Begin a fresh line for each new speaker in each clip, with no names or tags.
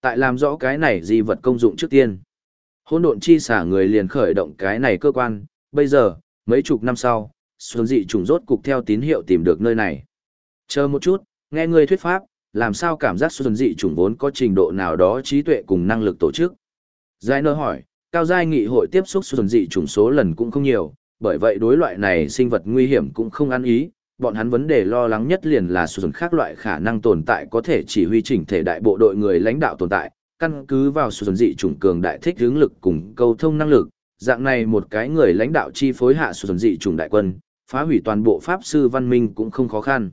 Tại làm rõ cái này di vật công dụng trước tiên. Hỗn độn chi xả người liền khởi động cái này cơ quan, bây giờ, mấy chục năm sau, xuân dị trùng rốt cục theo tín hiệu tìm được nơi này. Chờ một chút, nghe người thuyết pháp, làm sao cảm giác xuân dị trùng vốn có trình độ nào đó trí tuệ cùng năng lực tổ chức. Giải nơ hỏi, cao giai nghị hội tiếp xúc xuân dị trùng số lần cũng không nhiều, bởi vậy đối loại này sinh vật nguy hiểm cũng không ăn ý, bọn hắn vấn đề lo lắng nhất liền là xuân khác loại khả năng tồn tại có thể chỉ huy chỉnh thể đại bộ đội người lãnh đạo tồn tại, căn cứ vào xuân dị trùng cường đại thích hướng lực cùng câu thông năng lực, dạng này một cái người lãnh đạo chi phối hạ xuân dị trùng đại quân, phá hủy toàn bộ pháp sư văn minh cũng không khó khăn.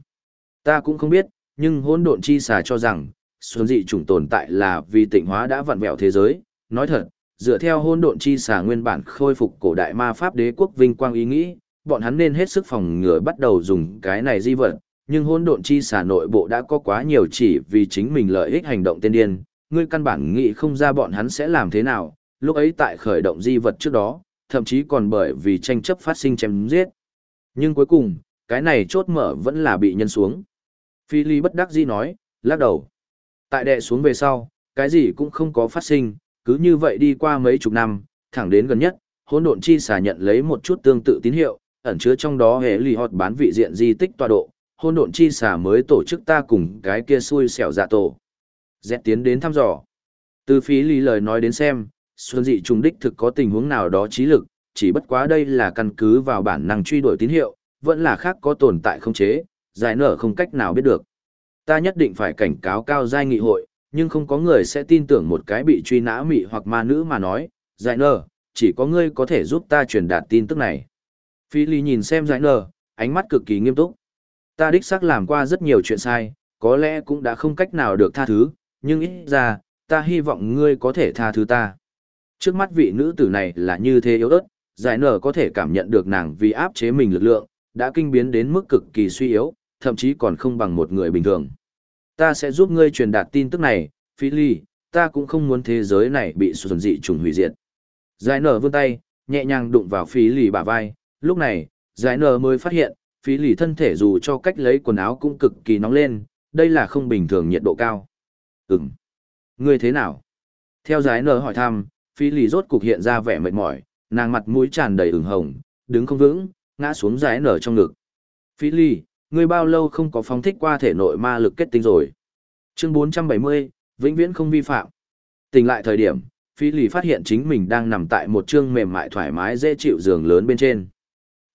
Ta cũng không biết, nhưng hỗn độn chi xà cho rằng, xuân dị chủng tồn tại là vì tịnh hóa đã vặn vẹo thế giới. Nói thật, dựa theo hỗn độn chi xà nguyên bản khôi phục cổ đại ma pháp đế quốc vinh quang ý nghĩ, bọn hắn nên hết sức phòng ngừa bắt đầu dùng cái này di vật, nhưng hỗn độn chi xà nội bộ đã có quá nhiều chỉ vì chính mình lợi ích hành động tiên điên, ngươi căn bản nghĩ không ra bọn hắn sẽ làm thế nào, lúc ấy tại khởi động di vật trước đó, thậm chí còn bởi vì tranh chấp phát sinh chém giết. Nhưng cuối cùng, cái này chốt mở vẫn là bị nhân xuống. Phi Ly bất đắc dĩ nói, lắc đầu. Tại đệ xuống về sau, cái gì cũng không có phát sinh, cứ như vậy đi qua mấy chục năm, thẳng đến gần nhất, hỗn độn chi xà nhận lấy một chút tương tự tín hiệu, ẩn chứa trong đó hệ lì hot bán vị diện di tích tọa độ, hôn độn chi xà mới tổ chức ta cùng cái kia xui xẻo dạ tổ. Dẹt tiến đến thăm dò. Từ phí lý lời nói đến xem, xuân dị trùng đích thực có tình huống nào đó trí lực, chỉ bất quá đây là căn cứ vào bản năng truy đuổi tín hiệu, vẫn là khác có tồn tại không chế, giải nở không cách nào biết được. Ta nhất định phải cảnh cáo cao giai nghị hội, nhưng không có người sẽ tin tưởng một cái bị truy nã mị hoặc ma nữ mà nói, giải nở, chỉ có ngươi có thể giúp ta truyền đạt tin tức này. Phi Lý nhìn xem giải nở, ánh mắt cực kỳ nghiêm túc. Ta đích xác làm qua rất nhiều chuyện sai, có lẽ cũng đã không cách nào được tha thứ, nhưng ít ra, ta hy vọng ngươi có thể tha thứ ta. Trước mắt vị nữ tử này là như thế yếu ớt, giải nở có thể cảm nhận được nàng vì áp chế mình lực lượng, đã kinh biến đến mức cực kỳ suy yếu, thậm chí còn không bằng một người bình thường. Ta sẽ giúp ngươi truyền đạt tin tức này, Phi Ly, ta cũng không muốn thế giới này bị xuân dị trùng hủy diệt. Giải nở vươn tay, nhẹ nhàng đụng vào Phi Ly bả vai, lúc này, giải nở mới phát hiện, Phi lì thân thể dù cho cách lấy quần áo cũng cực kỳ nóng lên, đây là không bình thường nhiệt độ cao. Ừm. Ngươi thế nào? Theo giải nở hỏi thăm, Phi lì rốt cục hiện ra vẻ mệt mỏi, nàng mặt mũi tràn đầy ửng hồng, đứng không vững, ngã xuống giải nở trong ngực. Phi lì Ngươi bao lâu không có phóng thích qua thể nội ma lực kết tinh rồi? Chương 470, vĩnh viễn không vi phạm. Tỉnh lại thời điểm, Phi Lì phát hiện chính mình đang nằm tại một chương mềm mại thoải mái dễ chịu giường lớn bên trên.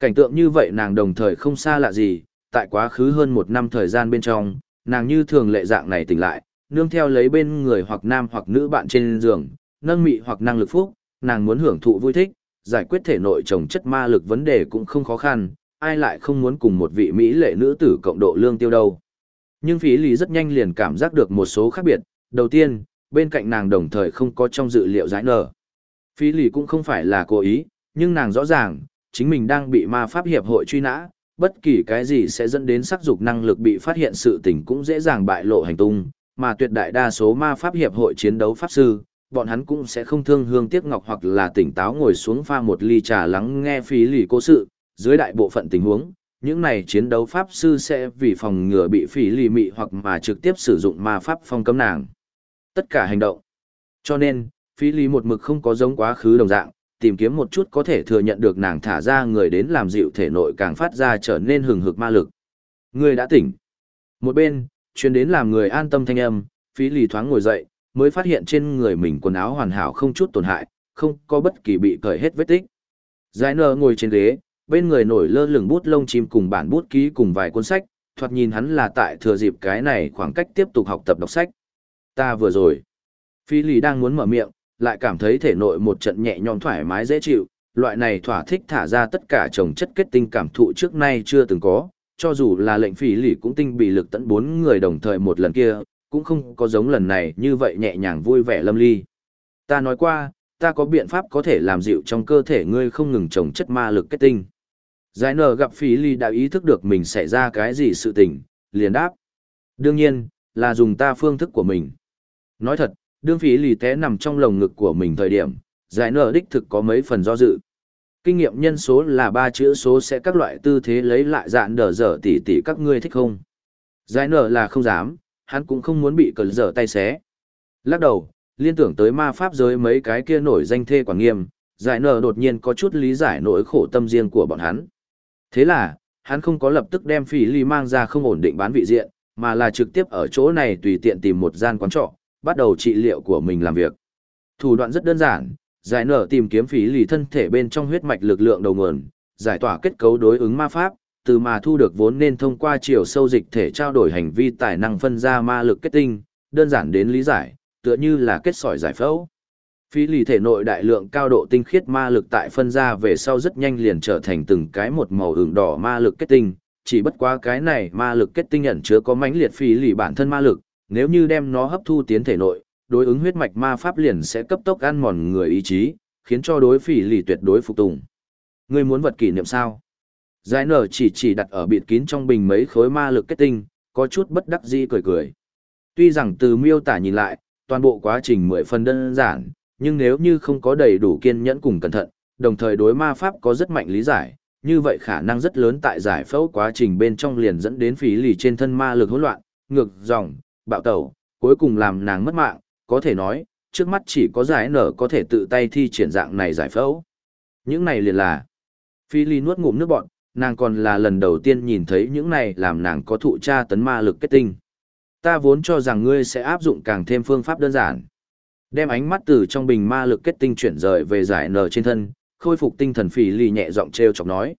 Cảnh tượng như vậy nàng đồng thời không xa lạ gì, tại quá khứ hơn một năm thời gian bên trong, nàng như thường lệ dạng này tỉnh lại, nương theo lấy bên người hoặc nam hoặc nữ bạn trên giường, nâng mị hoặc năng lực phúc, nàng muốn hưởng thụ vui thích, giải quyết thể nội chồng chất ma lực vấn đề cũng không khó khăn, ai lại không muốn cùng một vị Mỹ lệ nữ tử cộng độ lương tiêu đâu. Nhưng phí lý rất nhanh liền cảm giác được một số khác biệt. Đầu tiên, bên cạnh nàng đồng thời không có trong dự liệu giải nở. Phí lý cũng không phải là cố ý, nhưng nàng rõ ràng, chính mình đang bị ma pháp hiệp hội truy nã, bất kỳ cái gì sẽ dẫn đến sắc dục năng lực bị phát hiện sự tình cũng dễ dàng bại lộ hành tung, mà tuyệt đại đa số ma pháp hiệp hội chiến đấu pháp sư, bọn hắn cũng sẽ không thương hương tiếc ngọc hoặc là tỉnh táo ngồi xuống pha một ly trà lắng nghe phí lì cố sự, dưới đại bộ phận tình huống, những này chiến đấu pháp sư sẽ vì phòng ngừa bị phỉ lì mị hoặc mà trực tiếp sử dụng ma pháp phong cấm nàng. Tất cả hành động. Cho nên, phỉ lì một mực không có giống quá khứ đồng dạng, tìm kiếm một chút có thể thừa nhận được nàng thả ra người đến làm dịu thể nội càng phát ra trở nên hừng hực ma lực. Người đã tỉnh. Một bên, chuyên đến làm người an tâm thanh âm, phí lì thoáng ngồi dậy, mới phát hiện trên người mình quần áo hoàn hảo không chút tổn hại, không có bất kỳ bị cởi hết vết tích. Giải nờ ngồi trên ghế, bên người nổi lơ lửng bút lông chim cùng bản bút ký cùng vài cuốn sách, thoạt nhìn hắn là tại thừa dịp cái này khoảng cách tiếp tục học tập đọc sách. Ta vừa rồi. Phi lì đang muốn mở miệng, lại cảm thấy thể nội một trận nhẹ nhõm thoải mái dễ chịu, loại này thỏa thích thả ra tất cả chồng chất kết tinh cảm thụ trước nay chưa từng có, cho dù là lệnh phỉ lỉ cũng tinh bị lực tận bốn người đồng thời một lần kia, cũng không có giống lần này như vậy nhẹ nhàng vui vẻ lâm ly. Ta nói qua, ta có biện pháp có thể làm dịu trong cơ thể ngươi không ngừng trồng chất ma lực kết tinh. Giải nở gặp phí lỉ đã ý thức được mình xảy ra cái gì sự tình, liền đáp. Đương nhiên, là dùng ta phương thức của mình. Nói thật, đương phí lì té nằm trong lồng ngực của mình thời điểm, giải nở đích thực có mấy phần do dự. Kinh nghiệm nhân số là ba chữ số sẽ các loại tư thế lấy lại dạn đờ dở tỉ tỉ các ngươi thích không. Giải nở là không dám, hắn cũng không muốn bị cờ dở tay xé. Lắc đầu, liên tưởng tới ma pháp giới mấy cái kia nổi danh thê quản nghiêm, giải nở đột nhiên có chút lý giải nỗi khổ tâm riêng của bọn hắn. Thế là, hắn không có lập tức đem phỉ ly mang ra không ổn định bán vị diện, mà là trực tiếp ở chỗ này tùy tiện tìm một gian quán trọ, bắt đầu trị liệu của mình làm việc. Thủ đoạn rất đơn giản, giải nở tìm kiếm phí lì thân thể bên trong huyết mạch lực lượng đầu nguồn, giải tỏa kết cấu đối ứng ma pháp, từ mà thu được vốn nên thông qua chiều sâu dịch thể trao đổi hành vi tài năng phân ra ma lực kết tinh, đơn giản đến lý giải, tựa như là kết sỏi giải phẫu. Phí lì thể nội đại lượng cao độ tinh khiết ma lực tại phân ra về sau rất nhanh liền trở thành từng cái một màu ửng đỏ ma lực kết tinh, chỉ bất quá cái này ma lực kết tinh ẩn chứa có mãnh liệt phí lì bản thân ma lực, nếu như đem nó hấp thu tiến thể nội, đối ứng huyết mạch ma pháp liền sẽ cấp tốc ăn mòn người ý chí, khiến cho đối phỉ lì tuyệt đối phục tùng. Ngươi muốn vật kỷ niệm sao? Giải nở chỉ chỉ đặt ở bịt kín trong bình mấy khối ma lực kết tinh, có chút bất đắc dĩ cười cười. Tuy rằng từ miêu tả nhìn lại, toàn bộ quá trình mười phần đơn giản, nhưng nếu như không có đầy đủ kiên nhẫn cùng cẩn thận, đồng thời đối ma pháp có rất mạnh lý giải, như vậy khả năng rất lớn tại giải phẫu quá trình bên trong liền dẫn đến phí lì trên thân ma lực hỗn loạn, ngược dòng, bạo tẩu, cuối cùng làm nàng mất mạng, có thể nói, trước mắt chỉ có giải nở có thể tự tay thi triển dạng này giải phẫu. Những này liền là, phi ly nuốt ngụm nước bọn, nàng còn là lần đầu tiên nhìn thấy những này làm nàng có thụ tra tấn ma lực kết tinh. Ta vốn cho rằng ngươi sẽ áp dụng càng thêm phương pháp đơn giản. Đem ánh mắt từ trong bình ma lực kết tinh chuyển rời về giải nở trên thân, khôi phục tinh thần phi ly nhẹ giọng treo chọc nói.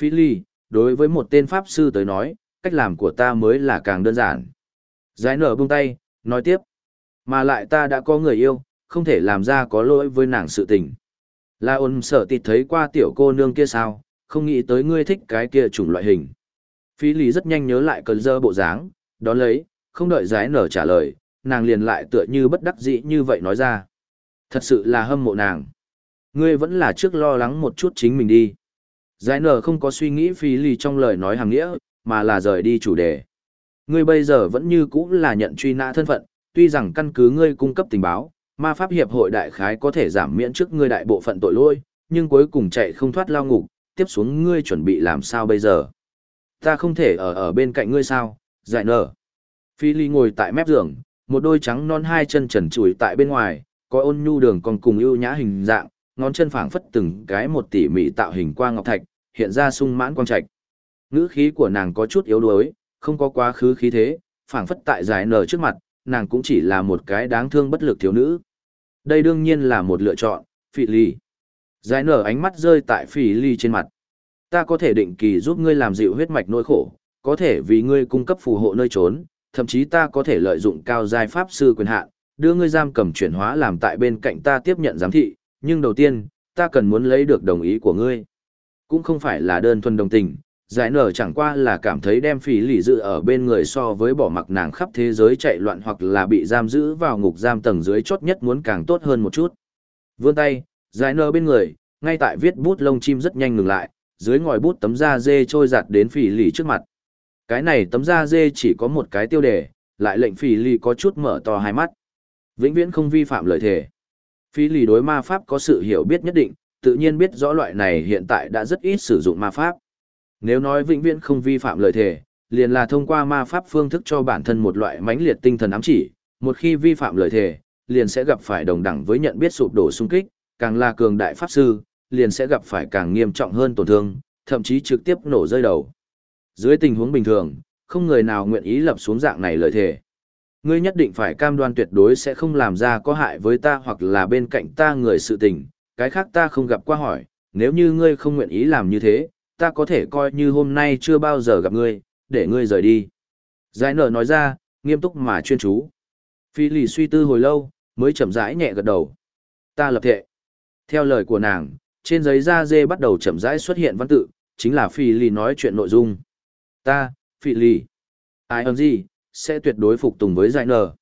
Phi ly, đối với một tên pháp sư tới nói, cách làm của ta mới là càng đơn giản. Giải nở buông tay, nói tiếp. Mà lại ta đã có người yêu, không thể làm ra có lỗi với nàng sự tình. La ôn sợ tịt thấy qua tiểu cô nương kia sao, không nghĩ tới ngươi thích cái kia chủng loại hình. Phi lý rất nhanh nhớ lại cơn dơ bộ dáng, đón lấy, không đợi giải nở trả lời, nàng liền lại tựa như bất đắc dĩ như vậy nói ra. Thật sự là hâm mộ nàng. Ngươi vẫn là trước lo lắng một chút chính mình đi. Giải nở không có suy nghĩ phi lý trong lời nói hàng nghĩa, mà là rời đi chủ đề. Ngươi bây giờ vẫn như cũ là nhận truy nã thân phận, tuy rằng căn cứ ngươi cung cấp tình báo, ma pháp hiệp hội đại khái có thể giảm miễn trước ngươi đại bộ phận tội lỗi, nhưng cuối cùng chạy không thoát lao ngục, tiếp xuống ngươi chuẩn bị làm sao bây giờ? Ta không thể ở ở bên cạnh ngươi sao? Giải nở. Phi Ly ngồi tại mép giường, một đôi trắng non hai chân trần trụi tại bên ngoài, có ôn nhu đường còn cùng ưu nhã hình dạng, ngón chân phảng phất từng cái một tỉ mỉ tạo hình qua ngọc thạch, hiện ra sung mãn quang trạch. Ngữ khí của nàng có chút yếu đuối, không có quá khứ khí thế, phảng phất tại giải nở trước mặt, nàng cũng chỉ là một cái đáng thương bất lực thiếu nữ. Đây đương nhiên là một lựa chọn, phỉ ly. Giải nở ánh mắt rơi tại phỉ ly trên mặt. Ta có thể định kỳ giúp ngươi làm dịu huyết mạch nỗi khổ, có thể vì ngươi cung cấp phù hộ nơi trốn, thậm chí ta có thể lợi dụng cao giai pháp sư quyền hạn, đưa ngươi giam cầm chuyển hóa làm tại bên cạnh ta tiếp nhận giám thị, nhưng đầu tiên, ta cần muốn lấy được đồng ý của ngươi. Cũng không phải là đơn thuần đồng tình, giải nở chẳng qua là cảm thấy đem phỉ lì dự ở bên người so với bỏ mặc nàng khắp thế giới chạy loạn hoặc là bị giam giữ vào ngục giam tầng dưới chốt nhất muốn càng tốt hơn một chút. Vươn tay, giải nở bên người, ngay tại viết bút lông chim rất nhanh ngừng lại, dưới ngòi bút tấm da dê trôi giặt đến phỉ lì trước mặt. Cái này tấm da dê chỉ có một cái tiêu đề, lại lệnh phỉ lì có chút mở to hai mắt. Vĩnh viễn không vi phạm lời thề. Phỉ lì đối ma pháp có sự hiểu biết nhất định, tự nhiên biết rõ loại này hiện tại đã rất ít sử dụng ma pháp. Nếu nói vĩnh viễn không vi phạm lời thề, liền là thông qua ma pháp phương thức cho bản thân một loại mãnh liệt tinh thần ám chỉ, một khi vi phạm lời thề, liền sẽ gặp phải đồng đẳng với nhận biết sụp đổ xung kích, càng là cường đại pháp sư, liền sẽ gặp phải càng nghiêm trọng hơn tổn thương, thậm chí trực tiếp nổ rơi đầu. Dưới tình huống bình thường, không người nào nguyện ý lập xuống dạng này lời thề. Ngươi nhất định phải cam đoan tuyệt đối sẽ không làm ra có hại với ta hoặc là bên cạnh ta người sự tình, cái khác ta không gặp qua hỏi, nếu như ngươi không nguyện ý làm như thế, ta có thể coi như hôm nay chưa bao giờ gặp ngươi, để ngươi rời đi. Giải nở nói ra, nghiêm túc mà chuyên chú. Phi lì suy tư hồi lâu, mới chậm rãi nhẹ gật đầu. Ta lập thệ. Theo lời của nàng, trên giấy da dê bắt đầu chậm rãi xuất hiện văn tự, chính là Phi lì nói chuyện nội dung. Ta, Phi lì. Ai ơn gì, sẽ tuyệt đối phục tùng với giải nở.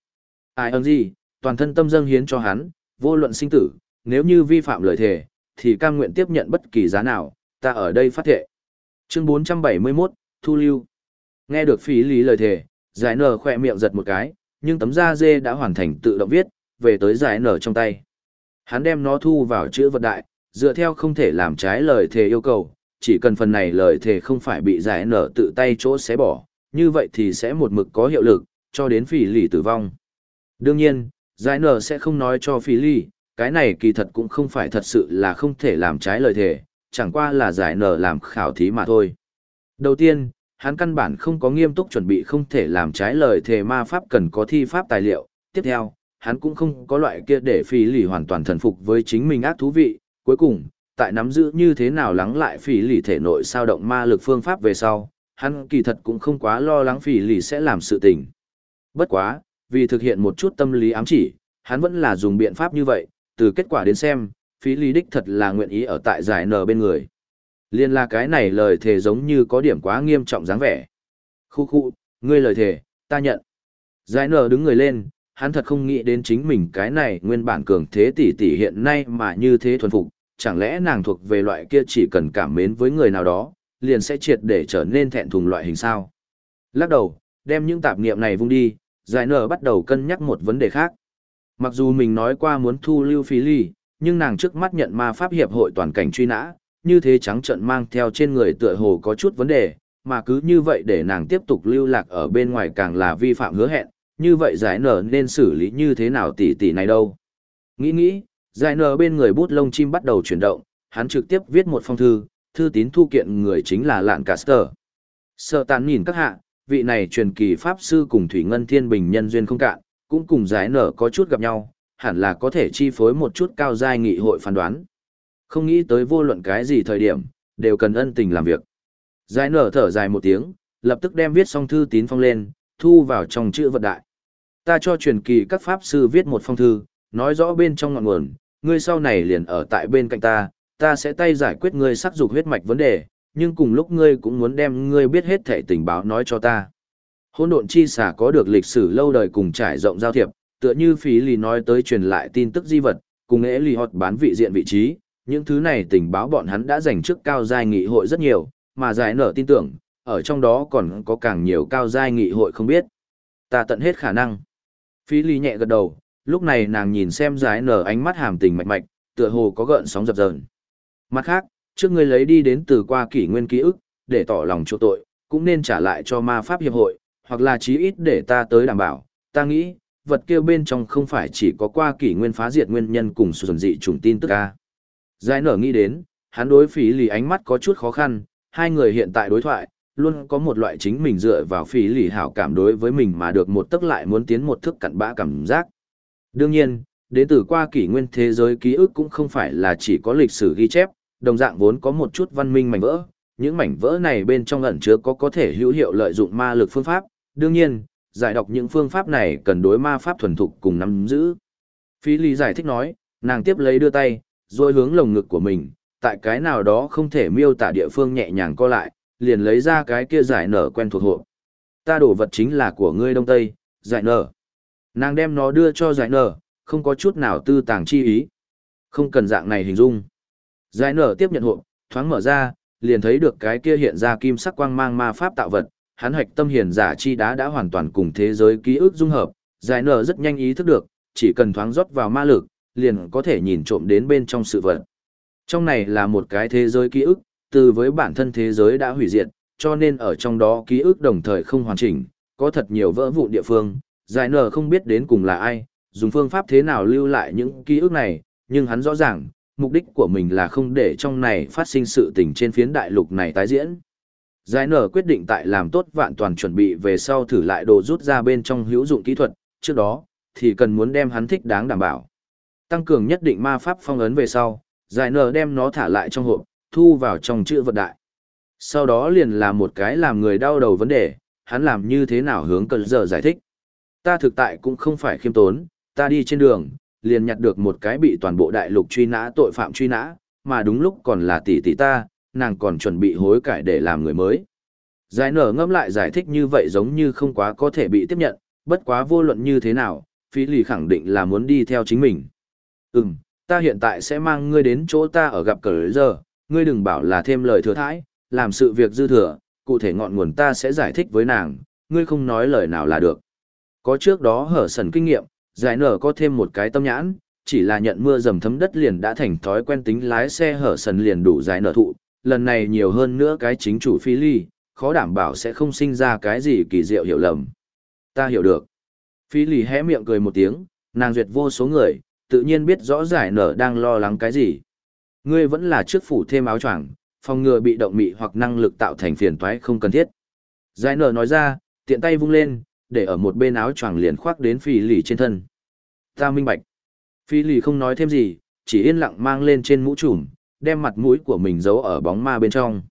Ai ơn gì, toàn thân tâm dâng hiến cho hắn, vô luận sinh tử, nếu như vi phạm lời thề, thì cam nguyện tiếp nhận bất kỳ giá nào, ta ở đây phát thệ. Chương 471, Thu Lưu. Nghe được phí lý lời thề, giải nở khỏe miệng giật một cái, nhưng tấm da dê đã hoàn thành tự động viết, về tới giải nở trong tay. Hắn đem nó thu vào chữ vật đại, dựa theo không thể làm trái lời thề yêu cầu, chỉ cần phần này lời thề không phải bị giải nở tự tay chỗ xé bỏ, như vậy thì sẽ một mực có hiệu lực, cho đến phỉ lì tử vong. Đương nhiên, Giải nở sẽ không nói cho phí lý cái này kỳ thật cũng không phải thật sự là không thể làm trái lời thề, chẳng qua là giải nở làm khảo thí mà thôi. Đầu tiên, hắn căn bản không có nghiêm túc chuẩn bị không thể làm trái lời thề ma pháp cần có thi pháp tài liệu. Tiếp theo, hắn cũng không có loại kia để phỉ lì hoàn toàn thần phục với chính mình ác thú vị. Cuối cùng, tại nắm giữ như thế nào lắng lại phỉ lì thể nội sao động ma lực phương pháp về sau, hắn kỳ thật cũng không quá lo lắng phỉ lì sẽ làm sự tình. Bất quá, vì thực hiện một chút tâm lý ám chỉ, hắn vẫn là dùng biện pháp như vậy, từ kết quả đến xem, phí lý đích thật là nguyện ý ở tại giải nở bên người. Liên là cái này lời thề giống như có điểm quá nghiêm trọng dáng vẻ. Khu khu, ngươi lời thề, ta nhận. Giải nở đứng người lên, hắn thật không nghĩ đến chính mình cái này nguyên bản cường thế tỷ tỷ hiện nay mà như thế thuần phục, chẳng lẽ nàng thuộc về loại kia chỉ cần cảm mến với người nào đó, liền sẽ triệt để trở nên thẹn thùng loại hình sao. Lắc đầu, đem những tạp niệm này vung đi, giải nở bắt đầu cân nhắc một vấn đề khác. Mặc dù mình nói qua muốn thu lưu phí ly, nhưng nàng trước mắt nhận ma pháp hiệp hội toàn cảnh truy nã, như thế trắng trận mang theo trên người tựa hồ có chút vấn đề, mà cứ như vậy để nàng tiếp tục lưu lạc ở bên ngoài càng là vi phạm hứa hẹn, như vậy giải nở nên xử lý như thế nào tỷ tỷ này đâu. Nghĩ nghĩ, giải nở bên người bút lông chim bắt đầu chuyển động, hắn trực tiếp viết một phong thư, thư tín thu kiện người chính là Lạn Caster. Sợ tàn nhìn các hạ, vị này truyền kỳ pháp sư cùng Thủy Ngân Thiên Bình nhân duyên không cạn, cũng cùng giải nở có chút gặp nhau, hẳn là có thể chi phối một chút cao giai nghị hội phán đoán. Không nghĩ tới vô luận cái gì thời điểm, đều cần ân tình làm việc. Giải nở thở dài một tiếng, lập tức đem viết xong thư tín phong lên, thu vào trong chữ vật đại. Ta cho truyền kỳ các pháp sư viết một phong thư, nói rõ bên trong ngọn nguồn, ngươi sau này liền ở tại bên cạnh ta, ta sẽ tay giải quyết ngươi sắc dục huyết mạch vấn đề, nhưng cùng lúc ngươi cũng muốn đem ngươi biết hết thể tình báo nói cho ta. Hôn độn chi xà có được lịch sử lâu đời cùng trải rộng giao thiệp, tựa như phí lì nói tới truyền lại tin tức di vật, cùng ế lì hot bán vị diện vị trí, những thứ này tình báo bọn hắn đã dành trước cao giai nghị hội rất nhiều, mà giải nở tin tưởng, ở trong đó còn có càng nhiều cao giai nghị hội không biết. Ta tận hết khả năng. Phí lì nhẹ gật đầu, lúc này nàng nhìn xem giải nở ánh mắt hàm tình mạch mạch, tựa hồ có gợn sóng dập dờn. Mặt khác, trước ngươi lấy đi đến từ qua kỷ nguyên ký ức, để tỏ lòng chỗ tội, cũng nên trả lại cho ma pháp hiệp hội, hoặc là chí ít để ta tới đảm bảo, ta nghĩ, vật kia bên trong không phải chỉ có qua kỷ nguyên phá diệt nguyên nhân cùng xuân dị trùng tin tức ca. Giải nở nghĩ đến, hắn đối phí lì ánh mắt có chút khó khăn, hai người hiện tại đối thoại, luôn có một loại chính mình dựa vào phí lì hảo cảm đối với mình mà được một tức lại muốn tiến một thức cặn bã cảm giác. Đương nhiên, đến từ qua kỷ nguyên thế giới ký ức cũng không phải là chỉ có lịch sử ghi chép, đồng dạng vốn có một chút văn minh mảnh vỡ, những mảnh vỡ này bên trong ẩn chứa có có thể hữu hiệu lợi dụng ma lực phương pháp, đương nhiên, giải đọc những phương pháp này cần đối ma pháp thuần thục cùng nắm giữ. Phí Lý giải thích nói, nàng tiếp lấy đưa tay, rồi hướng lồng ngực của mình, tại cái nào đó không thể miêu tả địa phương nhẹ nhàng co lại, liền lấy ra cái kia giải nở quen thuộc hộ. Ta đổ vật chính là của ngươi Đông Tây, giải nở. Nàng đem nó đưa cho giải nở, không có chút nào tư tàng chi ý. Không cần dạng này hình dung. Giải nở tiếp nhận hộ, thoáng mở ra, liền thấy được cái kia hiện ra kim sắc quang mang ma pháp tạo vật, hắn hạch tâm hiền giả chi đá đã hoàn toàn cùng thế giới ký ức dung hợp, giải nở rất nhanh ý thức được, chỉ cần thoáng rót vào ma lực, liền có thể nhìn trộm đến bên trong sự vật. Trong này là một cái thế giới ký ức, từ với bản thân thế giới đã hủy diệt, cho nên ở trong đó ký ức đồng thời không hoàn chỉnh, có thật nhiều vỡ vụn địa phương, giải nở không biết đến cùng là ai, dùng phương pháp thế nào lưu lại những ký ức này, nhưng hắn rõ ràng, mục đích của mình là không để trong này phát sinh sự tình trên phiến đại lục này tái diễn. Giải nở quyết định tại làm tốt vạn toàn chuẩn bị về sau thử lại đồ rút ra bên trong hữu dụng kỹ thuật, trước đó, thì cần muốn đem hắn thích đáng đảm bảo. Tăng cường nhất định ma pháp phong ấn về sau, giải nở đem nó thả lại trong hộp, thu vào trong chữ vật đại. Sau đó liền là một cái làm người đau đầu vấn đề, hắn làm như thế nào hướng cần giờ giải thích. Ta thực tại cũng không phải khiêm tốn, ta đi trên đường, liền nhặt được một cái bị toàn bộ đại lục truy nã tội phạm truy nã, mà đúng lúc còn là tỷ tỷ ta, nàng còn chuẩn bị hối cải để làm người mới. Giải nở ngâm lại giải thích như vậy giống như không quá có thể bị tiếp nhận, bất quá vô luận như thế nào, phí lì khẳng định là muốn đi theo chính mình. Ừm, ta hiện tại sẽ mang ngươi đến chỗ ta ở gặp cờ giờ, ngươi đừng bảo là thêm lời thừa thãi, làm sự việc dư thừa, cụ thể ngọn nguồn ta sẽ giải thích với nàng, ngươi không nói lời nào là được. Có trước đó hở sần kinh nghiệm, giải nở có thêm một cái tâm nhãn, chỉ là nhận mưa dầm thấm đất liền đã thành thói quen tính lái xe hở sần liền đủ giải nở thụ, lần này nhiều hơn nữa cái chính chủ phi ly, khó đảm bảo sẽ không sinh ra cái gì kỳ diệu hiểu lầm. Ta hiểu được. Phi ly hé miệng cười một tiếng, nàng duyệt vô số người, tự nhiên biết rõ giải nở đang lo lắng cái gì. Ngươi vẫn là trước phủ thêm áo choàng, phòng ngừa bị động mị hoặc năng lực tạo thành phiền toái không cần thiết. Giải nở nói ra, tiện tay vung lên, để ở một bên áo choàng liền khoác đến phi lì trên thân. Ta minh bạch. Phi lì không nói thêm gì, chỉ yên lặng mang lên trên mũ trùm, đem mặt mũi của mình giấu ở bóng ma bên trong.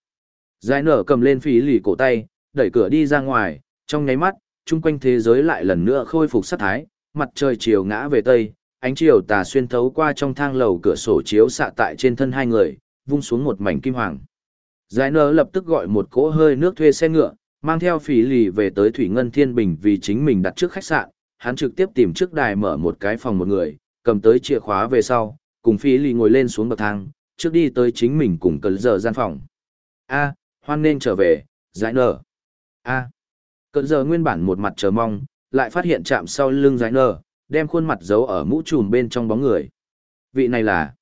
Giải nở cầm lên phí lì cổ tay, đẩy cửa đi ra ngoài, trong nháy mắt, chung quanh thế giới lại lần nữa khôi phục sát thái, mặt trời chiều ngã về tây, ánh chiều tà xuyên thấu qua trong thang lầu cửa sổ chiếu xạ tại trên thân hai người, vung xuống một mảnh kim hoàng. Giải nở lập tức gọi một cỗ hơi nước thuê xe ngựa, mang theo phí lì về tới Thủy Ngân Thiên Bình vì chính mình đặt trước khách sạn, hắn trực tiếp tìm trước đài mở một cái phòng một người, cầm tới chìa khóa về sau, cùng phí lì ngồi lên xuống bậc thang, trước đi tới chính mình cùng cờ giờ gian phòng. A, hoan nên trở về, giải nở. A. Cỡ giờ nguyên bản một mặt chờ mong, lại phát hiện chạm sau lưng giải nở, đem khuôn mặt giấu ở mũ trùm bên trong bóng người. Vị này là...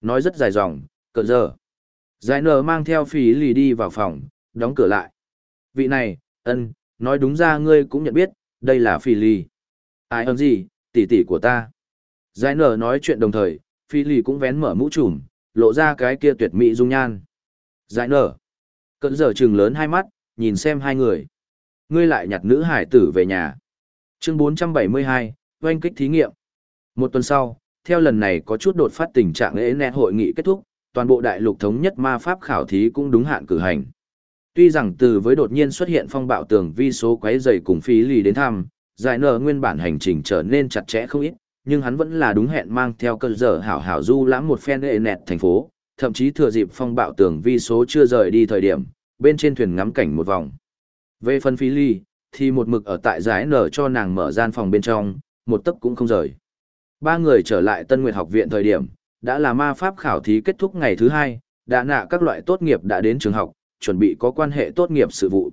Nói rất dài dòng, cỡ giờ. Giải nở mang theo phí lì đi vào phòng, đóng cửa lại. Vị này, ân, nói đúng ra ngươi cũng nhận biết, đây là phí lì. Ai ơn gì, tỷ tỷ của ta. Giải nở nói chuyện đồng thời, phi lì cũng vén mở mũ trùm, lộ ra cái kia tuyệt mỹ dung nhan. Giải nở. Cận giờ trừng lớn hai mắt, nhìn xem hai người. Ngươi lại nhặt nữ hải tử về nhà. Chương 472, oanh kích thí nghiệm. Một tuần sau, theo lần này có chút đột phát tình trạng ế nẹ hội nghị kết thúc, toàn bộ đại lục thống nhất ma pháp khảo thí cũng đúng hạn cử hành. Tuy rằng từ với đột nhiên xuất hiện phong bạo tường vi số quấy dày cùng phí lì đến thăm, giải nở nguyên bản hành trình trở nên chặt chẽ không ít, nhưng hắn vẫn là đúng hẹn mang theo cơn dở hảo hảo du lãm một phen hệ nẹt thành phố, thậm chí thừa dịp phong bạo tường vi số chưa rời đi thời điểm, bên trên thuyền ngắm cảnh một vòng. Về phần phí ly, thì một mực ở tại giải nở cho nàng mở gian phòng bên trong, một tấc cũng không rời. Ba người trở lại Tân Nguyệt học viện thời điểm, đã là ma pháp khảo thí kết thúc ngày thứ hai, đã nạ các loại tốt nghiệp đã đến trường học, chuẩn bị có quan hệ tốt nghiệp sự vụ.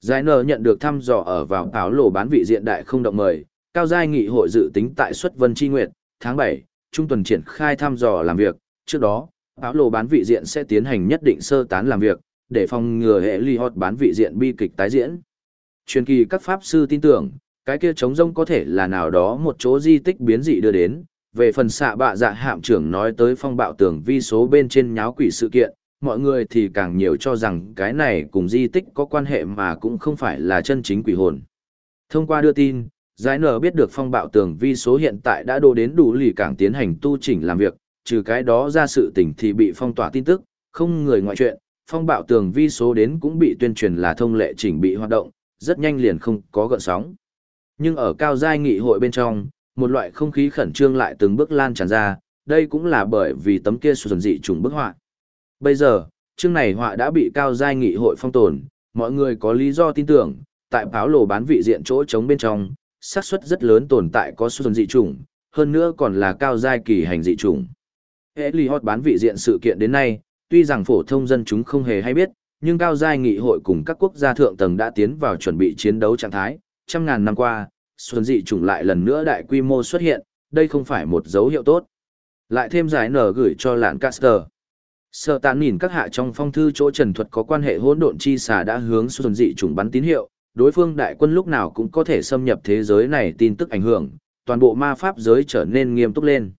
Giải nở nhận được thăm dò ở vào áo lộ bán vị diện đại không động mời, cao giai nghị hội dự tính tại xuất vân chi nguyệt, tháng 7, trung tuần triển khai thăm dò làm việc, trước đó, áo lô bán vị diện sẽ tiến hành nhất định sơ tán làm việc, để phòng ngừa hệ ly hot bán vị diện bi kịch tái diễn. Truyền kỳ các pháp sư tin tưởng, cái kia chống rông có thể là nào đó một chỗ di tích biến dị đưa đến, về phần xạ bạ dạ hạm trưởng nói tới phong bạo tường vi số bên trên nháo quỷ sự kiện, mọi người thì càng nhiều cho rằng cái này cùng di tích có quan hệ mà cũng không phải là chân chính quỷ hồn. Thông qua đưa tin, Giải nở biết được phong bạo tường vi số hiện tại đã đô đến đủ lì cảng tiến hành tu chỉnh làm việc, trừ cái đó ra sự tình thì bị phong tỏa tin tức, không người ngoại chuyện, phong bạo tường vi số đến cũng bị tuyên truyền là thông lệ chỉnh bị hoạt động, rất nhanh liền không có gợn sóng. Nhưng ở cao giai nghị hội bên trong, một loại không khí khẩn trương lại từng bước lan tràn ra, đây cũng là bởi vì tấm kia xuân dị trùng bức họa. Bây giờ, chương này họa đã bị cao giai nghị hội phong tồn, mọi người có lý do tin tưởng, tại báo lộ bán vị diện chỗ trống bên trong, xác suất rất lớn tồn tại có xuân dị chủng, hơn nữa còn là cao giai kỳ hành dị chủng. Hệ bán vị diện sự kiện đến nay, tuy rằng phổ thông dân chúng không hề hay biết, nhưng cao giai nghị hội cùng các quốc gia thượng tầng đã tiến vào chuẩn bị chiến đấu trạng thái, trăm ngàn năm qua, xuân dị chủng lại lần nữa đại quy mô xuất hiện, đây không phải một dấu hiệu tốt. Lại thêm giải nở gửi cho lạn Caster. Sợ tàn nhìn các hạ trong phong thư chỗ trần thuật có quan hệ hỗn độn chi xà đã hướng xuân dị chủng bắn tín hiệu, đối phương đại quân lúc nào cũng có thể xâm nhập thế giới này tin tức ảnh hưởng, toàn bộ ma pháp giới trở nên nghiêm túc lên.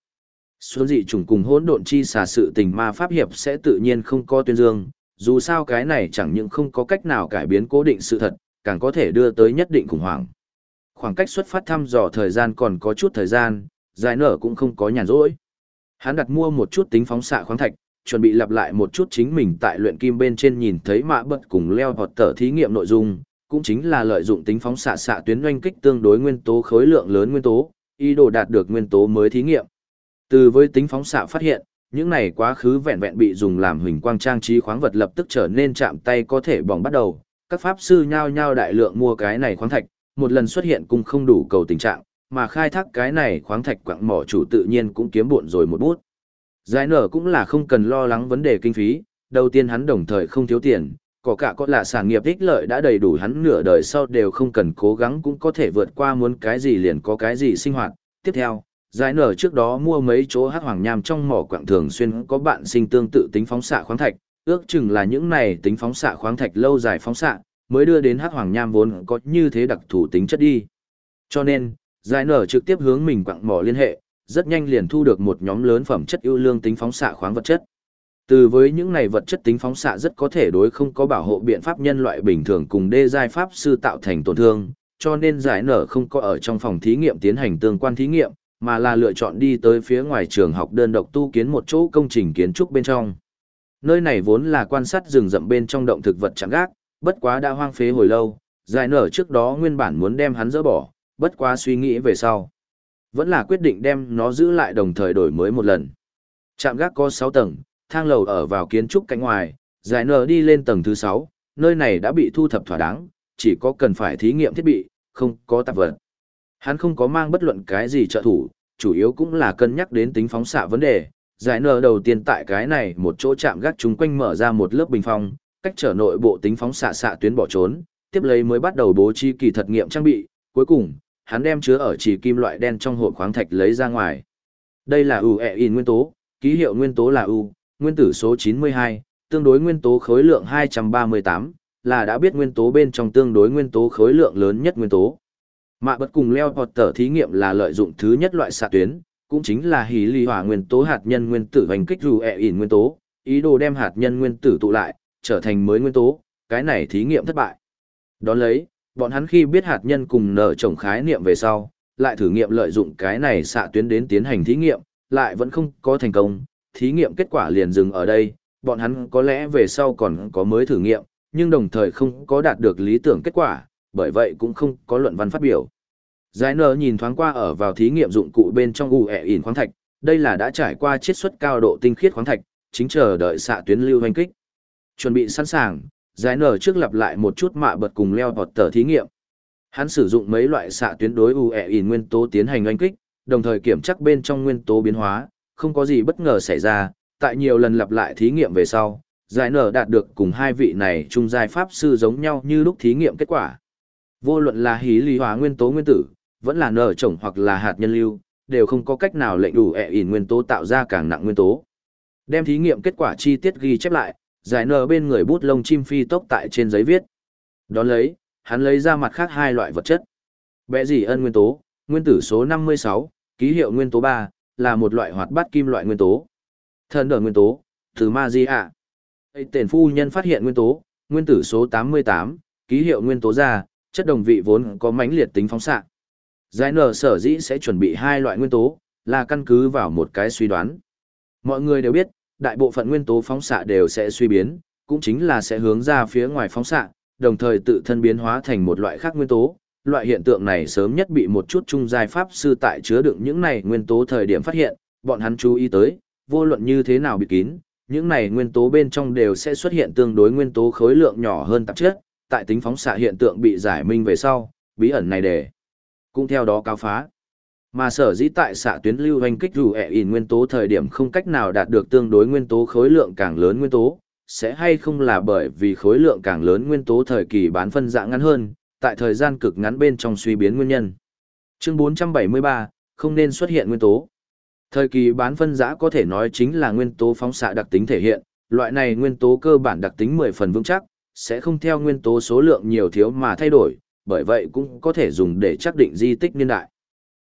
Xuân dị trùng cùng hỗn độn chi xà sự tình ma pháp hiệp sẽ tự nhiên không có tuyên dương, dù sao cái này chẳng những không có cách nào cải biến cố định sự thật, càng có thể đưa tới nhất định khủng hoảng. Khoảng cách xuất phát thăm dò thời gian còn có chút thời gian, giải nở cũng không có nhàn rỗi. Hắn đặt mua một chút tính phóng xạ khoáng thạch, chuẩn bị lặp lại một chút chính mình tại luyện kim bên trên nhìn thấy mạ bật cùng leo hoặc tờ thí nghiệm nội dung, cũng chính là lợi dụng tính phóng xạ xạ tuyến oanh kích tương đối nguyên tố khối lượng lớn nguyên tố, ý đồ đạt được nguyên tố mới thí nghiệm. Từ với tính phóng xạ phát hiện, những này quá khứ vẹn vẹn bị dùng làm hình quang trang trí khoáng vật lập tức trở nên chạm tay có thể bỏng bắt đầu. Các pháp sư nhao nhao đại lượng mua cái này khoáng thạch, một lần xuất hiện cũng không đủ cầu tình trạng, mà khai thác cái này khoáng thạch quặng mỏ chủ tự nhiên cũng kiếm bộn rồi một bút. Giải nở cũng là không cần lo lắng vấn đề kinh phí, đầu tiên hắn đồng thời không thiếu tiền, có cả có là sản nghiệp ích lợi đã đầy đủ hắn nửa đời sau đều không cần cố gắng cũng có thể vượt qua muốn cái gì liền có cái gì sinh hoạt. Tiếp theo, giải nở trước đó mua mấy chỗ hát hoàng nham trong mỏ quạng thường xuyên có bạn sinh tương tự tính phóng xạ khoáng thạch, ước chừng là những này tính phóng xạ khoáng thạch lâu dài phóng xạ, mới đưa đến hát hoàng nham vốn có như thế đặc thủ tính chất đi. Cho nên, Giải nở trực tiếp hướng mình quặng mỏ liên hệ, rất nhanh liền thu được một nhóm lớn phẩm chất ưu lương tính phóng xạ khoáng vật chất. Từ với những này vật chất tính phóng xạ rất có thể đối không có bảo hộ biện pháp nhân loại bình thường cùng đê giai pháp sư tạo thành tổn thương, cho nên giải nở không có ở trong phòng thí nghiệm tiến hành tương quan thí nghiệm, mà là lựa chọn đi tới phía ngoài trường học đơn độc tu kiến một chỗ công trình kiến trúc bên trong. Nơi này vốn là quan sát rừng rậm bên trong động thực vật chẳng gác, bất quá đã hoang phế hồi lâu, giải nở trước đó nguyên bản muốn đem hắn dỡ bỏ, bất quá suy nghĩ về sau. Vẫn là quyết định đem nó giữ lại đồng thời đổi mới một lần. Trạm gác có 6 tầng, thang lầu ở vào kiến trúc cánh ngoài, giải nở đi lên tầng thứ 6, nơi này đã bị thu thập thỏa đáng, chỉ có cần phải thí nghiệm thiết bị, không có tạp vật. Hắn không có mang bất luận cái gì trợ thủ, chủ yếu cũng là cân nhắc đến tính phóng xạ vấn đề. Giải nở đầu tiên tại cái này một chỗ chạm gác chúng quanh mở ra một lớp bình phong, cách trở nội bộ tính phóng xạ xạ tuyến bỏ trốn, tiếp lấy mới bắt đầu bố trí kỳ thật nghiệm trang bị, cuối cùng, hắn đem chứa ở chỉ kim loại đen trong hộp khoáng thạch lấy ra ngoài. Đây là UEIN nguyên tố, ký hiệu nguyên tố là U, nguyên tử số 92, tương đối nguyên tố khối lượng 238, là đã biết nguyên tố bên trong tương đối nguyên tố khối lượng lớn nhất nguyên tố. Mạ bất cùng leo hoặc tờ thí nghiệm là lợi dụng thứ nhất loại xạ tuyến, cũng chính là hí ly hỏa nguyên tố hạt nhân nguyên tử hành kích dù ẹ ỉn nguyên tố, ý đồ đem hạt nhân nguyên tử tụ lại, trở thành mới nguyên tố, cái này thí nghiệm thất bại. Đón lấy, bọn hắn khi biết hạt nhân cùng nở trồng khái niệm về sau, lại thử nghiệm lợi dụng cái này xạ tuyến đến tiến hành thí nghiệm, lại vẫn không có thành công, thí nghiệm kết quả liền dừng ở đây, bọn hắn có lẽ về sau còn có mới thử nghiệm, nhưng đồng thời không có đạt được lý tưởng kết quả, bởi vậy cũng không có luận văn phát biểu. Giải nở nhìn thoáng qua ở vào thí nghiệm dụng cụ bên trong u ẻ ỉn khoáng thạch, đây là đã trải qua chiết xuất cao độ tinh khiết khoáng thạch, chính chờ đợi xạ tuyến lưu hành kích. Chuẩn bị sẵn sàng, giải nở trước lặp lại một chút mạ bật cùng leo bọt tờ thí nghiệm. Hắn sử dụng mấy loại xạ tuyến đối u ẹ ỉn nguyên tố tiến hành oanh kích, đồng thời kiểm chắc bên trong nguyên tố biến hóa, không có gì bất ngờ xảy ra, tại nhiều lần lặp lại thí nghiệm về sau, giải nở đạt được cùng hai vị này trung giai pháp sư giống nhau như lúc thí nghiệm kết quả. Vô luận là hí lý hóa nguyên tố nguyên tử, vẫn là nở trồng hoặc là hạt nhân lưu, đều không có cách nào lệnh đủ ẹ ỉn nguyên tố tạo ra càng nặng nguyên tố. Đem thí nghiệm kết quả chi tiết ghi chép lại, giải nở bên người bút lông chim phi tốc tại trên giấy viết. Đón lấy, hắn lấy ra mặt khác hai loại vật chất. Bẽ gì ân nguyên tố, nguyên tử số 56, ký hiệu nguyên tố 3, là một loại hoạt bát kim loại nguyên tố. Thần đờ nguyên tố, từ ma gì ạ. Tên phu nhân phát hiện nguyên tố, nguyên tử số 88, ký hiệu nguyên tố ra, chất đồng vị vốn có mãnh liệt tính phóng xạ. Giải nở sở dĩ sẽ chuẩn bị hai loại nguyên tố, là căn cứ vào một cái suy đoán. Mọi người đều biết, đại bộ phận nguyên tố phóng xạ đều sẽ suy biến, cũng chính là sẽ hướng ra phía ngoài phóng xạ, đồng thời tự thân biến hóa thành một loại khác nguyên tố. Loại hiện tượng này sớm nhất bị một chút trung giai pháp sư tại chứa đựng những này nguyên tố thời điểm phát hiện, bọn hắn chú ý tới, vô luận như thế nào bị kín, những này nguyên tố bên trong đều sẽ xuất hiện tương đối nguyên tố khối lượng nhỏ hơn tạp chất, tại tính phóng xạ hiện tượng bị giải minh về sau, bí ẩn này để cũng theo đó cao phá. Mà sở dĩ tại xạ tuyến lưu hành kích rủ ẹ in nguyên tố thời điểm không cách nào đạt được tương đối nguyên tố khối lượng càng lớn nguyên tố, sẽ hay không là bởi vì khối lượng càng lớn nguyên tố thời kỳ bán phân dạng ngắn hơn, tại thời gian cực ngắn bên trong suy biến nguyên nhân. Chương 473, không nên xuất hiện nguyên tố. Thời kỳ bán phân giã có thể nói chính là nguyên tố phóng xạ đặc tính thể hiện, loại này nguyên tố cơ bản đặc tính 10 phần vững chắc, sẽ không theo nguyên tố số lượng nhiều thiếu mà thay đổi, bởi vậy cũng có thể dùng để xác định di tích niên đại.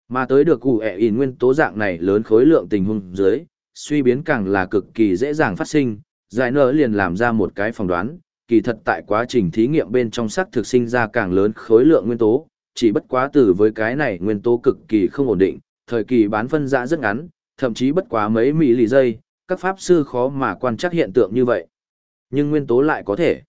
Mà tới được cụ ẻ in nguyên tố dạng này lớn khối lượng tình huống dưới, suy biến càng là cực kỳ dễ dàng phát sinh, giải nở liền làm ra một cái phỏng đoán, kỳ thật tại quá trình thí nghiệm bên trong sắc thực sinh ra càng lớn khối lượng nguyên tố, chỉ bất quá từ với cái này nguyên tố cực kỳ không ổn định, thời kỳ bán phân ra rất ngắn, thậm chí bất quá mấy mỹ lì giây, các pháp sư khó mà quan trắc hiện tượng như vậy. Nhưng nguyên tố lại có thể.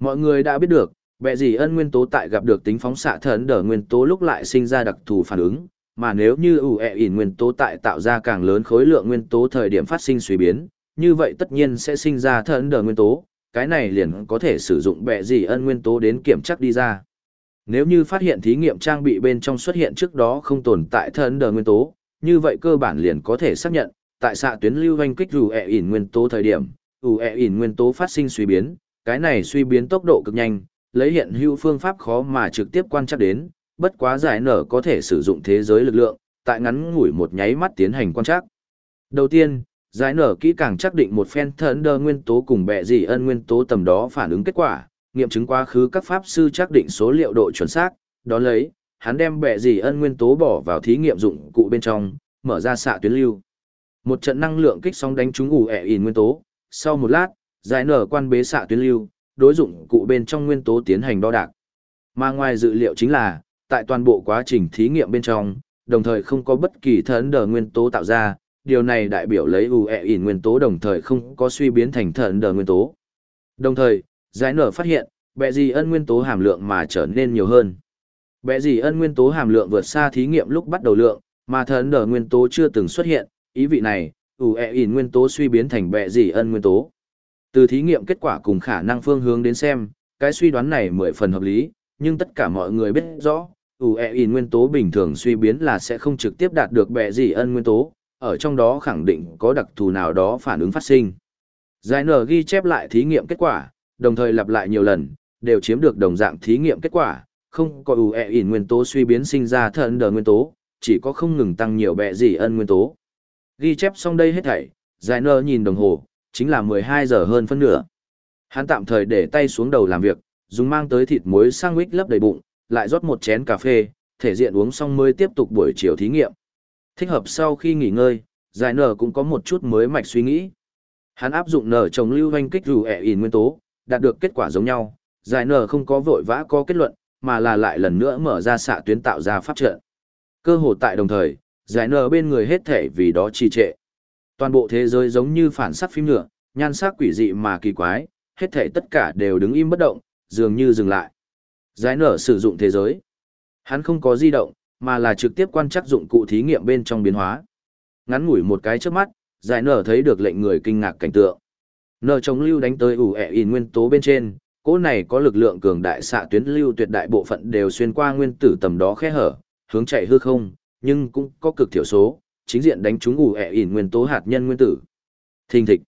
Mọi người đã biết được, bệ gì ân nguyên tố tại gặp được tính phóng xạ thần đỡ nguyên tố lúc lại sinh ra đặc thù phản ứng, mà nếu như ủ ẹ ỉn nguyên tố tại tạo ra càng lớn khối lượng nguyên tố thời điểm phát sinh suy biến, như vậy tất nhiên sẽ sinh ra thần đỡ nguyên tố, cái này liền có thể sử dụng bệ gì ân nguyên tố đến kiểm chắc đi ra. Nếu như phát hiện thí nghiệm trang bị bên trong xuất hiện trước đó không tồn tại thần đờ nguyên tố, như vậy cơ bản liền có thể xác nhận, tại xạ tuyến lưu hoanh kích ủ ẹ ỉn nguyên tố thời điểm, ủ ẹ ỉn nguyên tố phát sinh suy biến, cái này suy biến tốc độ cực nhanh, lấy hiện hữu phương pháp khó mà trực tiếp quan trắc đến, bất quá giải nở có thể sử dụng thế giới lực lượng, tại ngắn ngủi một nháy mắt tiến hành quan trắc. Đầu tiên, giải nở kỹ càng xác định một phen thần đơ nguyên tố cùng bệ gì ân nguyên tố tầm đó phản ứng kết quả, nghiệm chứng quá khứ các pháp sư xác định số liệu độ chuẩn xác, đó lấy, hắn đem bẹ gì ân nguyên tố bỏ vào thí nghiệm dụng cụ bên trong, mở ra xạ tuyến lưu. Một trận năng lượng kích sóng đánh trúng ủ ẻ ỉn nguyên tố, sau một lát, giải nở quan bế xạ tuyến lưu, đối dụng cụ bên trong nguyên tố tiến hành đo đạc. Mà ngoài dự liệu chính là, tại toàn bộ quá trình thí nghiệm bên trong, đồng thời không có bất kỳ thần đờ nguyên tố tạo ra, điều này đại biểu lấy ủ ẹ ỉn nguyên tố đồng thời không có suy biến thành thần đờ nguyên tố. Đồng thời, giải nở phát hiện, bẹ gì ân nguyên tố hàm lượng mà trở nên nhiều hơn. Bẹ gì ân nguyên tố hàm lượng vượt xa thí nghiệm lúc bắt đầu lượng, mà thần đờ nguyên tố chưa từng xuất hiện, ý vị này, ủ ẹ ỉn nguyên tố suy biến thành bẹ gì ân nguyên tố. Từ thí nghiệm kết quả cùng khả năng phương hướng đến xem, cái suy đoán này mười phần hợp lý, nhưng tất cả mọi người biết rõ, ủ ẹ ỉn nguyên tố bình thường suy biến là sẽ không trực tiếp đạt được bẹ gì ân nguyên tố, ở trong đó khẳng định có đặc thù nào đó phản ứng phát sinh. Giải nở ghi chép lại thí nghiệm kết quả, đồng thời lặp lại nhiều lần, đều chiếm được đồng dạng thí nghiệm kết quả, không có ủ ẹ ỉn nguyên tố suy biến sinh ra thần đờ nguyên tố, chỉ có không ngừng tăng nhiều bẹ gì ân nguyên tố. Ghi chép xong đây hết thảy, giải nở nhìn đồng hồ, chính là 12 giờ hơn phân nửa. Hắn tạm thời để tay xuống đầu làm việc, dùng mang tới thịt muối sandwich lấp đầy bụng, lại rót một chén cà phê, thể diện uống xong mới tiếp tục buổi chiều thí nghiệm. Thích hợp sau khi nghỉ ngơi, giải nở cũng có một chút mới mạch suy nghĩ. Hắn áp dụng nở trồng lưu hoanh kích rủ ẻ ỉn nguyên tố, đạt được kết quả giống nhau, giải nở không có vội vã có kết luận, mà là lại lần nữa mở ra xạ tuyến tạo ra pháp trận. Cơ hồ tại đồng thời, giải nở bên người hết thể vì đó trì trệ. Toàn bộ thế giới giống như phản sắc phim nhựa, nhan sắc quỷ dị mà kỳ quái, hết thể tất cả đều đứng im bất động, dường như dừng lại. Giải nở sử dụng thế giới. Hắn không có di động, mà là trực tiếp quan trắc dụng cụ thí nghiệm bên trong biến hóa. Ngắn ngủi một cái trước mắt, giải nở thấy được lệnh người kinh ngạc cảnh tượng. Nở chống lưu đánh tới ủ ẹ in nguyên tố bên trên, cỗ này có lực lượng cường đại xạ tuyến lưu tuyệt đại bộ phận đều xuyên qua nguyên tử tầm đó khe hở, hướng chạy hư không, nhưng cũng có cực thiểu số, chính diện đánh trúng ủ ẹ ỉn nguyên tố hạt nhân nguyên tử. Thình thịch.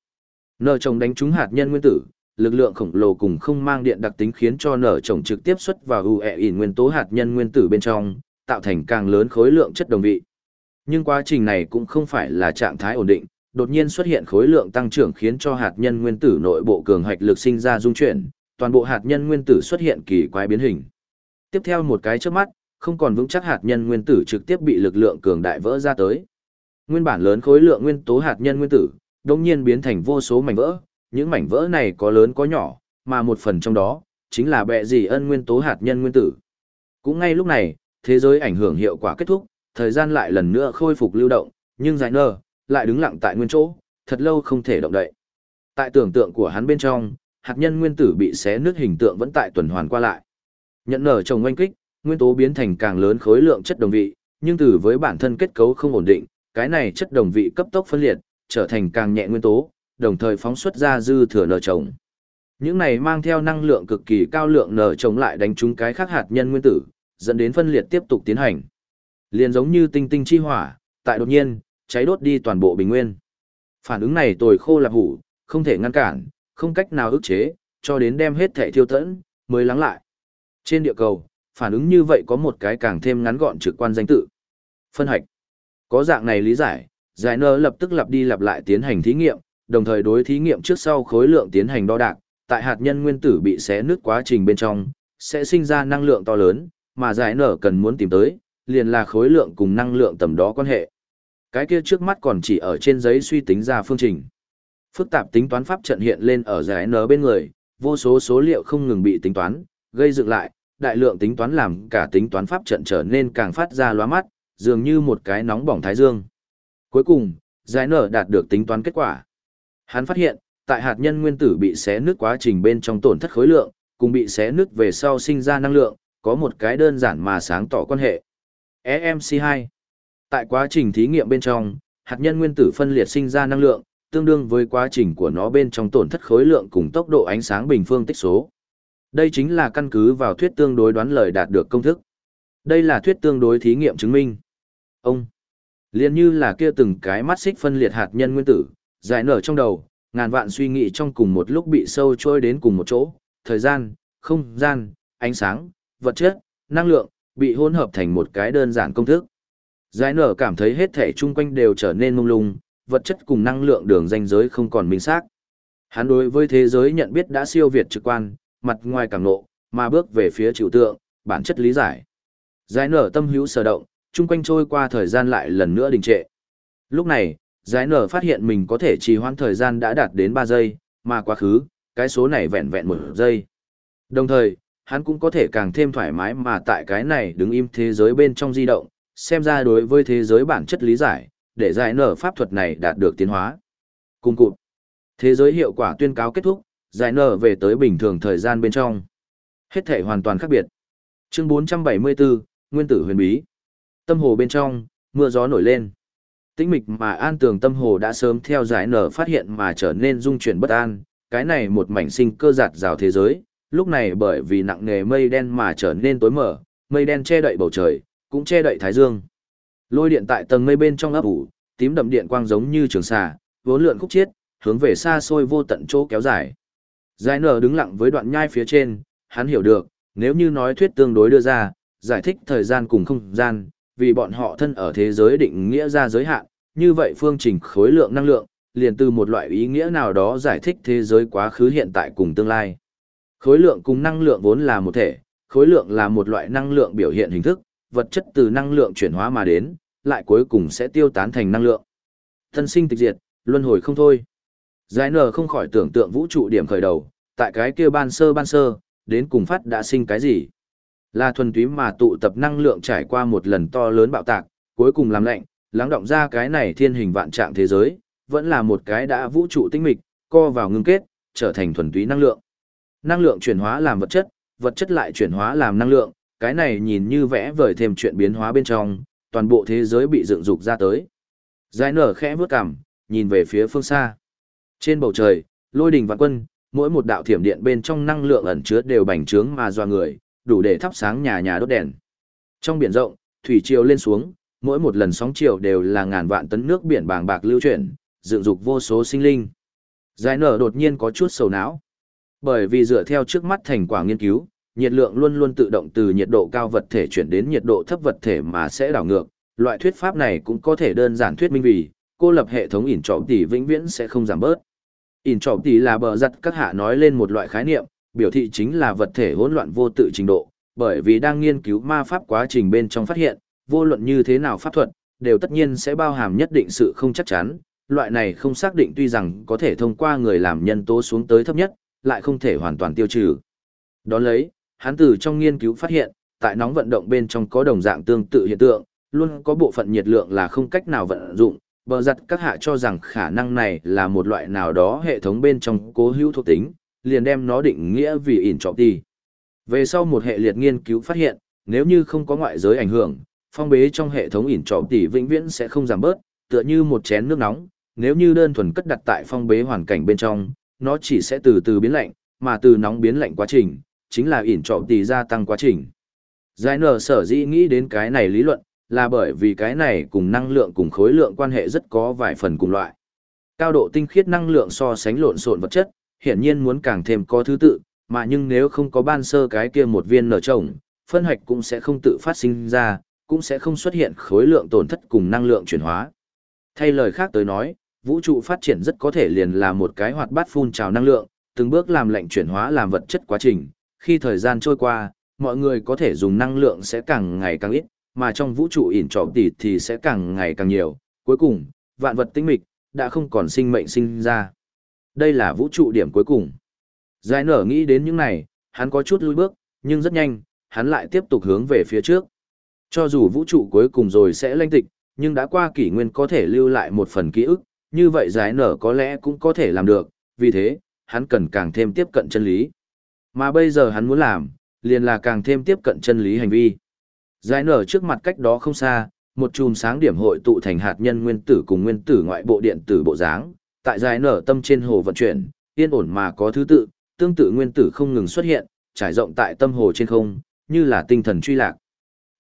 Nở trồng đánh trúng hạt nhân nguyên tử, lực lượng khổng lồ cùng không mang điện đặc tính khiến cho nở trồng trực tiếp xuất vào ủ ẹ ỉn nguyên tố hạt nhân nguyên tử bên trong, tạo thành càng lớn khối lượng chất đồng vị. Nhưng quá trình này cũng không phải là trạng thái ổn định, đột nhiên xuất hiện khối lượng tăng trưởng khiến cho hạt nhân nguyên tử nội bộ cường hạch lực sinh ra dung chuyển, toàn bộ hạt nhân nguyên tử xuất hiện kỳ quái biến hình. Tiếp theo một cái chớp mắt, không còn vững chắc hạt nhân nguyên tử trực tiếp bị lực lượng cường đại vỡ ra tới. Nguyên bản lớn khối lượng nguyên tố hạt nhân nguyên tử, đột nhiên biến thành vô số mảnh vỡ, những mảnh vỡ này có lớn có nhỏ, mà một phần trong đó chính là bệ gì ân nguyên tố hạt nhân nguyên tử. Cũng ngay lúc này, thế giới ảnh hưởng hiệu quả kết thúc, thời gian lại lần nữa khôi phục lưu động, nhưng giải nơ, lại đứng lặng tại nguyên chỗ, thật lâu không thể động đậy. Tại tưởng tượng của hắn bên trong, hạt nhân nguyên tử bị xé nứt hình tượng vẫn tại tuần hoàn qua lại. Nhận nở trồng oanh kích, nguyên tố biến thành càng lớn khối lượng chất đồng vị, nhưng từ với bản thân kết cấu không ổn định, cái này chất đồng vị cấp tốc phân liệt, trở thành càng nhẹ nguyên tố, đồng thời phóng xuất ra dư thừa nở trồng. Những này mang theo năng lượng cực kỳ cao lượng nở trồng lại đánh trúng cái khác hạt nhân nguyên tử, dẫn đến phân liệt tiếp tục tiến hành. Liền giống như tinh tinh chi hỏa, tại đột nhiên, cháy đốt đi toàn bộ bình nguyên. Phản ứng này tồi khô lạp hủ, không thể ngăn cản, không cách nào ức chế, cho đến đem hết thể thiêu tẫn, mới lắng lại. Trên địa cầu, phản ứng như vậy có một cái càng thêm ngắn gọn trực quan danh tự. Phân hạch. Có dạng này lý giải, giải nơ lập tức lặp đi lặp lại tiến hành thí nghiệm, đồng thời đối thí nghiệm trước sau khối lượng tiến hành đo đạc, tại hạt nhân nguyên tử bị xé nứt quá trình bên trong, sẽ sinh ra năng lượng to lớn, mà giải nở cần muốn tìm tới, liền là khối lượng cùng năng lượng tầm đó quan hệ. Cái kia trước mắt còn chỉ ở trên giấy suy tính ra phương trình. Phức tạp tính toán pháp trận hiện lên ở giải nở bên người, vô số số liệu không ngừng bị tính toán, gây dựng lại, đại lượng tính toán làm cả tính toán pháp trận trở nên càng phát ra lóa mắt, dường như một cái nóng bỏng thái dương. Cuối cùng, giải nở đạt được tính toán kết quả. Hắn phát hiện, tại hạt nhân nguyên tử bị xé nứt quá trình bên trong tổn thất khối lượng, cùng bị xé nứt về sau sinh ra năng lượng, có một cái đơn giản mà sáng tỏ quan hệ. EMC2 Tại quá trình thí nghiệm bên trong, hạt nhân nguyên tử phân liệt sinh ra năng lượng, tương đương với quá trình của nó bên trong tổn thất khối lượng cùng tốc độ ánh sáng bình phương tích số. Đây chính là căn cứ vào thuyết tương đối đoán lời đạt được công thức. Đây là thuyết tương đối thí nghiệm chứng minh. Ông, liền như là kia từng cái mắt xích phân liệt hạt nhân nguyên tử, giải nở trong đầu, ngàn vạn suy nghĩ trong cùng một lúc bị sâu trôi đến cùng một chỗ, thời gian, không gian, ánh sáng, vật chất, năng lượng, bị hỗn hợp thành một cái đơn giản công thức. Giải nở cảm thấy hết thể chung quanh đều trở nên mông lung, vật chất cùng năng lượng đường ranh giới không còn minh xác. Hắn đối với thế giới nhận biết đã siêu việt trực quan, mặt ngoài cảm nộ, mà bước về phía chịu tượng, bản chất lý giải. Giải nở tâm hữu sở động, chung quanh trôi qua thời gian lại lần nữa đình trệ. Lúc này, giải nở phát hiện mình có thể trì hoãn thời gian đã đạt đến 3 giây, mà quá khứ, cái số này vẹn vẹn một giây. Đồng thời, hắn cũng có thể càng thêm thoải mái mà tại cái này đứng im thế giới bên trong di động, xem ra đối với thế giới bản chất lý giải, để giải nở pháp thuật này đạt được tiến hóa. Cùng cụt. Thế giới hiệu quả tuyên cáo kết thúc, giải nở về tới bình thường thời gian bên trong. Hết thể hoàn toàn khác biệt. Chương 474, Nguyên tử huyền bí. Tâm hồ bên trong, mưa gió nổi lên. Tĩnh mịch mà an tường tâm hồ đã sớm theo giải nở phát hiện mà trở nên dung chuyển bất an, cái này một mảnh sinh cơ giạt rào thế giới, lúc này bởi vì nặng nề mây đen mà trở nên tối mở, mây đen che đậy bầu trời, cũng che đậy thái dương. Lôi điện tại tầng mây bên trong ấp ủ, tím đậm điện quang giống như trường xà, vốn lượn khúc chiết, hướng về xa xôi vô tận chỗ kéo dài. Giải nở đứng lặng với đoạn nhai phía trên, hắn hiểu được, nếu như nói thuyết tương đối đưa ra, giải thích thời gian cùng không gian, vì bọn họ thân ở thế giới định nghĩa ra giới hạn, như vậy phương trình khối lượng năng lượng, liền từ một loại ý nghĩa nào đó giải thích thế giới quá khứ hiện tại cùng tương lai. Khối lượng cùng năng lượng vốn là một thể, khối lượng là một loại năng lượng biểu hiện hình thức, vật chất từ năng lượng chuyển hóa mà đến, lại cuối cùng sẽ tiêu tán thành năng lượng. Thân sinh tịch diệt, luân hồi không thôi. Giải nở không khỏi tưởng tượng vũ trụ điểm khởi đầu, tại cái kia ban sơ ban sơ, đến cùng phát đã sinh cái gì. Là thuần túy mà tụ tập năng lượng trải qua một lần to lớn bạo tạc, cuối cùng làm lạnh, lắng động ra cái này thiên hình vạn trạng thế giới, vẫn là một cái đã vũ trụ tinh mịch, co vào ngưng kết, trở thành thuần túy năng lượng. Năng lượng chuyển hóa làm vật chất, vật chất lại chuyển hóa làm năng lượng, cái này nhìn như vẽ vời thêm chuyện biến hóa bên trong, toàn bộ thế giới bị dựng dục ra tới. Giải nở khẽ bước cằm, nhìn về phía phương xa. Trên bầu trời, lôi đình vạn quân, mỗi một đạo thiểm điện bên trong năng lượng ẩn chứa đều bành trướng mà doa người, đủ để thắp sáng nhà nhà đốt đèn. Trong biển rộng, thủy triều lên xuống, mỗi một lần sóng triều đều là ngàn vạn tấn nước biển bàng bạc lưu chuyển, dựng dục vô số sinh linh. Giải nở đột nhiên có chút sầu não. Bởi vì dựa theo trước mắt thành quả nghiên cứu, nhiệt lượng luôn luôn tự động từ nhiệt độ cao vật thể chuyển đến nhiệt độ thấp vật thể mà sẽ đảo ngược. Loại thuyết pháp này cũng có thể đơn giản thuyết minh vì, cô lập hệ thống ỉn trọng tỷ vĩnh viễn sẽ không giảm bớt. ỉn trọng tỷ là bờ giặt các hạ nói lên một loại khái niệm, biểu thị chính là vật thể hỗn loạn vô tự trình độ, bởi vì đang nghiên cứu ma pháp quá trình bên trong phát hiện, vô luận như thế nào pháp thuật, đều tất nhiên sẽ bao hàm nhất định sự không chắc chắn, loại này không xác định tuy rằng có thể thông qua người làm nhân tố xuống tới thấp nhất, lại không thể hoàn toàn tiêu trừ. Đón lấy, hắn từ trong nghiên cứu phát hiện, tại nóng vận động bên trong có đồng dạng tương tự hiện tượng, luôn có bộ phận nhiệt lượng là không cách nào vận dụng, bờ giặt các hạ cho rằng khả năng này là một loại nào đó hệ thống bên trong cố hữu thuộc tính, liền đem nó định nghĩa vì ỉn trọng tỷ. Về sau một hệ liệt nghiên cứu phát hiện, nếu như không có ngoại giới ảnh hưởng, phong bế trong hệ thống ỉn trọng tỷ vĩnh viễn sẽ không giảm bớt, tựa như một chén nước nóng, nếu như đơn thuần cất đặt tại phong bế hoàn cảnh bên trong, nó chỉ sẽ từ từ biến lạnh, mà từ nóng biến lạnh quá trình, chính là ỉn trọng tỷ gia tăng quá trình. Giải nở sở dĩ nghĩ đến cái này lý luận, là bởi vì cái này cùng năng lượng cùng khối lượng quan hệ rất có vài phần cùng loại. Cao độ tinh khiết năng lượng so sánh lộn xộn vật chất, hiển nhiên muốn càng thêm có thứ tự, mà nhưng nếu không có ban sơ cái kia một viên nở trồng, phân hoạch cũng sẽ không tự phát sinh ra, cũng sẽ không xuất hiện khối lượng tổn thất cùng năng lượng chuyển hóa. Thay lời khác tới nói, vũ trụ phát triển rất có thể liền là một cái hoạt bát phun trào năng lượng, từng bước làm lệnh chuyển hóa làm vật chất quá trình, khi thời gian trôi qua, mọi người có thể dùng năng lượng sẽ càng ngày càng ít, mà trong vũ trụ ỉn trọ tỷ thì sẽ càng ngày càng nhiều, cuối cùng, vạn vật tinh mịch, đã không còn sinh mệnh sinh ra. Đây là vũ trụ điểm cuối cùng. Giải nở nghĩ đến những này, hắn có chút lùi bước, nhưng rất nhanh, hắn lại tiếp tục hướng về phía trước. Cho dù vũ trụ cuối cùng rồi sẽ lanh tịch, nhưng đã qua kỷ nguyên có thể lưu lại một phần ký ức, như vậy giải nở có lẽ cũng có thể làm được, vì thế, hắn cần càng thêm tiếp cận chân lý. Mà bây giờ hắn muốn làm, liền là càng thêm tiếp cận chân lý hành vi. Giải nở trước mặt cách đó không xa, một chùm sáng điểm hội tụ thành hạt nhân nguyên tử cùng nguyên tử ngoại bộ điện tử bộ dáng, tại giải nở tâm trên hồ vận chuyển, yên ổn mà có thứ tự, tương tự nguyên tử không ngừng xuất hiện, trải rộng tại tâm hồ trên không, như là tinh thần truy lạc.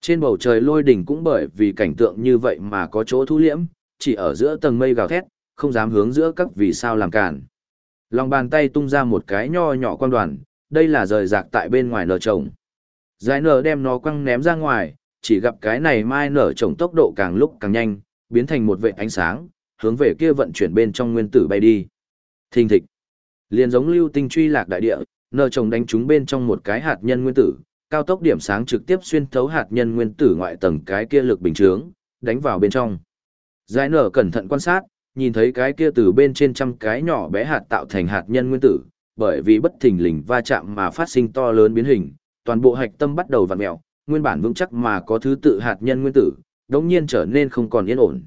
Trên bầu trời lôi đỉnh cũng bởi vì cảnh tượng như vậy mà có chỗ thu liễm, chỉ ở giữa tầng mây gào thét, không dám hướng giữa các vì sao làm cản. Lòng bàn tay tung ra một cái nho nhỏ quan đoàn, đây là rời rạc tại bên ngoài nở trồng. Giải nở đem nó quăng ném ra ngoài, chỉ gặp cái này mai nở trồng tốc độ càng lúc càng nhanh, biến thành một vệ ánh sáng, hướng về kia vận chuyển bên trong nguyên tử bay đi. Thình thịch. Liền giống lưu tinh truy lạc đại địa, nở trồng đánh trúng bên trong một cái hạt nhân nguyên tử, cao tốc điểm sáng trực tiếp xuyên thấu hạt nhân nguyên tử ngoại tầng cái kia lực bình chướng, đánh vào bên trong. Giải nở cẩn thận quan sát, nhìn thấy cái kia từ bên trên trăm cái nhỏ bé hạt tạo thành hạt nhân nguyên tử, bởi vì bất thình lình va chạm mà phát sinh to lớn biến hình, toàn bộ hạch tâm bắt đầu vặn mèo, nguyên bản vững chắc mà có thứ tự hạt nhân nguyên tử, đống nhiên trở nên không còn yên ổn.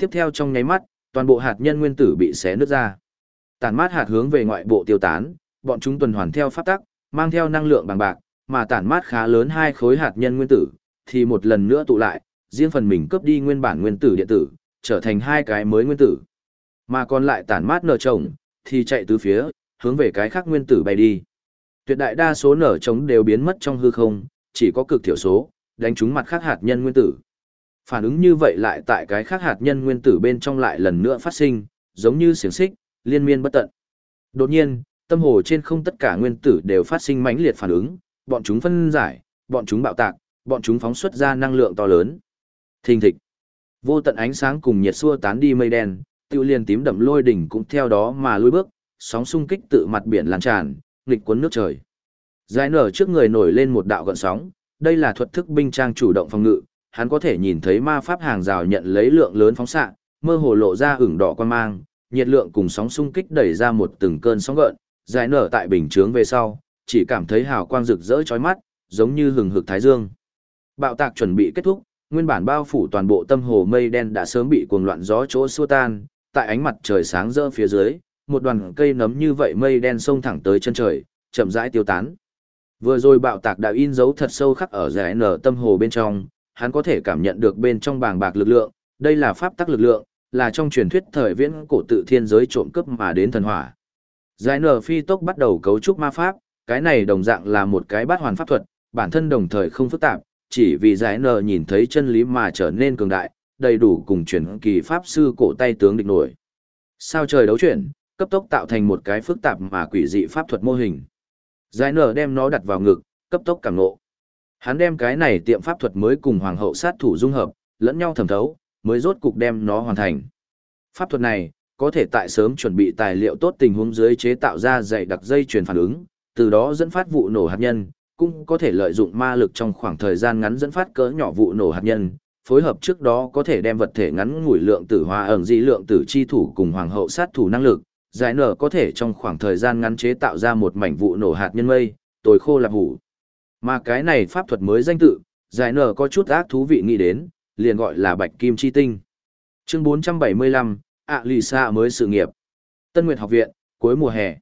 Tiếp theo trong nháy mắt, toàn bộ hạt nhân nguyên tử bị xé nứt ra. Tản mát hạt hướng về ngoại bộ tiêu tán, bọn chúng tuần hoàn theo pháp tắc, mang theo năng lượng bằng bạc, mà tản mát khá lớn hai khối hạt nhân nguyên tử, thì một lần nữa tụ lại, riêng phần mình cướp đi nguyên bản nguyên tử điện tử, trở thành hai cái mới nguyên tử. Mà còn lại tản mát nở trồng, thì chạy từ phía, hướng về cái khác nguyên tử bay đi. Tuyệt đại đa số nở trống đều biến mất trong hư không, chỉ có cực thiểu số, đánh trúng mặt khác hạt nhân nguyên tử. Phản ứng như vậy lại tại cái khác hạt nhân nguyên tử bên trong lại lần nữa phát sinh, giống như xiềng xích, liên miên bất tận. Đột nhiên, tâm hồ trên không tất cả nguyên tử đều phát sinh mãnh liệt phản ứng, bọn chúng phân giải, bọn chúng bạo tạc, bọn chúng phóng xuất ra năng lượng to lớn. Thình thịch. Vô tận ánh sáng cùng nhiệt xua tán đi mây đen, tiêu liên tím đậm lôi đỉnh cũng theo đó mà lùi bước, sóng xung kích tự mặt biển lan tràn, nghịch cuốn nước trời. Giải nở trước người nổi lên một đạo gợn sóng, đây là thuật thức binh trang chủ động phòng ngự, hắn có thể nhìn thấy ma pháp hàng rào nhận lấy lượng lớn phóng xạ, mơ hồ lộ ra ửng đỏ quan mang, nhiệt lượng cùng sóng xung kích đẩy ra một từng cơn sóng gợn, giải nở tại bình chướng về sau, chỉ cảm thấy hào quang rực rỡ chói mắt, giống như hừng hực thái dương. Bạo tạc chuẩn bị kết thúc, nguyên bản bao phủ toàn bộ tâm hồ mây đen đã sớm bị cuồng loạn gió chỗ xua tan, tại ánh mặt trời sáng rỡ phía dưới, một đoàn cây nấm như vậy mây đen xông thẳng tới chân trời, chậm rãi tiêu tán. Vừa rồi bạo tạc đã in dấu thật sâu khắc ở giải nở tâm hồ bên trong, hắn có thể cảm nhận được bên trong bàng bạc lực lượng, đây là pháp tắc lực lượng, là trong truyền thuyết thời viễn cổ tự thiên giới trộm cướp mà đến thần hỏa. Giải nở phi tốc bắt đầu cấu trúc ma pháp, cái này đồng dạng là một cái bát hoàn pháp thuật, bản thân đồng thời không phức tạp, chỉ vì giải nở nhìn thấy chân lý mà trở nên cường đại, đầy đủ cùng truyền kỳ pháp sư cổ tay tướng địch nổi. Sao trời đấu chuyển, cấp tốc tạo thành một cái phức tạp mà quỷ dị pháp thuật mô hình. Giải nở đem nó đặt vào ngực, cấp tốc cảm ngộ. Hắn đem cái này tiệm pháp thuật mới cùng hoàng hậu sát thủ dung hợp, lẫn nhau thẩm thấu, mới rốt cục đem nó hoàn thành. Pháp thuật này, có thể tại sớm chuẩn bị tài liệu tốt tình huống dưới chế tạo ra dày đặc dây truyền phản ứng, từ đó dẫn phát vụ nổ hạt nhân, cũng có thể lợi dụng ma lực trong khoảng thời gian ngắn dẫn phát cỡ nhỏ vụ nổ hạt nhân, phối hợp trước đó có thể đem vật thể ngắn ngủi lượng tử hóa ẩn dị lượng tử chi thủ cùng hoàng hậu sát thủ năng lực, giải nở có thể trong khoảng thời gian ngắn chế tạo ra một mảnh vụ nổ hạt nhân mây, tồi khô lạp hủ. Mà cái này pháp thuật mới danh tự, giải nở có chút ác thú vị nghĩ đến, liền gọi là bạch kim chi tinh. Chương 475, ạ lì xa mới sự nghiệp. Tân Nguyệt học viện, cuối mùa hè.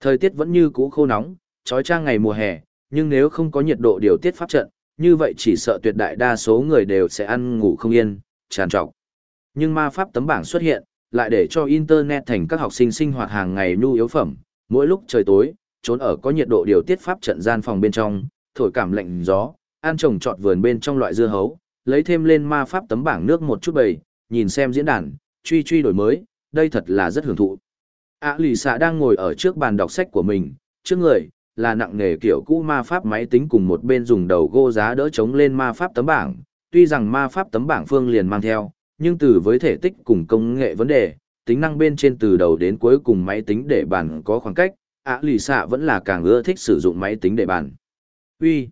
Thời tiết vẫn như cũ khô nóng, trói trang ngày mùa hè, nhưng nếu không có nhiệt độ điều tiết pháp trận, như vậy chỉ sợ tuyệt đại đa số người đều sẽ ăn ngủ không yên, tràn trọc. Nhưng ma pháp tấm bảng xuất hiện, lại để cho Internet thành các học sinh sinh hoạt hàng ngày nhu yếu phẩm, mỗi lúc trời tối, trốn ở có nhiệt độ điều tiết pháp trận gian phòng bên trong, thổi cảm lạnh gió, ăn trồng trọt vườn bên trong loại dưa hấu, lấy thêm lên ma pháp tấm bảng nước một chút bầy, nhìn xem diễn đàn, truy truy đổi mới, đây thật là rất hưởng thụ. À lì xạ đang ngồi ở trước bàn đọc sách của mình, trước người, là nặng nghề kiểu cũ ma pháp máy tính cùng một bên dùng đầu gô giá đỡ chống lên ma pháp tấm bảng. Tuy rằng ma pháp tấm bảng phương liền mang theo, nhưng từ với thể tích cùng công nghệ vấn đề, tính năng bên trên từ đầu đến cuối cùng máy tính để bàn có khoảng cách, ạ lì xạ vẫn là càng ưa thích sử dụng máy tính để bàn. Uy,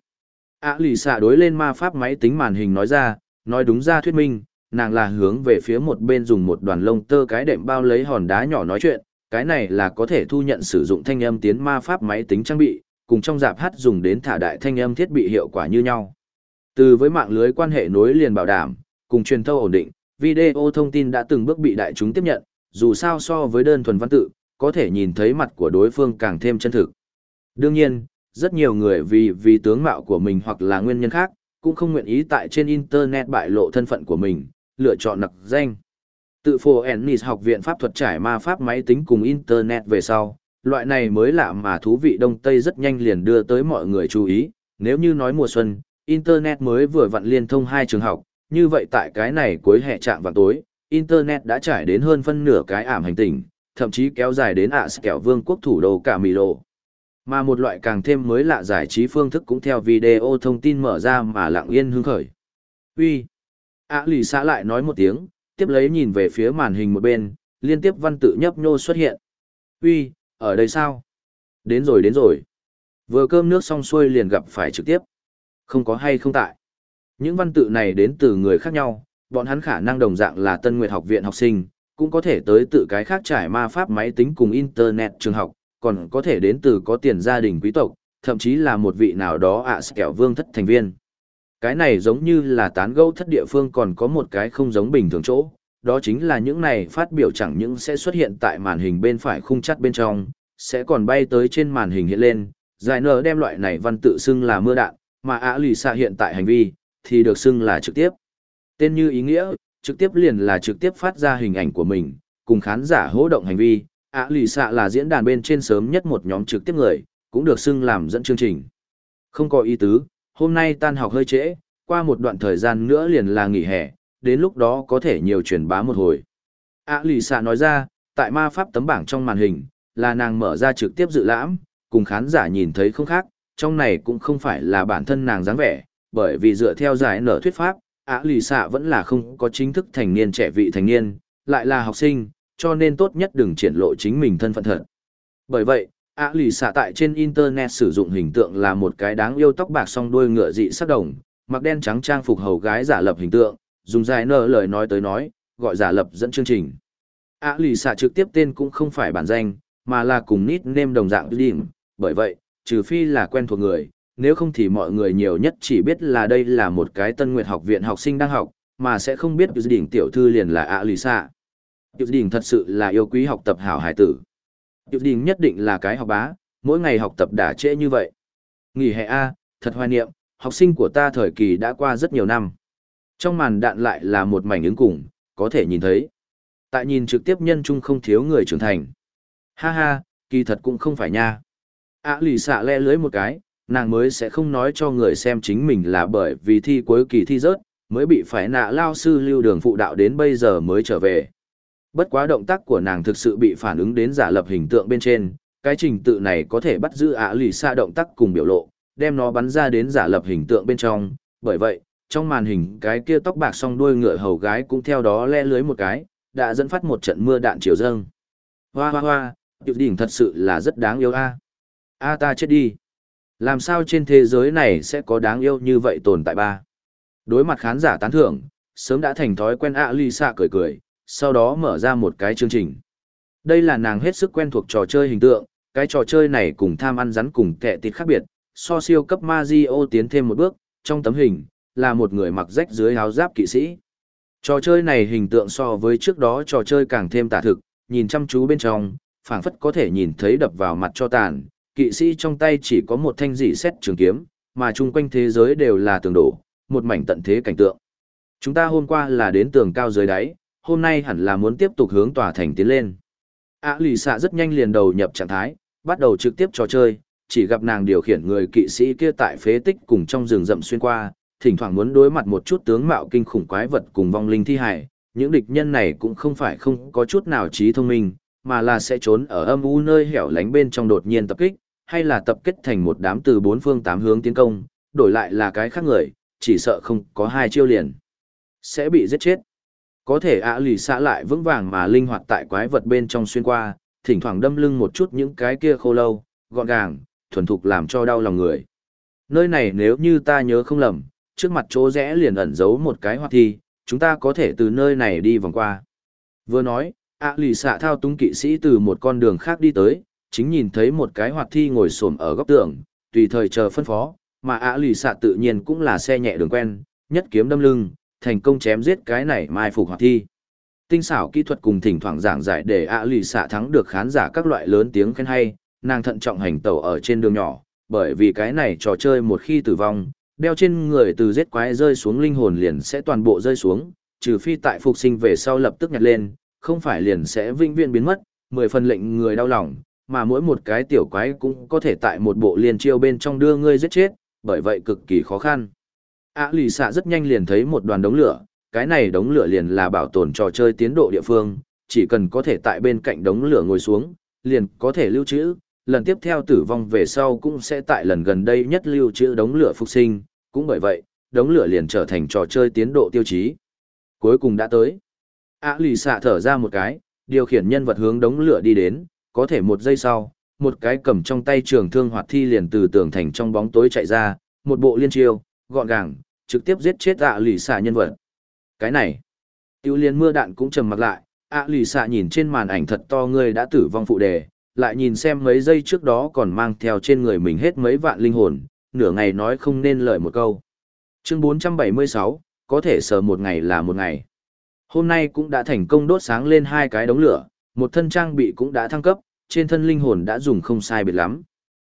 ạ lì xạ đối lên ma pháp máy tính màn hình nói ra, nói đúng ra thuyết minh, nàng là hướng về phía một bên dùng một đoàn lông tơ cái đệm bao lấy hòn đá nhỏ nói chuyện, cái này là có thể thu nhận sử dụng thanh âm tiến ma pháp máy tính trang bị, cùng trong dạp hát dùng đến thả đại thanh âm thiết bị hiệu quả như nhau. Từ với mạng lưới quan hệ nối liền bảo đảm, cùng truyền thâu ổn định, video thông tin đã từng bước bị đại chúng tiếp nhận, dù sao so với đơn thuần văn tự, có thể nhìn thấy mặt của đối phương càng thêm chân thực. Đương nhiên, rất nhiều người vì vì tướng mạo của mình hoặc là nguyên nhân khác, cũng không nguyện ý tại trên Internet bại lộ thân phận của mình, lựa chọn nặc danh. Tự phổ Ennis học viện pháp thuật trải ma pháp máy tính cùng Internet về sau, loại này mới lạ mà thú vị Đông Tây rất nhanh liền đưa tới mọi người chú ý, nếu như nói mùa xuân, Internet mới vừa vặn liên thông hai trường học, như vậy tại cái này cuối hè trạng vào tối, Internet đã trải đến hơn phân nửa cái ảm hành tinh, thậm chí kéo dài đến ạ à kẹo vương quốc thủ đô cả mì lộ. Mà một loại càng thêm mới lạ giải trí phương thức cũng theo video thông tin mở ra mà lặng yên hứng khởi. Uy, ạ lì xã lại nói một tiếng, tiếp lấy nhìn về phía màn hình một bên, liên tiếp văn tự nhấp nhô xuất hiện. Uy, ở đây sao? Đến rồi đến rồi. Vừa cơm nước xong xuôi liền gặp phải trực tiếp. Không có hay không tại. Những văn tự này đến từ người khác nhau, bọn hắn khả năng đồng dạng là Tân Nguyệt học viện học sinh, cũng có thể tới từ cái khác trải ma pháp máy tính cùng internet trường học, còn có thể đến từ có tiền gia đình quý tộc, thậm chí là một vị nào đó ạ à kẹo vương thất thành viên. Cái này giống như là tán gẫu thất địa phương còn có một cái không giống bình thường chỗ, đó chính là những này phát biểu chẳng những sẽ xuất hiện tại màn hình bên phải khung chắt bên trong, sẽ còn bay tới trên màn hình hiện lên, giải nở đem loại này văn tự xưng là mưa đạn, mà ạ lì xạ hiện tại hành vi, thì được xưng là trực tiếp. Tên như ý nghĩa, trực tiếp liền là trực tiếp phát ra hình ảnh của mình, cùng khán giả hỗ động hành vi, ạ lì xạ là diễn đàn bên trên sớm nhất một nhóm trực tiếp người, cũng được xưng làm dẫn chương trình. Không có ý tứ, hôm nay tan học hơi trễ, qua một đoạn thời gian nữa liền là nghỉ hè, đến lúc đó có thể nhiều truyền bá một hồi. ạ lì xạ nói ra, tại ma pháp tấm bảng trong màn hình, là nàng mở ra trực tiếp dự lãm, cùng khán giả nhìn thấy không khác, trong này cũng không phải là bản thân nàng dáng vẻ, bởi vì dựa theo giải nở thuyết pháp, ạ lì xạ vẫn là không có chính thức thành niên trẻ vị thành niên, lại là học sinh, cho nên tốt nhất đừng triển lộ chính mình thân phận thật. Bởi vậy, ạ lì xạ tại trên internet sử dụng hình tượng là một cái đáng yêu tóc bạc song đuôi ngựa dị sắc đồng, mặc đen trắng trang phục hầu gái giả lập hình tượng, dùng dài nở lời nói tới nói, gọi giả lập dẫn chương trình. ạ lì xạ trực tiếp tên cũng không phải bản danh, mà là cùng nít nêm đồng dạng điểm, bởi vậy, trừ phi là quen thuộc người, nếu không thì mọi người nhiều nhất chỉ biết là đây là một cái tân nguyệt học viện học sinh đang học, mà sẽ không biết đỉnh tiểu thư liền là ạ lì xạ. Tiểu đỉnh thật sự là yêu quý học tập hảo hải tử. Tiểu Đình nhất định là cái học bá, mỗi ngày học tập đã trễ như vậy. Nghỉ hè A, thật hoài niệm, học sinh của ta thời kỳ đã qua rất nhiều năm. Trong màn đạn lại là một mảnh ứng cùng, có thể nhìn thấy. Tại nhìn trực tiếp nhân trung không thiếu người trưởng thành. Ha ha, kỳ thật cũng không phải nha. À lì xạ le lưới một cái, nàng mới sẽ không nói cho người xem chính mình là bởi vì thi cuối kỳ thi rớt, mới bị phải nạ lao sư lưu đường phụ đạo đến bây giờ mới trở về. Bất quá động tác của nàng thực sự bị phản ứng đến giả lập hình tượng bên trên, cái trình tự này có thể bắt giữ ạ lì xa động tác cùng biểu lộ, đem nó bắn ra đến giả lập hình tượng bên trong, bởi vậy, trong màn hình cái kia tóc bạc song đuôi ngựa hầu gái cũng theo đó le lưới một cái, đã dẫn phát một trận mưa đạn chiều dâng. Hoa hoa hoa, tiểu đỉnh thật sự là rất đáng yêu a. A ta chết đi. Làm sao trên thế giới này sẽ có đáng yêu như vậy tồn tại ba? Đối mặt khán giả tán thưởng, sớm đã thành thói quen ạ lì xạ cười cười, sau đó mở ra một cái chương trình. Đây là nàng hết sức quen thuộc trò chơi hình tượng, cái trò chơi này cùng tham ăn rắn cùng kẻ tịt khác biệt, so siêu cấp Mario tiến thêm một bước, trong tấm hình, là một người mặc rách dưới áo giáp kỵ sĩ. Trò chơi này hình tượng so với trước đó trò chơi càng thêm tả thực, nhìn chăm chú bên trong, phảng phất có thể nhìn thấy đập vào mặt cho tàn, kỵ sĩ trong tay chỉ có một thanh dị xét trường kiếm, mà chung quanh thế giới đều là tường đổ, một mảnh tận thế cảnh tượng. Chúng ta hôm qua là đến tường cao dưới đáy, hôm nay hẳn là muốn tiếp tục hướng tòa thành tiến lên. ạ lì xạ rất nhanh liền đầu nhập trạng thái, bắt đầu trực tiếp trò chơi, chỉ gặp nàng điều khiển người kỵ sĩ kia tại phế tích cùng trong rừng rậm xuyên qua, thỉnh thoảng muốn đối mặt một chút tướng mạo kinh khủng quái vật cùng vong linh thi hải, những địch nhân này cũng không phải không có chút nào trí thông minh, mà là sẽ trốn ở âm u nơi hẻo lánh bên trong đột nhiên tập kích, hay là tập kết thành một đám từ bốn phương tám hướng tiến công, đổi lại là cái khác người, chỉ sợ không có hai chiêu liền. Sẽ bị giết chết. Có thể ạ lì xã lại vững vàng mà linh hoạt tại quái vật bên trong xuyên qua, thỉnh thoảng đâm lưng một chút những cái kia khô lâu, gọn gàng, thuần thục làm cho đau lòng người. Nơi này nếu như ta nhớ không lầm, trước mặt chỗ rẽ liền ẩn giấu một cái hoạt thi, chúng ta có thể từ nơi này đi vòng qua. Vừa nói, ạ lì xạ thao túng kỵ sĩ từ một con đường khác đi tới, chính nhìn thấy một cái hoạt thi ngồi xổm ở góc tường, tùy thời chờ phân phó, mà ạ lì xạ tự nhiên cũng là xe nhẹ đường quen, nhất kiếm đâm lưng, thành công chém giết cái này mai phục hoạt thi. Tinh xảo kỹ thuật cùng thỉnh thoảng giảng giải để ạ lì xạ thắng được khán giả các loại lớn tiếng khen hay, nàng thận trọng hành tẩu ở trên đường nhỏ, bởi vì cái này trò chơi một khi tử vong, đeo trên người từ giết quái rơi xuống linh hồn liền sẽ toàn bộ rơi xuống, trừ phi tại phục sinh về sau lập tức nhặt lên, không phải liền sẽ vĩnh viễn biến mất, mười phần lệnh người đau lòng, mà mỗi một cái tiểu quái cũng có thể tại một bộ liên chiêu bên trong đưa ngươi giết chết, bởi vậy cực kỳ khó khăn ạ lì xạ rất nhanh liền thấy một đoàn đống lửa, cái này đống lửa liền là bảo tồn trò chơi tiến độ địa phương, chỉ cần có thể tại bên cạnh đống lửa ngồi xuống, liền có thể lưu trữ, lần tiếp theo tử vong về sau cũng sẽ tại lần gần đây nhất lưu trữ đống lửa phục sinh, cũng bởi vậy, đống lửa liền trở thành trò chơi tiến độ tiêu chí. Cuối cùng đã tới. ạ lì xạ thở ra một cái, điều khiển nhân vật hướng đống lửa đi đến, có thể một giây sau, một cái cầm trong tay trường thương hoạt thi liền từ tường thành trong bóng tối chạy ra, một bộ liên chiêu, gọn gàng, trực tiếp giết chết ạ lì xạ nhân vật. Cái này, tiêu liên mưa đạn cũng trầm mặc lại, ạ lì xạ nhìn trên màn ảnh thật to người đã tử vong phụ đề, lại nhìn xem mấy giây trước đó còn mang theo trên người mình hết mấy vạn linh hồn, nửa ngày nói không nên lời một câu. Chương 476, có thể sờ một ngày là một ngày. Hôm nay cũng đã thành công đốt sáng lên hai cái đống lửa, một thân trang bị cũng đã thăng cấp, trên thân linh hồn đã dùng không sai biệt lắm.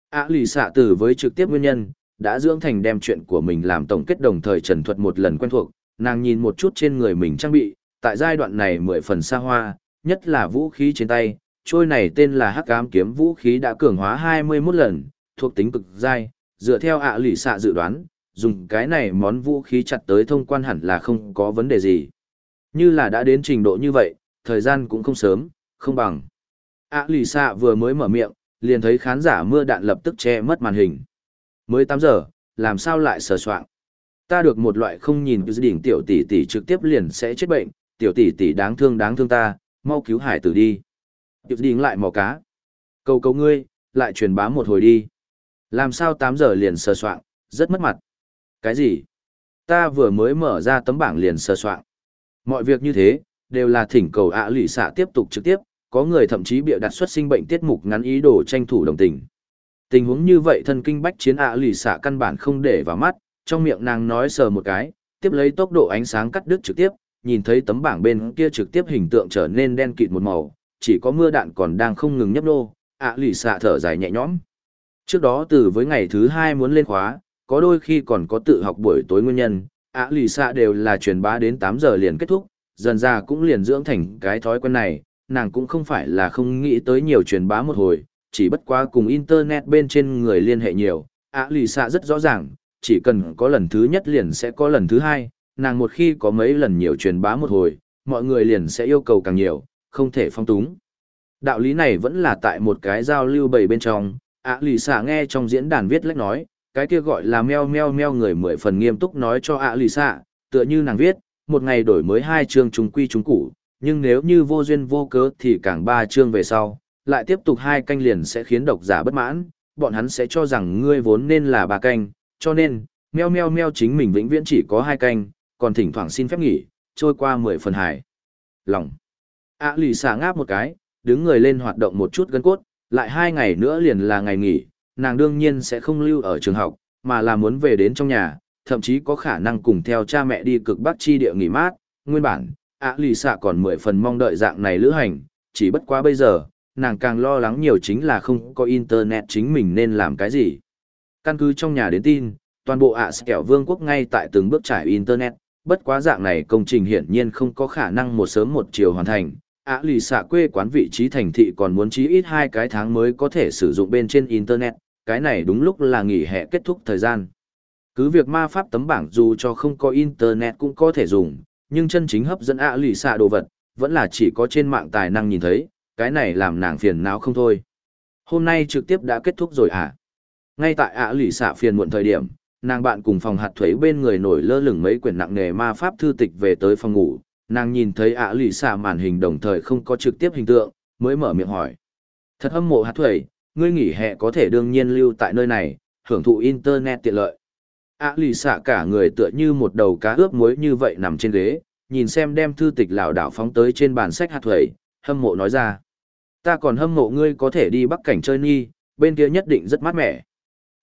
ạ lì xạ tử với trực tiếp nguyên nhân, đã dưỡng thành đem chuyện của mình làm tổng kết đồng thời trần thuật một lần quen thuộc, nàng nhìn một chút trên người mình trang bị, tại giai đoạn này mười phần xa hoa, nhất là vũ khí trên tay, trôi này tên là hắc ám kiếm vũ khí đã cường hóa 21 lần, thuộc tính cực dai, dựa theo ạ lỷ xạ dự đoán, dùng cái này món vũ khí chặt tới thông quan hẳn là không có vấn đề gì. Như là đã đến trình độ như vậy, thời gian cũng không sớm, không bằng. ạ lì xạ vừa mới mở miệng, liền thấy khán giả mưa đạn lập tức che mất màn hình. Mới 8 giờ, làm sao lại sờ soạng. Ta được một loại không nhìn đỉnh tiểu tỷ tỷ trực tiếp liền sẽ chết bệnh, tiểu tỷ tỷ đáng thương đáng thương ta, mau cứu hải tử đi. Tiểu đỉnh lại mò cá. Cầu cầu ngươi, lại truyền bá một hồi đi. Làm sao 8 giờ liền sờ soạng, rất mất mặt. Cái gì? Ta vừa mới mở ra tấm bảng liền sờ soạng. Mọi việc như thế, đều là thỉnh cầu ạ lụy xạ tiếp tục trực tiếp, có người thậm chí bịa đặt xuất sinh bệnh tiết mục ngắn ý đồ tranh thủ đồng tình. Tình huống như vậy thân kinh bách chiến ạ lì xạ căn bản không để vào mắt, trong miệng nàng nói sờ một cái, tiếp lấy tốc độ ánh sáng cắt đứt trực tiếp, nhìn thấy tấm bảng bên kia trực tiếp hình tượng trở nên đen kịt một màu, chỉ có mưa đạn còn đang không ngừng nhấp nô, ạ lì xạ thở dài nhẹ nhõm. Trước đó từ với ngày thứ hai muốn lên khóa, có đôi khi còn có tự học buổi tối nguyên nhân, ạ lì xạ đều là truyền bá đến tám giờ liền kết thúc, dần ra cũng liền dưỡng thành cái thói quen này, nàng cũng không phải là không nghĩ tới nhiều truyền bá một hồi, chỉ bất quá cùng internet bên trên người liên hệ nhiều, ạ lì xạ rất rõ ràng, chỉ cần có lần thứ nhất liền sẽ có lần thứ hai, nàng một khi có mấy lần nhiều truyền bá một hồi, mọi người liền sẽ yêu cầu càng nhiều, không thể phong túng. Đạo lý này vẫn là tại một cái giao lưu bầy bên trong, ạ lì xạ nghe trong diễn đàn viết lách nói, cái kia gọi là meo meo meo người mười phần nghiêm túc nói cho ạ lì xạ, tựa như nàng viết, một ngày đổi mới hai chương trùng quy trùng cũ, nhưng nếu như vô duyên vô cớ thì càng ba chương về sau, lại tiếp tục hai canh liền sẽ khiến độc giả bất mãn, bọn hắn sẽ cho rằng ngươi vốn nên là ba canh, cho nên, meo meo meo chính mình vĩnh viễn chỉ có hai canh, còn thỉnh thoảng xin phép nghỉ, trôi qua mười phần hải. Lòng. ạ lì xả ngáp một cái, đứng người lên hoạt động một chút gân cốt, lại hai ngày nữa liền là ngày nghỉ, nàng đương nhiên sẽ không lưu ở trường học, mà là muốn về đến trong nhà, thậm chí có khả năng cùng theo cha mẹ đi cực bắc chi địa nghỉ mát. Nguyên bản, ạ lì xạ còn mười phần mong đợi dạng này lữ hành, chỉ bất quá bây giờ, nàng càng lo lắng nhiều chính là không có internet chính mình nên làm cái gì. Căn cứ trong nhà đến tin, toàn bộ ạ kẻo vương quốc ngay tại từng bước trải internet, bất quá dạng này công trình hiển nhiên không có khả năng một sớm một chiều hoàn thành, ạ lì xạ quê quán vị trí thành thị còn muốn chí ít hai cái tháng mới có thể sử dụng bên trên internet cái này đúng lúc là nghỉ hè kết thúc thời gian. Cứ việc ma pháp tấm bảng dù cho không có internet cũng có thể dùng nhưng chân chính hấp dẫn ạ lì xạ đồ vật vẫn là chỉ có trên mạng tài năng nhìn thấy cái này làm nàng phiền não không thôi. Hôm nay trực tiếp đã kết thúc rồi à ngay tại ạ lì xạ phiền muộn thời điểm nàng bạn cùng phòng hạt thuế bên người nổi lơ lửng mấy quyển nặng nghề ma pháp thư tịch về tới phòng ngủ. Nàng nhìn thấy ạ lì xạ màn hình đồng thời không có trực tiếp hình tượng mới mở miệng hỏi. Thật hâm mộ hạt thuế, ngươi nghỉ hè có thể đương nhiên lưu tại nơi này hưởng thụ internet tiện lợi. Ạ lì xạ cả người tựa như một đầu cá ướp muối như vậy nằm trên ghế nhìn xem đem thư tịch lảo đảo phóng tới trên bàn sách hạt thuế, hâm mộ nói ra ta còn hâm mộ ngươi có thể đi bắc cảnh chơi nghi, bên kia nhất định rất mát mẻ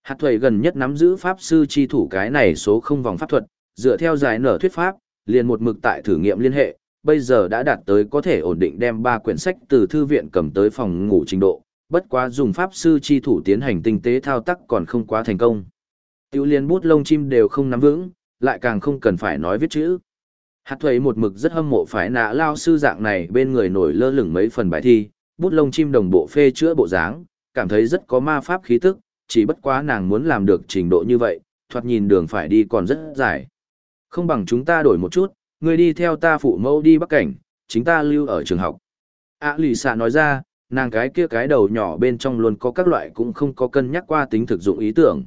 hạt thuầy gần nhất nắm giữ pháp sư chi thủ cái này số không vòng pháp thuật dựa theo giải nở thuyết pháp liền một mực tại thử nghiệm liên hệ, bây giờ đã đạt tới có thể ổn định đem ba quyển sách từ thư viện cầm tới phòng ngủ trình độ, bất quá dùng pháp sư chi thủ tiến hành tinh tế thao tác còn không quá thành công. Tiêu liên bút lông chim đều không nắm vững, lại càng không cần phải nói viết chữ. Hạt thuầy một mực rất hâm mộ phải nạ lao sư dạng này bên người nổi lơ lửng mấy phần bài thi, bút lông chim đồng bộ phê chữa bộ dáng, cảm thấy rất có ma pháp khí tức, chỉ bất quá nàng muốn làm được trình độ như vậy, thoạt nhìn đường phải đi còn rất dài. Không bằng chúng ta đổi một chút, ngươi đi theo ta phụ mẫu đi bắc cảnh, chính ta lưu ở trường học. À lì xạ nói ra, nàng cái kia cái đầu nhỏ bên trong luôn có các loại cũng không có cân nhắc qua tính thực dụng ý tưởng.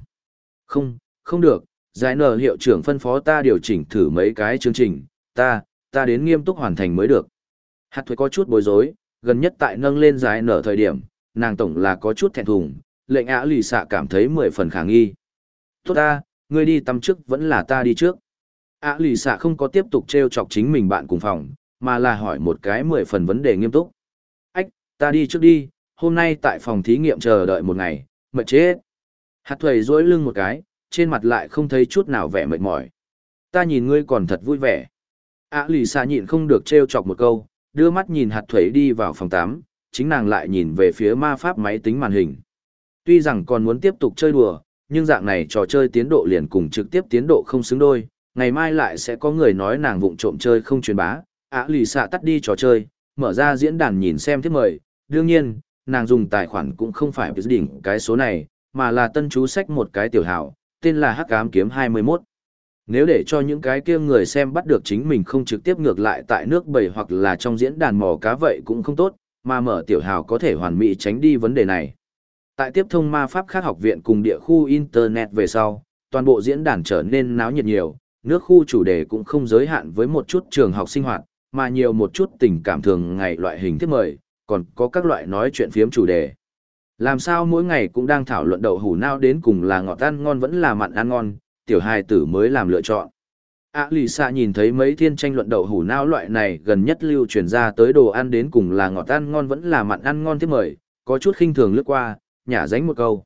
Không, không được, giải nở hiệu trưởng phân phó ta điều chỉnh thử mấy cái chương trình, ta, ta đến nghiêm túc hoàn thành mới được. Hạt thuế có chút bối rối, gần nhất tại nâng lên dài nở thời điểm, nàng tổng là có chút thẹn thùng, lệnh ạ lì xạ cảm thấy mười phần khả nghi. Tốt ta, ngươi đi tắm trước vẫn là ta đi trước. ạ lì xạ không có tiếp tục treo chọc chính mình bạn cùng phòng, mà là hỏi một cái mười phần vấn đề nghiêm túc. Ách, ta đi trước đi, hôm nay tại phòng thí nghiệm chờ đợi một ngày, mệt chết. Hạt thuầy dối lưng một cái, trên mặt lại không thấy chút nào vẻ mệt mỏi. Ta nhìn ngươi còn thật vui vẻ. ạ lì xạ nhịn không được treo chọc một câu, đưa mắt nhìn hạt thuế đi vào phòng 8, chính nàng lại nhìn về phía ma pháp máy tính màn hình. Tuy rằng còn muốn tiếp tục chơi đùa, nhưng dạng này trò chơi tiến độ liền cùng trực tiếp tiến độ không xứng đôi, ngày mai lại sẽ có người nói nàng vụng trộm chơi không truyền bá, ạ lì xạ tắt đi trò chơi, mở ra diễn đàn nhìn xem thiết mời, đương nhiên, nàng dùng tài khoản cũng không phải biết đỉnh cái số này, mà là tân chú sách một cái tiểu hảo, tên là Hắc Ám Kiếm 21. Nếu để cho những cái kia người xem bắt được chính mình không trực tiếp ngược lại tại nước bầy hoặc là trong diễn đàn mò cá vậy cũng không tốt, mà mở tiểu hào có thể hoàn mỹ tránh đi vấn đề này. Tại tiếp thông ma pháp khác học viện cùng địa khu Internet về sau, toàn bộ diễn đàn trở nên náo nhiệt nhiều, nước khu chủ đề cũng không giới hạn với một chút trường học sinh hoạt, mà nhiều một chút tình cảm thường ngày loại hình thiết mời, còn có các loại nói chuyện phiếm chủ đề. Làm sao mỗi ngày cũng đang thảo luận đậu hủ nao đến cùng là ngọt ăn ngon vẫn là mặn ăn ngon, tiểu hài tử mới làm lựa chọn. A lì xạ nhìn thấy mấy thiên tranh luận đậu hủ nao loại này gần nhất lưu truyền ra tới đồ ăn đến cùng là ngọt ăn ngon vẫn là mặn ăn ngon thế mời, có chút khinh thường lướt qua, nhả dánh một câu.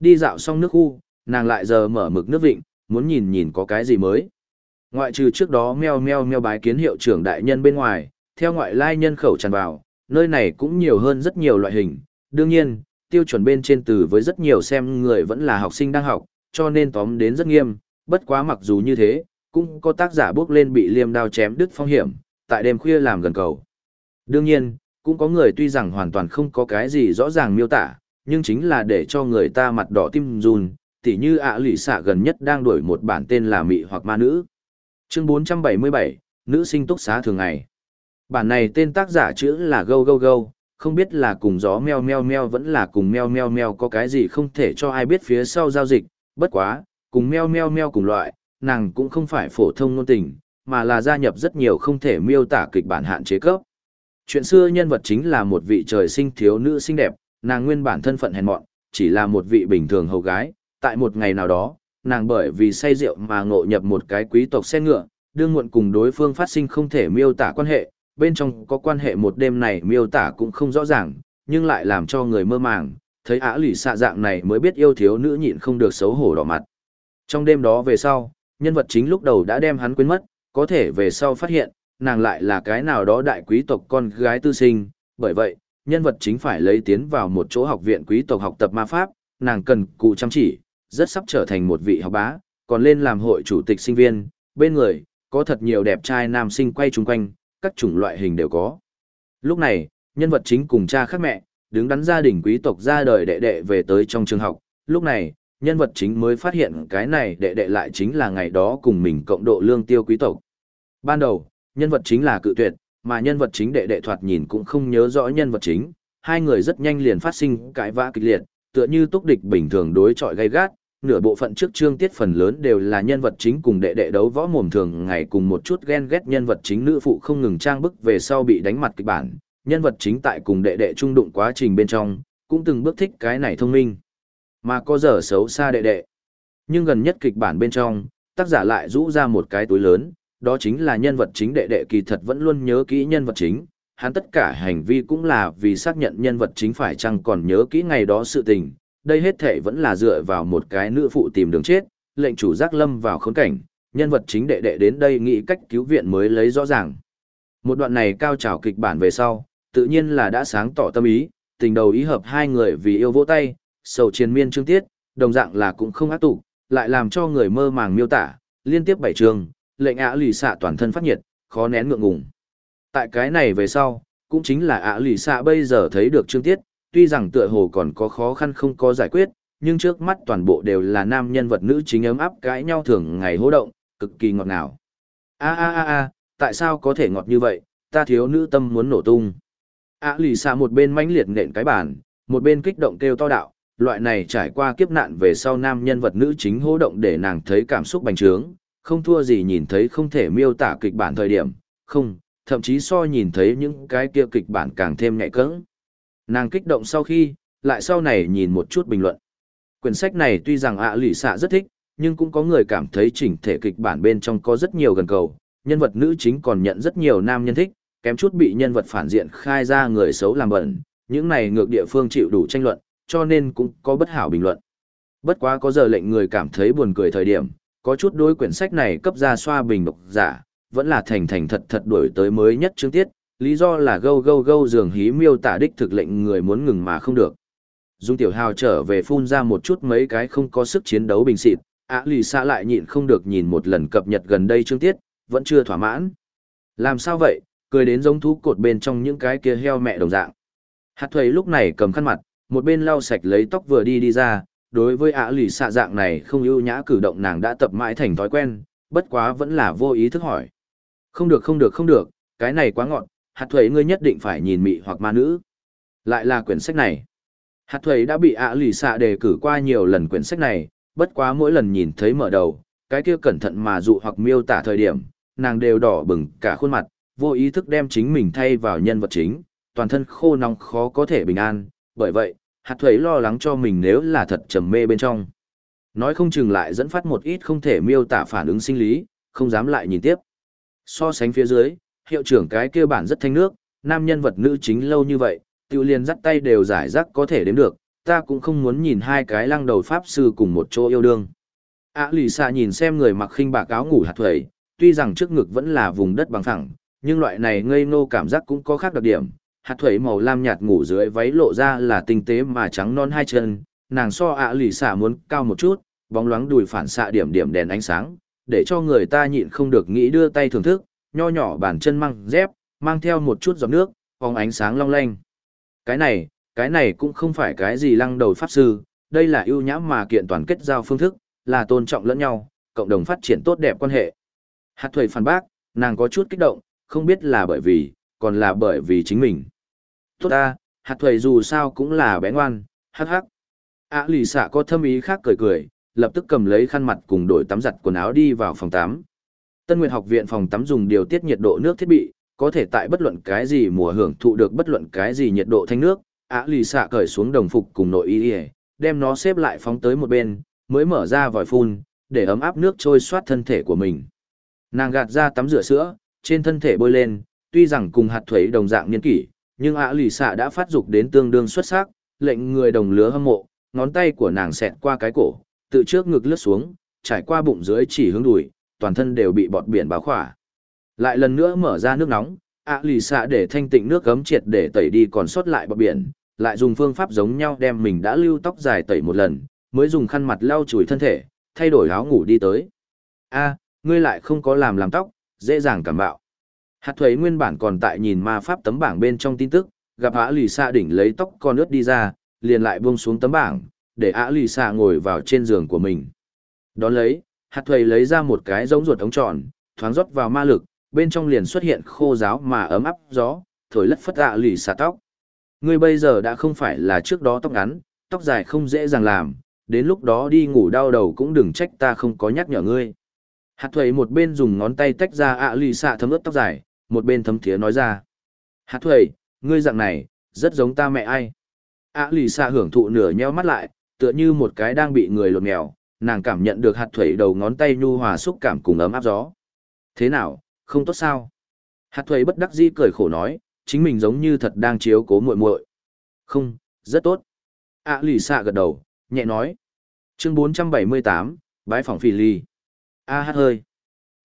Đi dạo xong nước khu, nàng lại giờ mở mực nước vịnh, muốn nhìn nhìn có cái gì mới. Ngoại trừ trước đó meo meo meo bái kiến hiệu trưởng đại nhân bên ngoài, theo ngoại lai nhân khẩu tràn vào, nơi này cũng nhiều hơn rất nhiều loại hình. Đương nhiên, tiêu chuẩn bên trên từ với rất nhiều xem người vẫn là học sinh đang học, cho nên tóm đến rất nghiêm, bất quá mặc dù như thế, cũng có tác giả bước lên bị liêm đao chém đứt phong hiểm, tại đêm khuya làm gần cầu. Đương nhiên, cũng có người tuy rằng hoàn toàn không có cái gì rõ ràng miêu tả, nhưng chính là để cho người ta mặt đỏ tim run, tỉ như ạ lỷ xạ gần nhất đang đuổi một bản tên là Mị hoặc Ma Nữ. Chương 477, Nữ sinh túc xá thường ngày. Bản này tên tác giả chữ là Go Go Go, không biết là cùng gió meo meo meo vẫn là cùng meo meo meo có cái gì không thể cho ai biết phía sau giao dịch, bất quá, cùng meo meo meo cùng loại, nàng cũng không phải phổ thông ngôn tình, mà là gia nhập rất nhiều không thể miêu tả kịch bản hạn chế cấp. Chuyện xưa nhân vật chính là một vị trời sinh thiếu nữ xinh đẹp, nàng nguyên bản thân phận hèn mọn, chỉ là một vị bình thường hầu gái, tại một ngày nào đó, nàng bởi vì say rượu mà ngộ nhập một cái quý tộc xe ngựa, đương muộn cùng đối phương phát sinh không thể miêu tả quan hệ, bên trong có quan hệ một đêm này miêu tả cũng không rõ ràng, nhưng lại làm cho người mơ màng, thấy ả lì xạ dạng này mới biết yêu thiếu nữ nhịn không được xấu hổ đỏ mặt. Trong đêm đó về sau, nhân vật chính lúc đầu đã đem hắn quên mất, có thể về sau phát hiện, nàng lại là cái nào đó đại quý tộc con gái tư sinh, bởi vậy, nhân vật chính phải lấy tiến vào một chỗ học viện quý tộc học tập ma pháp, nàng cần cụ chăm chỉ, rất sắp trở thành một vị học bá, còn lên làm hội chủ tịch sinh viên, bên người, có thật nhiều đẹp trai nam sinh quay chung quanh, các chủng loại hình đều có. Lúc này, nhân vật chính cùng cha khác mẹ, đứng đắn gia đình quý tộc ra đời đệ đệ về tới trong trường học, lúc này, nhân vật chính mới phát hiện cái này đệ đệ lại chính là ngày đó cùng mình cộng độ lương tiêu quý tộc. Ban đầu, nhân vật chính là cự tuyệt, mà nhân vật chính đệ đệ thoạt nhìn cũng không nhớ rõ nhân vật chính, hai người rất nhanh liền phát sinh cãi vã kịch liệt, tựa như túc địch bình thường đối chọi gay gắt, nửa bộ phận trước chương tiết phần lớn đều là nhân vật chính cùng đệ đệ đấu võ mồm thường ngày cùng một chút ghen ghét nhân vật chính nữ phụ không ngừng trang bức về sau bị đánh mặt kịch bản, nhân vật chính tại cùng đệ đệ trung đụng quá trình bên trong, cũng từng bước thích cái này thông minh. Mà có giờ xấu xa đệ đệ. Nhưng gần nhất kịch bản bên trong, tác giả lại rũ ra một cái túi lớn, đó chính là nhân vật chính đệ đệ kỳ thật vẫn luôn nhớ kỹ nhân vật chính. Hắn tất cả hành vi cũng là vì xác nhận nhân vật chính phải chăng còn nhớ kỹ ngày đó sự tình. Đây hết thể vẫn là dựa vào một cái nữ phụ tìm đường chết, lệnh chủ giác lâm vào khốn cảnh, nhân vật chính đệ đệ đến đây nghĩ cách cứu viện mới lấy rõ ràng. Một đoạn này cao trào kịch bản về sau, tự nhiên là đã sáng tỏ tâm ý, tình đầu ý hợp hai người vì yêu vỗ tay, sầu triền miên chương tiết, đồng dạng là cũng không ác tụ, lại làm cho người mơ màng miêu tả, liên tiếp bảy trường, lệnh ạ lì xạ toàn thân phát nhiệt, khó nén ngượng ngùng. Tại cái này về sau, cũng chính là ạ lì xạ bây giờ thấy được chương tiết, tuy rằng tựa hồ còn có khó khăn không có giải quyết, nhưng trước mắt toàn bộ đều là nam nhân vật nữ chính ấm áp cãi nhau thường ngày hô động, cực kỳ ngọt ngào. A a a a, tại sao có thể ngọt như vậy, ta thiếu nữ tâm muốn nổ tung ạ lì xạ một bên mãnh liệt nện cái bàn, một bên kích động kêu to đạo, loại này trải qua kiếp nạn về sau nam nhân vật nữ chính hô động để nàng thấy cảm xúc bành trướng, không thua gì nhìn thấy không thể miêu tả kịch bản thời điểm, không, thậm chí so nhìn thấy những cái kia kịch bản càng thêm nhạy cỡng Nàng kích động sau khi, lại sau này nhìn một chút bình luận. Quyển sách này tuy rằng ạ lì xạ rất thích, nhưng cũng có người cảm thấy chỉnh thể kịch bản bên trong có rất nhiều gần cầu, nhân vật nữ chính còn nhận rất nhiều nam nhân thích, kém chút bị nhân vật phản diện khai ra người xấu làm bẩn, những này ngược địa phương chịu đủ tranh luận, cho nên cũng có bất hảo bình luận. Bất quá có giờ lệnh người cảm thấy buồn cười thời điểm, có chút đối quyển sách này cấp ra xoa bình độc giả, vẫn là thành thành thật thật đổi tới mới nhất chương tiết, lý do là gâu gâu gâu dường hí miêu tả đích thực lệnh người muốn ngừng mà không được. Dung Tiểu Hào trở về phun ra một chút mấy cái không có sức chiến đấu bình xịt, ạ lì xa lại nhịn không được nhìn một lần cập nhật gần đây chương tiết, vẫn chưa thỏa mãn. Làm sao vậy, cười đến giống thú cột bên trong những cái kia heo mẹ đồng dạng. Hạt thuầy lúc này cầm khăn mặt, một bên lau sạch lấy tóc vừa đi đi ra, đối với ả lì xạ dạng này không ưu nhã cử động nàng đã tập mãi thành thói quen, bất quá vẫn là vô ý thức hỏi. Không được không được không được, cái này quá ngọn, hạt thuầy ngươi nhất định phải nhìn mị hoặc ma nữ. Lại là quyển sách này. Hạt thuầy đã bị ả lì xạ đề cử qua nhiều lần quyển sách này, bất quá mỗi lần nhìn thấy mở đầu, cái kia cẩn thận mà dụ hoặc miêu tả thời điểm, nàng đều đỏ bừng cả khuôn mặt, vô ý thức đem chính mình thay vào nhân vật chính, toàn thân khô nóng khó có thể bình an, bởi vậy, hạt thuế lo lắng cho mình nếu là thật trầm mê bên trong. Nói không chừng lại dẫn phát một ít không thể miêu tả phản ứng sinh lý, không dám lại nhìn tiếp. So sánh phía dưới, hiệu trưởng cái kia bản rất thanh nước, nam nhân vật nữ chính lâu như vậy, tiêu liền dắt tay đều giải rác có thể đến được, ta cũng không muốn nhìn hai cái lăng đầu pháp sư cùng một chỗ yêu đương. Ả lì xạ nhìn xem người mặc khinh bạc áo ngủ hạt thuẩy, tuy rằng trước ngực vẫn là vùng đất bằng phẳng, nhưng loại này ngây ngô cảm giác cũng có khác đặc điểm. Hạt thuẩy màu lam nhạt ngủ dưới váy lộ ra là tinh tế mà trắng non hai chân, nàng so Ả lì xả muốn cao một chút, bóng loáng đùi phản xạ điểm điểm đèn ánh sáng, để cho người ta nhịn không được nghĩ đưa tay thưởng thức, nho nhỏ bàn chân mang dép, mang theo một chút giọt nước, phóng ánh sáng long lanh. Cái này, cái này cũng không phải cái gì lăng đầu pháp sư, đây là ưu nhã mà kiện toàn kết giao phương thức, là tôn trọng lẫn nhau, cộng đồng phát triển tốt đẹp quan hệ. Hạt thuầy phản bác, nàng có chút kích động, không biết là bởi vì, còn là bởi vì chính mình. Tốt ta, hạt thuầy dù sao cũng là bé ngoan, hắc hắc. À lì xạ có thâm ý khác cười cười, lập tức cầm lấy khăn mặt cùng đổi tắm giặt quần áo đi vào phòng tắm. Tân Nguyệt học viện phòng tắm dùng điều tiết nhiệt độ nước thiết bị, có thể tại bất luận cái gì mùa hưởng thụ được bất luận cái gì nhiệt độ thanh nước. Á lì xạ cởi xuống đồng phục cùng nội y đem nó xếp lại phóng tới một bên, mới mở ra vòi phun, để ấm áp nước trôi xoát thân thể của mình. Nàng gạt ra tắm rửa sữa, trên thân thể bôi lên, tuy rằng cùng hạt thuế đồng dạng niên kỷ, nhưng ạ lì xạ đã phát dục đến tương đương xuất sắc, lệnh người đồng lứa hâm mộ, ngón tay của nàng xẹt qua cái cổ, tự trước ngực lướt xuống, trải qua bụng dưới chỉ hướng đùi, toàn thân đều bị bọt biển bao khỏa. Lại lần nữa mở ra nước nóng, ạ lì xạ để thanh tịnh nước gấm triệt để tẩy đi còn sót lại bọt biển, lại dùng phương pháp giống nhau đem mình đã lưu tóc dài tẩy một lần, mới dùng khăn mặt lau chùi thân thể, thay đổi áo ngủ đi tới. A, ngươi lại không có làm làm tóc, dễ dàng cảm bạo. Hạt thuế nguyên bản còn tại nhìn ma pháp tấm bảng bên trong tin tức, gặp ả lì xa đỉnh lấy tóc con ướt đi ra, liền lại buông xuống tấm bảng, để ả lì xa ngồi vào trên giường của mình. Đón lấy, hạt thuế lấy ra một cái giống ruột ống tròn, thoáng rót vào ma lực, bên trong liền xuất hiện khô giáo mà ấm áp gió, thổi lất phất ả lì xa tóc. Ngươi bây giờ đã không phải là trước đó tóc ngắn, tóc dài không dễ dàng làm, đến lúc đó đi ngủ đau đầu cũng đừng trách ta không có nhắc nhở ngươi. Hạt thuầy một bên dùng ngón tay tách ra ạ lì xạ thấm ướt tóc dài, một bên thấm thía nói ra. Hạt thuầy ngươi dạng này, rất giống ta mẹ ai. ạ lì xạ hưởng thụ nửa nheo mắt lại, tựa như một cái đang bị người lột mèo, nàng cảm nhận được hạt thuầy đầu ngón tay nhu hòa xúc cảm cùng ấm áp gió. Thế nào, không tốt sao? Hạt thuầy bất đắc dĩ cười khổ nói, chính mình giống như thật đang chiếu cố muội muội. Không, rất tốt. ạ lì xạ gật đầu, nhẹ nói. Chương 478, bái phòng phi ly. A hát hơi.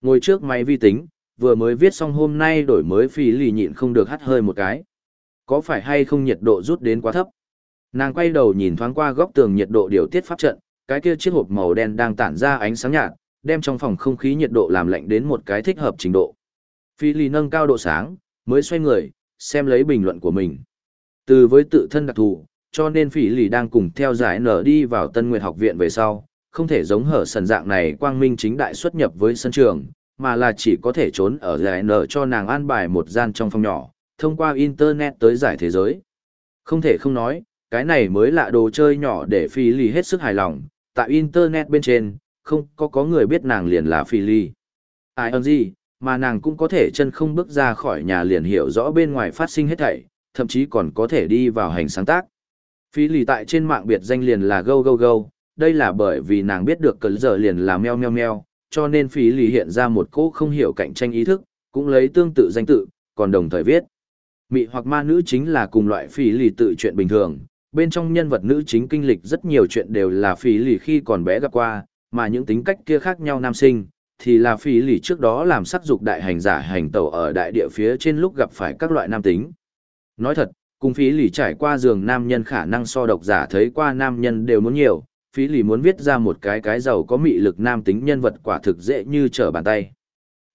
Ngồi trước máy vi tính, vừa mới viết xong hôm nay đổi mới phi lì nhịn không được hát hơi một cái. Có phải hay không nhiệt độ rút đến quá thấp? Nàng quay đầu nhìn thoáng qua góc tường nhiệt độ điều tiết pháp trận, cái kia chiếc hộp màu đen đang tản ra ánh sáng nhạt, đem trong phòng không khí nhiệt độ làm lạnh đến một cái thích hợp trình độ. Phi Ly nâng cao độ sáng, mới xoay người, xem lấy bình luận của mình. Từ với tự thân đặc thù, cho nên phỉ lì đang cùng theo giải nở đi vào Tân Nguyệt học viện về sau, không thể giống hở sần dạng này quang minh chính đại xuất nhập với sân trường, mà là chỉ có thể trốn ở giải nở cho nàng an bài một gian trong phòng nhỏ, thông qua Internet tới giải thế giới. Không thể không nói, cái này mới là đồ chơi nhỏ để phi lì hết sức hài lòng, tại Internet bên trên, không có có người biết nàng liền là phi lì. Ai ơn gì, mà nàng cũng có thể chân không bước ra khỏi nhà liền hiểu rõ bên ngoài phát sinh hết thảy, thậm chí còn có thể đi vào hành sáng tác. phi lì tại trên mạng biệt danh liền là go go go, đây là bởi vì nàng biết được cẩn giờ liền là meo meo meo, cho nên phí lì hiện ra một cỗ không hiểu cạnh tranh ý thức, cũng lấy tương tự danh tự, còn đồng thời viết. Mị hoặc ma nữ chính là cùng loại phí lì tự chuyện bình thường, bên trong nhân vật nữ chính kinh lịch rất nhiều chuyện đều là phí lì khi còn bé gặp qua, mà những tính cách kia khác nhau nam sinh, thì là phí lì trước đó làm sắc dục đại hành giả hành tẩu ở đại địa phía trên lúc gặp phải các loại nam tính. Nói thật, cùng phí lì trải qua giường nam nhân khả năng so độc giả thấy qua nam nhân đều muốn nhiều, phí lì muốn viết ra một cái cái giàu có mị lực nam tính nhân vật quả thực dễ như trở bàn tay.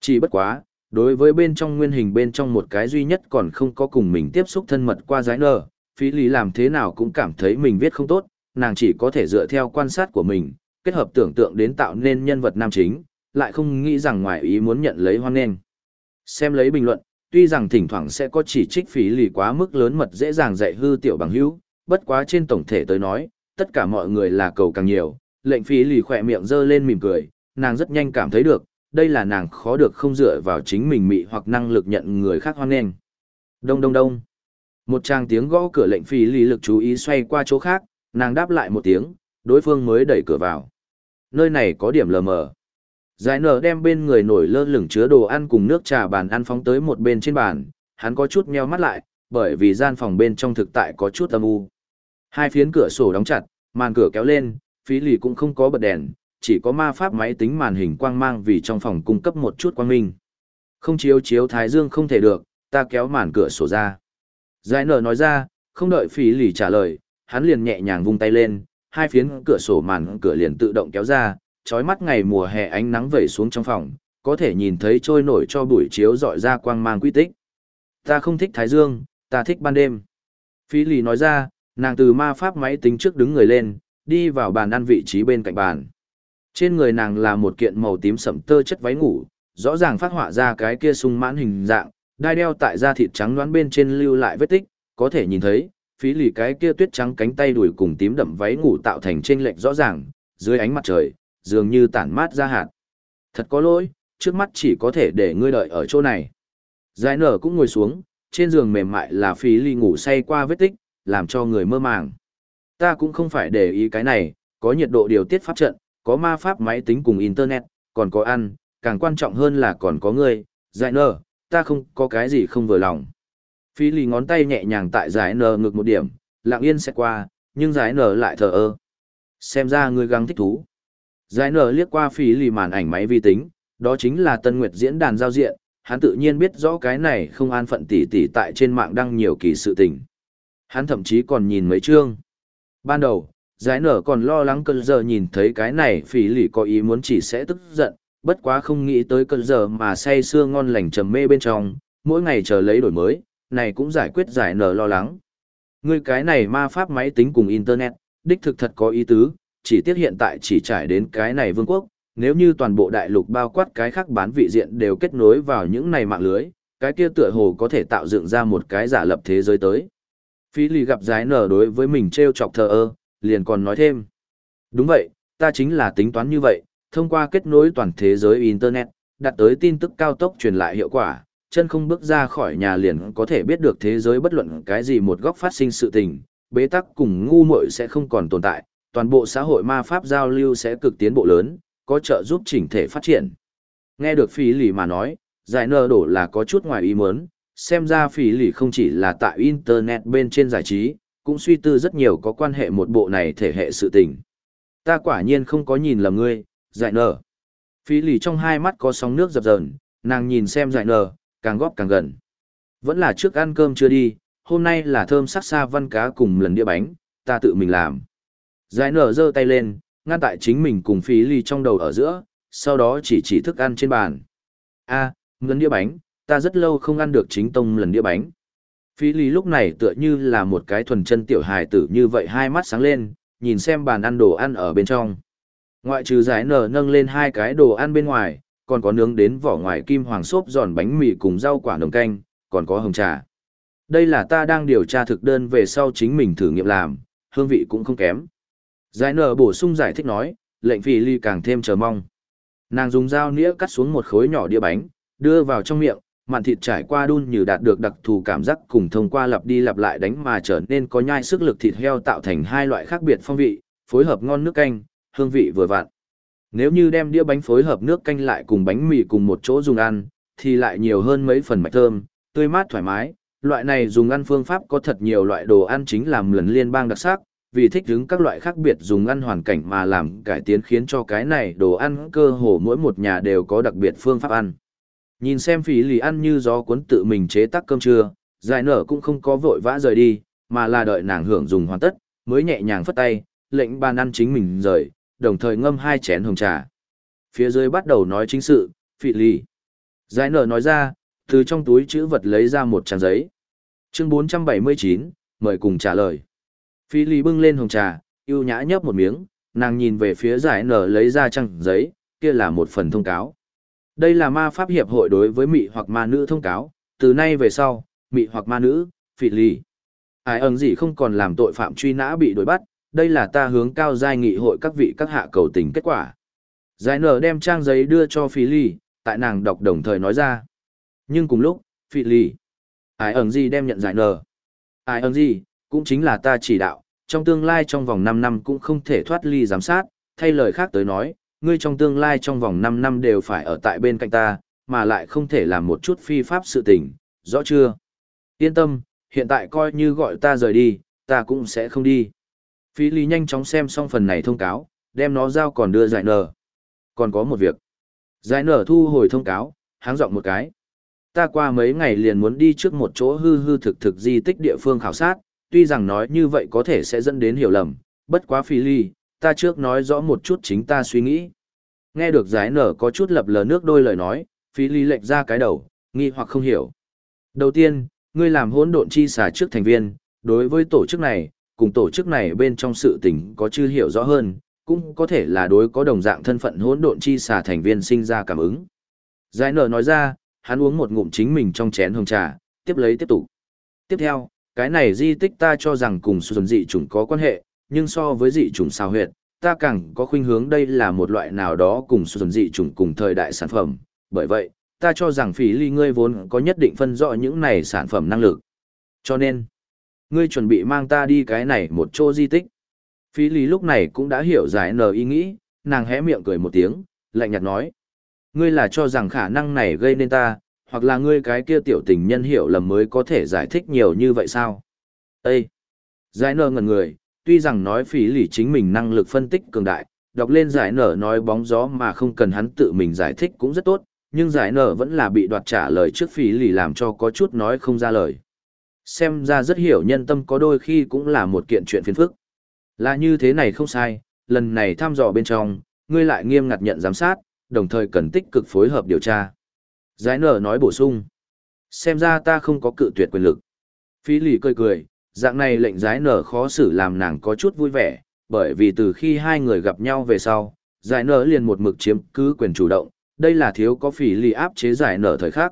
Chỉ bất quá, đối với bên trong nguyên hình bên trong một cái duy nhất còn không có cùng mình tiếp xúc thân mật qua giái nơ, phí lì làm thế nào cũng cảm thấy mình viết không tốt, nàng chỉ có thể dựa theo quan sát của mình, kết hợp tưởng tượng đến tạo nên nhân vật nam chính, lại không nghĩ rằng ngoài ý muốn nhận lấy hoan nghênh. Xem lấy bình luận, tuy rằng thỉnh thoảng sẽ có chỉ trích phí lì quá mức lớn mật dễ dàng dạy hư tiểu bằng hữu, bất quá trên tổng thể tới nói, tất cả mọi người là cầu càng nhiều, lệnh phí lì khỏe miệng dơ lên mỉm cười, nàng rất nhanh cảm thấy được, đây là nàng khó được không dựa vào chính mình mị hoặc năng lực nhận người khác hoan nghênh. Đông đông đông. Một tràng tiếng gõ cửa lệnh phí lì lực chú ý xoay qua chỗ khác, nàng đáp lại một tiếng, đối phương mới đẩy cửa vào. Nơi này có điểm lờ mờ. Giải nở đem bên người nổi lơ lửng chứa đồ ăn cùng nước trà bàn ăn phóng tới một bên trên bàn, hắn có chút meo mắt lại, bởi vì gian phòng bên trong thực tại có chút âm u. Hai phiến cửa sổ đóng chặt, màn cửa kéo lên, phí lì cũng không có bật đèn, chỉ có ma pháp máy tính màn hình quang mang vì trong phòng cung cấp một chút quang minh. Không chiếu chiếu thái dương không thể được, ta kéo màn cửa sổ ra. Giải nở nói ra, không đợi phí lì trả lời, hắn liền nhẹ nhàng vung tay lên, hai phiến cửa sổ màn cửa liền tự động kéo ra, trói mắt ngày mùa hè ánh nắng vẩy xuống trong phòng, có thể nhìn thấy trôi nổi cho buổi chiếu dọi ra quang mang quy tích. Ta không thích thái dương, ta thích ban đêm. Phí lì nói ra, nàng từ ma pháp máy tính trước đứng người lên, đi vào bàn ăn vị trí bên cạnh bàn. Trên người nàng là một kiện màu tím sẫm tơ chất váy ngủ, rõ ràng phát họa ra cái kia sung mãn hình dạng, đai đeo tại da thịt trắng đoán bên trên lưu lại vết tích, có thể nhìn thấy, phí lì cái kia tuyết trắng cánh tay đùi cùng tím đậm váy ngủ tạo thành chênh lệch rõ ràng, dưới ánh mặt trời, dường như tản mát ra hạt. Thật có lỗi, trước mắt chỉ có thể để ngươi đợi ở chỗ này. Giải nở cũng ngồi xuống, trên giường mềm mại là phí lì ngủ say qua vết tích, làm cho người mơ màng. Ta cũng không phải để ý cái này, có nhiệt độ điều tiết pháp trận, có ma pháp máy tính cùng internet, còn có ăn, càng quan trọng hơn là còn có ngươi, giải nở, ta không có cái gì không vừa lòng. Phi lì ngón tay nhẹ nhàng tại giải nở ngực một điểm, lặng yên sẽ qua, nhưng giải nở lại thờ ơ. Xem ra ngươi gắng thích thú. Giải nở liếc qua Phi lì màn ảnh máy vi tính, đó chính là Tân Nguyệt diễn đàn giao diện, hắn tự nhiên biết rõ cái này không an phận tỉ tỉ tại trên mạng đăng nhiều kỳ sự tình. Hắn thậm chí còn nhìn mấy chương. Ban đầu, giải nở còn lo lắng cơn giờ nhìn thấy cái này phỉ lì có ý muốn chỉ sẽ tức giận, bất quá không nghĩ tới cơn giờ mà say sưa ngon lành trầm mê bên trong, mỗi ngày chờ lấy đổi mới, này cũng giải quyết giải nở lo lắng. Người cái này ma pháp máy tính cùng internet, đích thực thật có ý tứ, chỉ tiếc hiện tại chỉ trải đến cái này vương quốc, nếu như toàn bộ đại lục bao quát cái khác bán vị diện đều kết nối vào những này mạng lưới, cái kia tựa hồ có thể tạo dựng ra một cái giả lập thế giới tới. Phi lì gặp giái nở đối với mình treo chọc thờ ơ, liền còn nói thêm. Đúng vậy, ta chính là tính toán như vậy, thông qua kết nối toàn thế giới Internet, đặt tới tin tức cao tốc truyền lại hiệu quả, chân không bước ra khỏi nhà liền có thể biết được thế giới bất luận cái gì một góc phát sinh sự tình, bế tắc cùng ngu muội sẽ không còn tồn tại, toàn bộ xã hội ma pháp giao lưu sẽ cực tiến bộ lớn, có trợ giúp chỉnh thể phát triển. Nghe được phí lì mà nói, giải nơ đổ là có chút ngoài ý muốn, xem ra phí lì không chỉ là tại Internet bên trên giải trí, cũng suy tư rất nhiều có quan hệ một bộ này thể hệ sự tình. Ta quả nhiên không có nhìn lầm ngươi, giải nở Phí lì trong hai mắt có sóng nước dập dờn, nàng nhìn xem giải nở càng góp càng gần. Vẫn là trước ăn cơm chưa đi, hôm nay là thơm sắc xa văn cá cùng lần đĩa bánh, ta tự mình làm. Giải nở giơ tay lên, ngăn tại chính mình cùng phí ly trong đầu ở giữa, sau đó chỉ chỉ thức ăn trên bàn. a à, ngân đĩa bánh, ta rất lâu không ăn được chính tông lần đĩa bánh. Phí lý lúc này tựa như là một cái thuần chân tiểu hài tử như vậy hai mắt sáng lên, nhìn xem bàn ăn đồ ăn ở bên trong. Ngoại trừ giải nở nâng lên hai cái đồ ăn bên ngoài, còn có nướng đến vỏ ngoài kim hoàng xốp giòn bánh mì cùng rau quả đồng canh, còn có hồng trà. Đây là ta đang điều tra thực đơn về sau chính mình thử nghiệm làm, hương vị cũng không kém. Giải nở bổ sung giải thích nói, lệnh phỉ ly càng thêm chờ mong. Nàng dùng dao nĩa cắt xuống một khối nhỏ đĩa bánh, đưa vào trong miệng, mặn thịt trải qua đun như đạt được đặc thù cảm giác cùng thông qua lặp đi lặp lại đánh mà trở nên có nhai sức lực thịt heo tạo thành hai loại khác biệt phong vị, phối hợp ngon nước canh, hương vị vừa vặn. Nếu như đem đĩa bánh phối hợp nước canh lại cùng bánh mì cùng một chỗ dùng ăn, thì lại nhiều hơn mấy phần mạch thơm, tươi mát thoải mái. Loại này dùng ăn phương pháp có thật nhiều loại đồ ăn chính làm lần liên bang đặc sắc, vì thích ứng các loại khác biệt dùng ăn hoàn cảnh mà làm cải tiến khiến cho cái này đồ ăn cơ hồ mỗi một nhà đều có đặc biệt phương pháp ăn. Nhìn xem phỉ lì ăn như gió cuốn tự mình chế tác cơm trưa, giải nở cũng không có vội vã rời đi, mà là đợi nàng hưởng dùng hoàn tất, mới nhẹ nhàng phất tay, lệnh bàn ăn chính mình rời, đồng thời ngâm hai chén hồng trà. Phía dưới bắt đầu nói chính sự, phỉ lì. Giải nở nói ra, từ trong túi chữ vật lấy ra một trang giấy. Chương 479, mời cùng trả lời. Phi lì bưng lên hồng trà, yêu nhã nhấp một miếng, nàng nhìn về phía giải nở lấy ra trang giấy, kia là một phần thông cáo. Đây là ma pháp hiệp hội đối với mị hoặc ma nữ thông cáo, từ nay về sau, mị hoặc ma nữ, phỉ lì. Ai ẩn gì không còn làm tội phạm truy nã bị đối bắt, đây là ta hướng cao giai nghị hội các vị các hạ cầu tình kết quả. Giải nở đem trang giấy đưa cho Phi lì tại nàng đọc đồng thời nói ra. Nhưng cùng lúc, Phi lì ai ẩn gì đem nhận giải nở. Ai ẩn gì, cũng chính là ta chỉ đạo, trong tương lai trong vòng 5 năm cũng không thể thoát ly giám sát, thay lời khác tới nói, ngươi trong tương lai trong vòng 5 năm đều phải ở tại bên cạnh ta, mà lại không thể làm một chút phi pháp sự tình, rõ chưa? Yên tâm, hiện tại coi như gọi ta rời đi, ta cũng sẽ không đi. Phi Lý nhanh chóng xem xong phần này thông cáo, đem nó giao còn đưa giải nở. Còn có một việc. Giải nở thu hồi thông cáo, háng giọng một cái. Ta qua mấy ngày liền muốn đi trước một chỗ hư hư thực thực di tích địa phương khảo sát, tuy rằng nói như vậy có thể sẽ dẫn đến hiểu lầm, bất quá Phi Lý, ta trước nói rõ một chút chính ta suy nghĩ. Nghe được giải nở có chút lập lờ nước đôi lời nói, Phi Lý lệch ra cái đầu, nghi hoặc không hiểu. Đầu tiên, ngươi làm hỗn độn chi xả trước thành viên, đối với tổ chức này, cùng tổ chức này bên trong sự tình có chưa hiểu rõ hơn, cũng có thể là đối có đồng dạng thân phận hỗn độn chi xà thành viên sinh ra cảm ứng. Giải nở nói ra, hắn uống một ngụm chính mình trong chén hồng trà, tiếp lấy tiếp tục. Tiếp theo, cái này di tích ta cho rằng cùng xuân dị chủng có quan hệ, nhưng so với dị chủng sao huyệt, ta càng có khuynh hướng đây là một loại nào đó cùng xuân dị chủng cùng thời đại sản phẩm, bởi vậy, ta cho rằng phí ly ngươi vốn có nhất định phân rõ những này sản phẩm năng lực. Cho nên, ngươi chuẩn bị mang ta đi cái này một chỗ di tích. Phí lý lúc này cũng đã hiểu giải nờ ý nghĩ, nàng hé miệng cười một tiếng, lạnh nhạt nói. Ngươi là cho rằng khả năng này gây nên ta, hoặc là ngươi cái kia tiểu tình nhân hiểu lầm mới có thể giải thích nhiều như vậy sao? Ê! Giải nờ ngần người, tuy rằng nói phí lì chính mình năng lực phân tích cường đại, đọc lên giải nở nói bóng gió mà không cần hắn tự mình giải thích cũng rất tốt, nhưng giải nở vẫn là bị đoạt trả lời trước phí lì làm cho có chút nói không ra lời. Xem ra rất hiểu nhân tâm có đôi khi cũng là một kiện chuyện phiền phức. Là như thế này không sai, lần này thăm dò bên trong, ngươi lại nghiêm ngặt nhận giám sát, đồng thời cần tích cực phối hợp điều tra. Giải nở nói bổ sung. Xem ra ta không có cự tuyệt quyền lực. Phí lì cười cười, dạng này lệnh giái nở khó xử làm nàng có chút vui vẻ, bởi vì từ khi hai người gặp nhau về sau, giải nở liền một mực chiếm cứ quyền chủ động, đây là thiếu có phỉ lì áp chế giải nở thời khắc.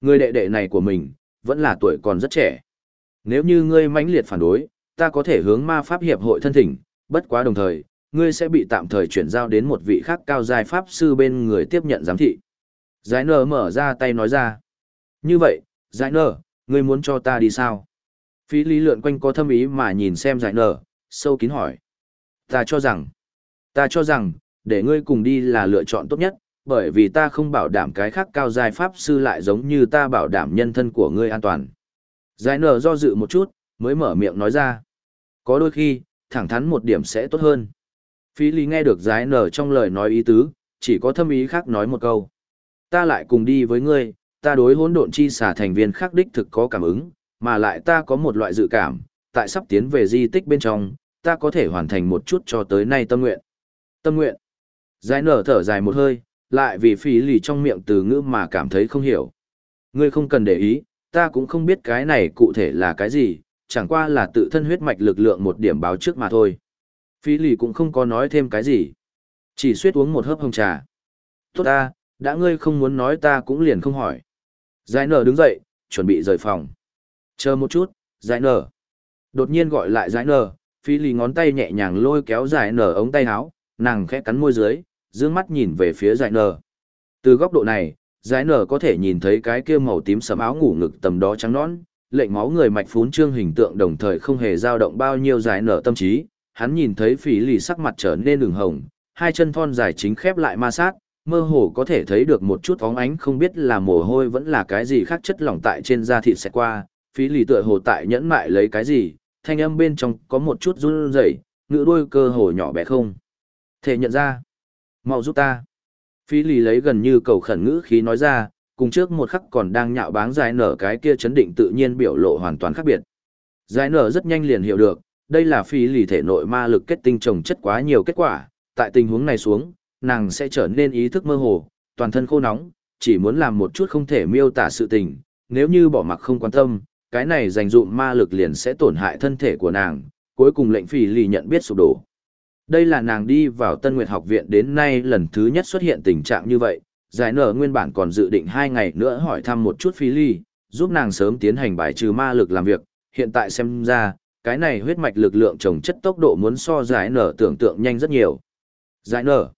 Người đệ đệ này của mình, vẫn là tuổi còn rất trẻ. Nếu như ngươi mãnh liệt phản đối, ta có thể hướng ma pháp hiệp hội thân thỉnh, bất quá đồng thời, ngươi sẽ bị tạm thời chuyển giao đến một vị khác cao giai pháp sư bên người tiếp nhận giám thị. Giải nở mở ra tay nói ra. Như vậy, giải nở, ngươi muốn cho ta đi sao? Phí lý lượn quanh có thâm ý mà nhìn xem giải nở, sâu kín hỏi. Ta cho rằng, ta cho rằng, để ngươi cùng đi là lựa chọn tốt nhất, bởi vì ta không bảo đảm cái khác cao giai pháp sư lại giống như ta bảo đảm nhân thân của ngươi an toàn. Giải nở do dự một chút, mới mở miệng nói ra. Có đôi khi, thẳng thắn một điểm sẽ tốt hơn. Phí lý nghe được giải nở trong lời nói ý tứ, chỉ có thâm ý khác nói một câu. Ta lại cùng đi với ngươi, ta đối hỗn độn chi xả thành viên khác đích thực có cảm ứng, mà lại ta có một loại dự cảm, tại sắp tiến về di tích bên trong, ta có thể hoàn thành một chút cho tới nay tâm nguyện. Tâm nguyện. Giải nở thở dài một hơi, lại vì phí lì trong miệng từ ngữ mà cảm thấy không hiểu. Ngươi không cần để ý, ta cũng không biết cái này cụ thể là cái gì, chẳng qua là tự thân huyết mạch lực lượng một điểm báo trước mà thôi. Phí lì cũng không có nói thêm cái gì. Chỉ suýt uống một hớp hồng trà. Tốt ta, đã ngươi không muốn nói ta cũng liền không hỏi. Giải nở đứng dậy, chuẩn bị rời phòng. Chờ một chút, giải nở. Đột nhiên gọi lại giải nở, phí lì ngón tay nhẹ nhàng lôi kéo giải nở ống tay áo, nàng khẽ cắn môi dưới, dương mắt nhìn về phía giải nở. Từ góc độ này, Giải nở có thể nhìn thấy cái kia màu tím sẫm áo ngủ ngực tầm đó trắng nõn, lệnh máu người mạch phún trương hình tượng đồng thời không hề dao động bao nhiêu giải nở tâm trí, hắn nhìn thấy Phí lì sắc mặt trở nên đường hồng, hai chân thon dài chính khép lại ma sát, mơ hồ có thể thấy được một chút óng ánh không biết là mồ hôi vẫn là cái gì khác chất lỏng tại trên da thịt sẽ qua, phí lì tựa hồ tại nhẫn mại lấy cái gì, thanh âm bên trong có một chút run rẩy, ngựa đuôi cơ hồ nhỏ bé không. Thể nhận ra, mau giúp ta. Phí lì lấy gần như cầu khẩn ngữ khí nói ra, cùng trước một khắc còn đang nhạo báng dài nở cái kia chấn định tự nhiên biểu lộ hoàn toàn khác biệt. dài nở rất nhanh liền hiểu được, đây là Phí lì thể nội ma lực kết tinh trồng chất quá nhiều kết quả, tại tình huống này xuống, nàng sẽ trở nên ý thức mơ hồ, toàn thân khô nóng, chỉ muốn làm một chút không thể miêu tả sự tình, nếu như bỏ mặc không quan tâm, cái này dành dụm ma lực liền sẽ tổn hại thân thể của nàng, cuối cùng lệnh phi lì nhận biết sụp đổ. Đây là nàng đi vào Tân Nguyệt học viện đến nay lần thứ nhất xuất hiện tình trạng như vậy, giải nở nguyên bản còn dự định hai ngày nữa hỏi thăm một chút phi ly, giúp nàng sớm tiến hành bài trừ ma lực làm việc, hiện tại xem ra, cái này huyết mạch lực lượng trồng chất tốc độ muốn so giải nở tưởng tượng nhanh rất nhiều. Giải nở.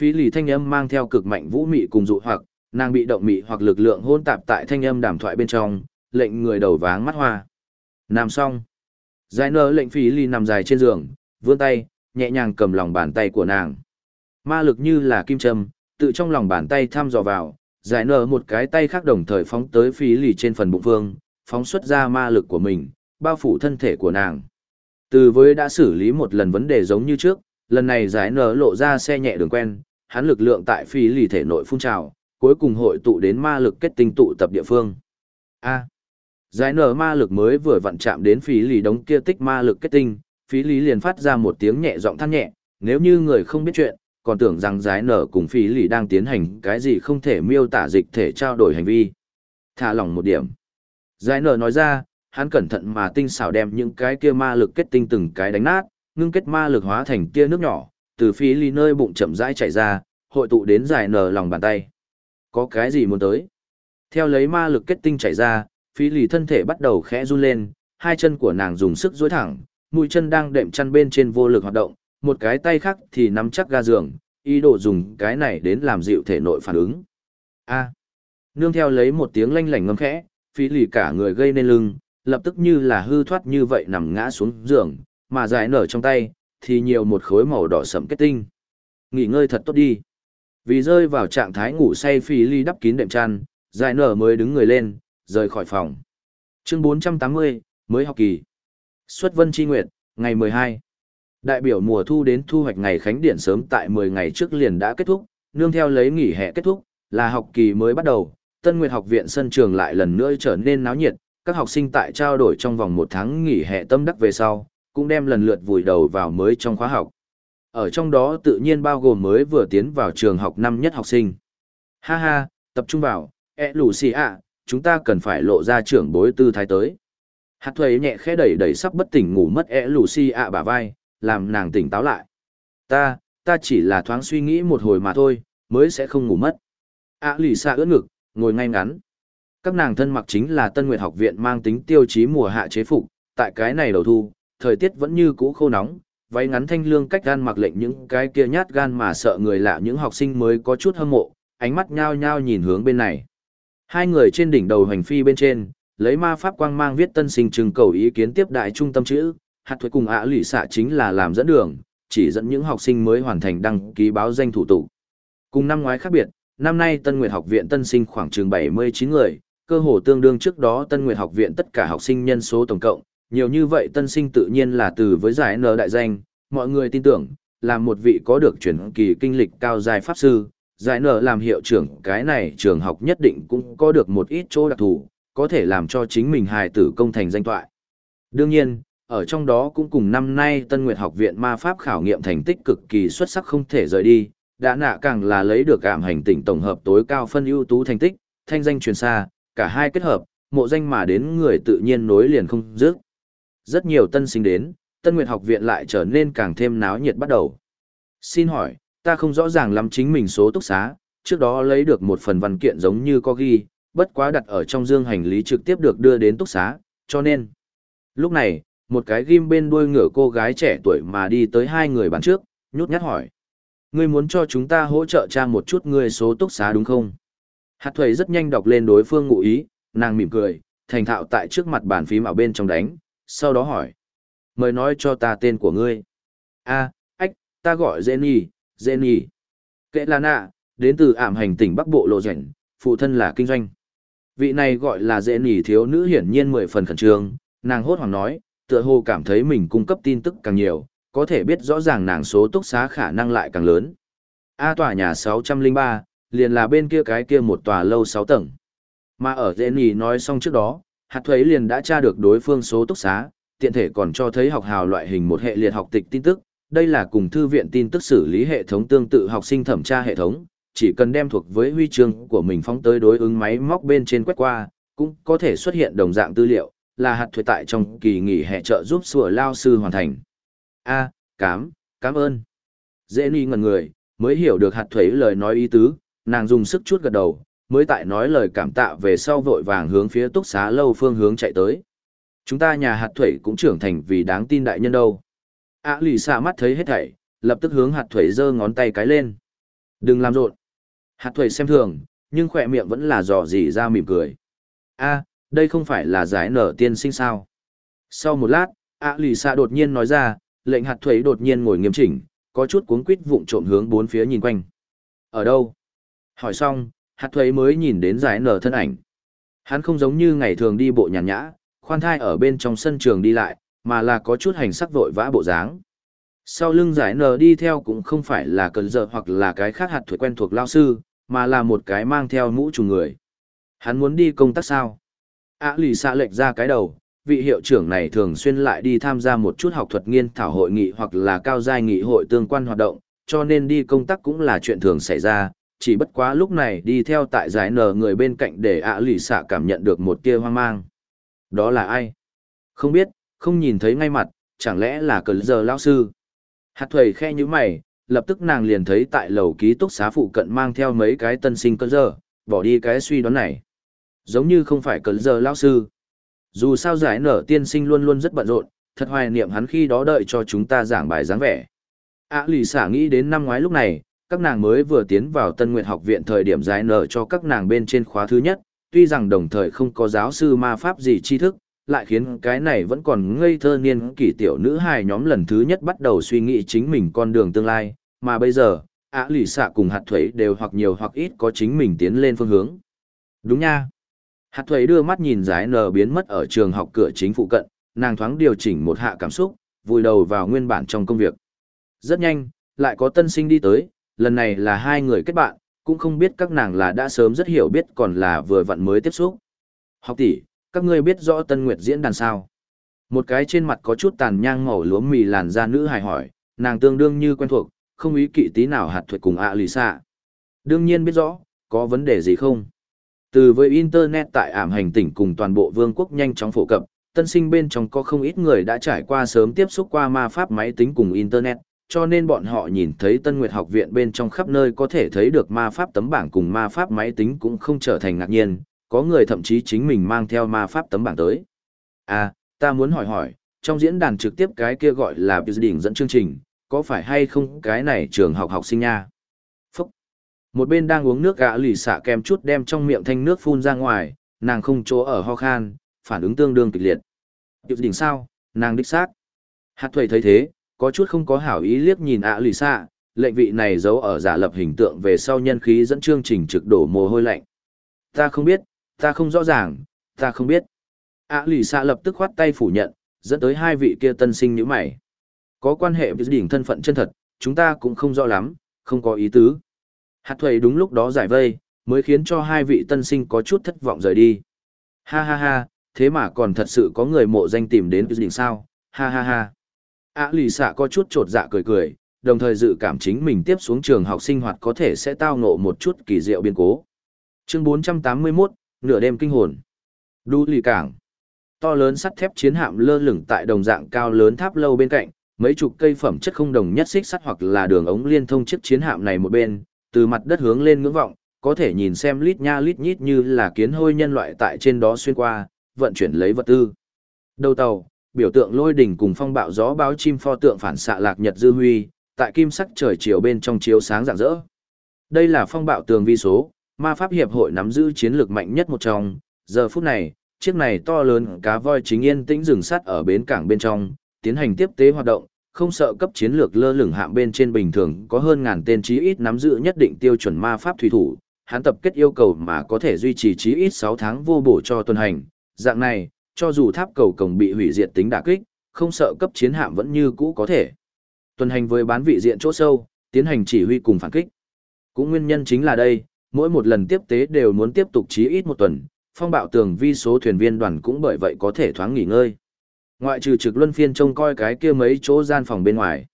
Phi lì thanh âm mang theo cực mạnh vũ mị cùng dụ hoặc, nàng bị động mị hoặc lực lượng hôn tạp tại thanh âm đàm thoại bên trong, lệnh người đầu váng mắt hoa. Nằm xong. Giải nở lệnh phí lì nằm dài trên giường, vươn tay, nhẹ nhàng cầm lòng bàn tay của nàng. Ma lực như là kim châm, tự trong lòng bàn tay thăm dò vào, giải nở một cái tay khác đồng thời phóng tới phí lì trên phần bụng vương, phóng xuất ra ma lực của mình, bao phủ thân thể của nàng. Từ với đã xử lý một lần vấn đề giống như trước, lần này giải nở lộ ra xe nhẹ đường quen, hắn lực lượng tại phí lì thể nội phun trào, cuối cùng hội tụ đến ma lực kết tinh tụ tập địa phương. A giải nở ma lực mới vừa vặn chạm đến phí lì đống kia tích ma lực kết tinh, phí lý liền phát ra một tiếng nhẹ giọng than nhẹ, nếu như người không biết chuyện, còn tưởng rằng giải nở cùng phí lì đang tiến hành cái gì không thể miêu tả dịch thể trao đổi hành vi. Thả lỏng một điểm. Giải nở nói ra, hắn cẩn thận mà tinh xảo đem những cái kia ma lực kết tinh từng cái đánh nát, ngưng kết ma lực hóa thành tia nước nhỏ, từ phí lý nơi bụng chậm rãi chảy ra, hội tụ đến giải nở lòng bàn tay. Có cái gì muốn tới? Theo lấy ma lực kết tinh chảy ra, Phí lì thân thể bắt đầu khẽ run lên, hai chân của nàng dùng sức duỗi thẳng, mũi chân đang đệm chăn bên trên vô lực hoạt động, một cái tay khác thì nắm chắc ga giường, ý đồ dùng cái này đến làm dịu thể nội phản ứng. A. Nương theo lấy một tiếng lanh lảnh ngâm khẽ, phí lì cả người gây nên lưng, lập tức như là hư thoát như vậy nằm ngã xuống giường, mà giải nở trong tay, thì nhiều một khối màu đỏ sẫm kết tinh. Nghỉ ngơi thật tốt đi. Vì rơi vào trạng thái ngủ say phí lì đắp kín đệm chăn, giải nở mới đứng người lên, rời khỏi phòng. Chương 480, mới học kỳ. Xuất vân chi nguyệt, ngày 12. Đại biểu mùa thu đến thu hoạch ngày khánh điện sớm tại 10 ngày trước liền đã kết thúc, nương theo lấy nghỉ hè kết thúc, là học kỳ mới bắt đầu, Tân Nguyệt học viện sân trường lại lần nữa trở nên náo nhiệt, các học sinh tại trao đổi trong vòng một tháng nghỉ hè tâm đắc về sau, cũng đem lần lượt vùi đầu vào mới trong khóa học. Ở trong đó tự nhiên bao gồm mới vừa tiến vào trường học năm nhất học sinh. Ha ha, tập trung vào, e lù xì ạ, chúng ta cần phải lộ ra trưởng bối tư thái tới. Hạt thuế nhẹ khẽ đẩy đẩy sắp bất tỉnh ngủ mất e lù xì ạ bả vai, làm nàng tỉnh táo lại. Ta, ta chỉ là thoáng suy nghĩ một hồi mà thôi, mới sẽ không ngủ mất. ạ lì xa ướt ngực, ngồi ngay ngắn. Các nàng thân mặc chính là Tân Nguyệt học viện mang tính tiêu chí mùa hạ chế phục, tại cái này đầu thu, thời tiết vẫn như cũ khô nóng, váy ngắn thanh lương cách gan mặc lệnh những cái kia nhát gan mà sợ người lạ những học sinh mới có chút hâm mộ, ánh mắt nhao nhao nhìn hướng bên này. Hai người trên đỉnh đầu hành phi bên trên, lấy ma pháp quang mang viết tân sinh trưng cầu ý kiến tiếp đại trung tâm chữ, hạt thuế cùng ạ lụy xạ chính là làm dẫn đường, chỉ dẫn những học sinh mới hoàn thành đăng ký báo danh thủ tục. Cùng năm ngoái khác biệt, năm nay Tân Nguyệt học viện tân sinh khoảng chừng 79 người, cơ hồ tương đương trước đó Tân Nguyệt học viện tất cả học sinh nhân số tổng cộng, nhiều như vậy tân sinh tự nhiên là từ với giải nở đại danh, mọi người tin tưởng, là một vị có được chuyển kỳ kinh lịch cao dài pháp sư, giải nở làm hiệu trưởng cái này trường học nhất định cũng có được một ít chỗ đặc thù, có thể làm cho chính mình hài tử công thành danh toại. Đương nhiên, ở trong đó cũng cùng năm nay Tân Nguyệt học viện ma pháp khảo nghiệm thành tích cực kỳ xuất sắc không thể rời đi, đã nạ càng là lấy được cảm hành tỉnh tổng hợp tối cao phân ưu tú thành tích, thanh danh truyền xa, cả hai kết hợp, mộ danh mà đến người tự nhiên nối liền không dứt. Rất nhiều tân sinh đến, Tân Nguyệt học viện lại trở nên càng thêm náo nhiệt bắt đầu. Xin hỏi, ta không rõ ràng lắm chính mình số túc xá, trước đó lấy được một phần văn kiện giống như có ghi, bất quá đặt ở trong dương hành lý trực tiếp được đưa đến túc xá, cho nên. Lúc này, một cái ghim bên đuôi ngựa cô gái trẻ tuổi mà đi tới hai người bàn trước, nhút nhát hỏi. Ngươi muốn cho chúng ta hỗ trợ tra một chút ngươi số túc xá đúng không? Hạt thuầy rất nhanh đọc lên đối phương ngụ ý, nàng mỉm cười, thành thạo tại trước mặt bàn phím ở bên trong đánh, sau đó hỏi. Mời nói cho ta tên của ngươi. a ách, ta gọi Jenny, Jenny. Kệ là nạ, đến từ ảm hành tỉnh Bắc Bộ Lộ Rảnh, phụ thân là kinh doanh. Vị này gọi là Jenny thiếu nữ hiển nhiên mười phần khẩn trương, nàng hốt hoảng nói, tựa hồ cảm thấy mình cung cấp tin tức càng nhiều, có thể biết rõ ràng nàng số túc xá khả năng lại càng lớn. A tòa nhà 603, liền là bên kia cái kia một tòa lâu 6 tầng. Mà ở Jenny nói xong trước đó, hạt thuế liền đã tra được đối phương số túc xá, tiện thể còn cho thấy học hào loại hình một hệ liệt học tịch tin tức. Đây là cùng thư viện tin tức xử lý hệ thống tương tự học sinh thẩm tra hệ thống, chỉ cần đem thuộc với huy chương của mình phóng tới đối ứng máy móc bên trên quét qua, cũng có thể xuất hiện đồng dạng tư liệu, là hạt thuế tại trong kỳ nghỉ hệ trợ giúp sửa lao sư hoàn thành. A, cám, cảm ơn. Dễ ni ngần người, mới hiểu được hạt thuế lời nói ý tứ, nàng dùng sức chút gật đầu, mới tại nói lời cảm tạ về sau vội vàng hướng phía túc xá lâu phương hướng chạy tới. Chúng ta nhà hạt thuế cũng trưởng thành vì đáng tin đại nhân đâu. A lì xạ mắt thấy hết thảy, lập tức hướng hạt thuẩy giơ ngón tay cái lên. Đừng làm rộn. Hạt thuẩy xem thường, nhưng khỏe miệng vẫn là dò dỉ ra mỉm cười. A, đây không phải là giải nở tiên sinh sao. Sau một lát, A lì xạ đột nhiên nói ra, lệnh hạt thuẩy đột nhiên ngồi nghiêm chỉnh, có chút cuống quít vụng trộm hướng bốn phía nhìn quanh. Ở đâu? Hỏi xong, hạt thuẩy mới nhìn đến giải nở thân ảnh. Hắn không giống như ngày thường đi bộ nhàn nhã, khoan thai ở bên trong sân trường đi lại, mà là có chút hành sắc vội vã bộ dáng. Sau lưng giải nở đi theo cũng không phải là cần giờ hoặc là cái khác hạt thuế quen thuộc lao sư, mà là một cái mang theo mũ trùng người. Hắn muốn đi công tác sao? Ả lì xạ lệch ra cái đầu, vị hiệu trưởng này thường xuyên lại đi tham gia một chút học thuật nghiên thảo hội nghị hoặc là cao giai nghị hội tương quan hoạt động, cho nên đi công tác cũng là chuyện thường xảy ra, chỉ bất quá lúc này đi theo tại giải nở người bên cạnh để ạ lì xạ cảm nhận được một tia hoang mang. Đó là ai? Không biết, không nhìn thấy ngay mặt, chẳng lẽ là cờ giờ lão sư? Hạt thuầy khe như mày, lập tức nàng liền thấy tại lầu ký túc xá phụ cận mang theo mấy cái tân sinh cờ giờ, bỏ đi cái suy đoán này. Giống như không phải cờ giờ lão sư. Dù sao giải nở tiên sinh luôn luôn rất bận rộn, thật hoài niệm hắn khi đó đợi cho chúng ta giảng bài dáng vẻ. ạ lì xả nghĩ đến năm ngoái lúc này, các nàng mới vừa tiến vào Tân Nguyệt học viện thời điểm giải nở cho các nàng bên trên khóa thứ nhất, tuy rằng đồng thời không có giáo sư ma pháp gì tri thức, lại khiến cái này vẫn còn ngây thơ niên kỷ tiểu nữ hài nhóm lần thứ nhất bắt đầu suy nghĩ chính mình con đường tương lai, mà bây giờ, ạ lì xạ cùng hạt thuế đều hoặc nhiều hoặc ít có chính mình tiến lên phương hướng. Đúng nha. Hạt thuế đưa mắt nhìn giải nở biến mất ở trường học cửa chính phụ cận, nàng thoáng điều chỉnh một hạ cảm xúc, vùi đầu vào nguyên bản trong công việc. Rất nhanh, lại có tân sinh đi tới, lần này là hai người kết bạn, cũng không biết các nàng là đã sớm rất hiểu biết còn là vừa vặn mới tiếp xúc. Học tỷ, các ngươi biết rõ Tân Nguyệt diễn đàn sao? Một cái trên mặt có chút tàn nhang màu lúa mì làn da nữ hài hỏi, nàng tương đương như quen thuộc, không ý kỵ tí nào hạt thuật cùng ạ lì xạ. Đương nhiên biết rõ, có vấn đề gì không? Từ với Internet tại ảm hành tỉnh cùng toàn bộ vương quốc nhanh chóng phổ cập, tân sinh bên trong có không ít người đã trải qua sớm tiếp xúc qua ma pháp máy tính cùng Internet, cho nên bọn họ nhìn thấy Tân Nguyệt học viện bên trong khắp nơi có thể thấy được ma pháp tấm bảng cùng ma pháp máy tính cũng không trở thành ngạc nhiên, có người thậm chí chính mình mang theo ma pháp tấm bảng tới. À, ta muốn hỏi hỏi, trong diễn đàn trực tiếp cái kia gọi là đỉnh dẫn chương trình, có phải hay không cái này trường học học sinh nha? Phúc! Một bên đang uống nước gã lì xạ kem chút đem trong miệng thanh nước phun ra ngoài, nàng không chỗ ở ho khan, phản ứng tương đương kịch liệt. đỉnh sao? Nàng đích xác. Hạt thuầy thấy thế, có chút không có hảo ý liếc nhìn ạ lì xạ, lệnh vị này giấu ở giả lập hình tượng về sau nhân khí dẫn chương trình trực đổ mồ hôi lạnh. Ta không biết, ta không rõ ràng, ta không biết. ạ lì xạ lập tức khoát tay phủ nhận, dẫn tới hai vị kia tân sinh như mày. Có quan hệ với đỉnh thân phận chân thật, chúng ta cũng không rõ lắm, không có ý tứ. Hạt thuầy đúng lúc đó giải vây, mới khiến cho hai vị tân sinh có chút thất vọng rời đi. Ha ha ha, thế mà còn thật sự có người mộ danh tìm đến đỉnh sao, ha ha ha ạ lì xạ có chút t dạ cười cười đồng thời dự cảm chính mình tiếp xuống trường học sinh hoạt có thể sẽ tao ngộ một chút kỳ diệu biến cố chương 481, nửa đêm kinh hồn. Đu lì cảng. To lớn sắt thép chiến hạm lơ lửng tại đồng dạng cao lớn tháp lâu bên cạnh mấy chục cây phẩm chất không đồng nhất xích sắt hoặc là đường ống liên thông chiếc chiến hạm này một bên từ mặt đất hướng lên ngưỡng vọng có thể nhìn xem lít nha lít nhít như là kiến hôi nhân loại tại trên đó xuyên qua vận chuyển lấy vật tư. Đầu tàu biểu tượng lôi đỉnh cùng phong bạo gió báo chim pho tượng phản xạ lạc nhật dư huy, tại kim sắc trời chiều bên trong chiếu sáng rạng rỡ. Đây là phong bạo tường vi số, ma pháp hiệp hội nắm giữ chiến lược mạnh nhất một trong, giờ phút này, chiếc này to lớn cá voi chính yên tĩnh dừng sắt ở bến cảng bên trong, tiến hành tiếp tế hoạt động, không sợ cấp chiến lược lơ lửng hạm bên trên bình thường có hơn ngàn tên chí ít nắm giữ nhất định tiêu chuẩn ma pháp thủy thủ, hắn tập kết yêu cầu mà có thể duy trì chí ít 6 tháng vô bổ cho tuần hành, dạng này, cho dù tháp cầu cổng bị hủy diệt tính đả kích, không sợ cấp chiến hạm vẫn như cũ có thể. Tuần hành với bán vị diện chỗ sâu, tiến hành chỉ huy cùng phản kích. Cũng nguyên nhân chính là đây, mỗi một lần tiếp tế đều muốn tiếp tục chí ít một tuần, phong bạo tường vi số thuyền viên đoàn cũng bởi vậy có thể thoáng nghỉ ngơi. Ngoại trừ trực luân phiên trông coi cái kia mấy chỗ gian phòng bên ngoài.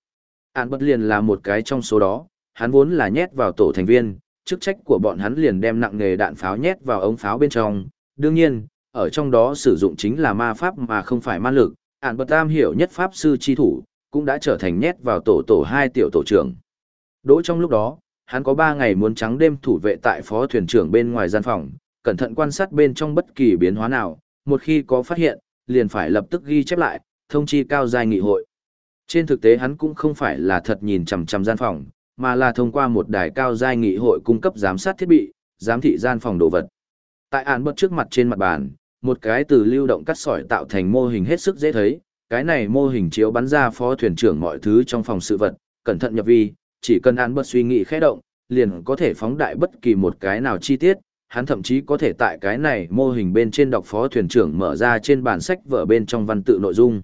Án bất liền là một cái trong số đó, hắn vốn là nhét vào tổ thành viên, chức trách của bọn hắn liền đem nặng nghề đạn pháo nhét vào ống pháo bên trong. Đương nhiên, ở trong đó sử dụng chính là ma pháp mà không phải ma lực. Án bất tam hiểu nhất pháp sư chi thủ, cũng đã trở thành nhét vào tổ tổ hai tiểu tổ trưởng. Đỗ trong lúc đó, hắn có ba ngày muốn trắng đêm thủ vệ tại phó thuyền trưởng bên ngoài gian phòng, cẩn thận quan sát bên trong bất kỳ biến hóa nào, một khi có phát hiện, liền phải lập tức ghi chép lại, thông chi cao giai nghị hội. Trên thực tế hắn cũng không phải là thật nhìn chằm chằm gian phòng, mà là thông qua một đài cao giai nghị hội cung cấp giám sát thiết bị, giám thị gian phòng đồ vật. Tại án bật trước mặt trên mặt bàn, một cái từ lưu động cắt sỏi tạo thành mô hình hết sức dễ thấy, cái này mô hình chiếu bắn ra phó thuyền trưởng mọi thứ trong phòng sự vật, cẩn thận nhập vi, chỉ cần án bật suy nghĩ khẽ động, liền có thể phóng đại bất kỳ một cái nào chi tiết, hắn thậm chí có thể tại cái này mô hình bên trên đọc phó thuyền trưởng mở ra trên bản sách vở bên trong văn tự nội dung.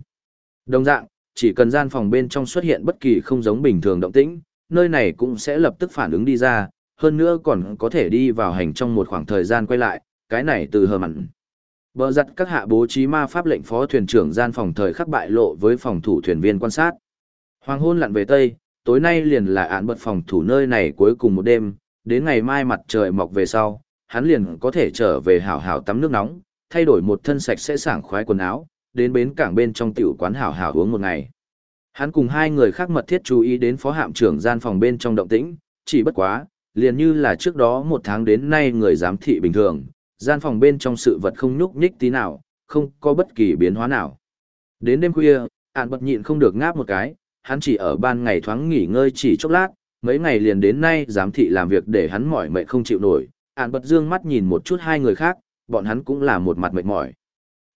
Đồng dạng, chỉ cần gian phòng bên trong xuất hiện bất kỳ không giống bình thường động tĩnh, nơi này cũng sẽ lập tức phản ứng đi ra, hơn nữa còn có thể đi vào hành trong một khoảng thời gian quay lại, cái này từ hờ mặn. Bờ giặt các hạ bố trí ma pháp lệnh phó thuyền trưởng gian phòng thời khắc bại lộ với phòng thủ thuyền viên quan sát. Hoàng hôn lặn về Tây, tối nay liền là án bật phòng thủ nơi này cuối cùng một đêm, đến ngày mai mặt trời mọc về sau, hắn liền có thể trở về hảo hảo tắm nước nóng, thay đổi một thân sạch sẽ sảng khoái quần áo, đến bến cảng bên trong tiểu quán hảo hảo uống một ngày. Hắn cùng hai người khác mật thiết chú ý đến phó hạm trưởng gian phòng bên trong động tĩnh, chỉ bất quá, liền như là trước đó một tháng đến nay người giám thị bình thường, gian phòng bên trong sự vật không nhúc nhích tí nào, không có bất kỳ biến hóa nào. Đến đêm khuya, ạn bật nhịn không được ngáp một cái, hắn chỉ ở ban ngày thoáng nghỉ ngơi chỉ chốc lát, mấy ngày liền đến nay giám thị làm việc để hắn mỏi mệt không chịu nổi, ạn bật dương mắt nhìn một chút hai người khác, bọn hắn cũng là một mặt mệt mỏi.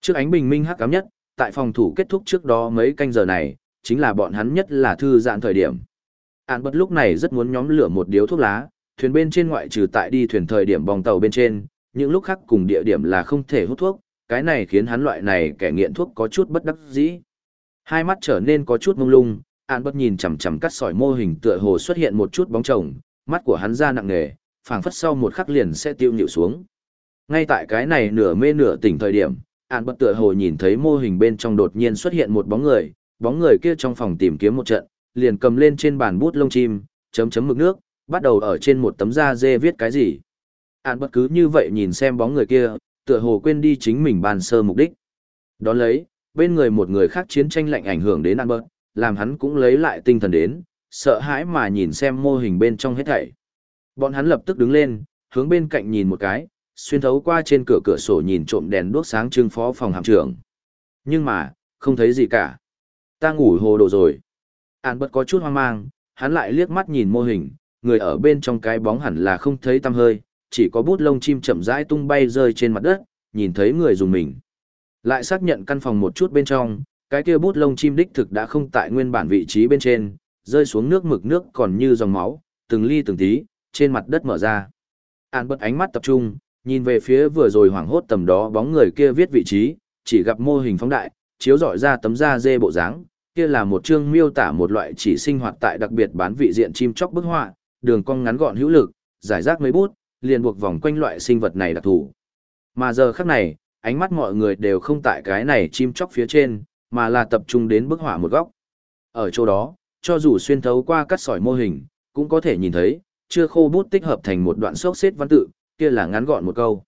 Trước ánh bình minh hắc cám nhất, tại phòng thủ kết thúc trước đó mấy canh giờ này, chính là bọn hắn nhất là thư giãn thời điểm. Ản bật lúc này rất muốn nhóm lửa một điếu thuốc lá, thuyền bên trên ngoại trừ tại đi thuyền thời điểm bong tàu bên trên, những lúc khác cùng địa điểm là không thể hút thuốc, cái này khiến hắn loại này kẻ nghiện thuốc có chút bất đắc dĩ. Hai mắt trở nên có chút mông lung, An bất nhìn chằm chằm cắt sỏi mô hình tựa hồ xuất hiện một chút bóng chồng, mắt của hắn ra nặng nề, phảng phất sau một khắc liền sẽ tiêu nhịu xuống. Ngay tại cái này nửa mê nửa tỉnh thời điểm, an bất tựa hồ nhìn thấy mô hình bên trong đột nhiên xuất hiện một bóng người, bóng người kia trong phòng tìm kiếm một trận, liền cầm lên trên bàn bút lông chim, chấm chấm mực nước, bắt đầu ở trên một tấm da dê viết cái gì. An bất cứ như vậy nhìn xem bóng người kia, tựa hồ quên đi chính mình bàn sơ mục đích. Đón lấy, bên người một người khác chiến tranh lạnh ảnh hưởng đến an bất làm hắn cũng lấy lại tinh thần đến, sợ hãi mà nhìn xem mô hình bên trong hết thảy. Bọn hắn lập tức đứng lên, hướng bên cạnh nhìn một cái, xuyên thấu qua trên cửa cửa sổ nhìn trộm đèn đuốc sáng trưng phó phòng hạm trưởng. Nhưng mà, không thấy gì cả. Ta ngủ hồ đồ rồi. An bất có chút hoang mang, hắn lại liếc mắt nhìn mô hình, người ở bên trong cái bóng hẳn là không thấy tăm hơi, chỉ có bút lông chim chậm rãi tung bay rơi trên mặt đất, nhìn thấy người dùng mình. Lại xác nhận căn phòng một chút bên trong, cái kia bút lông chim đích thực đã không tại nguyên bản vị trí bên trên, rơi xuống nước mực nước còn như dòng máu, từng ly từng tí, trên mặt đất mở ra. An bật ánh mắt tập trung, nhìn về phía vừa rồi hoảng hốt tầm đó bóng người kia viết vị trí, chỉ gặp mô hình phóng đại, chiếu dọi ra tấm da dê bộ dáng, kia là một chương miêu tả một loại chỉ sinh hoạt tại đặc biệt bán vị diện chim chóc bức họa, đường cong ngắn gọn hữu lực, giải rác mấy bút, liền buộc vòng quanh loại sinh vật này đặc thù. Mà giờ khắc này, ánh mắt mọi người đều không tại cái này chim chóc phía trên, mà là tập trung đến bức họa một góc. Ở chỗ đó, cho dù xuyên thấu qua cắt sỏi mô hình, cũng có thể nhìn thấy, chưa khô bút tích hợp thành một đoạn sốc xếp văn tự, kia là ngắn gọn một câu.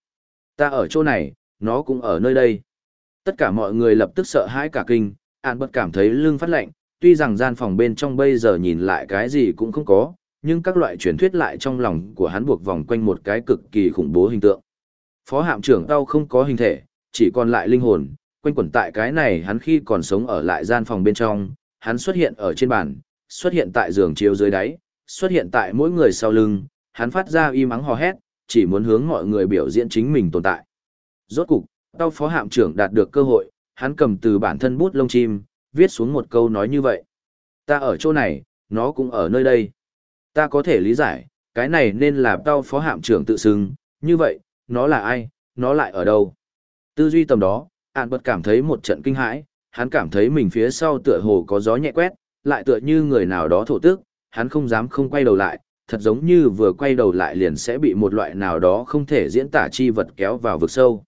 Ta ở chỗ này, nó cũng ở nơi đây. Tất cả mọi người lập tức sợ hãi cả kinh, An bất cảm thấy lưng phát lạnh, tuy rằng gian phòng bên trong bây giờ nhìn lại cái gì cũng không có, nhưng các loại truyền thuyết lại trong lòng của hắn buộc vòng quanh một cái cực kỳ khủng bố hình tượng. Phó hạm trưởng tao không có hình thể, chỉ còn lại linh hồn, quanh quẩn tại cái này hắn khi còn sống ở lại gian phòng bên trong, hắn xuất hiện ở trên bàn, xuất hiện tại giường chiếu dưới đáy, xuất hiện tại mỗi người sau lưng, hắn phát ra y mắng hò hét, chỉ muốn hướng mọi người biểu diễn chính mình tồn tại. Rốt cục, tao phó hạm trưởng đạt được cơ hội, hắn cầm từ bản thân bút lông chim, viết xuống một câu nói như vậy. Ta ở chỗ này, nó cũng ở nơi đây. Ta có thể lý giải, cái này nên là tao phó hạm trưởng tự xưng, như vậy, nó là ai, nó lại ở đâu. Tư duy tầm đó, ạn bật cảm thấy một trận kinh hãi, hắn cảm thấy mình phía sau tựa hồ có gió nhẹ quét, lại tựa như người nào đó thổ tức, hắn không dám không quay đầu lại, thật giống như vừa quay đầu lại liền sẽ bị một loại nào đó không thể diễn tả chi vật kéo vào vực sâu.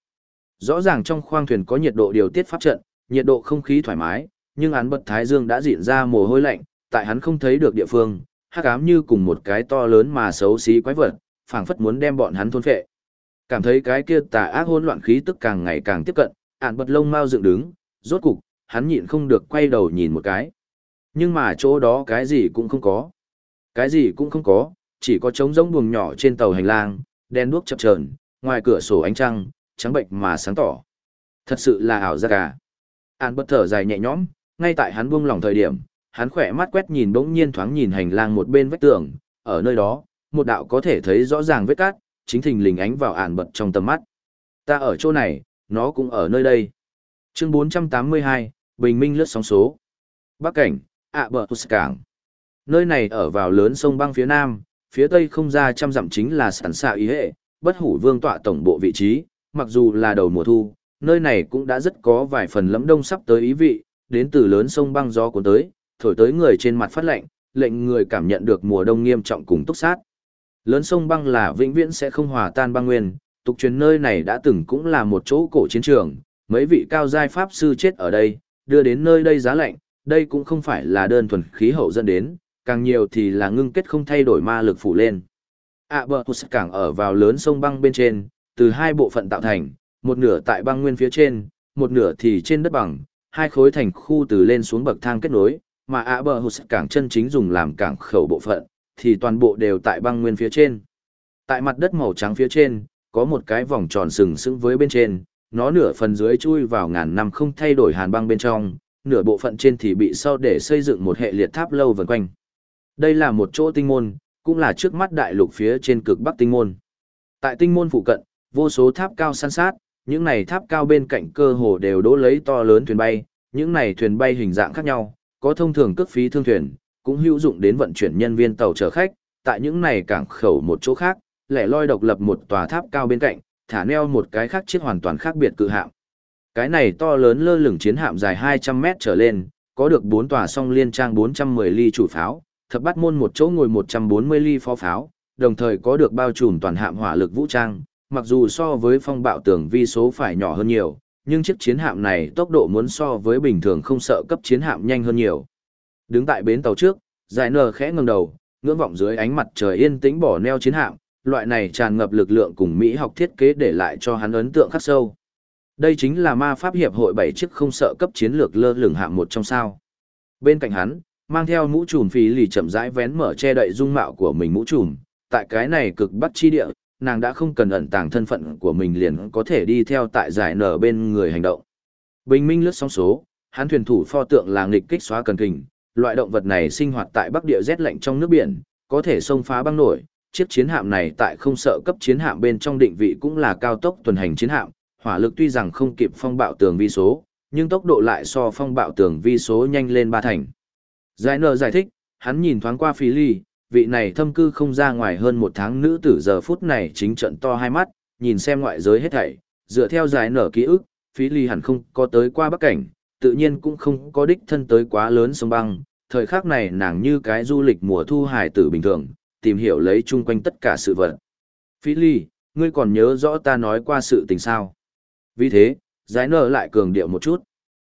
Rõ ràng trong khoang thuyền có nhiệt độ điều tiết pháp trận, nhiệt độ không khí thoải mái, nhưng án bật thái dương đã diễn ra mồ hôi lạnh, tại hắn không thấy được địa phương, hắc ám như cùng một cái to lớn mà xấu xí quái vật, phảng phất muốn đem bọn hắn thôn phệ. Cảm thấy cái kia tà ác hỗn loạn khí tức càng ngày càng tiếp cận, ản bật lông mau dựng đứng, rốt cục, hắn nhịn không được quay đầu nhìn một cái. Nhưng mà chỗ đó cái gì cũng không có. Cái gì cũng không có, chỉ có trống rỗng buồng nhỏ trên tàu hành lang, đen đuốc chập chờn, ngoài cửa sổ ánh trăng, trắng bệnh mà sáng tỏ. Thật sự là ảo giác à. cả. An bất thở dài nhẹ nhõm, ngay tại hắn buông lòng thời điểm, hắn khỏe mắt quét nhìn bỗng nhiên thoáng nhìn hành lang một bên vách tường, ở nơi đó, một đạo có thể thấy rõ ràng vết cát, chính thình lình ánh vào ản bật trong tầm mắt. Ta ở chỗ này, nó cũng ở nơi đây. Chương 482, Bình Minh lướt sóng số. Bắc cảnh, ạ bờ cảng. Nơi này ở vào lớn sông băng phía nam, phía tây không ra trăm dặm chính là sản xạ ý hệ, bất hủ vương tọa tổng bộ vị trí, mặc dù là đầu mùa thu, nơi này cũng đã rất có vài phần lẫm đông sắp tới ý vị, đến từ lớn sông băng gió cuốn tới, thổi tới người trên mặt phát lạnh, lệnh người cảm nhận được mùa đông nghiêm trọng cùng túc sát. Lớn sông băng là vĩnh viễn sẽ không hòa tan băng nguyên, tục truyền nơi này đã từng cũng là một chỗ cổ chiến trường, mấy vị cao giai pháp sư chết ở đây, đưa đến nơi đây giá lạnh, đây cũng không phải là đơn thuần khí hậu dẫn đến, càng nhiều thì là ngưng kết không thay đổi ma lực phủ lên. À bờ cảng ở vào lớn sông băng bên trên, từ hai bộ phận tạo thành, một nửa tại băng nguyên phía trên, một nửa thì trên đất bằng, hai khối thành khu từ lên xuống bậc thang kết nối, mà ạ bờ hụt cảng chân chính dùng làm cảng khẩu bộ phận, thì toàn bộ đều tại băng nguyên phía trên. Tại mặt đất màu trắng phía trên, có một cái vòng tròn sừng sững với bên trên, nó nửa phần dưới chui vào ngàn năm không thay đổi hàn băng bên trong, nửa bộ phận trên thì bị sau để xây dựng một hệ liệt tháp lâu vần quanh. Đây là một chỗ tinh môn, cũng là trước mắt đại lục phía trên cực bắc tinh môn. Tại tinh môn phụ cận, vô số tháp cao san sát, những này tháp cao bên cạnh cơ hồ đều đỗ lấy to lớn thuyền bay, những này thuyền bay hình dạng khác nhau, có thông thường cước phí thương thuyền, cũng hữu dụng đến vận chuyển nhân viên tàu chở khách, tại những này cảng khẩu một chỗ khác, lẻ loi độc lập một tòa tháp cao bên cạnh, thả neo một cái khác chiếc hoàn toàn khác biệt cự hạm. Cái này to lớn lơ lửng chiến hạm dài 200 mét trở lên, có được 4 tòa song liên trang 410 ly chủ pháo, thập bát môn một chỗ ngồi 140 ly phó pháo, đồng thời có được bao trùm toàn hạm hỏa lực vũ trang, mặc dù so với phong bạo tường vi số phải nhỏ hơn nhiều, nhưng chiếc chiến hạm này tốc độ muốn so với bình thường không sợ cấp chiến hạm nhanh hơn nhiều. Đứng tại bến tàu trước, giải nờ khẽ ngẩng đầu, ngưỡng vọng dưới ánh mặt trời yên tĩnh bỏ neo chiến hạm, loại này tràn ngập lực lượng cùng Mỹ học thiết kế để lại cho hắn ấn tượng khắc sâu. Đây chính là ma pháp hiệp hội bảy chiếc không sợ cấp chiến lược lơ lửng hạng một trong sao. Bên cạnh hắn, mang theo mũ trùm phí lì chậm rãi vén mở che đậy dung mạo của mình mũ trùm, tại cái này cực bắc chi địa, nàng đã không cần ẩn tàng thân phận của mình liền có thể đi theo tại giải nở bên người hành động. Bình minh lướt sóng số, hắn thuyền thủ pho tượng là nghịch kích xóa cần kình, loại động vật này sinh hoạt tại bắc địa rét lạnh trong nước biển, có thể xông phá băng nổi, chiếc chiến hạm này tại không sợ cấp chiến hạm bên trong định vị cũng là cao tốc tuần hành chiến hạm, hỏa lực tuy rằng không kịp phong bạo tường vi số, nhưng tốc độ lại so phong bạo tường vi số nhanh lên ba thành. Giải nở giải thích, hắn nhìn thoáng qua phi ly, vị này thâm cư không ra ngoài hơn một tháng nữ tử giờ phút này chính trận to hai mắt, nhìn xem ngoại giới hết thảy, dựa theo giải nở ký ức, phí ly hẳn không có tới qua bắc cảnh, tự nhiên cũng không có đích thân tới quá lớn sông băng, thời khắc này nàng như cái du lịch mùa thu hải tử bình thường, tìm hiểu lấy chung quanh tất cả sự vật. Phí ly, ngươi còn nhớ rõ ta nói qua sự tình sao? Vì thế, giải nở lại cường điệu một chút.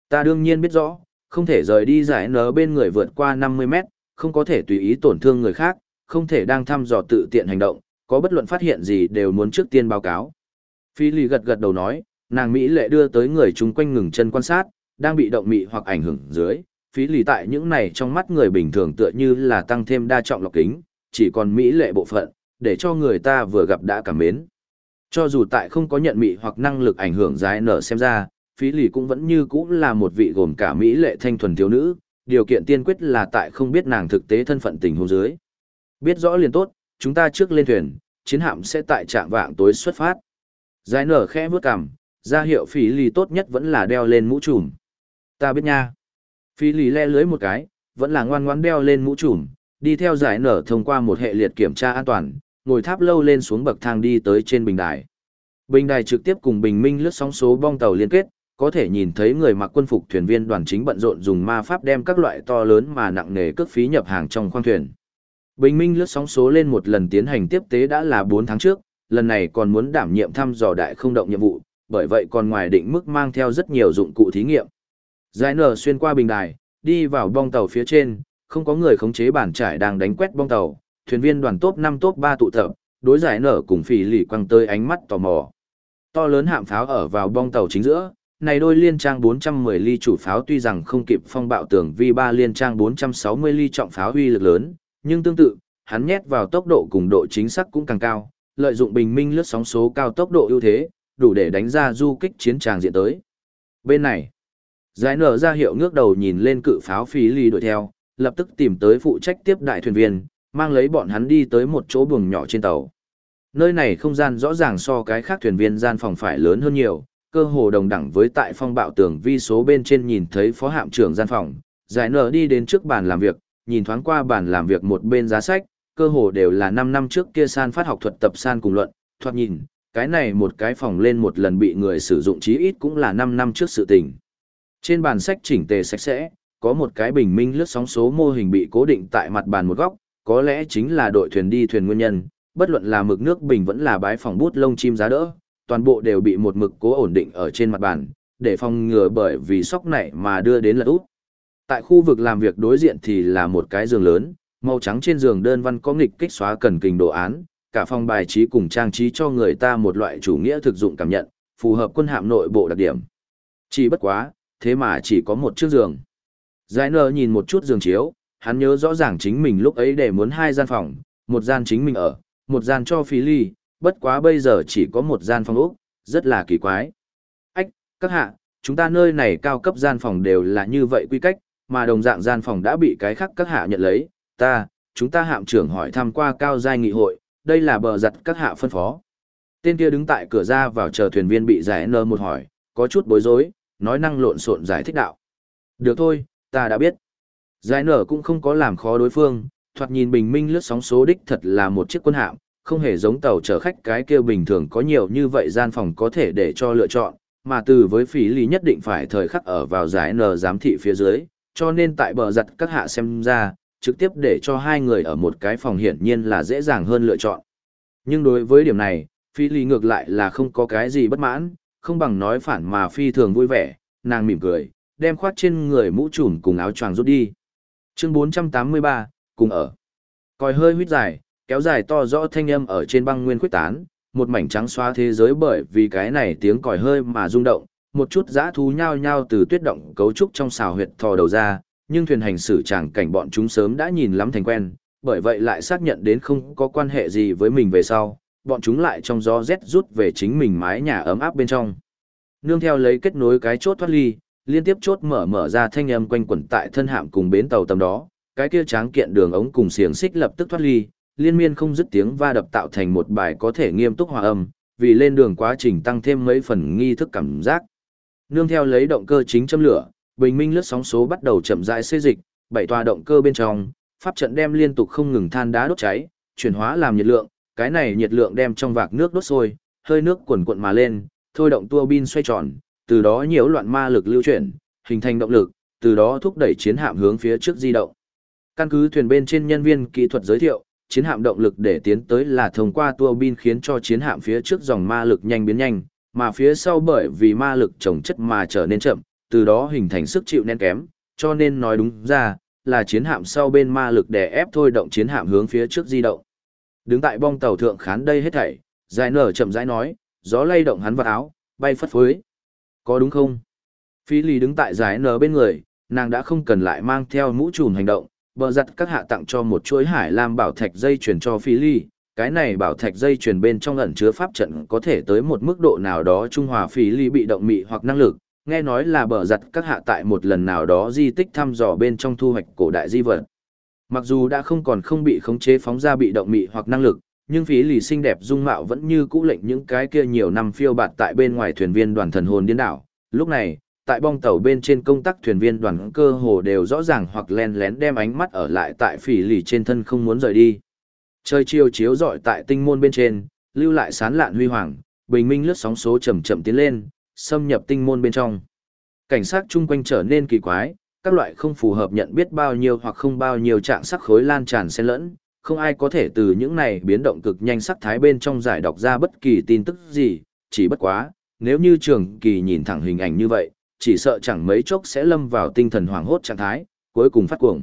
Ta đương nhiên biết rõ, không thể rời đi giải nở bên người vượt qua 50 mét, không có thể tùy ý tổn thương người khác, không thể đang thăm dò tự tiện hành động, có bất luận phát hiện gì đều muốn trước tiên báo cáo. Phi lì gật gật đầu nói, nàng Mỹ lệ đưa tới người chung quanh ngừng chân quan sát, đang bị động mị hoặc ảnh hưởng dưới. Phí lì tại những này trong mắt người bình thường tựa như là tăng thêm đa trọng lọc kính, chỉ còn Mỹ lệ bộ phận, để cho người ta vừa gặp đã cảm mến. Cho dù tại không có nhận mị hoặc năng lực ảnh hưởng dài nở xem ra, phí lì cũng vẫn như cũ là một vị gồm cả Mỹ lệ thanh thuần thiếu nữ, điều kiện tiên quyết là tại không biết nàng thực tế thân phận tình huống dưới. Biết rõ liền tốt, chúng ta trước lên thuyền, chiến hạm sẽ tại trạm vạng tối xuất phát. Giải nở khẽ bước cằm, ra hiệu phí lì tốt nhất vẫn là đeo lên mũ trùm. Ta biết nha. Phí lì le lưới một cái, vẫn là ngoan ngoãn đeo lên mũ trùm, đi theo giải nở thông qua một hệ liệt kiểm tra an toàn, ngồi tháp lâu lên xuống bậc thang đi tới trên bình đài. Bình đài trực tiếp cùng bình minh lướt sóng số bong tàu liên kết, có thể nhìn thấy người mặc quân phục thuyền viên đoàn chính bận rộn dùng ma pháp đem các loại to lớn mà nặng nề cước phí nhập hàng trong khoang thuyền. Bình minh lướt sóng số lên một lần tiến hành tiếp tế đã là 4 tháng trước, lần này còn muốn đảm nhiệm thăm dò đại không động nhiệm vụ, bởi vậy còn ngoài định mức mang theo rất nhiều dụng cụ thí nghiệm. Giải nở xuyên qua bình đài, đi vào bong tàu phía trên, không có người khống chế bản trải đang đánh quét bong tàu, thuyền viên đoàn top 5 top 3 tụ tập, đối giải nở cùng phỉ lì quăng tới ánh mắt tò mò. To lớn hạm pháo ở vào bong tàu chính giữa, này đôi liên trang 410 ly chủ pháo tuy rằng không kịp phong bạo tường vi 3 liên trang 460 ly trọng pháo uy lực lớn, nhưng tương tự, hắn nhét vào tốc độ cùng độ chính xác cũng càng cao, lợi dụng bình minh lướt sóng số cao tốc độ ưu thế, đủ để đánh ra du kích chiến tràng diện tới. Bên này, giải nở ra hiệu ngước đầu nhìn lên cự pháo phí ly đuổi theo, lập tức tìm tới phụ trách tiếp đại thuyền viên, mang lấy bọn hắn đi tới một chỗ buồng nhỏ trên tàu. Nơi này không gian rõ ràng so cái khác thuyền viên gian phòng phải lớn hơn nhiều, cơ hồ đồng đẳng với tại phong bạo tường vi số bên trên nhìn thấy phó hạm trưởng gian phòng, giải nở đi đến trước bàn làm việc, nhìn thoáng qua bàn làm việc một bên giá sách, cơ hồ đều là 5 năm trước kia san phát học thuật tập san cùng luận, thoạt nhìn, cái này một cái phòng lên một lần bị người sử dụng chí ít cũng là 5 năm trước sự tình. Trên bàn sách chỉnh tề sạch sẽ, có một cái bình minh lướt sóng số mô hình bị cố định tại mặt bàn một góc, có lẽ chính là đội thuyền đi thuyền nguyên nhân, bất luận là mực nước bình vẫn là bái phòng bút lông chim giá đỡ, toàn bộ đều bị một mực cố ổn định ở trên mặt bàn, để phòng ngừa bởi vì sóc này mà đưa đến lật út. Tại khu vực làm việc đối diện thì là một cái giường lớn, màu trắng trên giường đơn văn có nghịch kích xóa cần kình đồ án, cả phòng bài trí cùng trang trí cho người ta một loại chủ nghĩa thực dụng cảm nhận, phù hợp quân hạm nội bộ đặc điểm. Chỉ bất quá, thế mà chỉ có một chiếc giường. Giải nờ nhìn một chút giường chiếu, hắn nhớ rõ ràng chính mình lúc ấy để muốn hai gian phòng, một gian chính mình ở, một gian cho phí ly, bất quá bây giờ chỉ có một gian phòng ốc, rất là kỳ quái. Ách, các hạ, chúng ta nơi này cao cấp gian phòng đều là như vậy quy cách, mà đồng dạng gian phòng đã bị cái khác các hạ nhận lấy, ta, chúng ta hạm trưởng hỏi thăm qua cao giai nghị hội, đây là bờ giặt các hạ phân phó. Tên kia đứng tại cửa ra vào chờ thuyền viên bị giải nơ một hỏi, có chút bối rối, nói năng lộn xộn giải thích đạo. Được thôi, ta đã biết. Giải nở cũng không có làm khó đối phương, thoạt nhìn bình minh lướt sóng số đích thật là một chiếc quân hạm, không hề giống tàu chở khách cái kia bình thường có nhiều như vậy gian phòng có thể để cho lựa chọn, mà từ với phí lý nhất định phải thời khắc ở vào giải nở giám thị phía dưới, cho nên tại bờ giặt các hạ xem ra, trực tiếp để cho hai người ở một cái phòng hiển nhiên là dễ dàng hơn lựa chọn. Nhưng đối với điểm này, phi lý ngược lại là không có cái gì bất mãn, không bằng nói phản mà phi thường vui vẻ, nàng mỉm cười, đem khoát trên người mũ trùm cùng áo choàng rút đi. Chương 483, cùng ở. Còi hơi huyết dài, kéo dài to rõ thanh âm ở trên băng nguyên khuyết tán, một mảnh trắng xóa thế giới bởi vì cái này tiếng còi hơi mà rung động, một chút dã thú nhao nhao từ tuyết động cấu trúc trong xào huyệt thò đầu ra, nhưng thuyền hành xử chẳng cảnh bọn chúng sớm đã nhìn lắm thành quen, bởi vậy lại xác nhận đến không có quan hệ gì với mình về sau, bọn chúng lại trong gió rét rút về chính mình mái nhà ấm áp bên trong. Nương theo lấy kết nối cái chốt thoát ly, liên tiếp chốt mở mở ra thanh âm quanh quẩn tại thân hạm cùng bến tàu tầm đó, cái kia tráng kiện đường ống cùng xiềng xích lập tức thoát ly, liên miên không dứt tiếng va đập tạo thành một bài có thể nghiêm túc hòa âm, vì lên đường quá trình tăng thêm mấy phần nghi thức cảm giác. Nương theo lấy động cơ chính châm lửa, bình minh lướt sóng số bắt đầu chậm rãi xê dịch, bảy tòa động cơ bên trong, pháp trận đem liên tục không ngừng than đá đốt cháy, chuyển hóa làm nhiệt lượng, cái này nhiệt lượng đem trong vạc nước đốt sôi, hơi nước cuồn cuộn mà lên, thôi động tua bin xoay tròn, từ đó nhiễu loạn ma lực lưu chuyển, hình thành động lực, từ đó thúc đẩy chiến hạm hướng phía trước di động. Căn cứ thuyền bên trên nhân viên kỹ thuật giới thiệu, chiến hạm động lực để tiến tới là thông qua tua bin khiến cho chiến hạm phía trước dòng ma lực nhanh biến nhanh, mà phía sau bởi vì ma lực trồng chất mà trở nên chậm, từ đó hình thành sức chịu nén kém, cho nên nói đúng ra, là chiến hạm sau bên ma lực để ép thôi động chiến hạm hướng phía trước di động. Đứng tại bong tàu thượng khán đây hết thảy, dài nở chậm rãi nói, gió lay động hắn vào áo, bay phất phới. Có đúng không? Phi lì đứng tại giải nở bên người, nàng đã không cần lại mang theo mũ trùm hành động, bờ giặt các hạ tặng cho một chuỗi hải lam bảo thạch dây chuyển cho Phi lì. Cái này bảo thạch dây chuyển bên trong ẩn chứa pháp trận có thể tới một mức độ nào đó trung hòa Phi lì bị động mị hoặc năng lực, nghe nói là bờ giặt các hạ tại một lần nào đó di tích thăm dò bên trong thu hoạch cổ đại di vật. Mặc dù đã không còn không bị khống chế phóng ra bị động mị hoặc năng lực, nhưng phí lì xinh đẹp dung mạo vẫn như cũ lệnh những cái kia nhiều năm phiêu bạt tại bên ngoài thuyền viên đoàn thần hồn điên đảo. Lúc này, tại bong tàu bên trên công tác thuyền viên đoàn cơ hồ đều rõ ràng hoặc len lén đem ánh mắt ở lại tại phỉ lì trên thân không muốn rời đi. Trời chiều chiếu rọi tại tinh môn bên trên, lưu lại sán lạn huy hoàng, bình minh lướt sóng số chậm chậm tiến lên, xâm nhập tinh môn bên trong. Cảnh sát chung quanh trở nên kỳ quái, các loại không phù hợp nhận biết bao nhiêu hoặc không bao nhiêu trạng sắc khối lan tràn xen lẫn, không ai có thể từ những này biến động cực nhanh sắc thái bên trong giải đọc ra bất kỳ tin tức gì, chỉ bất quá, nếu như trường kỳ nhìn thẳng hình ảnh như vậy, chỉ sợ chẳng mấy chốc sẽ lâm vào tinh thần hoảng hốt trạng thái, cuối cùng phát cuồng.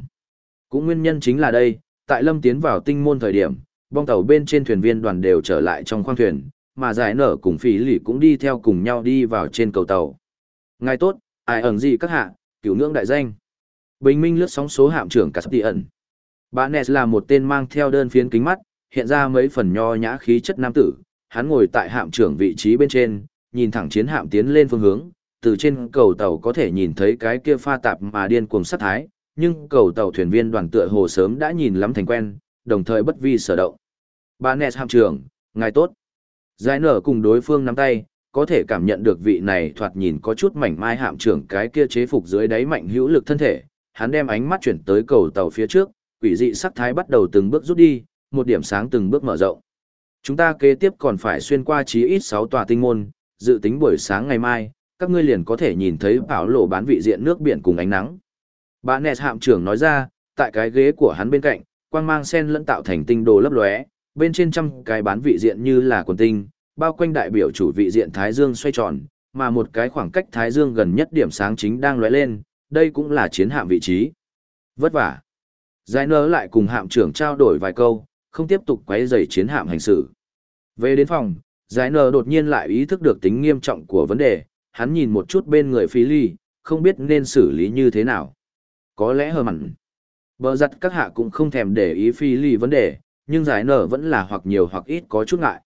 Cũng nguyên nhân chính là đây, tại lâm tiến vào tinh môn thời điểm, bong tàu bên trên thuyền viên đoàn đều trở lại trong khoang thuyền, mà giải nở cùng phí lỉ cũng đi theo cùng nhau đi vào trên cầu tàu. Ngài tốt, ai ẩn gì các hạ, cửu ngưỡng đại danh. Bình minh lướt sóng số hạm trưởng cả sắp ẩn. Bà Nes là một tên mang theo đơn phiến kính mắt, hiện ra mấy phần nho nhã khí chất nam tử, hắn ngồi tại hạm trưởng vị trí bên trên, nhìn thẳng chiến hạm tiến lên phương hướng, từ trên cầu tàu có thể nhìn thấy cái kia pha tạp mà điên cuồng sát thái, nhưng cầu tàu thuyền viên đoàn tựa hồ sớm đã nhìn lắm thành quen, đồng thời bất vi sở động. Bà Nes hạm trưởng, ngài tốt. Giải nở cùng đối phương nắm tay, có thể cảm nhận được vị này thoạt nhìn có chút mảnh mai hạm trưởng cái kia chế phục dưới đáy mạnh hữu lực thân thể, hắn đem ánh mắt chuyển tới cầu tàu phía trước, quỷ dị sắc thái bắt đầu từng bước rút đi, một điểm sáng từng bước mở rộng. Chúng ta kế tiếp còn phải xuyên qua chí ít 6 tòa tinh môn, dự tính buổi sáng ngày mai, các ngươi liền có thể nhìn thấy bảo lộ bán vị diện nước biển cùng ánh nắng. Bà Nẹt hạm trưởng nói ra, tại cái ghế của hắn bên cạnh, quang mang sen lẫn tạo thành tinh đồ lấp lóe, bên trên trăm cái bán vị diện như là quần tinh, bao quanh đại biểu chủ vị diện Thái Dương xoay tròn, mà một cái khoảng cách Thái Dương gần nhất điểm sáng chính đang lóe lên, đây cũng là chiến hạm vị trí. Vất vả. Giải nở lại cùng hạm trưởng trao đổi vài câu, không tiếp tục quấy rầy chiến hạm hành xử. Về đến phòng, giải nở đột nhiên lại ý thức được tính nghiêm trọng của vấn đề, hắn nhìn một chút bên người phi ly, không biết nên xử lý như thế nào. Có lẽ hờ mặn. Bờ giặt các hạ cũng không thèm để ý phi ly vấn đề, nhưng giải nở vẫn là hoặc nhiều hoặc ít có chút ngại.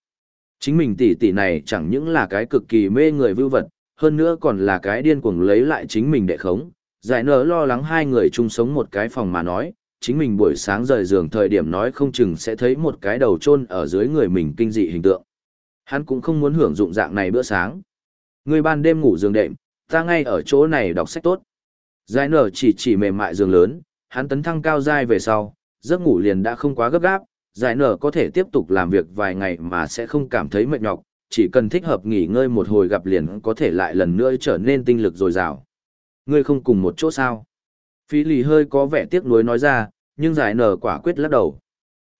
Chính mình tỷ tỷ này chẳng những là cái cực kỳ mê người vưu vật, hơn nữa còn là cái điên cuồng lấy lại chính mình để khống. Giải nở lo lắng hai người chung sống một cái phòng mà nói, chính mình buổi sáng rời giường thời điểm nói không chừng sẽ thấy một cái đầu chôn ở dưới người mình kinh dị hình tượng. Hắn cũng không muốn hưởng dụng dạng này bữa sáng. Người ban đêm ngủ giường đệm, ta ngay ở chỗ này đọc sách tốt. Giải nở chỉ chỉ mềm mại giường lớn, hắn tấn thăng cao dai về sau, giấc ngủ liền đã không quá gấp gáp, giải nở có thể tiếp tục làm việc vài ngày mà sẽ không cảm thấy mệt nhọc, chỉ cần thích hợp nghỉ ngơi một hồi gặp liền có thể lại lần nữa trở nên tinh lực dồi dào. Ngươi không cùng một chỗ sao? Phí lì hơi có vẻ tiếc nuối nói ra, nhưng giải nở quả quyết lắc đầu.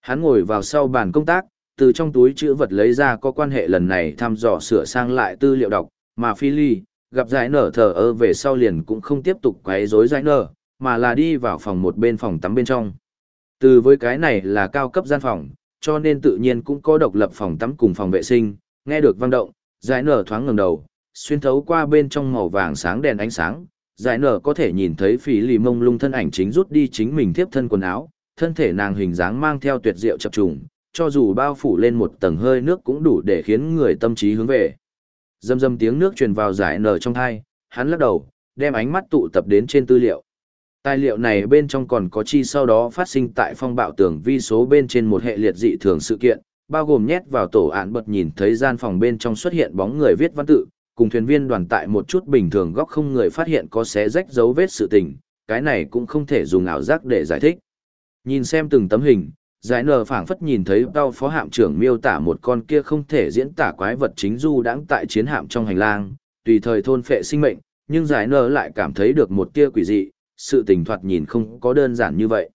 Hắn ngồi vào sau bàn công tác, từ trong túi chữ vật lấy ra có quan hệ lần này thăm dò sửa sang lại tư liệu đọc, mà Phi Ly, gặp giải nở thờ ơ về sau liền cũng không tiếp tục quấy rối giải nở, mà là đi vào phòng một bên phòng tắm bên trong. Từ với cái này là cao cấp gian phòng, cho nên tự nhiên cũng có độc lập phòng tắm cùng phòng vệ sinh, nghe được vang động, giải nở thoáng ngẩng đầu, xuyên thấu qua bên trong màu vàng sáng đèn ánh sáng, giải nở có thể nhìn thấy phỉ lì mông lung thân ảnh chính rút đi chính mình tiếp thân quần áo, thân thể nàng hình dáng mang theo tuyệt diệu chập trùng, cho dù bao phủ lên một tầng hơi nước cũng đủ để khiến người tâm trí hướng về. Dâm dâm tiếng nước truyền vào giải nở trong thai, hắn lắc đầu, đem ánh mắt tụ tập đến trên tư liệu. Tài liệu này bên trong còn có chi sau đó phát sinh tại phong bạo tường vi số bên trên một hệ liệt dị thường sự kiện, bao gồm nhét vào tổ án bật nhìn thấy gian phòng bên trong xuất hiện bóng người viết văn tự, cùng thuyền viên đoàn tại một chút bình thường góc không người phát hiện có xé rách dấu vết sự tình, cái này cũng không thể dùng ảo giác để giải thích. Nhìn xem từng tấm hình, giải nờ phảng phất nhìn thấy đau phó hạm trưởng miêu tả một con kia không thể diễn tả quái vật chính du đãng tại chiến hạm trong hành lang, tùy thời thôn phệ sinh mệnh, nhưng giải nờ lại cảm thấy được một tia quỷ dị, sự tình thoạt nhìn không có đơn giản như vậy.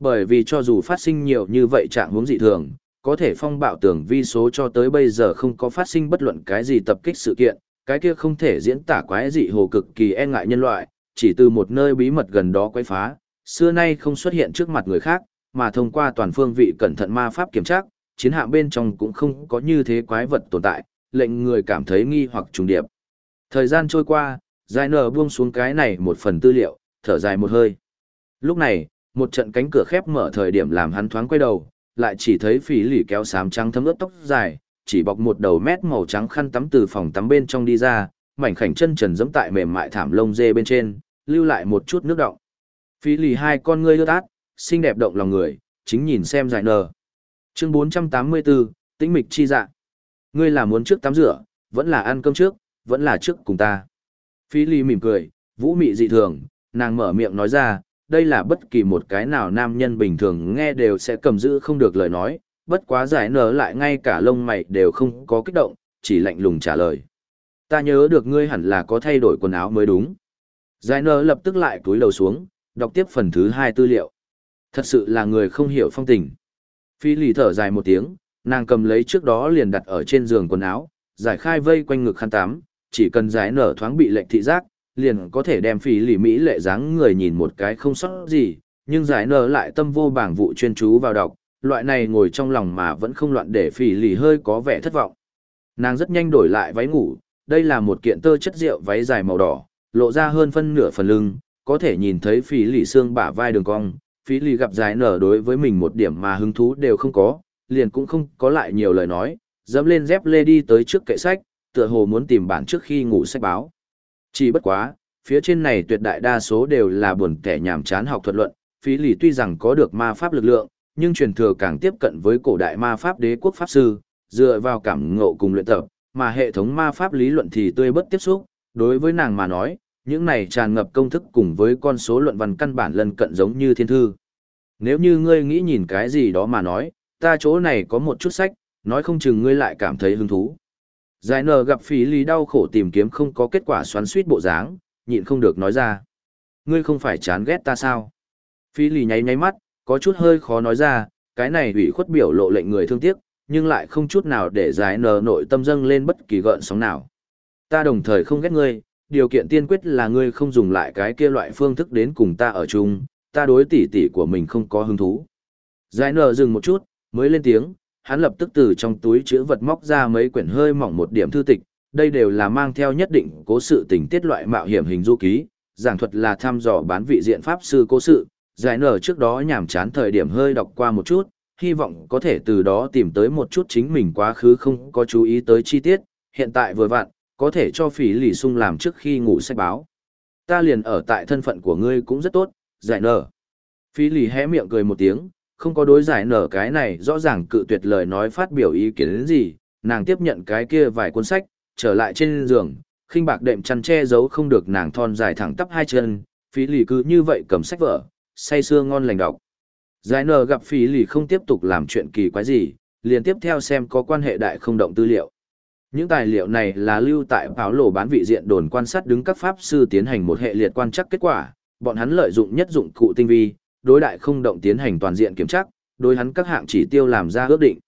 Bởi vì cho dù phát sinh nhiều như vậy trạng huống dị thường, có thể phong bạo tưởng vi số cho tới bây giờ không có phát sinh bất luận cái gì tập kích sự kiện, cái kia không thể diễn tả quái dị hồ cực kỳ e ngại nhân loại, chỉ từ một nơi bí mật gần đó quấy phá, xưa nay không xuất hiện trước mặt người khác, mà thông qua toàn phương vị cẩn thận ma pháp kiểm tra, chiến hạm bên trong cũng không có như thế quái vật tồn tại, lệnh người cảm thấy nghi hoặc trùng điệp. Thời gian trôi qua, Giải nở buông xuống cái này một phần tư liệu, thở dài một hơi. Lúc này, một trận cánh cửa khép mở thời điểm làm hắn thoáng quay đầu, lại chỉ thấy phỉ lì kéo sám trắng thấm ướt tóc dài, chỉ bọc một đầu mét màu trắng khăn tắm từ phòng tắm bên trong đi ra, mảnh khảnh chân trần giẫm tại mềm mại thảm lông dê bên trên, lưu lại một chút nước động. phí lì hai con ngươi ướt át, xinh đẹp động lòng người, chính nhìn xem dài nờ. Chương 484, tĩnh mịch chi dạ. Ngươi là muốn trước tắm rửa, vẫn là ăn cơm trước, vẫn là trước cùng ta. phí lì mỉm cười, vũ mị dị thường, nàng mở miệng nói ra, đây là bất kỳ một cái nào nam nhân bình thường nghe đều sẽ cầm giữ không được lời nói, bất quá giải nở lại ngay cả lông mày đều không có kích động, chỉ lạnh lùng trả lời. Ta nhớ được ngươi hẳn là có thay đổi quần áo mới đúng. Giải nở lập tức lại túi lầu xuống, đọc tiếp phần thứ hai tư liệu. Thật sự là người không hiểu phong tình. Phi lì thở dài một tiếng, nàng cầm lấy trước đó liền đặt ở trên giường quần áo, giải khai vây quanh ngực khăn tắm, chỉ cần giải nở thoáng bị lệnh thị giác, liền có thể đem phí lì Mỹ lệ dáng người nhìn một cái không sót gì, nhưng giải nở lại tâm vô bảng vụ chuyên chú vào đọc, loại này ngồi trong lòng mà vẫn không loạn để phỉ lì hơi có vẻ thất vọng. Nàng rất nhanh đổi lại váy ngủ, đây là một kiện tơ chất rượu váy dài màu đỏ, lộ ra hơn phân nửa phần lưng, có thể nhìn thấy phỉ lì xương bả vai đường cong, phỉ lì gặp dài nở đối với mình một điểm mà hứng thú đều không có, liền cũng không có lại nhiều lời nói, dẫm lên dép lê đi tới trước kệ sách, tựa hồ muốn tìm bản trước khi ngủ sách báo. Chỉ bất quá, phía trên này tuyệt đại đa số đều là buồn kẻ nhàm chán học thuật luận, phí lì tuy rằng có được ma pháp lực lượng, nhưng truyền thừa càng tiếp cận với cổ đại ma pháp đế quốc pháp sư, dựa vào cảm ngộ cùng luyện tập, mà hệ thống ma pháp lý luận thì tươi bất tiếp xúc, đối với nàng mà nói, những này tràn ngập công thức cùng với con số luận văn căn bản lân cận giống như thiên thư. Nếu như ngươi nghĩ nhìn cái gì đó mà nói, ta chỗ này có một chút sách, nói không chừng ngươi lại cảm thấy hứng thú. Giải nờ gặp phí lý đau khổ tìm kiếm không có kết quả xoắn suýt bộ dáng, nhịn không được nói ra. Ngươi không phải chán ghét ta sao? Phí lý nháy nháy mắt, có chút hơi khó nói ra, cái này ủy khuất biểu lộ lệnh người thương tiếc, nhưng lại không chút nào để giải nờ nội tâm dâng lên bất kỳ gợn sóng nào. Ta đồng thời không ghét ngươi, điều kiện tiên quyết là ngươi không dùng lại cái kia loại phương thức đến cùng ta ở chung, ta đối tỷ tỷ của mình không có hứng thú. Giải nờ dừng một chút, mới lên tiếng, hắn lập tức từ trong túi chữ vật móc ra mấy quyển hơi mỏng một điểm thư tịch, đây đều là mang theo nhất định cố sự tình tiết loại mạo hiểm hình du ký, giảng thuật là thăm dò bán vị diện pháp sư cố sự, giải nở trước đó nhàm chán thời điểm hơi đọc qua một chút, hy vọng có thể từ đó tìm tới một chút chính mình quá khứ không có chú ý tới chi tiết, hiện tại vừa vặn, có thể cho phỉ lì sung làm trước khi ngủ sách báo. Ta liền ở tại thân phận của ngươi cũng rất tốt, giải nở. Phỉ lì hé miệng cười một tiếng, không có đối giải nở cái này rõ ràng cự tuyệt lời nói phát biểu ý kiến đến gì, nàng tiếp nhận cái kia vài cuốn sách, trở lại trên giường, khinh bạc đệm chăn che giấu không được nàng thon dài thẳng tắp hai chân, phí lì cứ như vậy cầm sách vở, say sưa ngon lành đọc. Giải nở gặp phí lì không tiếp tục làm chuyện kỳ quái gì, liền tiếp theo xem có quan hệ đại không động tư liệu. Những tài liệu này là lưu tại báo lộ bán vị diện đồn quan sát đứng các pháp sư tiến hành một hệ liệt quan chắc kết quả, bọn hắn lợi dụng nhất dụng cụ tinh vi, đối đại không động tiến hành toàn diện kiểm tra, đối hắn các hạng chỉ tiêu làm ra ước định.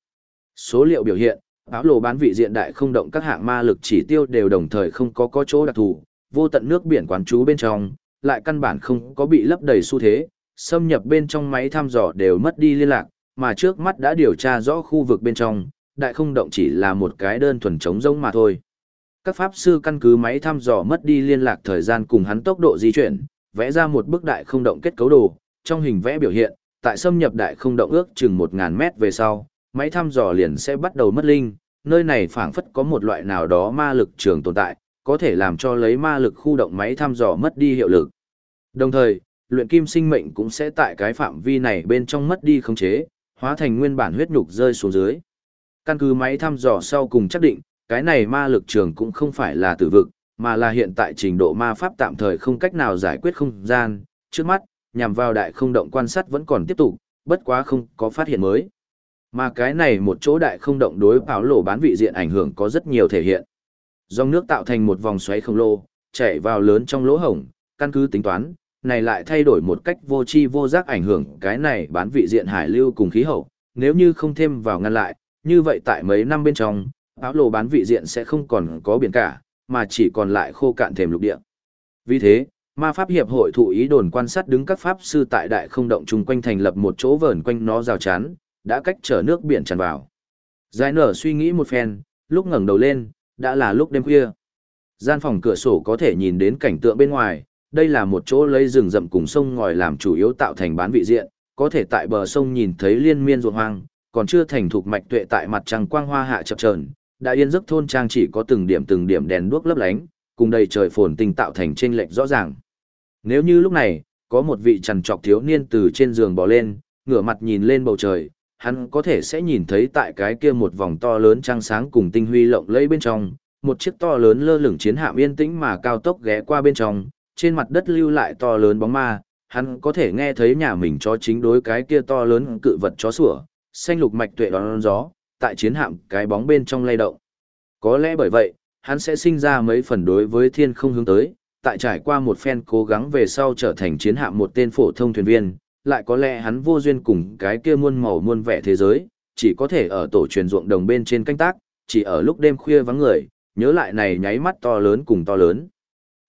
Số liệu biểu hiện, báo lộ bán vị diện đại không động các hạng ma lực chỉ tiêu đều đồng thời không có có chỗ đặc thù, vô tận nước biển quán trú bên trong, lại căn bản không có bị lấp đầy xu thế, xâm nhập bên trong máy thăm dò đều mất đi liên lạc, mà trước mắt đã điều tra rõ khu vực bên trong, đại không động chỉ là một cái đơn thuần chống rỗng mà thôi. Các pháp sư căn cứ máy thăm dò mất đi liên lạc thời gian cùng hắn tốc độ di chuyển, vẽ ra một bức đại không động kết cấu đồ, trong hình vẽ biểu hiện, tại xâm nhập đại không động ước chừng 1000 mét về sau, máy thăm dò liền sẽ bắt đầu mất linh, nơi này phảng phất có một loại nào đó ma lực trường tồn tại, có thể làm cho lấy ma lực khu động máy thăm dò mất đi hiệu lực. Đồng thời, luyện kim sinh mệnh cũng sẽ tại cái phạm vi này bên trong mất đi khống chế, hóa thành nguyên bản huyết nhục rơi xuống dưới. Căn cứ máy thăm dò sau cùng xác định, cái này ma lực trường cũng không phải là tử vực, mà là hiện tại trình độ ma pháp tạm thời không cách nào giải quyết không gian, trước mắt, nhằm vào đại không động quan sát vẫn còn tiếp tục, bất quá không có phát hiện mới. Mà cái này một chỗ đại không động đối bảo lộ bán vị diện ảnh hưởng có rất nhiều thể hiện. Dòng nước tạo thành một vòng xoáy khổng lồ, chảy vào lớn trong lỗ hổng, căn cứ tính toán, này lại thay đổi một cách vô tri vô giác ảnh hưởng cái này bán vị diện hải lưu cùng khí hậu, nếu như không thêm vào ngăn lại, như vậy tại mấy năm bên trong, áo lộ bán vị diện sẽ không còn có biển cả, mà chỉ còn lại khô cạn thềm lục địa. Vì thế, ma pháp hiệp hội thụ ý đồn quan sát đứng các pháp sư tại đại không động chung quanh thành lập một chỗ vờn quanh nó rào chắn, đã cách trở nước biển tràn vào. Giải nở suy nghĩ một phen, lúc ngẩng đầu lên, đã là lúc đêm khuya. Gian phòng cửa sổ có thể nhìn đến cảnh tượng bên ngoài, đây là một chỗ lấy rừng rậm cùng sông ngòi làm chủ yếu tạo thành bán vị diện, có thể tại bờ sông nhìn thấy liên miên ruộng hoang, còn chưa thành thục mạch tuệ tại mặt trăng quang hoa hạ chập chờn, đại yên giấc thôn trang chỉ có từng điểm từng điểm đèn đuốc lấp lánh, cùng đầy trời phồn tình tạo thành chênh lệch rõ ràng. Nếu như lúc này, có một vị trằn trọc thiếu niên từ trên giường bò lên, ngửa mặt nhìn lên bầu trời, hắn có thể sẽ nhìn thấy tại cái kia một vòng to lớn trăng sáng cùng tinh huy lộng lẫy bên trong, một chiếc to lớn lơ lửng chiến hạm yên tĩnh mà cao tốc ghé qua bên trong, trên mặt đất lưu lại to lớn bóng ma, hắn có thể nghe thấy nhà mình chó chính đối cái kia to lớn cự vật chó sủa, xanh lục mạch tuệ đón gió, tại chiến hạm cái bóng bên trong lay động. Có lẽ bởi vậy, hắn sẽ sinh ra mấy phần đối với thiên không hướng tới, tại trải qua một phen cố gắng về sau trở thành chiến hạm một tên phổ thông thuyền viên, lại có lẽ hắn vô duyên cùng cái kia muôn màu muôn vẻ thế giới, chỉ có thể ở tổ truyền ruộng đồng bên trên canh tác, chỉ ở lúc đêm khuya vắng người, nhớ lại này nháy mắt to lớn cùng to lớn.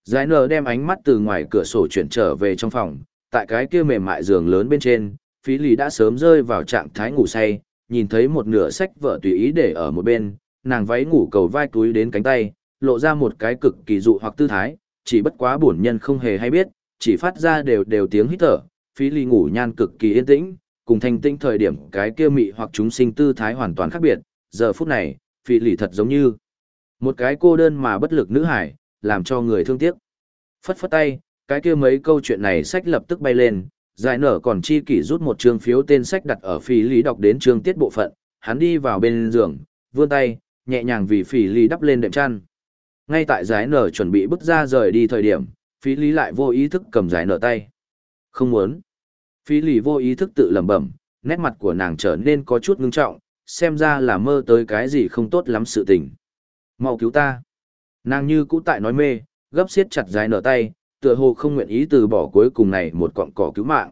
Giải nở đem ánh mắt từ ngoài cửa sổ chuyển trở về trong phòng, tại cái kia mềm mại giường lớn bên trên, phí lì đã sớm rơi vào trạng thái ngủ say, nhìn thấy một nửa sách vợ tùy ý để ở một bên, nàng váy ngủ cầu vai túi đến cánh tay, lộ ra một cái cực kỳ dụ hoặc tư thái, chỉ bất quá bổn nhân không hề hay biết, chỉ phát ra đều đều tiếng hít thở, phí lì ngủ nhan cực kỳ yên tĩnh, cùng thanh tĩnh thời điểm cái kia mị hoặc chúng sinh tư thái hoàn toàn khác biệt, giờ phút này, phí lì thật giống như một cái cô đơn mà bất lực nữ hải, làm cho người thương tiếc. Phất phất tay, cái kia mấy câu chuyện này sách lập tức bay lên, giải nở còn chi kỷ rút một chương phiếu tên sách đặt ở phí lý đọc đến chương tiết bộ phận, hắn đi vào bên giường, vươn tay, nhẹ nhàng vì phí lý đắp lên đệm chăn. Ngay tại giải nở chuẩn bị bước ra rời đi thời điểm, phí lý lại vô ý thức cầm giải nở tay. Không muốn. Phí lý vô ý thức tự lẩm bẩm, nét mặt của nàng trở nên có chút ngưng trọng, xem ra là mơ tới cái gì không tốt lắm sự tình. Mau cứu ta. Nàng như cũ tại nói mê, gấp siết chặt dài nở tay, tựa hồ không nguyện ý từ bỏ cuối cùng này một cọng cỏ cứu mạng.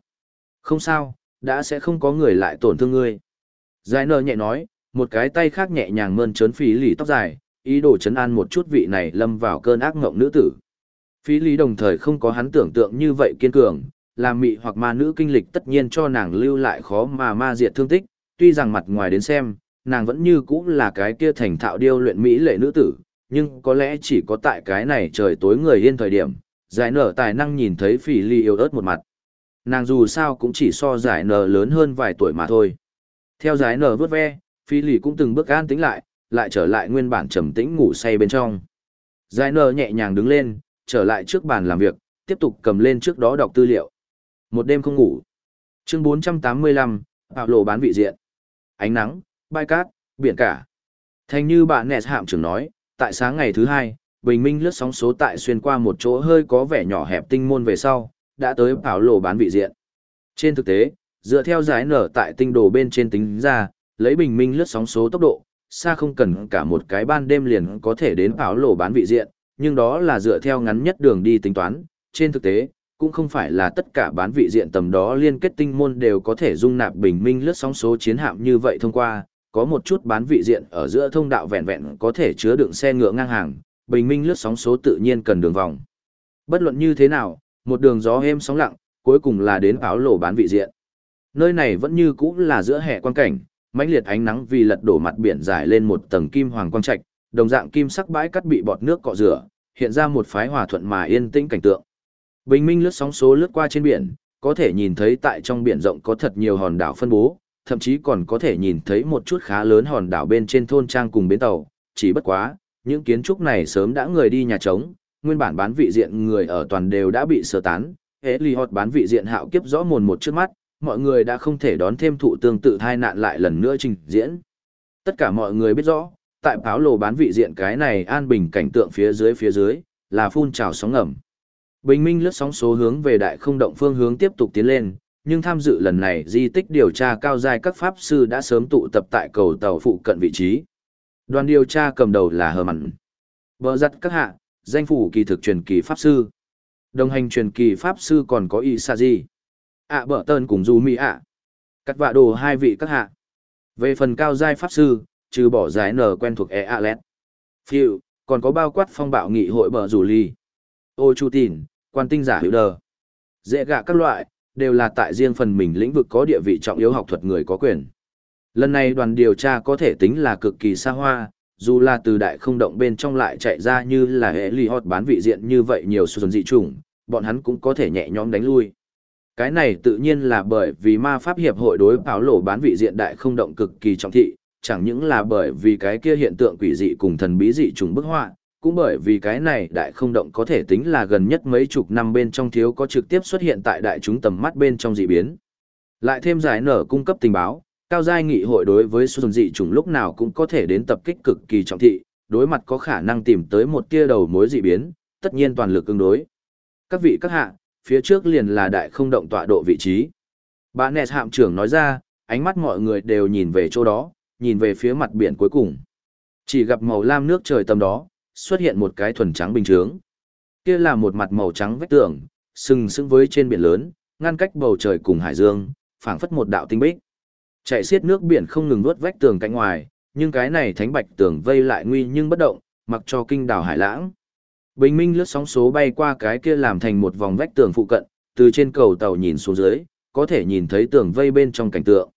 Không sao, đã sẽ không có người lại tổn thương ngươi. Dài nở nhẹ nói, một cái tay khác nhẹ nhàng mơn trớn phí lì tóc dài, ý đồ chấn an một chút vị này lâm vào cơn ác ngộng nữ tử. Phí lý đồng thời không có hắn tưởng tượng như vậy kiên cường, làm mị hoặc ma nữ kinh lịch tất nhiên cho nàng lưu lại khó mà ma diệt thương tích, tuy rằng mặt ngoài đến xem, nàng vẫn như cũ là cái kia thành thạo điêu luyện mỹ lệ nữ tử, nhưng có lẽ chỉ có tại cái này trời tối người yên thời điểm, giải nở tài năng nhìn thấy phỉ ly yêu ớt một mặt. Nàng dù sao cũng chỉ so giải nở lớn hơn vài tuổi mà thôi. Theo giải nở vớt ve, phỉ ly cũng từng bước an tĩnh lại, lại trở lại nguyên bản trầm tĩnh ngủ say bên trong. Giải nở nhẹ nhàng đứng lên, trở lại trước bàn làm việc, tiếp tục cầm lên trước đó đọc tư liệu. Một đêm không ngủ. Chương 485, Bạo lộ bán vị diện. Ánh nắng, bãi cát, biển cả. Thành như bạn Nẹt hạm trưởng nói, tại sáng ngày thứ hai, bình minh lướt sóng số tại xuyên qua một chỗ hơi có vẻ nhỏ hẹp tinh môn về sau, đã tới bảo lộ bán vị diện. Trên thực tế, dựa theo giải nở tại tinh đồ bên trên tính ra, lấy bình minh lướt sóng số tốc độ, xa không cần cả một cái ban đêm liền có thể đến bảo lộ bán vị diện, nhưng đó là dựa theo ngắn nhất đường đi tính toán, trên thực tế, cũng không phải là tất cả bán vị diện tầm đó liên kết tinh môn đều có thể dung nạp bình minh lướt sóng số chiến hạm như vậy thông qua, có một chút bán vị diện ở giữa thông đạo vẹn vẹn có thể chứa đựng xe ngựa ngang hàng, bình minh lướt sóng số tự nhiên cần đường vòng. Bất luận như thế nào, một đường gió êm sóng lặng, cuối cùng là đến áo lỗ bán vị diện. Nơi này vẫn như cũ là giữa hệ quan cảnh, mãnh liệt ánh nắng vì lật đổ mặt biển dài lên một tầng kim hoàng quang trạch, đồng dạng kim sắc bãi cắt bị bọt nước cọ rửa, hiện ra một phái hòa thuận mà yên tĩnh cảnh tượng. Bình minh lướt sóng số lướt qua trên biển, có thể nhìn thấy tại trong biển rộng có thật nhiều hòn đảo phân bố, thậm chí còn có thể nhìn thấy một chút khá lớn hòn đảo bên trên thôn trang cùng bến tàu, chỉ bất quá, những kiến trúc này sớm đã người đi nhà trống, nguyên bản bán vị diện người ở toàn đều đã bị sơ tán, hễ lì hột bán vị diện hạo kiếp rõ mồn một trước mắt, mọi người đã không thể đón thêm thụ tương tự thai nạn lại lần nữa trình diễn. Tất cả mọi người biết rõ, tại pháo lồ bán vị diện cái này an bình cảnh tượng phía dưới phía dưới, là phun trào sóng ngầm. Bình minh lướt sóng số hướng về đại không động phương hướng tiếp tục tiến lên, nhưng tham dự lần này di tích điều tra cao giai các pháp sư đã sớm tụ tập tại cầu tàu phụ cận vị trí. Đoàn điều tra cầm đầu là Hờ Mặn. Bờ giặt các hạ, danh phủ kỳ thực truyền kỳ pháp sư. Đồng hành truyền kỳ pháp sư còn có Y Sa Di. ạ à, bở tơn cùng Du Mỹ ạ. Cắt vạ đồ hai vị các hạ. Về phần cao giai pháp sư, trừ bỏ giải nở quen thuộc E Alet. Phiêu, còn có bao quát phong bạo nghị hội bờ rủ ly. Ô Chu Tìn, quan tinh giả hữu đờ. Dễ gạ các loại, đều là tại riêng phần mình lĩnh vực có địa vị trọng yếu học thuật người có quyền. Lần này đoàn điều tra có thể tính là cực kỳ xa hoa, dù là từ đại không động bên trong lại chạy ra như là hệ ly hot bán vị diện như vậy nhiều xuân dị chủng, bọn hắn cũng có thể nhẹ nhõm đánh lui. Cái này tự nhiên là bởi vì ma pháp hiệp hội đối báo lộ bán vị diện đại không động cực kỳ trọng thị, chẳng những là bởi vì cái kia hiện tượng quỷ dị cùng thần bí dị trùng bức họa, cũng bởi vì cái này đại không động có thể tính là gần nhất mấy chục năm bên trong thiếu có trực tiếp xuất hiện tại đại chúng tầm mắt bên trong dị biến. Lại thêm giải nở cung cấp tình báo, Cao giai nghị hội đối với xuân dị chủng lúc nào cũng có thể đến tập kích cực kỳ trọng thị, đối mặt có khả năng tìm tới một tia đầu mối dị biến, tất nhiên toàn lực ứng đối. Các vị các hạ, phía trước liền là đại không động tọa độ vị trí. Bà Nẹt hạm trưởng nói ra, ánh mắt mọi người đều nhìn về chỗ đó, nhìn về phía mặt biển cuối cùng. Chỉ gặp màu lam nước trời tầm đó, xuất hiện một cái thuần trắng bình chướng. Kia là một mặt màu trắng vách tường, sừng sững với trên biển lớn, ngăn cách bầu trời cùng hải dương, phảng phất một đạo tinh bích. Chạy xiết nước biển không ngừng nuốt vách tường cạnh ngoài, nhưng cái này thánh bạch tường vây lại nguy nhưng bất động, mặc cho kinh đảo hải lãng. Bình minh lướt sóng số bay qua cái kia làm thành một vòng vách tường phụ cận, từ trên cầu tàu nhìn xuống dưới, có thể nhìn thấy tường vây bên trong cảnh tượng.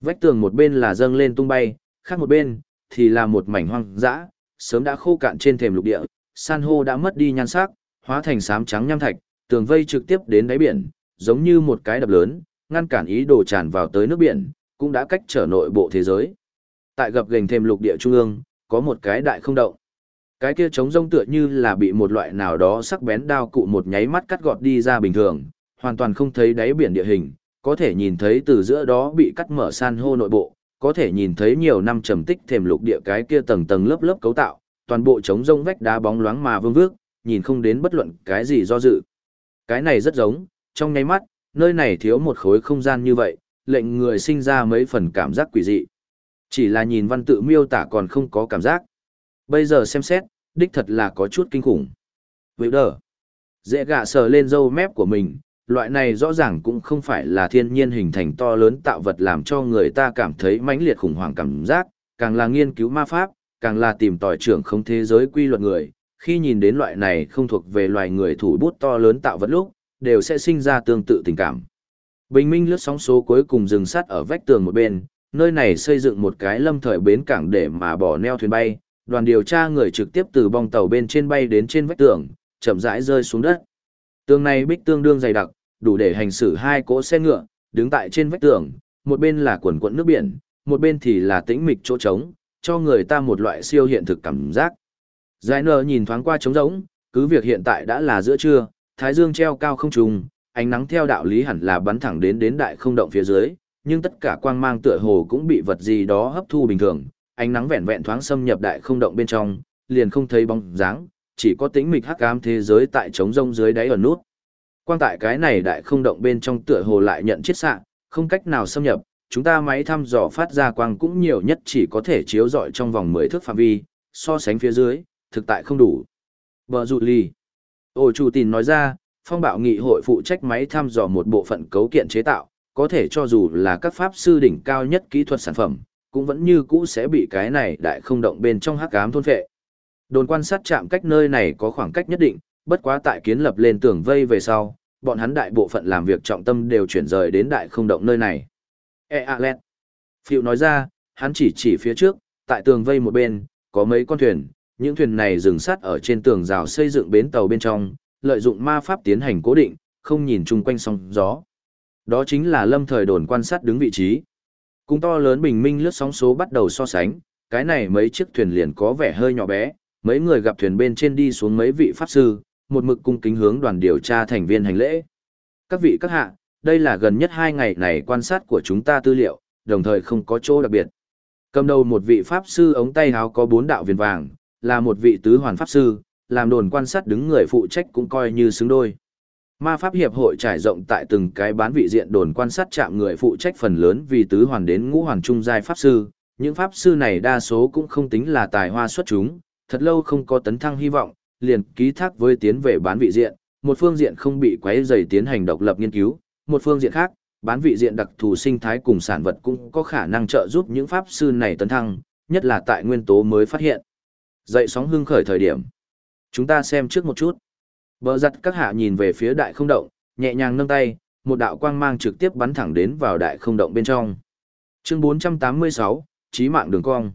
Vách tường một bên là dâng lên tung bay, khác một bên thì là một mảnh hoang dã, sớm đã khô cạn trên thềm lục địa, san hô đã mất đi nhan sắc, hóa thành xám trắng nham thạch, tường vây trực tiếp đến đáy biển, giống như một cái đập lớn, ngăn cản ý đồ tràn vào tới nước biển, cũng đã cách trở nội bộ thế giới. Tại gập gành thềm lục địa trung ương, có một cái đại không động. Cái kia trống rông tựa như là bị một loại nào đó sắc bén đao cụ một nháy mắt cắt gọt đi ra bình thường, hoàn toàn không thấy đáy biển địa hình, có thể nhìn thấy từ giữa đó bị cắt mở san hô nội bộ, có thể nhìn thấy nhiều năm trầm tích thềm lục địa cái kia tầng tầng lớp lớp cấu tạo, toàn bộ trống rông vách đá bóng loáng mà vương vước, nhìn không đến bất luận cái gì do dự. Cái này rất giống, trong nháy mắt, nơi này thiếu một khối không gian như vậy, lệnh người sinh ra mấy phần cảm giác quỷ dị. Chỉ là nhìn văn tự miêu tả còn không có cảm giác. Bây giờ xem xét, đích thật là có chút kinh khủng. Vậy đờ. Dễ gạ sờ lên râu mép của mình, loại này rõ ràng cũng không phải là thiên nhiên hình thành to lớn tạo vật làm cho người ta cảm thấy mãnh liệt khủng hoảng cảm giác, càng là nghiên cứu ma pháp, càng là tìm tòi trưởng không thế giới quy luật người, khi nhìn đến loại này không thuộc về loài người thủ bút to lớn tạo vật lúc, đều sẽ sinh ra tương tự tình cảm. Bình minh lướt sóng số cuối cùng dừng sát ở vách tường một bên, nơi này xây dựng một cái lâm thời bến cảng để mà bỏ neo thuyền bay, đoàn điều tra người trực tiếp từ bong tàu bên trên bay đến trên vách tường, chậm rãi rơi xuống đất. Tường này bích tương đương dày đặc, đủ để hành xử hai cỗ xe ngựa, đứng tại trên vách tường, một bên là quần quận nước biển, một bên thì là tĩnh mịch chỗ trống, cho người ta một loại siêu hiện thực cảm giác. Giải nờ nhìn thoáng qua trống rỗng, cứ việc hiện tại đã là giữa trưa, thái dương treo cao không trùng, ánh nắng theo đạo lý hẳn là bắn thẳng đến đến đại không động phía dưới, nhưng tất cả quang mang tựa hồ cũng bị vật gì đó hấp thu bình thường, ánh nắng vẹn vẹn thoáng xâm nhập đại không động bên trong, liền không thấy bóng dáng, chỉ có tính mịch hắc ám thế giới tại trống rông dưới đáy ở nút. Quang tại cái này đại không động bên trong tựa hồ lại nhận chiết xạ, không cách nào xâm nhập, chúng ta máy thăm dò phát ra quang cũng nhiều nhất chỉ có thể chiếu rọi trong vòng 10 thước phạm vi, so sánh phía dưới, thực tại không đủ. Bờ rụt ly. Ổ chủ tìn nói ra, phong bạo nghị hội phụ trách máy thăm dò một bộ phận cấu kiện chế tạo, có thể cho dù là các pháp sư đỉnh cao nhất kỹ thuật sản phẩm, cũng vẫn như cũ sẽ bị cái này đại không động bên trong hắc ám thôn phệ. Đồn quan sát chạm cách nơi này có khoảng cách nhất định, bất quá tại kiến lập lên tường vây về sau, bọn hắn đại bộ phận làm việc trọng tâm đều chuyển rời đến đại không động nơi này. E a lẹt. Phiệu nói ra, hắn chỉ chỉ phía trước, tại tường vây một bên, có mấy con thuyền, những thuyền này dừng sát ở trên tường rào xây dựng bến tàu bên trong, lợi dụng ma pháp tiến hành cố định, không nhìn chung quanh sóng gió. Đó chính là lâm thời đồn quan sát đứng vị trí. Cùng to lớn bình minh lướt sóng số bắt đầu so sánh, cái này mấy chiếc thuyền liền có vẻ hơi nhỏ bé, mấy người gặp thuyền bên trên đi xuống mấy vị pháp sư, một mực cung kính hướng đoàn điều tra thành viên hành lễ. Các vị các hạ, đây là gần nhất hai ngày này quan sát của chúng ta tư liệu, đồng thời không có chỗ đặc biệt. Cầm đầu một vị pháp sư ống tay háo có bốn đạo viền vàng, là một vị tứ hoàn pháp sư, làm đồn quan sát đứng người phụ trách cũng coi như xứng đôi. Ma pháp hiệp hội trải rộng tại từng cái bán vị diện đồn quan sát chạm người phụ trách phần lớn vì tứ hoàn đến ngũ hoàn trung giai pháp sư, những pháp sư này đa số cũng không tính là tài hoa xuất chúng, thật lâu không có tấn thăng hy vọng, liền ký thác với tiến về bán vị diện, một phương diện không bị quấy rầy tiến hành độc lập nghiên cứu, một phương diện khác, bán vị diện đặc thù sinh thái cùng sản vật cũng có khả năng trợ giúp những pháp sư này tấn thăng, nhất là tại nguyên tố mới phát hiện. Dậy sóng hưng khởi thời điểm. Chúng ta xem trước một chút. Bờ giặt các hạ nhìn về phía đại không động, nhẹ nhàng nâng tay, một đạo quang mang trực tiếp bắn thẳng đến vào đại không động bên trong. Chương 486, Chí mạng đường cong.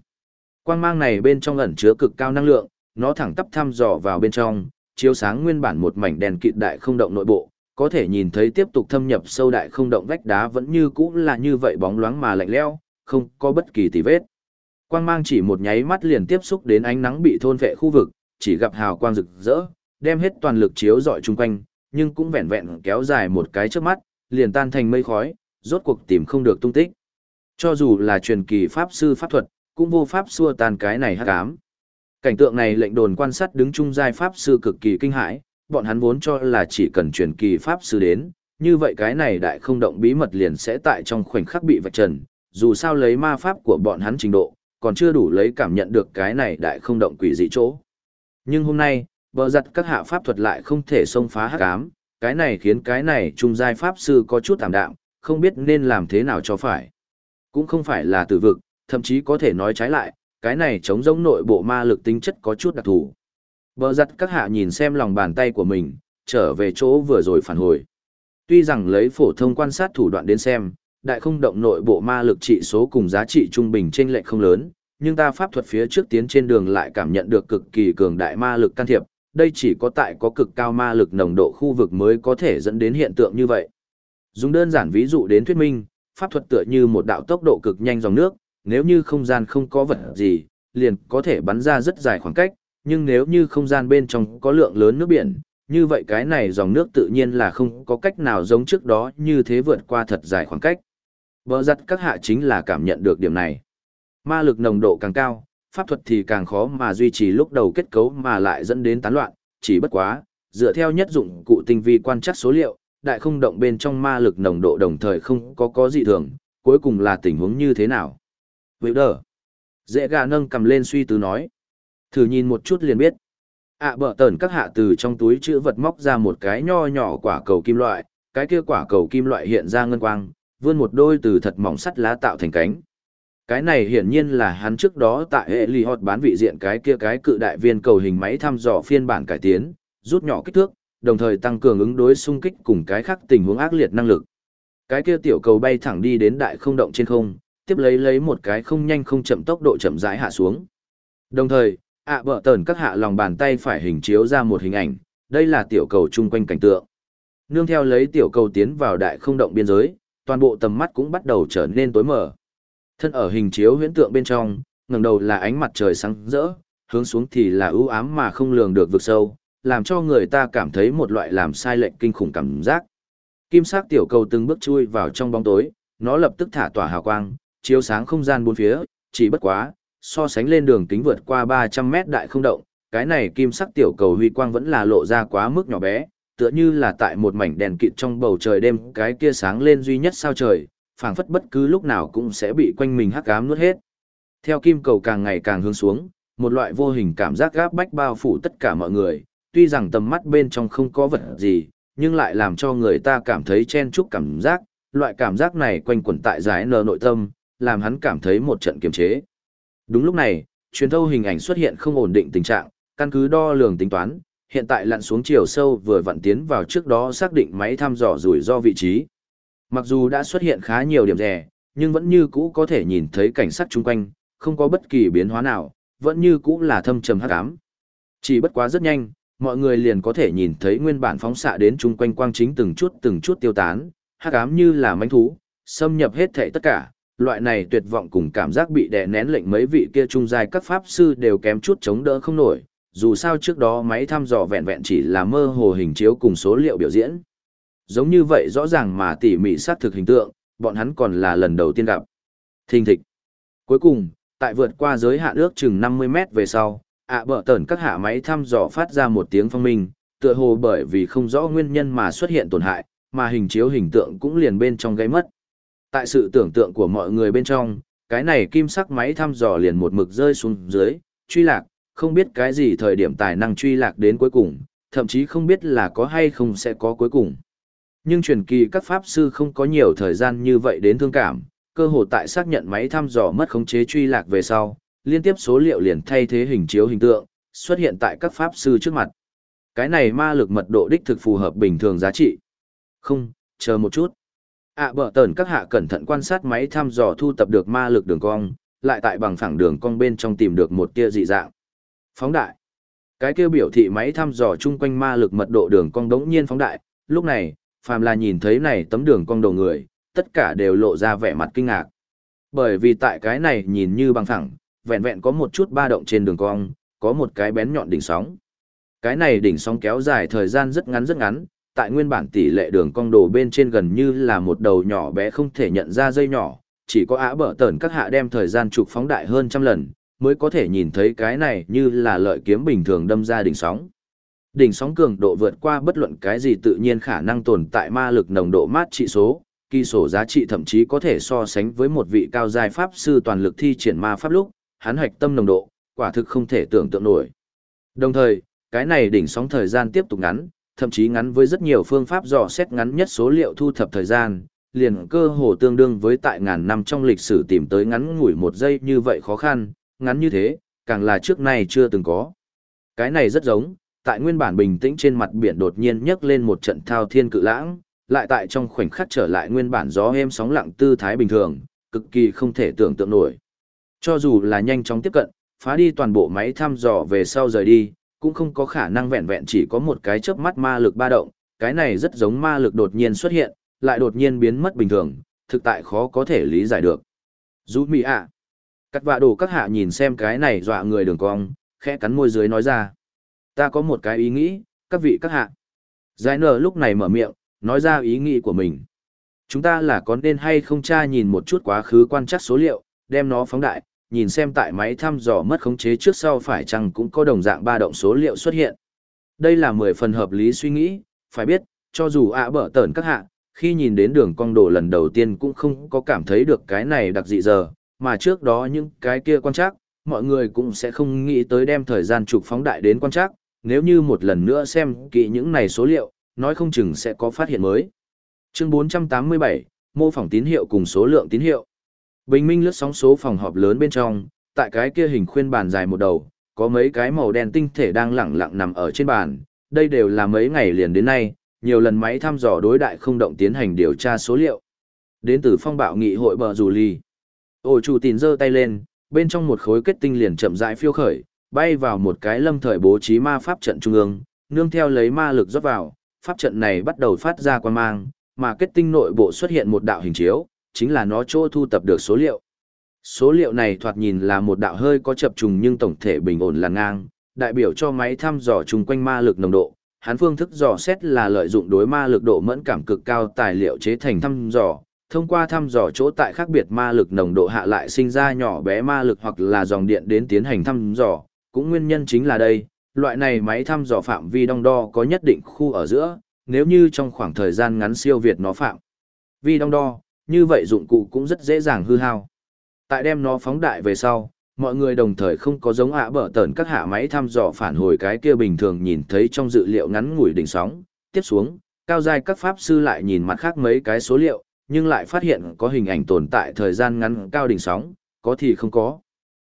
Quang mang này bên trong ẩn chứa cực cao năng lượng, nó thẳng tắp thăm dò vào bên trong, chiếu sáng nguyên bản một mảnh đèn kịt đại không động nội bộ, có thể nhìn thấy tiếp tục thâm nhập sâu đại không động vách đá vẫn như cũ là như vậy bóng loáng mà lạnh lẽo, không có bất kỳ tì vết. Quang mang chỉ một nháy mắt liền tiếp xúc đến ánh nắng bị thôn vệ khu vực, chỉ gặp hào quang rực rỡ, đem hết toàn lực chiếu rọi chung quanh, nhưng cũng vẹn vẹn kéo dài một cái trước mắt, liền tan thành mây khói, rốt cuộc tìm không được tung tích. Cho dù là truyền kỳ pháp sư pháp thuật, cũng vô pháp xua tan cái này hắc ám. Cảnh tượng này lệnh đồn quan sát đứng chung giai pháp sư cực kỳ kinh hãi, bọn hắn vốn cho là chỉ cần truyền kỳ pháp sư đến, như vậy cái này đại không động bí mật liền sẽ tại trong khoảnh khắc bị vạch trần, dù sao lấy ma pháp của bọn hắn trình độ, còn chưa đủ lấy cảm nhận được cái này đại không động quỷ dị chỗ. Nhưng hôm nay, bờ giặt các hạ pháp thuật lại không thể xông phá hắc ám, cái này khiến cái này trung giai pháp sư có chút tạm đạm, không biết nên làm thế nào cho phải. Cũng không phải là tử vực, thậm chí có thể nói trái lại, cái này chống giống nội bộ ma lực tính chất có chút đặc thù. Bờ giặt các hạ nhìn xem lòng bàn tay của mình, trở về chỗ vừa rồi phản hồi. Tuy rằng lấy phổ thông quan sát thủ đoạn đến xem, đại không động nội bộ ma lực trị số cùng giá trị trung bình trên lệch không lớn, nhưng ta pháp thuật phía trước tiến trên đường lại cảm nhận được cực kỳ cường đại ma lực can thiệp, đây chỉ có tại có cực cao ma lực nồng độ khu vực mới có thể dẫn đến hiện tượng như vậy. Dùng đơn giản ví dụ đến thuyết minh, pháp thuật tựa như một đạo tốc độ cực nhanh dòng nước, nếu như không gian không có vật gì, liền có thể bắn ra rất dài khoảng cách, nhưng nếu như không gian bên trong có lượng lớn nước biển, như vậy cái này dòng nước tự nhiên là không có cách nào giống trước đó như thế vượt qua thật dài khoảng cách. Bờ giặt các hạ chính là cảm nhận được điểm này. Ma lực nồng độ càng cao, pháp thuật thì càng khó mà duy trì lúc đầu kết cấu mà lại dẫn đến tán loạn, chỉ bất quá, dựa theo nhất dụng cụ tinh vi quan trắc số liệu, đại không động bên trong ma lực nồng độ đồng thời không có có dị thường, cuối cùng là tình huống như thế nào. Vậy đờ. Dễ gà nâng cầm lên suy tư nói. Thử nhìn một chút liền biết. ạ à, bở tờn các hạ từ trong túi chữ vật móc ra một cái nho nhỏ quả cầu kim loại, cái kia quả cầu kim loại hiện ra ngân quang, vươn một đôi từ thật mỏng sắt lá tạo thành cánh. Cái này hiển nhiên là hắn trước đó tại hệ lì hot bán vị diện cái kia cái cự đại viên cầu hình máy thăm dò phiên bản cải tiến, rút nhỏ kích thước, đồng thời tăng cường ứng đối xung kích cùng cái khác tình huống ác liệt năng lực. Cái kia tiểu cầu bay thẳng đi đến đại không động trên không, tiếp lấy lấy một cái không nhanh không chậm tốc độ chậm rãi hạ xuống. Đồng thời, ạ à bợ tờn các hạ lòng bàn tay phải hình chiếu ra một hình ảnh, đây là tiểu cầu chung quanh cảnh tượng. Nương theo lấy tiểu cầu tiến vào đại không động biên giới, toàn bộ tầm mắt cũng bắt đầu trở nên tối mở. Thân ở hình chiếu huyễn tượng bên trong, ngẩng đầu là ánh mặt trời sáng rỡ, hướng xuống thì là ưu ám mà không lường được vực sâu, làm cho người ta cảm thấy một loại làm sai lệch kinh khủng cảm giác. Kim sắc tiểu cầu từng bước chui vào trong bóng tối, nó lập tức thả tỏa hào quang, chiếu sáng không gian bốn phía, chỉ bất quá, so sánh lên đường kính vượt qua 300 mét đại không động, cái này kim sắc tiểu cầu huy quang vẫn là lộ ra quá mức nhỏ bé, tựa như là tại một mảnh đèn kịt trong bầu trời đêm cái kia sáng lên duy nhất sao trời, phảng phất bất cứ lúc nào cũng sẽ bị quanh mình hắc ám nuốt hết. Theo kim cầu càng ngày càng hướng xuống, một loại vô hình cảm giác gáp bách bao phủ tất cả mọi người, tuy rằng tầm mắt bên trong không có vật gì, nhưng lại làm cho người ta cảm thấy chen chúc cảm giác, loại cảm giác này quanh quẩn tại giải nở nội tâm, làm hắn cảm thấy một trận kiềm chế. Đúng lúc này, truyền thâu hình ảnh xuất hiện không ổn định tình trạng, căn cứ đo lường tính toán, hiện tại lặn xuống chiều sâu vừa vặn tiến vào trước đó xác định máy thăm dò rủi ro vị trí. Mặc dù đã xuất hiện khá nhiều điểm rẻ, nhưng vẫn như cũ có thể nhìn thấy cảnh sát chung quanh, không có bất kỳ biến hóa nào, vẫn như cũ là thâm trầm hắc ám. Chỉ bất quá rất nhanh, mọi người liền có thể nhìn thấy nguyên bản phóng xạ đến chung quanh quang chính từng chút từng chút tiêu tán, hắc ám như là manh thú, xâm nhập hết thảy tất cả, loại này tuyệt vọng cùng cảm giác bị đè nén lệnh mấy vị kia trung giai các pháp sư đều kém chút chống đỡ không nổi, dù sao trước đó máy thăm dò vẹn vẹn chỉ là mơ hồ hình chiếu cùng số liệu biểu diễn. Giống như vậy rõ ràng mà tỉ mỉ sát thực hình tượng, bọn hắn còn là lần đầu tiên gặp. Thình thịch. Cuối cùng, tại vượt qua giới hạn ước chừng 50 mét về sau, ạ bờ tẩn các hạ máy thăm dò phát ra một tiếng phong minh, tựa hồ bởi vì không rõ nguyên nhân mà xuất hiện tổn hại, mà hình chiếu hình tượng cũng liền bên trong gáy mất. Tại sự tưởng tượng của mọi người bên trong, cái này kim sắc máy thăm dò liền một mực rơi xuống dưới, truy lạc, không biết cái gì thời điểm tài năng truy lạc đến cuối cùng, thậm chí không biết là có hay không sẽ có cuối cùng. Nhưng truyền kỳ các pháp sư không có nhiều thời gian như vậy đến thương cảm, cơ hội tại xác nhận máy thăm dò mất khống chế truy lạc về sau, liên tiếp số liệu liền thay thế hình chiếu hình tượng, xuất hiện tại các pháp sư trước mặt. Cái này ma lực mật độ đích thực phù hợp bình thường giá trị. Không, chờ một chút ạ à, bở tờn các hạ cẩn thận quan sát máy thăm dò thu tập được ma lực đường cong, lại tại bằng phẳng đường cong bên trong tìm được một tia dị dạng. Phóng đại. Cái kia biểu thị máy thăm dò chung quanh ma lực mật độ đường cong đống nhiên phóng đại, lúc này, phàm là nhìn thấy này tấm đường cong đầu người, tất cả đều lộ ra vẻ mặt kinh ngạc. Bởi vì tại cái này nhìn như bằng phẳng, vẹn vẹn có một chút ba động trên đường cong, có một cái bén nhọn đỉnh sóng. Cái này đỉnh sóng kéo dài thời gian rất ngắn rất ngắn, tại nguyên bản tỷ lệ đường cong đồ bên trên gần như là một đầu nhỏ bé không thể nhận ra dây nhỏ, chỉ có ả bở tờn các hạ đem thời gian trục phóng đại hơn trăm lần, mới có thể nhìn thấy cái này như là lợi kiếm bình thường đâm ra đỉnh sóng. Đỉnh sóng cường độ vượt qua bất luận cái gì tự nhiên khả năng tồn tại ma lực nồng độ mát trị số, kỳ sổ giá trị thậm chí có thể so sánh với một vị cao giai pháp sư toàn lực thi triển ma pháp lúc, hắn hoạch tâm nồng độ, quả thực không thể tưởng tượng nổi. Đồng thời, cái này đỉnh sóng thời gian tiếp tục ngắn, thậm chí ngắn với rất nhiều phương pháp dò xét ngắn nhất số liệu thu thập thời gian, liền cơ hồ tương đương với tại ngàn năm trong lịch sử tìm tới ngắn ngủi một giây như vậy khó khăn, ngắn như thế, càng là trước nay chưa từng có. Cái này rất giống, tại nguyên bản bình tĩnh trên mặt biển đột nhiên nhấc lên một trận thao thiên cự lãng, lại tại trong khoảnh khắc trở lại nguyên bản gió êm sóng lặng tư thái bình thường, cực kỳ không thể tưởng tượng nổi. Cho dù là nhanh chóng tiếp cận, phá đi toàn bộ máy thăm dò về sau rời đi, cũng không có khả năng vẹn vẹn chỉ có một cái chớp mắt ma lực ba động, cái này rất giống ma lực đột nhiên xuất hiện, lại đột nhiên biến mất bình thường, thực tại khó có thể lý giải được. Dũ mì ạ. Cắt vạ đồ các hạ nhìn xem cái này dọa người đường cong, khẽ cắn môi dưới nói ra. Ta có một cái ý nghĩ, các vị các hạ. Giải nở lúc này mở miệng, nói ra ý nghĩ của mình. Chúng ta là có nên hay không tra nhìn một chút quá khứ quan trắc số liệu, đem nó phóng đại, nhìn xem tại máy thăm dò mất khống chế trước sau phải chăng cũng có đồng dạng ba động số liệu xuất hiện. Đây là mười phần hợp lý suy nghĩ, phải biết, cho dù ạ bở tẩn các hạ, khi nhìn đến đường cong đồ lần đầu tiên cũng không có cảm thấy được cái này đặc dị giờ, mà trước đó những cái kia quan trắc, mọi người cũng sẽ không nghĩ tới đem thời gian trục phóng đại đến quan trắc, nếu như một lần nữa xem kỹ những này số liệu, nói không chừng sẽ có phát hiện mới. Chương 487, mô phỏng tín hiệu cùng số lượng tín hiệu. Bình minh lướt sóng số phòng họp lớn bên trong, tại cái kia hình khuyên bàn dài một đầu, có mấy cái màu đen tinh thể đang lẳng lặng nằm ở trên bàn, đây đều là mấy ngày liền đến nay, nhiều lần máy thăm dò đối đại không động tiến hành điều tra số liệu. Đến từ phong bạo nghị hội bờ rủ ly. Ổ chủ tín giơ tay lên, bên trong một khối kết tinh liền chậm rãi phiêu khởi, bay vào một cái lâm thời bố trí ma pháp trận trung ương, nương theo lấy ma lực rót vào, pháp trận này bắt đầu phát ra quan mang, mà kết tinh nội bộ xuất hiện một đạo hình chiếu, chính là nó chỗ thu tập được số liệu. Số liệu này thoạt nhìn là một đạo hơi có chập trùng nhưng tổng thể bình ổn là ngang, đại biểu cho máy thăm dò chung quanh ma lực nồng độ. Hán phương thức dò xét là lợi dụng đối ma lực độ mẫn cảm cực cao tài liệu chế thành thăm dò, thông qua thăm dò chỗ tại khác biệt ma lực nồng độ hạ lại sinh ra nhỏ bé ma lực hoặc là dòng điện đến tiến hành thăm dò, cũng nguyên nhân chính là đây, loại này máy thăm dò phạm vi đong đo có nhất định khu ở giữa, nếu như trong khoảng thời gian ngắn siêu việt nó phạm vi đong đo, như vậy dụng cụ cũng rất dễ dàng hư hao. Tại đem nó phóng đại về sau, mọi người đồng thời không có giống ạ bở tẩn các hạ máy thăm dò phản hồi cái kia bình thường nhìn thấy trong dự liệu ngắn ngủi đỉnh sóng, tiếp xuống, cao giai các pháp sư lại nhìn mặt khác mấy cái số liệu, nhưng lại phát hiện có hình ảnh tồn tại thời gian ngắn cao đỉnh sóng, có thì không có.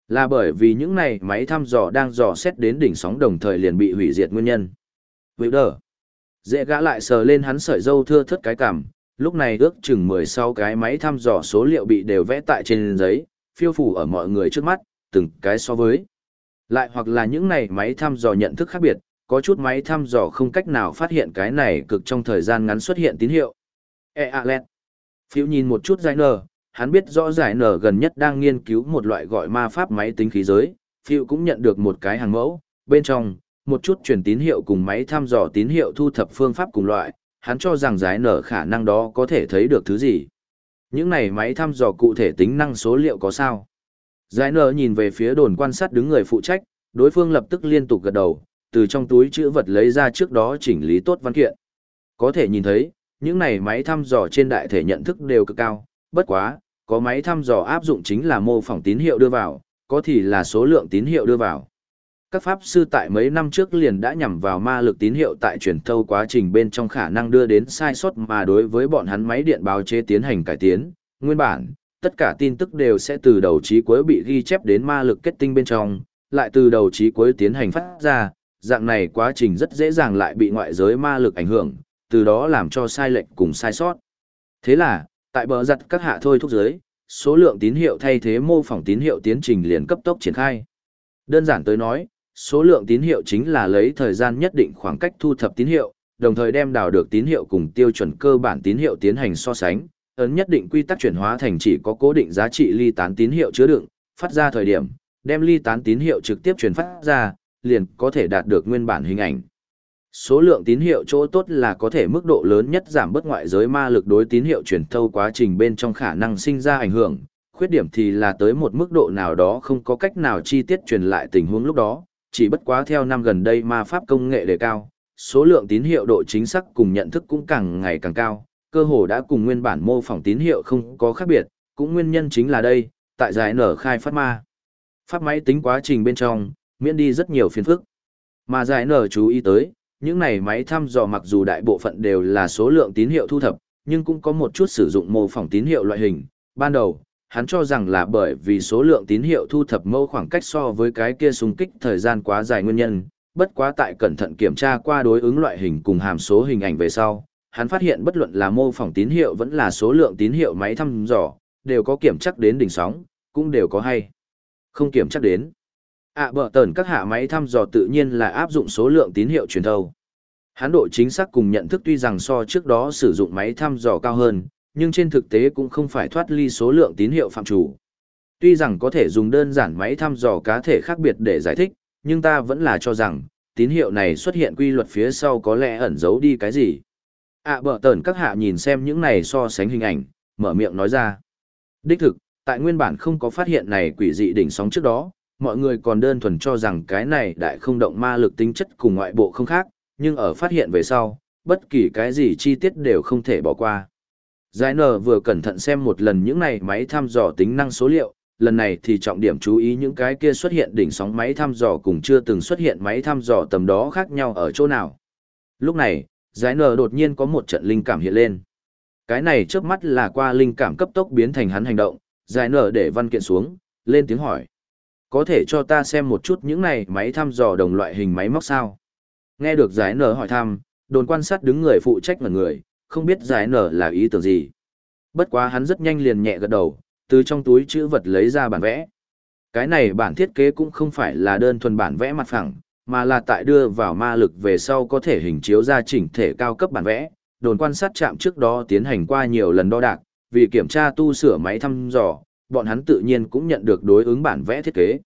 Là bởi vì những này máy thăm dò đang dò xét đến đỉnh sóng đồng thời liền bị hủy diệt nguyên nhân. Vậy đờ. Dễ gã lại sờ lên hắn sợi dâu thưa thất cái cảm lúc này ước chừng 16 cái máy thăm dò số liệu bị đều vẽ tại trên giấy, phiêu phủ ở mọi người trước mắt, từng cái so với. Lại hoặc là những này máy thăm dò nhận thức khác biệt, có chút máy thăm dò không cách nào phát hiện cái này cực trong thời gian ngắn xuất hiện tín hiệu. E a lẹt. Phiêu nhìn một chút giải nở, hắn biết rõ giải nở gần nhất đang nghiên cứu một loại gọi ma pháp máy tính khí giới, Phiêu cũng nhận được một cái hàng mẫu, bên trong, một chút truyền tín hiệu cùng máy thăm dò tín hiệu thu thập phương pháp cùng loại, hắn cho rằng giải nở khả năng đó có thể thấy được thứ gì. Những này máy thăm dò cụ thể tính năng số liệu có sao? Giải nở nhìn về phía đồn quan sát đứng người phụ trách, đối phương lập tức liên tục gật đầu, từ trong túi chữ vật lấy ra trước đó chỉnh lý tốt văn kiện. Có thể nhìn thấy, những này máy thăm dò trên đại thể nhận thức đều cực cao, bất quá, có máy thăm dò áp dụng chính là mô phỏng tín hiệu đưa vào, có thì là số lượng tín hiệu đưa vào. Các pháp sư tại mấy năm trước liền đã nhằm vào ma lực tín hiệu tại truyền thâu quá trình bên trong khả năng đưa đến sai sót mà đối với bọn hắn máy điện báo chế tiến hành cải tiến. Nguyên bản, tất cả tin tức đều sẽ từ đầu chí cuối bị ghi chép đến ma lực kết tinh bên trong, lại từ đầu chí cuối tiến hành phát ra, dạng này quá trình rất dễ dàng lại bị ngoại giới ma lực ảnh hưởng, từ đó làm cho sai lệch cùng sai sót. Thế là, tại bờ giặt các hạ thôi thúc giới, số lượng tín hiệu thay thế mô phỏng tín hiệu tiến trình liền cấp tốc triển khai. Đơn giản tới nói, số lượng tín hiệu chính là lấy thời gian nhất định khoảng cách thu thập tín hiệu, đồng thời đem đào được tín hiệu cùng tiêu chuẩn cơ bản tín hiệu tiến hành so sánh, ấn nhất định quy tắc chuyển hóa thành chỉ có cố định giá trị ly tán tín hiệu chứa đựng, phát ra thời điểm, đem ly tán tín hiệu trực tiếp truyền phát ra, liền có thể đạt được nguyên bản hình ảnh. Số lượng tín hiệu chỗ tốt là có thể mức độ lớn nhất giảm bớt ngoại giới ma lực đối tín hiệu truyền thâu quá trình bên trong khả năng sinh ra ảnh hưởng, khuyết điểm thì là tới một mức độ nào đó không có cách nào chi tiết truyền lại tình huống lúc đó, chỉ bất quá theo năm gần đây ma pháp công nghệ đề cao, số lượng tín hiệu độ chính xác cùng nhận thức cũng càng ngày càng cao, cơ hồ đã cùng nguyên bản mô phỏng tín hiệu không có khác biệt, cũng nguyên nhân chính là đây, tại giải nở khai phát ma. Pháp máy tính quá trình bên trong, miễn đi rất nhiều phiền phức. Mà giải nở chú ý tới, những này máy thăm dò mặc dù đại bộ phận đều là số lượng tín hiệu thu thập, nhưng cũng có một chút sử dụng mô phỏng tín hiệu loại hình. Ban đầu, hắn cho rằng là bởi vì số lượng tín hiệu thu thập mâu khoảng cách so với cái kia xung kích thời gian quá dài nguyên nhân, bất quá tại cẩn thận kiểm tra qua đối ứng loại hình cùng hàm số hình ảnh về sau, hắn phát hiện bất luận là mô phỏng tín hiệu vẫn là số lượng tín hiệu máy thăm dò, đều có kiểm chắc đến đỉnh sóng, cũng đều có hay. Không kiểm chắc đến. ạ bờ tờn các hạ máy thăm dò tự nhiên là áp dụng số lượng tín hiệu truyền thâu. Hắn độ chính xác cùng nhận thức tuy rằng so trước đó sử dụng máy thăm dò cao hơn, nhưng trên thực tế cũng không phải thoát ly số lượng tín hiệu phạm chủ. Tuy rằng có thể dùng đơn giản máy thăm dò cá thể khác biệt để giải thích, nhưng ta vẫn là cho rằng, tín hiệu này xuất hiện quy luật phía sau có lẽ ẩn giấu đi cái gì. À bở tờn các hạ nhìn xem những này so sánh hình ảnh, mở miệng nói ra. Đích thực, tại nguyên bản không có phát hiện này quỷ dị đỉnh sóng trước đó, mọi người còn đơn thuần cho rằng cái này đại không động ma lực tính chất cùng ngoại bộ không khác, nhưng ở phát hiện về sau, bất kỳ cái gì chi tiết đều không thể bỏ qua. Giải nở vừa cẩn thận xem một lần những này máy thăm dò tính năng số liệu, lần này thì trọng điểm chú ý những cái kia xuất hiện đỉnh sóng máy thăm dò cùng chưa từng xuất hiện máy thăm dò tầm đó khác nhau ở chỗ nào. Lúc này, giải nở đột nhiên có một trận linh cảm hiện lên. Cái này trước mắt là qua linh cảm cấp tốc biến thành hắn hành động, giải nở để văn kiện xuống, lên tiếng hỏi. Có thể cho ta xem một chút những này máy thăm dò đồng loại hình máy móc sao? Nghe được giải nở hỏi thăm, đồn quan sát đứng người phụ trách ngần người, không biết giải nở là ý tưởng gì. Bất quá hắn rất nhanh liền nhẹ gật đầu, từ trong túi chữ vật lấy ra bản vẽ. Cái này bản thiết kế cũng không phải là đơn thuần bản vẽ mặt phẳng, mà là tại đưa vào ma lực về sau có thể hình chiếu ra chỉnh thể cao cấp bản vẽ. Đồn quan sát chạm trước đó tiến hành qua nhiều lần đo đạc, vì kiểm tra tu sửa máy thăm dò, bọn hắn tự nhiên cũng nhận được đối ứng bản vẽ thiết kế.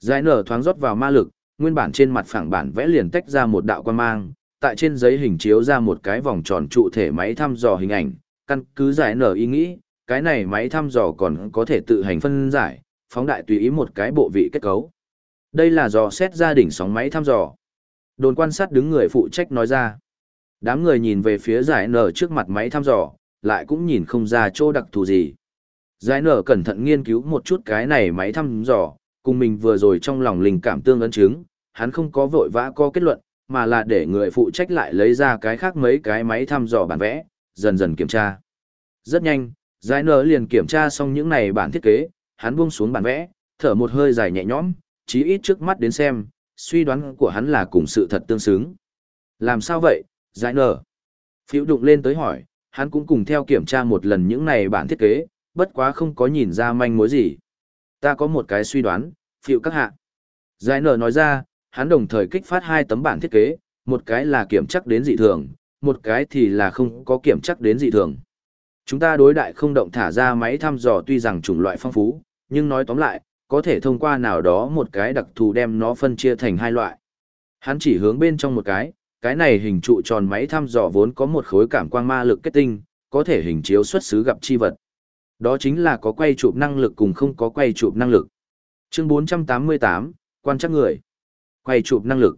Giải nở thoáng rót vào ma lực, nguyên bản trên mặt phẳng bản vẽ liền tách ra một đạo quan mang, tại trên giấy hình chiếu ra một cái vòng tròn trụ thể máy thăm dò hình ảnh, căn cứ giải nở ý nghĩ, cái này máy thăm dò còn có thể tự hành phân giải, phóng đại tùy ý một cái bộ vị kết cấu. Đây là dò xét gia đỉnh sóng máy thăm dò. Đồn quan sát đứng người phụ trách nói ra. Đám người nhìn về phía giải nở trước mặt máy thăm dò, lại cũng nhìn không ra chỗ đặc thù gì. Giải nở cẩn thận nghiên cứu một chút cái này máy thăm dò, cùng mình vừa rồi trong lòng linh cảm tương ấn chứng, hắn không có vội vã có kết luận, mà là để người phụ trách lại lấy ra cái khác mấy cái máy thăm dò bản vẽ, dần dần kiểm tra. Rất nhanh, giải nở liền kiểm tra xong những này bản thiết kế, hắn buông xuống bản vẽ, thở một hơi dài nhẹ nhõm, chí ít trước mắt đến xem, suy đoán của hắn là cùng sự thật tương xứng. Làm sao vậy, giải nở? Phiếu đụng lên tới hỏi, hắn cũng cùng theo kiểm tra một lần những này bản thiết kế, bất quá không có nhìn ra manh mối gì. Ta có một cái suy đoán, phiệu các hạ. Giải nở nói ra, hắn đồng thời kích phát hai tấm bản thiết kế, một cái là kiểm chắc đến dị thường, một cái thì là không có kiểm chắc đến dị thường. Chúng ta đối đại không động thả ra máy thăm dò tuy rằng chủng loại phong phú, nhưng nói tóm lại, có thể thông qua nào đó một cái đặc thù đem nó phân chia thành hai loại. Hắn chỉ hướng bên trong một cái, cái này hình trụ tròn máy thăm dò vốn có một khối cảm quang ma lực kết tinh, có thể hình chiếu xuất xứ gặp chi vật. Đó chính là có quay chụp năng lực cùng không có quay chụp năng lực. Chương 488, quan chắc người. Quay chụp năng lực.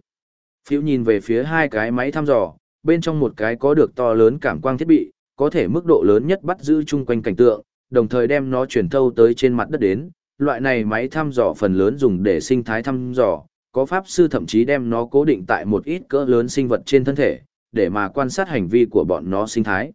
Phiếu nhìn về phía hai cái máy thăm dò, bên trong một cái có được to lớn cảm quang thiết bị, có thể mức độ lớn nhất bắt giữ chung quanh cảnh tượng, đồng thời đem nó truyền thâu tới trên mặt đất đến. Loại này máy thăm dò phần lớn dùng để sinh thái thăm dò, có pháp sư thậm chí đem nó cố định tại một ít cỡ lớn sinh vật trên thân thể, để mà quan sát hành vi của bọn nó sinh thái.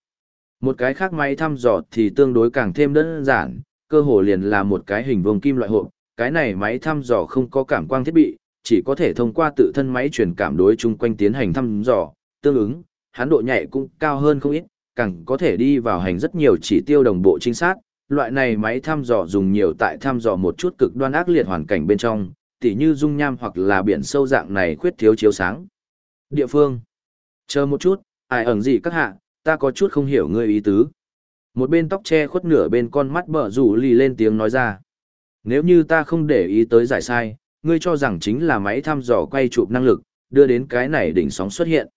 Một cái khác máy thăm dò thì tương đối càng thêm đơn giản, cơ hồ liền là một cái hình vuông kim loại hộp, cái này máy thăm dò không có cảm quang thiết bị, chỉ có thể thông qua tự thân máy truyền cảm đối chung quanh tiến hành thăm dò, tương ứng, hắn độ nhạy cũng cao hơn không ít, càng có thể đi vào hành rất nhiều chỉ tiêu đồng bộ chính xác. Loại này máy thăm dò dùng nhiều tại thăm dò một chút cực đoan ác liệt hoàn cảnh bên trong, tỉ như dung nham hoặc là biển sâu dạng này khuyết thiếu chiếu sáng. Địa phương. Chờ một chút, ai ẩn gì các hạ, ta có chút không hiểu ngươi ý tứ. Một bên tóc che khuất nửa bên con mắt bở rủ lì lên tiếng nói ra. Nếu như ta không để ý tới giải sai, ngươi cho rằng chính là máy thăm dò quay chụp năng lực, đưa đến cái này đỉnh sóng xuất hiện.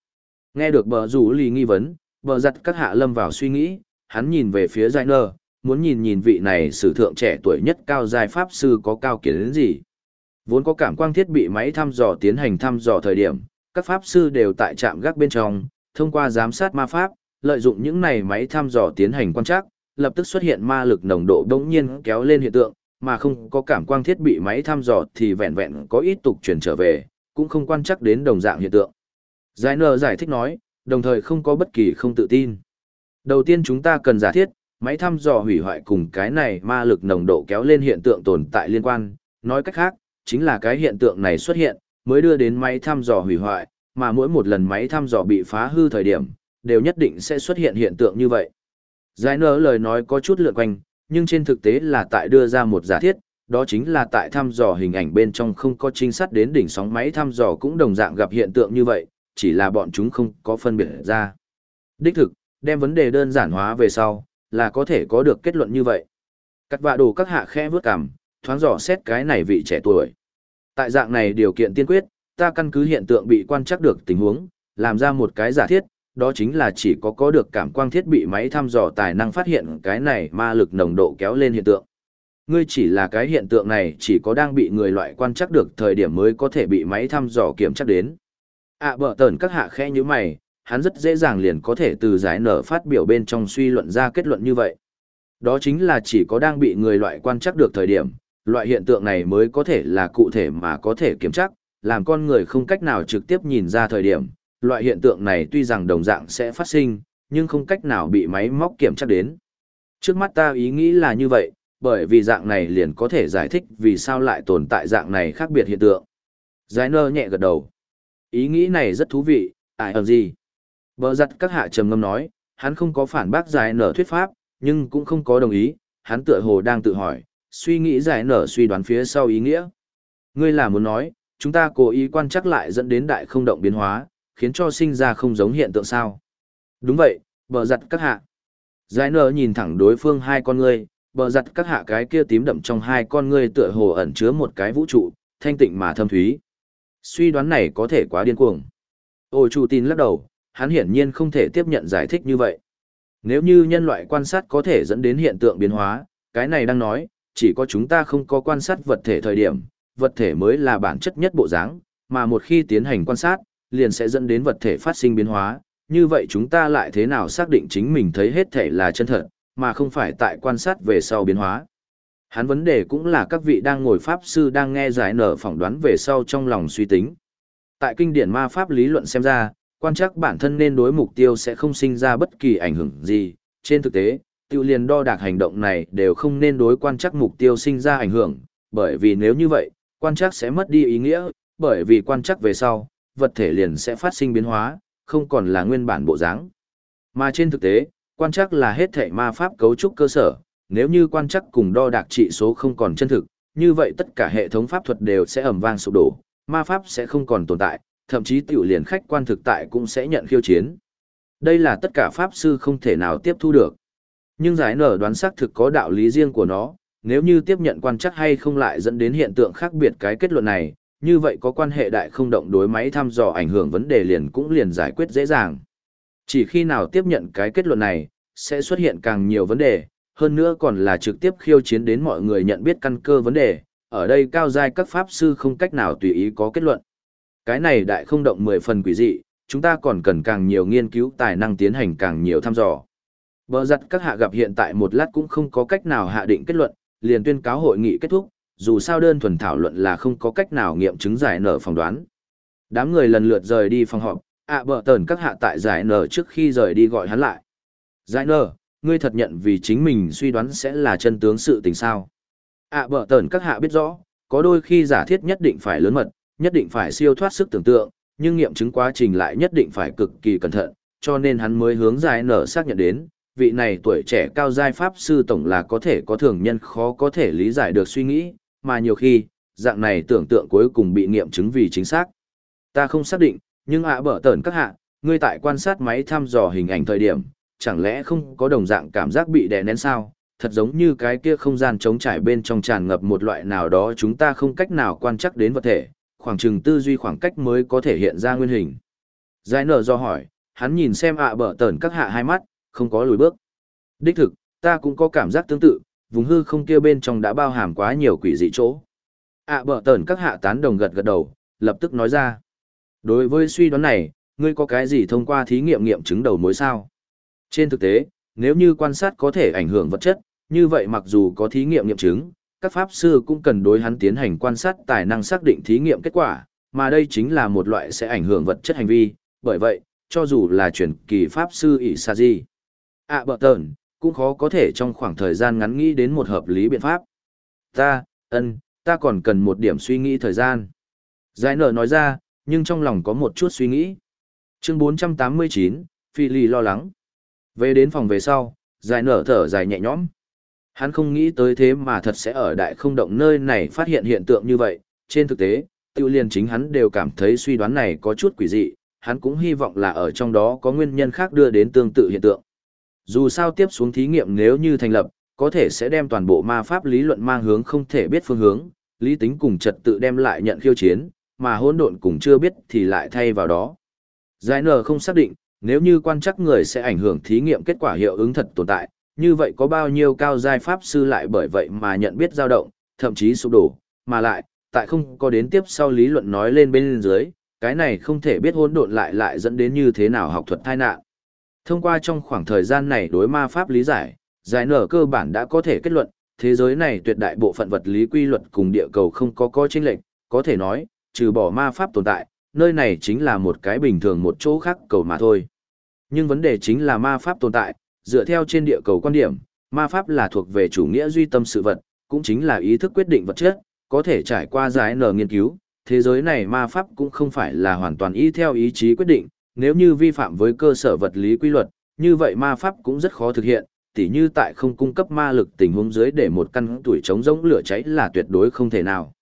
Nghe được bờ rủ lì nghi vấn, bờ giặt các hạ lâm vào suy nghĩ, hắn nhìn về phía giải nơ, muốn nhìn nhìn vị này sử thượng trẻ tuổi nhất cao giai pháp sư có cao kiến đến gì. Vốn có cảm quang thiết bị máy thăm dò tiến hành thăm dò thời điểm, các pháp sư đều tại trạm gác bên trong, thông qua giám sát ma pháp, lợi dụng những này máy thăm dò tiến hành quan trắc, lập tức xuất hiện ma lực nồng độ đống nhiên kéo lên hiện tượng, mà không có cảm quang thiết bị máy thăm dò thì vẹn vẹn có ít tục chuyển trở về, cũng không quan chắc đến đồng dạng hiện tượng. Giải nờ giải thích nói, đồng thời không có bất kỳ không tự tin. Đầu tiên chúng ta cần giả thiết, máy thăm dò hủy hoại cùng cái này ma lực nồng độ kéo lên hiện tượng tồn tại liên quan, nói cách khác, chính là cái hiện tượng này xuất hiện, mới đưa đến máy thăm dò hủy hoại, mà mỗi một lần máy thăm dò bị phá hư thời điểm, đều nhất định sẽ xuất hiện hiện tượng như vậy. Giải nở lời nói có chút lượn quanh, nhưng trên thực tế là tại đưa ra một giả thiết, đó chính là tại thăm dò hình ảnh bên trong không có trinh sát đến đỉnh sóng máy thăm dò cũng đồng dạng gặp hiện tượng như vậy, chỉ là bọn chúng không có phân biệt ra. Đích thực, đem vấn đề đơn giản hóa về sau, là có thể có được kết luận như vậy. Cắt vạ đồ các hạ khẽ vướt cằm, thoáng dò xét cái này vị trẻ tuổi. Tại dạng này điều kiện tiên quyết, ta căn cứ hiện tượng bị quan trắc được tình huống, làm ra một cái giả thiết, đó chính là chỉ có có được cảm quang thiết bị máy thăm dò tài năng phát hiện cái này ma lực nồng độ kéo lên hiện tượng. Ngươi chỉ là cái hiện tượng này chỉ có đang bị người loại quan trắc được thời điểm mới có thể bị máy thăm dò kiểm chắc đến. À bở tờn các hạ khẽ như mày, hắn rất dễ dàng liền có thể từ giải nở phát biểu bên trong suy luận ra kết luận như vậy. Đó chính là chỉ có đang bị người loại quan trắc được thời điểm, loại hiện tượng này mới có thể là cụ thể mà có thể kiểm chắc, làm con người không cách nào trực tiếp nhìn ra thời điểm, loại hiện tượng này tuy rằng đồng dạng sẽ phát sinh, nhưng không cách nào bị máy móc kiểm tra đến. Trước mắt ta ý nghĩ là như vậy, bởi vì dạng này liền có thể giải thích vì sao lại tồn tại dạng này khác biệt hiện tượng. Giải nơ nhẹ gật đầu. Ý nghĩ này rất thú vị, ai ở gì? Bờ giặt các hạ trầm ngâm nói, hắn không có phản bác giải nở thuyết pháp, nhưng cũng không có đồng ý, hắn tựa hồ đang tự hỏi, suy nghĩ giải nở suy đoán phía sau ý nghĩa. Ngươi là muốn nói, chúng ta cố ý quan chắc lại dẫn đến đại không động biến hóa, khiến cho sinh ra không giống hiện tượng sao. Đúng vậy, bờ giặt các hạ. Giải nở nhìn thẳng đối phương hai con ngươi, bờ giặt các hạ cái kia tím đậm trong hai con ngươi tựa hồ ẩn chứa một cái vũ trụ, thanh tịnh mà thâm thúy. Suy đoán này có thể quá điên cuồng. Ôi chủ tin lắc đầu, hắn hiển nhiên không thể tiếp nhận giải thích như vậy. Nếu như nhân loại quan sát có thể dẫn đến hiện tượng biến hóa, cái này đang nói, chỉ có chúng ta không có quan sát vật thể thời điểm, vật thể mới là bản chất nhất bộ dáng, mà một khi tiến hành quan sát, liền sẽ dẫn đến vật thể phát sinh biến hóa, như vậy chúng ta lại thế nào xác định chính mình thấy hết thể là chân thật, mà không phải tại quan sát về sau biến hóa. Hắn vấn đề cũng là các vị đang ngồi pháp sư đang nghe giải nở phỏng đoán về sau trong lòng suy tính. Tại kinh điển ma pháp lý luận xem ra, quan chắc bản thân nên đối mục tiêu sẽ không sinh ra bất kỳ ảnh hưởng gì. Trên thực tế, tiêu liền đo đạc hành động này đều không nên đối quan chắc mục tiêu sinh ra ảnh hưởng, bởi vì nếu như vậy, quan chắc sẽ mất đi ý nghĩa, bởi vì quan chắc về sau, vật thể liền sẽ phát sinh biến hóa, không còn là nguyên bản bộ dáng. Mà trên thực tế, quan chắc là hết thể ma pháp cấu trúc cơ sở, nếu như quan chắc cùng đo đạc trị số không còn chân thực, như vậy tất cả hệ thống pháp thuật đều sẽ ẩm vang sụp đổ, ma pháp sẽ không còn tồn tại, thậm chí tiểu liền khách quan thực tại cũng sẽ nhận khiêu chiến. Đây là tất cả pháp sư không thể nào tiếp thu được. Nhưng giải nở đoán xác thực có đạo lý riêng của nó, nếu như tiếp nhận quan chắc hay không lại dẫn đến hiện tượng khác biệt cái kết luận này, như vậy có quan hệ đại không động đối máy thăm dò ảnh hưởng vấn đề liền cũng liền giải quyết dễ dàng. Chỉ khi nào tiếp nhận cái kết luận này, sẽ xuất hiện càng nhiều vấn đề, hơn nữa còn là trực tiếp khiêu chiến đến mọi người nhận biết căn cơ vấn đề, ở đây cao giai các pháp sư không cách nào tùy ý có kết luận. Cái này đại không động 10 phần quỷ dị, chúng ta còn cần càng nhiều nghiên cứu tài năng tiến hành càng nhiều thăm dò. Bờ giặt các hạ gặp hiện tại một lát cũng không có cách nào hạ định kết luận, liền tuyên cáo hội nghị kết thúc, dù sao đơn thuần thảo luận là không có cách nào nghiệm chứng giải nở phỏng đoán. Đám người lần lượt rời đi phòng họp, ạ à, bờ tờn các hạ tại giải nở trước khi rời đi gọi hắn lại. Giải nở, ngươi thật nhận vì chính mình suy đoán sẽ là chân tướng sự tình sao. ạ à, bờ tờn các hạ biết rõ, có đôi khi giả thiết nhất định phải lớn mật, nhất định phải siêu thoát sức tưởng tượng, nhưng nghiệm chứng quá trình lại nhất định phải cực kỳ cẩn thận, cho nên hắn mới hướng giải nở xác nhận đến, vị này tuổi trẻ cao giai pháp sư tổng là có thể có thường nhân khó có thể lý giải được suy nghĩ, mà nhiều khi, dạng này tưởng tượng cuối cùng bị nghiệm chứng vì chính xác. Ta không xác định, nhưng ạ bở tẩn các hạ, ngươi tại quan sát máy thăm dò hình ảnh thời điểm, chẳng lẽ không có đồng dạng cảm giác bị đè nén sao? Thật giống như cái kia không gian trống trải bên trong tràn ngập một loại nào đó chúng ta không cách nào quan chắc đến vật thể, khoảng chừng tư duy khoảng cách mới có thể hiện ra nguyên hình. Giải nở do hỏi, hắn nhìn xem ạ bở tờn các hạ hai mắt, không có lùi bước. Đích thực, ta cũng có cảm giác tương tự, vùng hư không kia bên trong đã bao hàm quá nhiều quỷ dị chỗ. À, ạ bở tờn các hạ tán đồng gật gật đầu, lập tức nói ra. Đối với suy đoán này, ngươi có cái gì thông qua thí nghiệm nghiệm chứng đầu mối sao? Trên thực tế, nếu như quan sát có thể ảnh hưởng vật chất, như vậy mặc dù có thí nghiệm nghiệm chứng, các pháp sư cũng cần đối hắn tiến hành quan sát tài năng xác định thí nghiệm kết quả, mà đây chính là một loại sẽ ảnh hưởng vật chất hành vi, bởi vậy, cho dù là truyền kỳ pháp sư ỷ sa di ạ à, bợ tờn cũng khó có thể trong khoảng thời gian ngắn nghĩ đến một hợp lý biện pháp. Ta ân ta còn cần một điểm suy nghĩ thời gian. Giải nở nói ra nhưng trong lòng có một chút suy nghĩ. Chương 489, phi Lì lo lắng. Về đến phòng về sau giải nở thở dài nhẹ nhõm. Hắn không nghĩ tới thế mà thật sẽ ở đại không động nơi này phát hiện hiện tượng như vậy. Trên thực tế tiêu liên chính hắn đều cảm thấy suy đoán này có chút quỷ dị. Hắn cũng hy vọng là ở trong đó có nguyên nhân khác đưa đến tương tự hiện tượng. Dù sao tiếp xuống thí nghiệm nếu như thành lập, có thể sẽ đem toàn bộ ma pháp lý luận mang hướng không thể biết phương hướng, lý tính cùng trật tự đem lại nhận khiêu chiến, mà hỗn độn cùng chưa biết thì lại thay vào đó. Giải nở không xác định, nếu như quan chắc người sẽ ảnh hưởng thí nghiệm kết quả hiệu ứng thật tồn tại, như vậy có bao nhiêu cao giai pháp sư lại bởi vậy mà nhận biết dao động, thậm chí sụp đổ, mà lại, tại không có đến tiếp sau lý luận nói lên bên dưới, cái này không thể biết hỗn độn lại lại dẫn đến như thế nào học thuật tai nạn. Thông qua trong khoảng thời gian này đối ma pháp lý giải, giải nở cơ bản đã có thể kết luận, thế giới này tuyệt đại bộ phận vật lý quy luật cùng địa cầu không có coi chênh lệch, có thể nói, trừ bỏ ma pháp tồn tại, nơi này chính là một cái bình thường một chỗ khác cầu mà thôi. Nhưng vấn đề chính là ma pháp tồn tại, dựa theo trên địa cầu quan điểm, ma pháp là thuộc về chủ nghĩa duy tâm sự vật, cũng chính là ý thức quyết định vật chất, có thể trải qua giải nở nghiên cứu, thế giới này ma pháp cũng không phải là hoàn toàn ý theo ý chí quyết định, nếu như vi phạm với cơ sở vật lý quy luật, như vậy ma pháp cũng rất khó thực hiện, tỉ như tại không cung cấp ma lực tình huống dưới để một căn tuổi chống rỗng lửa cháy là tuyệt đối không thể nào.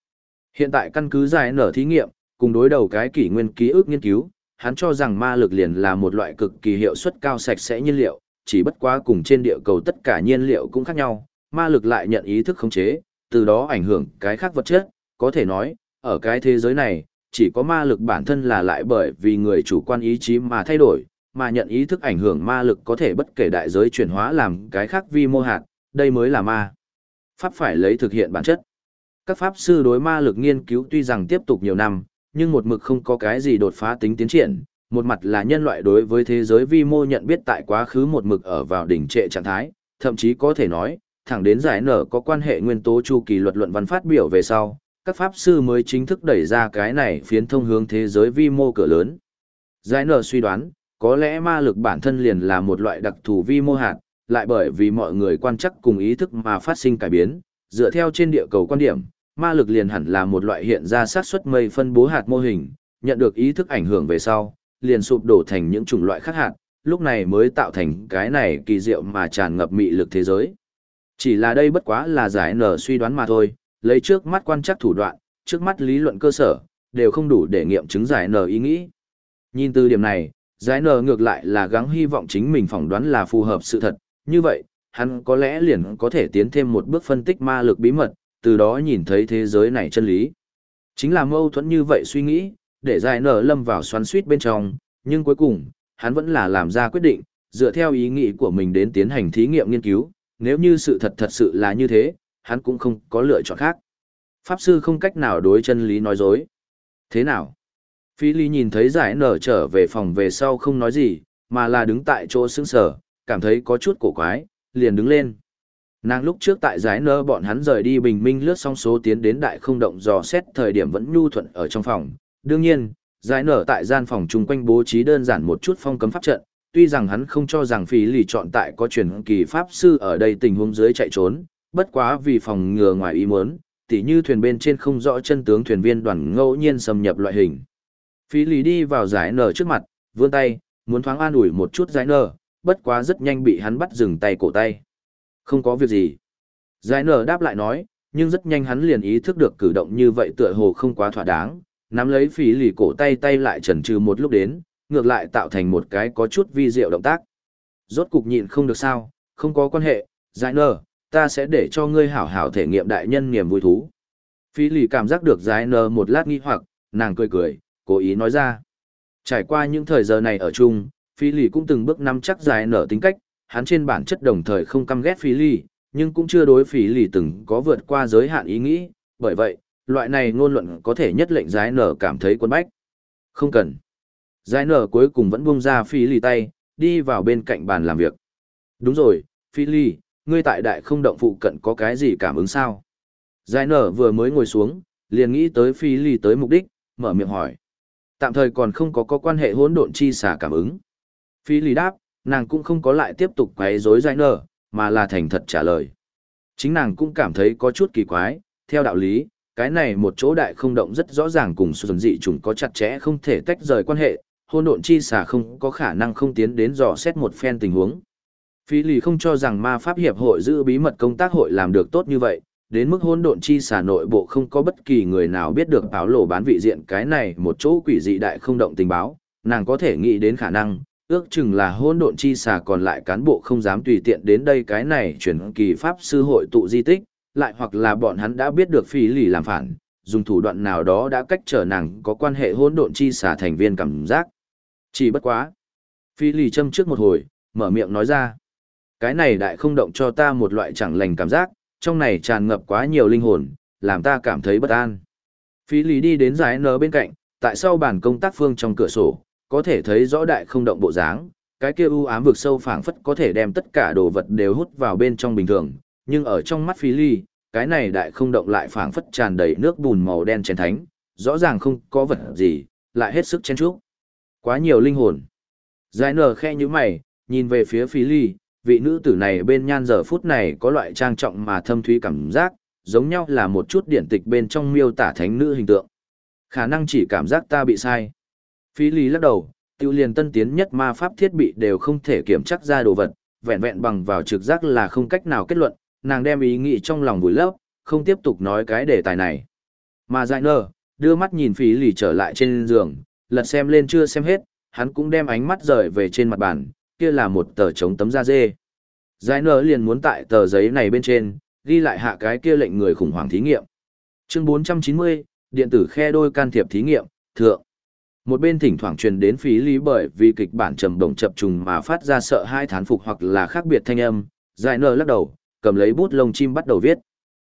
Hiện tại căn cứ giải nở thí nghiệm, cùng đối đầu cái kỷ nguyên ký ức nghiên cứu, hắn cho rằng ma lực liền là một loại cực kỳ hiệu suất cao sạch sẽ nhiên liệu, chỉ bất quá cùng trên địa cầu tất cả nhiên liệu cũng khác nhau, ma lực lại nhận ý thức khống chế, từ đó ảnh hưởng cái khác vật chất, có thể nói, ở cái thế giới này, chỉ có ma lực bản thân là lại bởi vì người chủ quan ý chí mà thay đổi, mà nhận ý thức ảnh hưởng ma lực có thể bất kể đại giới chuyển hóa làm cái khác vi mô hạt, đây mới là ma. Pháp phải lấy thực hiện bản chất. Các pháp sư đối ma lực nghiên cứu tuy rằng tiếp tục nhiều năm, nhưng một mực không có cái gì đột phá tính tiến triển, một mặt là nhân loại đối với thế giới vi mô nhận biết tại quá khứ một mực ở vào đỉnh trệ trạng thái, thậm chí có thể nói, thẳng đến giải nở có quan hệ nguyên tố chu kỳ luật luận văn phát biểu về sau, các pháp sư mới chính thức đẩy ra cái này phiến thông hướng thế giới vi mô cửa lớn. Giải nở suy đoán, có lẽ ma lực bản thân liền là một loại đặc thù vi mô hạt, lại bởi vì mọi người quan chắc cùng ý thức mà phát sinh cải biến, dựa theo trên địa cầu quan điểm, ma lực liền hẳn là một loại hiện ra sát suất mây phân bố hạt mô hình, nhận được ý thức ảnh hưởng về sau, liền sụp đổ thành những chủng loại khác hạt, lúc này mới tạo thành cái này kỳ diệu mà tràn ngập mị lực thế giới. Chỉ là đây bất quá là giải nở suy đoán mà thôi, lấy trước mắt quan chắc thủ đoạn, trước mắt lý luận cơ sở, đều không đủ để nghiệm chứng giải nở ý nghĩ. Nhìn từ điểm này, giải nở ngược lại là gắng hy vọng chính mình phỏng đoán là phù hợp sự thật, như vậy, hắn có lẽ liền có thể tiến thêm một bước phân tích ma lực bí mật, từ đó nhìn thấy thế giới này chân lý. Chính là mâu thuẫn như vậy suy nghĩ, để giải nở lâm vào xoắn suýt bên trong, nhưng cuối cùng, hắn vẫn là làm ra quyết định, dựa theo ý nghĩ của mình đến tiến hành thí nghiệm nghiên cứu, nếu như sự thật thật sự là như thế, hắn cũng không có lựa chọn khác. Pháp sư không cách nào đối chân lý nói dối. Thế nào? Phi Ly nhìn thấy giải nở trở về phòng về sau không nói gì, mà là đứng tại chỗ sững sờ, cảm thấy có chút cổ quái, liền đứng lên. Nàng lúc trước tại giải nở bọn hắn rời đi bình minh lướt xong số tiến đến đại không động dò xét thời điểm vẫn nhu thuận ở trong phòng. Đương nhiên, giải nở tại gian phòng chung quanh bố trí đơn giản một chút phong cấm pháp trận, tuy rằng hắn không cho rằng Phi lý chọn tại có truyền kỳ pháp sư ở đây tình huống dưới chạy trốn, Bất quá vì phòng ngừa ngoài ý muốn, tỉ như thuyền bên trên không rõ chân tướng thuyền viên đoàn ngẫu nhiên xâm nhập loại hình. Phí lý đi vào giải nở trước mặt, vươn tay, muốn thoáng an ủi một chút giải nở, bất quá rất nhanh bị hắn bắt dừng tay cổ tay. Không có việc gì. Giải nở đáp lại nói, nhưng rất nhanh hắn liền ý thức được cử động như vậy tựa hồ không quá thỏa đáng, nắm lấy phí lì cổ tay tay lại chần chừ một lúc đến, ngược lại tạo thành một cái có chút vi diệu động tác. Rốt cục nhịn không được sao, không có quan hệ, giải nở, ta sẽ để cho ngươi hảo hảo thể nghiệm đại nhân niềm vui thú. Phi lì cảm giác được giải nờ một lát nghi hoặc, nàng cười cười, cố ý nói ra. Trải qua những thời giờ này ở chung, Phi lì cũng từng bước nắm chắc giải nở tính cách, hắn trên bản chất đồng thời không căm ghét Phi lì, nhưng cũng chưa đối Phi lì từng có vượt qua giới hạn ý nghĩ, bởi vậy, loại này ngôn luận có thể nhất lệnh giải nở cảm thấy quân bách. Không cần. Giải nở cuối cùng vẫn buông ra Phi lì tay, đi vào bên cạnh bàn làm việc. Đúng rồi, Phi lì, ngươi tại đại không động phụ cận có cái gì cảm ứng sao? Giải nở vừa mới ngồi xuống, liền nghĩ tới Phi lì tới mục đích, mở miệng hỏi. Tạm thời còn không có có quan hệ hỗn độn chi xả cảm ứng. Phi lì đáp, nàng cũng không có lại tiếp tục quấy rối giải nở, mà là thành thật trả lời. Chính nàng cũng cảm thấy có chút kỳ quái, theo đạo lý, cái này một chỗ đại không động rất rõ ràng cùng xuân dị trùng có chặt chẽ không thể tách rời quan hệ, hôn độn chi xả không có khả năng không tiến đến dò xét một phen tình huống. Phi lì không cho rằng ma pháp hiệp hội giữ bí mật công tác hội làm được tốt như vậy, đến mức hôn độn chi xả nội bộ không có bất kỳ người nào biết được báo lộ bán vị diện cái này một chỗ quỷ dị đại không động tình báo, nàng có thể nghĩ đến khả năng, ước chừng là hôn độn chi xả còn lại cán bộ không dám tùy tiện đến đây cái này chuyển kỳ pháp sư hội tụ di tích, lại hoặc là bọn hắn đã biết được phi lì làm phản, dùng thủ đoạn nào đó đã cách trở nàng có quan hệ hôn độn chi xả thành viên cảm giác. Chỉ bất quá. Phi lì châm trước một hồi, mở miệng nói ra. Cái này đại không động cho ta một loại chẳng lành cảm giác, trong này tràn ngập quá nhiều linh hồn, làm ta cảm thấy bất an. phí lý đi đến giải nở bên cạnh, tại sau bàn công tác phương trong cửa sổ, có thể thấy rõ đại không động bộ dáng, cái kia u ám vực sâu phảng phất có thể đem tất cả đồ vật đều hút vào bên trong bình thường, nhưng ở trong mắt phí Ly, cái này đại không động lại phảng phất tràn đầy nước bùn màu đen chén thánh, rõ ràng không có vật gì, lại hết sức chen chúc. Quá nhiều linh hồn. Giải nở khe như mày, nhìn về phía phí Ly, vị nữ tử này bên nhan giờ phút này có loại trang trọng mà thâm thúy cảm giác, giống nhau là một chút điển tịch bên trong miêu tả thánh nữ hình tượng. Khả năng chỉ cảm giác ta bị sai. Phí lý lắc đầu, tiêu liền tân tiến nhất ma pháp thiết bị đều không thể kiểm chắc ra đồ vật, vẹn vẹn bằng vào trực giác là không cách nào kết luận, nàng đem ý nghĩ trong lòng vùi lấp, không tiếp tục nói cái đề tài này. Mà dại nơ, đưa mắt nhìn phí lì trở lại trên giường, lật xem lên chưa xem hết, hắn cũng đem ánh mắt rời về trên mặt bàn, kia là một tờ chống tấm da dê. Giải nở liền muốn tại tờ giấy này bên trên, ghi lại hạ cái kia lệnh người khủng hoảng thí nghiệm. Chương 490, điện tử khe đôi can thiệp thí nghiệm, thượng. Một bên thỉnh thoảng truyền đến phí lý bởi vì kịch bản trầm động chập trùng mà phát ra sợ hai thán phục hoặc là khác biệt thanh âm, giải nở lắc đầu, cầm lấy bút lông chim bắt đầu viết.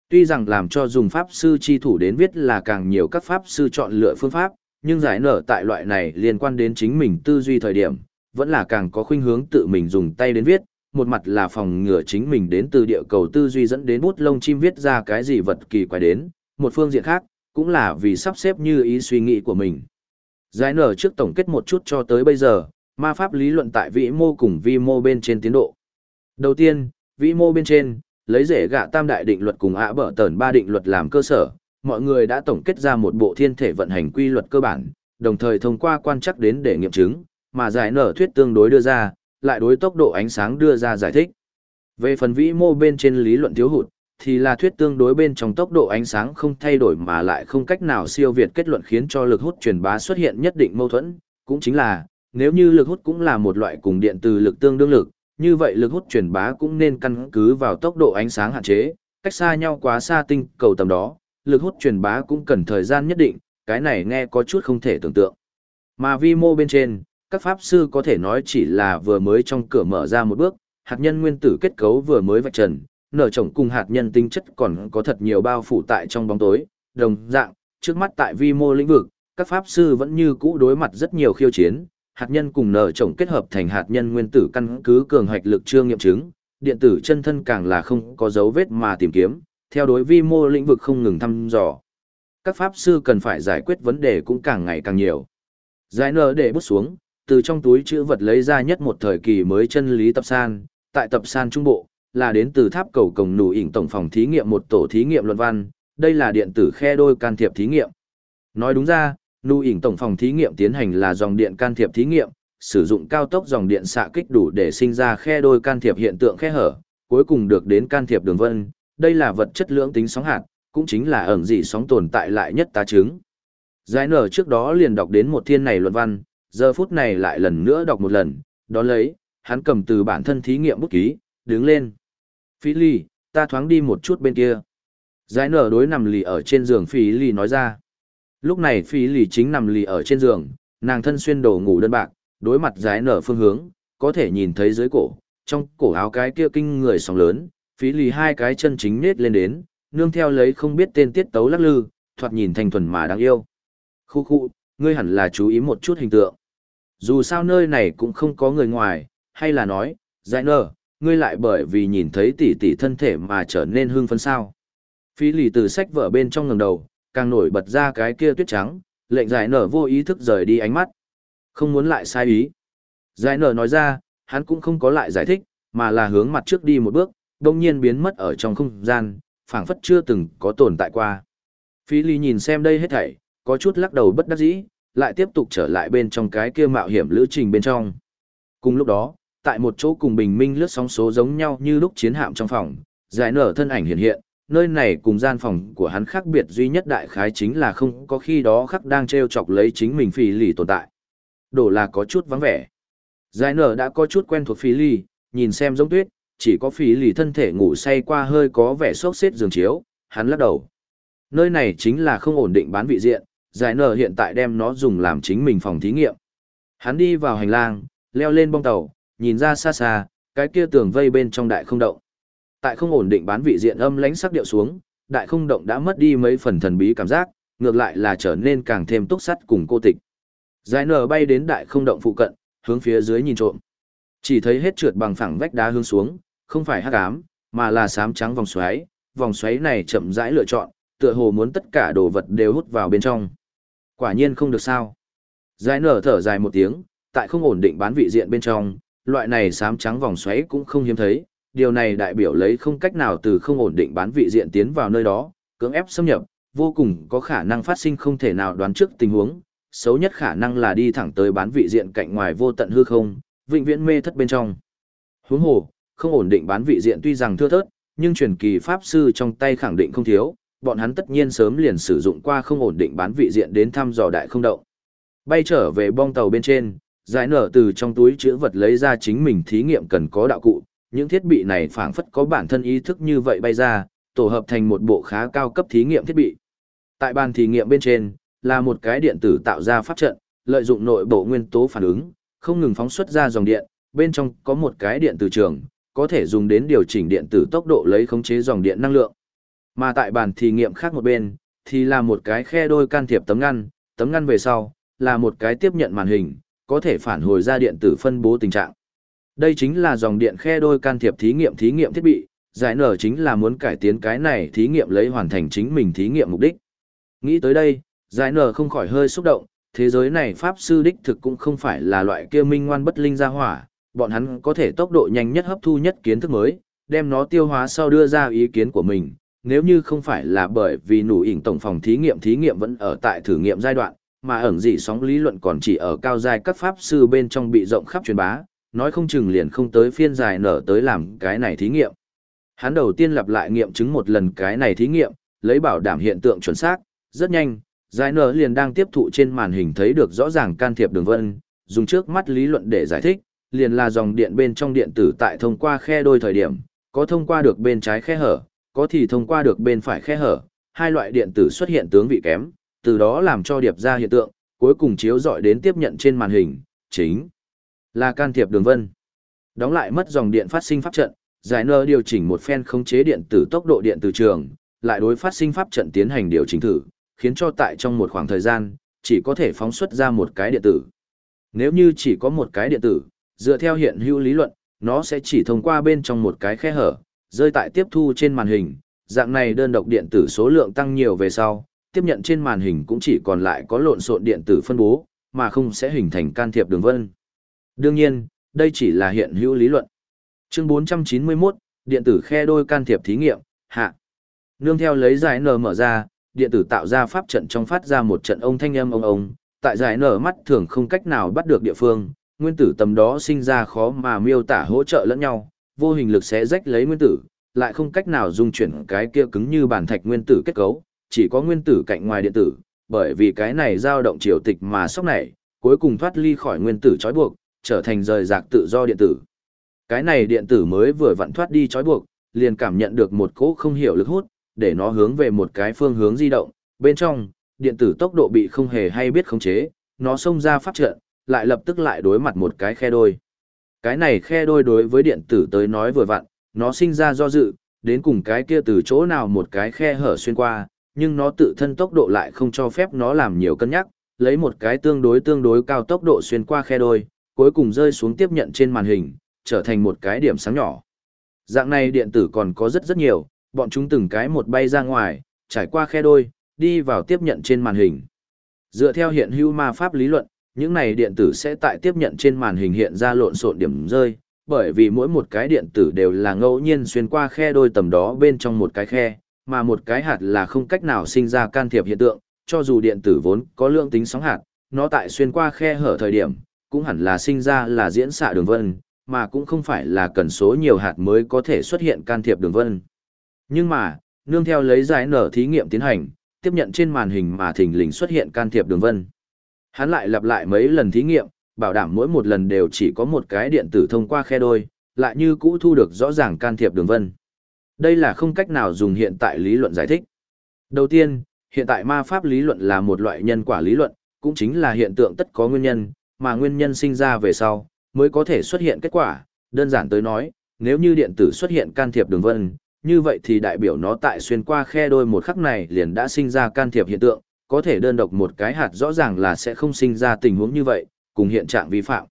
Tuy rằng làm cho dùng pháp sư chi thủ đến viết là càng nhiều các pháp sư chọn lựa phương pháp, nhưng giải nở tại loại này liên quan đến chính mình tư duy thời điểm, vẫn là càng có khuynh hướng tự mình dùng tay đến viết, một mặt là phòng ngừa chính mình đến từ địa cầu tư duy dẫn đến bút lông chim viết ra cái gì vật kỳ quái đến, một phương diện khác, cũng là vì sắp xếp như ý suy nghĩ của mình. Giải nở trước tổng kết một chút cho tới bây giờ, ma pháp lý luận tại vĩ mô cùng vi mô bên trên tiến độ. Đầu tiên, vĩ mô bên trên, lấy rễ gạ tam đại định luật cùng ạ bở tờn ba định luật làm cơ sở, mọi người đã tổng kết ra một bộ thiên thể vận hành quy luật cơ bản, đồng thời thông qua quan chắc đến để nghiệm chứng, mà giải nở thuyết tương đối đưa ra, lại đối tốc độ ánh sáng đưa ra giải thích. Về phần vĩ mô bên trên lý luận thiếu hụt, thì là thuyết tương đối bên trong tốc độ ánh sáng không thay đổi mà lại không cách nào siêu việt kết luận khiến cho lực hút truyền bá xuất hiện nhất định mâu thuẫn, cũng chính là, nếu như lực hút cũng là một loại cùng điện từ lực tương đương lực, như vậy lực hút truyền bá cũng nên căn cứ vào tốc độ ánh sáng hạn chế, cách xa nhau quá xa tinh cầu tầm đó, lực hút truyền bá cũng cần thời gian nhất định, cái này nghe có chút không thể tưởng tượng. Mà vi mô bên trên, các pháp sư có thể nói chỉ là vừa mới trong cửa mở ra một bước, hạt nhân nguyên tử kết cấu vừa mới vạch trần, nở trồng cùng hạt nhân tinh chất còn có thật nhiều bao phủ tại trong bóng tối, đồng dạng, trước mắt tại vi mô lĩnh vực, các pháp sư vẫn như cũ đối mặt rất nhiều khiêu chiến, hạt nhân cùng nở trồng kết hợp thành hạt nhân nguyên tử căn cứ cường hoạch lực trương nghiệm chứng, điện tử chân thân càng là không có dấu vết mà tìm kiếm, theo đối vi mô lĩnh vực không ngừng thăm dò. Các pháp sư cần phải giải quyết vấn đề cũng càng ngày càng nhiều. Giải nở để bút xuống, từ trong túi chữ vật lấy ra nhất một thời kỳ mới chân lý tập san, tại tập san trung bộ, là đến từ tháp cầu cổng nụ ỉnh tổng phòng thí nghiệm một tổ thí nghiệm luận văn, đây là điện tử khe đôi can thiệp thí nghiệm. Nói đúng ra, nụ ỉnh tổng phòng thí nghiệm tiến hành là dòng điện can thiệp thí nghiệm, sử dụng cao tốc dòng điện xạ kích đủ để sinh ra khe đôi can thiệp hiện tượng khe hở, cuối cùng được đến can thiệp đường vân, đây là vật chất lượng tính sóng hạt, cũng chính là ẩn dị sóng tồn tại lại nhất tá chứng. Giải nở trước đó liền đọc đến một thiên này luận văn, giờ phút này lại lần nữa đọc một lần, đó lấy, hắn cầm từ bản thân thí nghiệm bút ký, đứng lên. Phí ly, ta thoáng đi một chút bên kia. Giải nở đối nằm lì ở trên giường phí ly nói ra. Lúc này phí ly chính nằm lì ở trên giường, nàng thân xuyên đồ ngủ đơn bạc, đối mặt giải nở phương hướng, có thể nhìn thấy dưới cổ, trong cổ áo cái kia kinh người sóng lớn, phí ly hai cái chân chính nết lên đến, nương theo lấy không biết tên tiết tấu lắc lư, thoạt nhìn thành thuần mà đáng yêu. Khu khu, ngươi hẳn là chú ý một chút hình tượng. Dù sao nơi này cũng không có người ngoài, hay là nói, giải nở, ngươi lại bởi vì nhìn thấy tỷ tỷ thân thể mà trở nên hưng phấn sao. Phí lì từ sách vở bên trong ngầm đầu, càng nổi bật ra cái kia tuyết trắng, lệnh giải nở vô ý thức rời đi ánh mắt. Không muốn lại sai ý. Giải nở nói ra, hắn cũng không có lại giải thích, mà là hướng mặt trước đi một bước, đồng nhiên biến mất ở trong không gian, phảng phất chưa từng có tồn tại qua. Phí lì nhìn xem đây hết thảy, có chút lắc đầu bất đắc dĩ, lại tiếp tục trở lại bên trong cái kia mạo hiểm lữ trình bên trong. Cùng lúc đó, tại một chỗ cùng bình minh lướt sóng số giống nhau như lúc chiến hạm trong phòng, giải nở thân ảnh hiện hiện, nơi này cùng gian phòng của hắn khác biệt duy nhất đại khái chính là không có khi đó khắc đang treo chọc lấy chính mình phì lì tồn tại. Đổ là có chút vắng vẻ. Giải nở đã có chút quen thuộc phì lì, nhìn xem giống tuyết, chỉ có phì lì thân thể ngủ say qua hơi có vẻ sốt xếp giường chiếu, hắn lắc đầu. Nơi này chính là không ổn định bán vị diện, giải nở hiện tại đem nó dùng làm chính mình phòng thí nghiệm. Hắn đi vào hành lang, leo lên bong tàu, nhìn ra xa xa, cái kia tường vây bên trong đại không động. Tại không ổn định bán vị diện âm lãnh sắc điệu xuống, đại không động đã mất đi mấy phần thần bí cảm giác, ngược lại là trở nên càng thêm túc sắt cùng cô tịch. Giải nở bay đến đại không động phụ cận, hướng phía dưới nhìn trộm. Chỉ thấy hết trượt bằng phẳng vách đá hướng xuống, không phải hắc ám, mà là sám trắng vòng xoáy, vòng xoáy này chậm rãi lựa chọn, tựa hồ muốn tất cả đồ vật đều hút vào bên trong. Quả nhiên không được sao. Giải nở thở dài một tiếng, tại không ổn định bán vị diện bên trong, loại này sám trắng vòng xoáy cũng không hiếm thấy, điều này đại biểu lấy không cách nào từ không ổn định bán vị diện tiến vào nơi đó, cưỡng ép xâm nhập, vô cùng có khả năng phát sinh không thể nào đoán trước tình huống, xấu nhất khả năng là đi thẳng tới bán vị diện cạnh ngoài vô tận hư không, vĩnh viễn mê thất bên trong. Huống hồ, không ổn định bán vị diện tuy rằng thưa thớt, nhưng truyền kỳ pháp sư trong tay khẳng định không thiếu, bọn hắn tất nhiên sớm liền sử dụng qua không ổn định bán vị diện đến thăm dò đại không động. Bay trở về bong tàu bên trên, giải nở từ trong túi chữ vật lấy ra chính mình thí nghiệm cần có đạo cụ, những thiết bị này phảng phất có bản thân ý thức như vậy bay ra, tổ hợp thành một bộ khá cao cấp thí nghiệm thiết bị. Tại bàn thí nghiệm bên trên, là một cái điện tử tạo ra pháp trận, lợi dụng nội bộ nguyên tố phản ứng, không ngừng phóng xuất ra dòng điện, bên trong có một cái điện tử trường, có thể dùng đến điều chỉnh điện tử tốc độ lấy khống chế dòng điện năng lượng. Mà tại bàn thí nghiệm khác một bên, thì là một cái khe đôi can thiệp tấm ngăn, tấm ngăn về sau, là một cái tiếp nhận màn hình, có thể phản hồi ra điện tử phân bố tình trạng. Đây chính là dòng điện khe đôi can thiệp thí nghiệm thí nghiệm thiết bị, giải nở chính là muốn cải tiến cái này thí nghiệm lấy hoàn thành chính mình thí nghiệm mục đích. Nghĩ tới đây, giải nở không khỏi hơi xúc động, thế giới này pháp sư đích thực cũng không phải là loại kia minh ngoan bất linh ra hỏa, bọn hắn có thể tốc độ nhanh nhất hấp thu nhất kiến thức mới, đem nó tiêu hóa sau đưa ra ý kiến của mình. Nếu như không phải là bởi vì nụ ỉn tổng phòng thí nghiệm thí nghiệm vẫn ở tại thử nghiệm giai đoạn, mà ẩn dị sóng lý luận còn chỉ ở cao giai các pháp sư bên trong bị rộng khắp truyền bá, nói không chừng liền không tới phiên dài nở tới làm cái này thí nghiệm. Hắn đầu tiên lặp lại nghiệm chứng một lần cái này thí nghiệm, lấy bảo đảm hiện tượng chuẩn xác, rất nhanh, giải nở liền đang tiếp thụ trên màn hình thấy được rõ ràng can thiệp đường vân, dùng trước mắt lý luận để giải thích, liền là dòng điện bên trong điện tử tại thông qua khe đôi thời điểm, có thông qua được bên trái khe hở, có thì thông qua được bên phải khe hở, hai loại điện tử xuất hiện tướng vị kém, từ đó làm cho điệp ra hiện tượng, cuối cùng chiếu dọi đến tiếp nhận trên màn hình, chính là can thiệp đường vân. Đóng lại mất dòng điện phát sinh pháp trận, giải nơ điều chỉnh một phen khống chế điện tử tốc độ điện từ trường, lại đối phát sinh pháp trận tiến hành điều chỉnh thử, khiến cho tại trong một khoảng thời gian, chỉ có thể phóng xuất ra một cái điện tử. Nếu như chỉ có một cái điện tử, dựa theo hiện hữu lý luận, nó sẽ chỉ thông qua bên trong một cái khe hở, rơi tại tiếp thu trên màn hình, dạng này đơn độc điện tử số lượng tăng nhiều về sau, tiếp nhận trên màn hình cũng chỉ còn lại có lộn xộn điện tử phân bố, mà không sẽ hình thành can thiệp đường vân. Đương nhiên, đây chỉ là hiện hữu lý luận. Chương 491, điện tử khe đôi can thiệp thí nghiệm, hạ. Nương theo lấy giải nở mở ra, điện tử tạo ra pháp trận trong phát ra một trận ông thanh âm ông ông, tại giải nở mắt thường không cách nào bắt được địa phương, nguyên tử tầm đó sinh ra khó mà miêu tả hỗ trợ lẫn nhau, vô hình lực sẽ rách lấy nguyên tử, lại không cách nào dung chuyển cái kia cứng như bản thạch nguyên tử kết cấu, chỉ có nguyên tử cạnh ngoài điện tử, bởi vì cái này dao động chiều tịch mà sốc này, cuối cùng thoát ly khỏi nguyên tử trói buộc, trở thành rời rạc tự do điện tử. Cái này điện tử mới vừa vặn thoát đi trói buộc, liền cảm nhận được một cỗ không hiểu lực hút, để nó hướng về một cái phương hướng di động, bên trong, điện tử tốc độ bị không hề hay biết khống chế, nó xông ra pháp trận, lại lập tức lại đối mặt một cái khe đôi. Cái này khe đôi đối với điện tử tới nói vừa vặn, nó sinh ra do dự, đến cùng cái kia từ chỗ nào một cái khe hở xuyên qua, nhưng nó tự thân tốc độ lại không cho phép nó làm nhiều cân nhắc, lấy một cái tương đối tương đối cao tốc độ xuyên qua khe đôi, cuối cùng rơi xuống tiếp nhận trên màn hình, trở thành một cái điểm sáng nhỏ. Dạng này điện tử còn có rất rất nhiều, bọn chúng từng cái một bay ra ngoài, trải qua khe đôi, đi vào tiếp nhận trên màn hình. Dựa theo hiện hữu ma pháp lý luận, những này điện tử sẽ tại tiếp nhận trên màn hình hiện ra lộn xộn điểm rơi, bởi vì mỗi một cái điện tử đều là ngẫu nhiên xuyên qua khe đôi tầm đó bên trong một cái khe, mà một cái hạt là không cách nào sinh ra can thiệp hiện tượng, cho dù điện tử vốn có lượng tính sóng hạt, nó tại xuyên qua khe hở thời điểm, cũng hẳn là sinh ra là diễn xạ đường vân, mà cũng không phải là cần số nhiều hạt mới có thể xuất hiện can thiệp đường vân. Nhưng mà, nương theo lấy giải nở thí nghiệm tiến hành, tiếp nhận trên màn hình mà thình lình xuất hiện can thiệp đường vân. Hắn lại lặp lại mấy lần thí nghiệm, bảo đảm mỗi một lần đều chỉ có một cái điện tử thông qua khe đôi, lại như cũ thu được rõ ràng can thiệp đường vân. Đây là không cách nào dùng hiện tại lý luận giải thích. Đầu tiên, hiện tại ma pháp lý luận là một loại nhân quả lý luận, cũng chính là hiện tượng tất có nguyên nhân, mà nguyên nhân sinh ra về sau, mới có thể xuất hiện kết quả. Đơn giản tới nói, nếu như điện tử xuất hiện can thiệp đường vân, như vậy thì đại biểu nó tại xuyên qua khe đôi một khắc này liền đã sinh ra can thiệp hiện tượng, có thể đơn độc một cái hạt rõ ràng là sẽ không sinh ra tình huống như vậy, cùng hiện trạng vi phạm.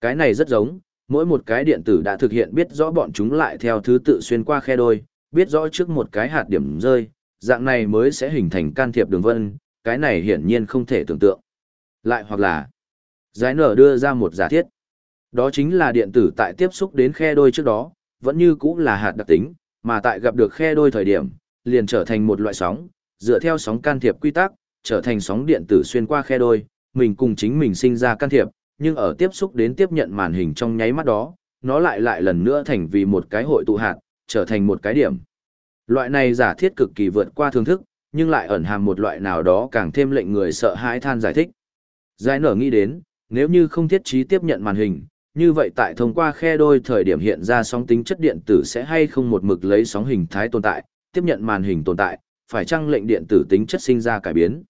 Cái này rất giống, mỗi một cái điện tử đã thực hiện biết rõ bọn chúng lại theo thứ tự xuyên qua khe đôi, biết rõ trước một cái hạt điểm rơi, dạng này mới sẽ hình thành can thiệp đường vân, cái này hiển nhiên không thể tưởng tượng. Lại hoặc là, giải nở đưa ra một giả thiết. Đó chính là điện tử tại tiếp xúc đến khe đôi trước đó, vẫn như cũng là hạt đặc tính, mà tại gặp được khe đôi thời điểm, liền trở thành một loại sóng, dựa theo sóng can thiệp quy tắc, trở thành sóng điện tử xuyên qua khe đôi, mình cùng chính mình sinh ra can thiệp, nhưng ở tiếp xúc đến tiếp nhận màn hình trong nháy mắt đó, nó lại lại lần nữa thành vì một cái hội tụ hạt, trở thành một cái điểm. Loại này giả thiết cực kỳ vượt qua thưởng thức, nhưng lại ẩn hàm một loại nào đó càng thêm lệnh người sợ hãi than giải thích. Giải nở nghĩ đến, nếu như không thiết trí tiếp nhận màn hình, như vậy tại thông qua khe đôi thời điểm hiện ra sóng tính chất điện tử sẽ hay không một mực lấy sóng hình thái tồn tại, tiếp nhận màn hình tồn tại, phải chăng lệnh điện tử tính chất sinh ra cải biến.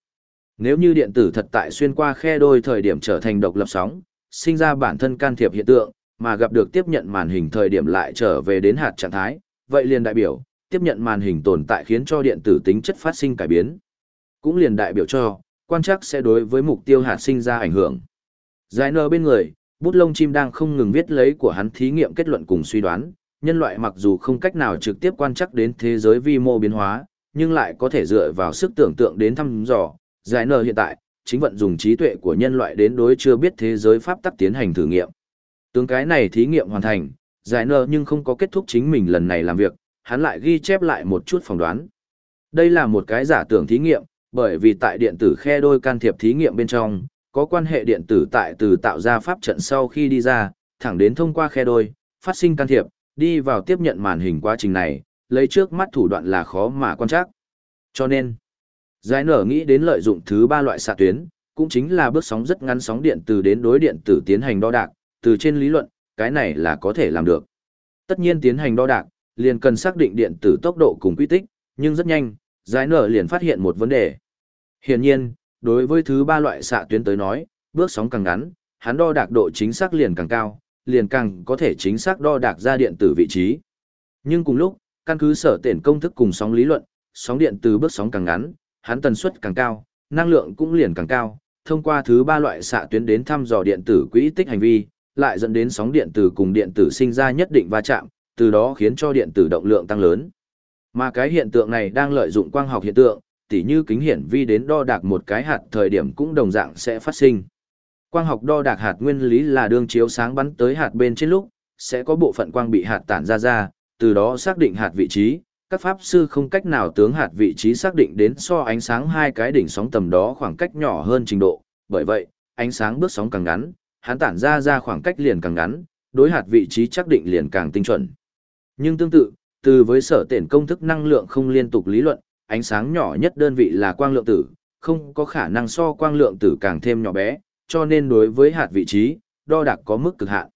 Nếu như điện tử thật tại xuyên qua khe đôi thời điểm trở thành độc lập sóng, sinh ra bản thân can thiệp hiện tượng, mà gặp được tiếp nhận màn hình thời điểm lại trở về đến hạt trạng thái, vậy liền đại biểu, tiếp nhận màn hình tồn tại khiến cho điện tử tính chất phát sinh cải biến. Cũng liền đại biểu cho, quan chắc sẽ đối với mục tiêu hạt sinh ra ảnh hưởng. Giải nơ bên người, bút lông chim đang không ngừng viết lấy của hắn thí nghiệm kết luận cùng suy đoán, nhân loại mặc dù không cách nào trực tiếp quan chắc đến thế giới vi mô biến hóa, nhưng lại có thể dựa vào sức tưởng tượng đến thăm dò, giải nơ hiện tại, chính vận dùng trí tuệ của nhân loại đến đối chưa biết thế giới pháp tắc tiến hành thử nghiệm. Tướng cái này thí nghiệm hoàn thành, giải nơ nhưng không có kết thúc chính mình lần này làm việc, hắn lại ghi chép lại một chút phỏng đoán. Đây là một cái giả tưởng thí nghiệm, bởi vì tại điện tử khe đôi can thiệp thí nghiệm bên trong, có quan hệ điện tử tại từ tạo ra pháp trận sau khi đi ra, thẳng đến thông qua khe đôi, phát sinh can thiệp, đi vào tiếp nhận màn hình quá trình này, lấy trước mắt thủ đoạn là khó mà quan trắc. Cho nên, giải nở nghĩ đến lợi dụng thứ ba loại xạ tuyến, cũng chính là bước sóng rất ngắn sóng điện từ đến đối điện tử tiến hành đo đạc, từ trên lý luận, cái này là có thể làm được. Tất nhiên tiến hành đo đạc, liền cần xác định điện tử tốc độ cùng quy tích, nhưng rất nhanh, giải nở liền phát hiện một vấn đề. Hiển nhiên, đối với thứ ba loại xạ tuyến tới nói, bước sóng càng ngắn, hắn đo đạc độ chính xác liền càng cao, liền càng có thể chính xác đo đạc ra điện tử vị trí. Nhưng cùng lúc, căn cứ sở tiện công thức cùng sóng lý luận, sóng điện từ bước sóng càng ngắn, hắn tần suất càng cao, năng lượng cũng liền càng cao, thông qua thứ ba loại xạ tuyến đến thăm dò điện tử quỹ tích hành vi, lại dẫn đến sóng điện tử cùng điện tử sinh ra nhất định va chạm, từ đó khiến cho điện tử động lượng tăng lớn. Mà cái hiện tượng này đang lợi dụng quang học hiện tượng, tỉ như kính hiển vi đến đo đạc một cái hạt thời điểm cũng đồng dạng sẽ phát sinh. Quang học đo đạc hạt nguyên lý là đường chiếu sáng bắn tới hạt bên trên lúc, sẽ có bộ phận quang bị hạt tản ra ra, từ đó xác định hạt vị trí. Các pháp sư không cách nào tướng hạt vị trí xác định đến so ánh sáng hai cái đỉnh sóng tầm đó khoảng cách nhỏ hơn trình độ, bởi vậy, ánh sáng bước sóng càng ngắn, hắn tản ra ra khoảng cách liền càng ngắn, đối hạt vị trí xác định liền càng tinh chuẩn. Nhưng tương tự, từ với sở tiện công thức năng lượng không liên tục lý luận, ánh sáng nhỏ nhất đơn vị là quang lượng tử, không có khả năng so quang lượng tử càng thêm nhỏ bé, cho nên đối với hạt vị trí, đo đạc có mức cực hạn.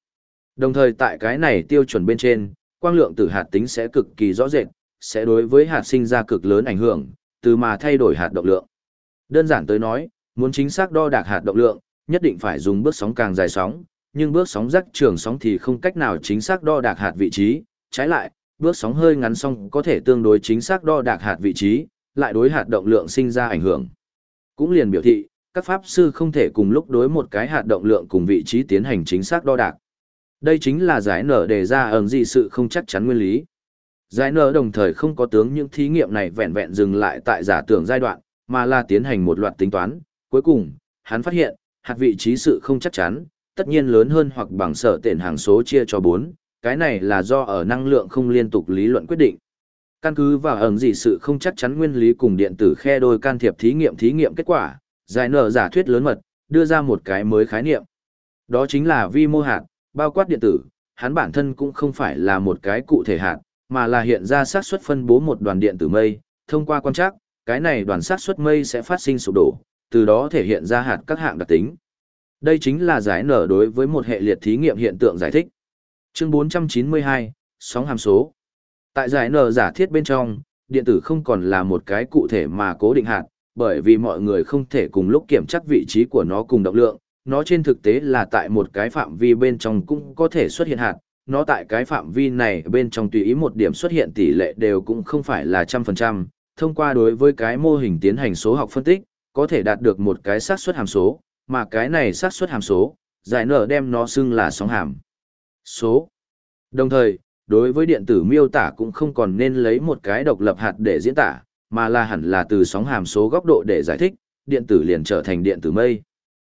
Đồng thời tại cái này tiêu chuẩn bên trên, quang lượng tử hạt tính sẽ cực kỳ rõ rệt, sẽ đối với hạt sinh ra cực lớn ảnh hưởng, từ mà thay đổi hạt động lượng. Đơn giản tới nói, muốn chính xác đo đạc hạt động lượng, nhất định phải dùng bước sóng càng dài sóng, nhưng bước sóng rắc trường sóng thì không cách nào chính xác đo đạc hạt vị trí, trái lại, bước sóng hơi ngắn song có thể tương đối chính xác đo đạc hạt vị trí, lại đối hạt động lượng sinh ra ảnh hưởng. Cũng liền biểu thị, các pháp sư không thể cùng lúc đối một cái hạt động lượng cùng vị trí tiến hành chính xác đo đạc. Đây chính là giải nở đề ra ẩn gì sự không chắc chắn nguyên lý. Giải nở đồng thời không có tướng những thí nghiệm này vẹn vẹn dừng lại tại giả tưởng giai đoạn, mà là tiến hành một loạt tính toán. Cuối cùng, hắn phát hiện, hạt vị trí sự không chắc chắn, tất nhiên lớn hơn hoặc bằng sở tiền hàng số chia cho 4, cái này là do ở năng lượng không liên tục lý luận quyết định. Căn cứ vào ẩn gì sự không chắc chắn nguyên lý cùng điện tử khe đôi can thiệp thí nghiệm thí nghiệm kết quả, giải nở giả thuyết lớn mật, đưa ra một cái mới khái niệm. Đó chính là vi mô hạt, bao quát điện tử, hắn bản thân cũng không phải là một cái cụ thể hạt, mà là hiện ra xác suất phân bố một đoàn điện tử mây, thông qua quan trắc, cái này đoàn xác suất mây sẽ phát sinh sụp đổ, từ đó thể hiện ra hạt các hạng đặc tính. Đây chính là giải nở đối với một hệ liệt thí nghiệm hiện tượng giải thích. Chương 492, sóng hàm số. Tại giải nở giả thiết bên trong, điện tử không còn là một cái cụ thể mà cố định hạt, bởi vì mọi người không thể cùng lúc kiểm chắc vị trí của nó cùng động lượng, nó trên thực tế là tại một cái phạm vi bên trong cũng có thể xuất hiện hạt, nó tại cái phạm vi này bên trong tùy ý một điểm xuất hiện tỷ lệ đều cũng không phải là trăm phần trăm, thông qua đối với cái mô hình tiến hành số học phân tích, có thể đạt được một cái xác suất hàm số, mà cái này xác suất hàm số, giải nở đem nó xưng là sóng hàm số. Đồng thời, đối với điện tử miêu tả cũng không còn nên lấy một cái độc lập hạt để diễn tả, mà là hẳn là từ sóng hàm số góc độ để giải thích, điện tử liền trở thành điện tử mây.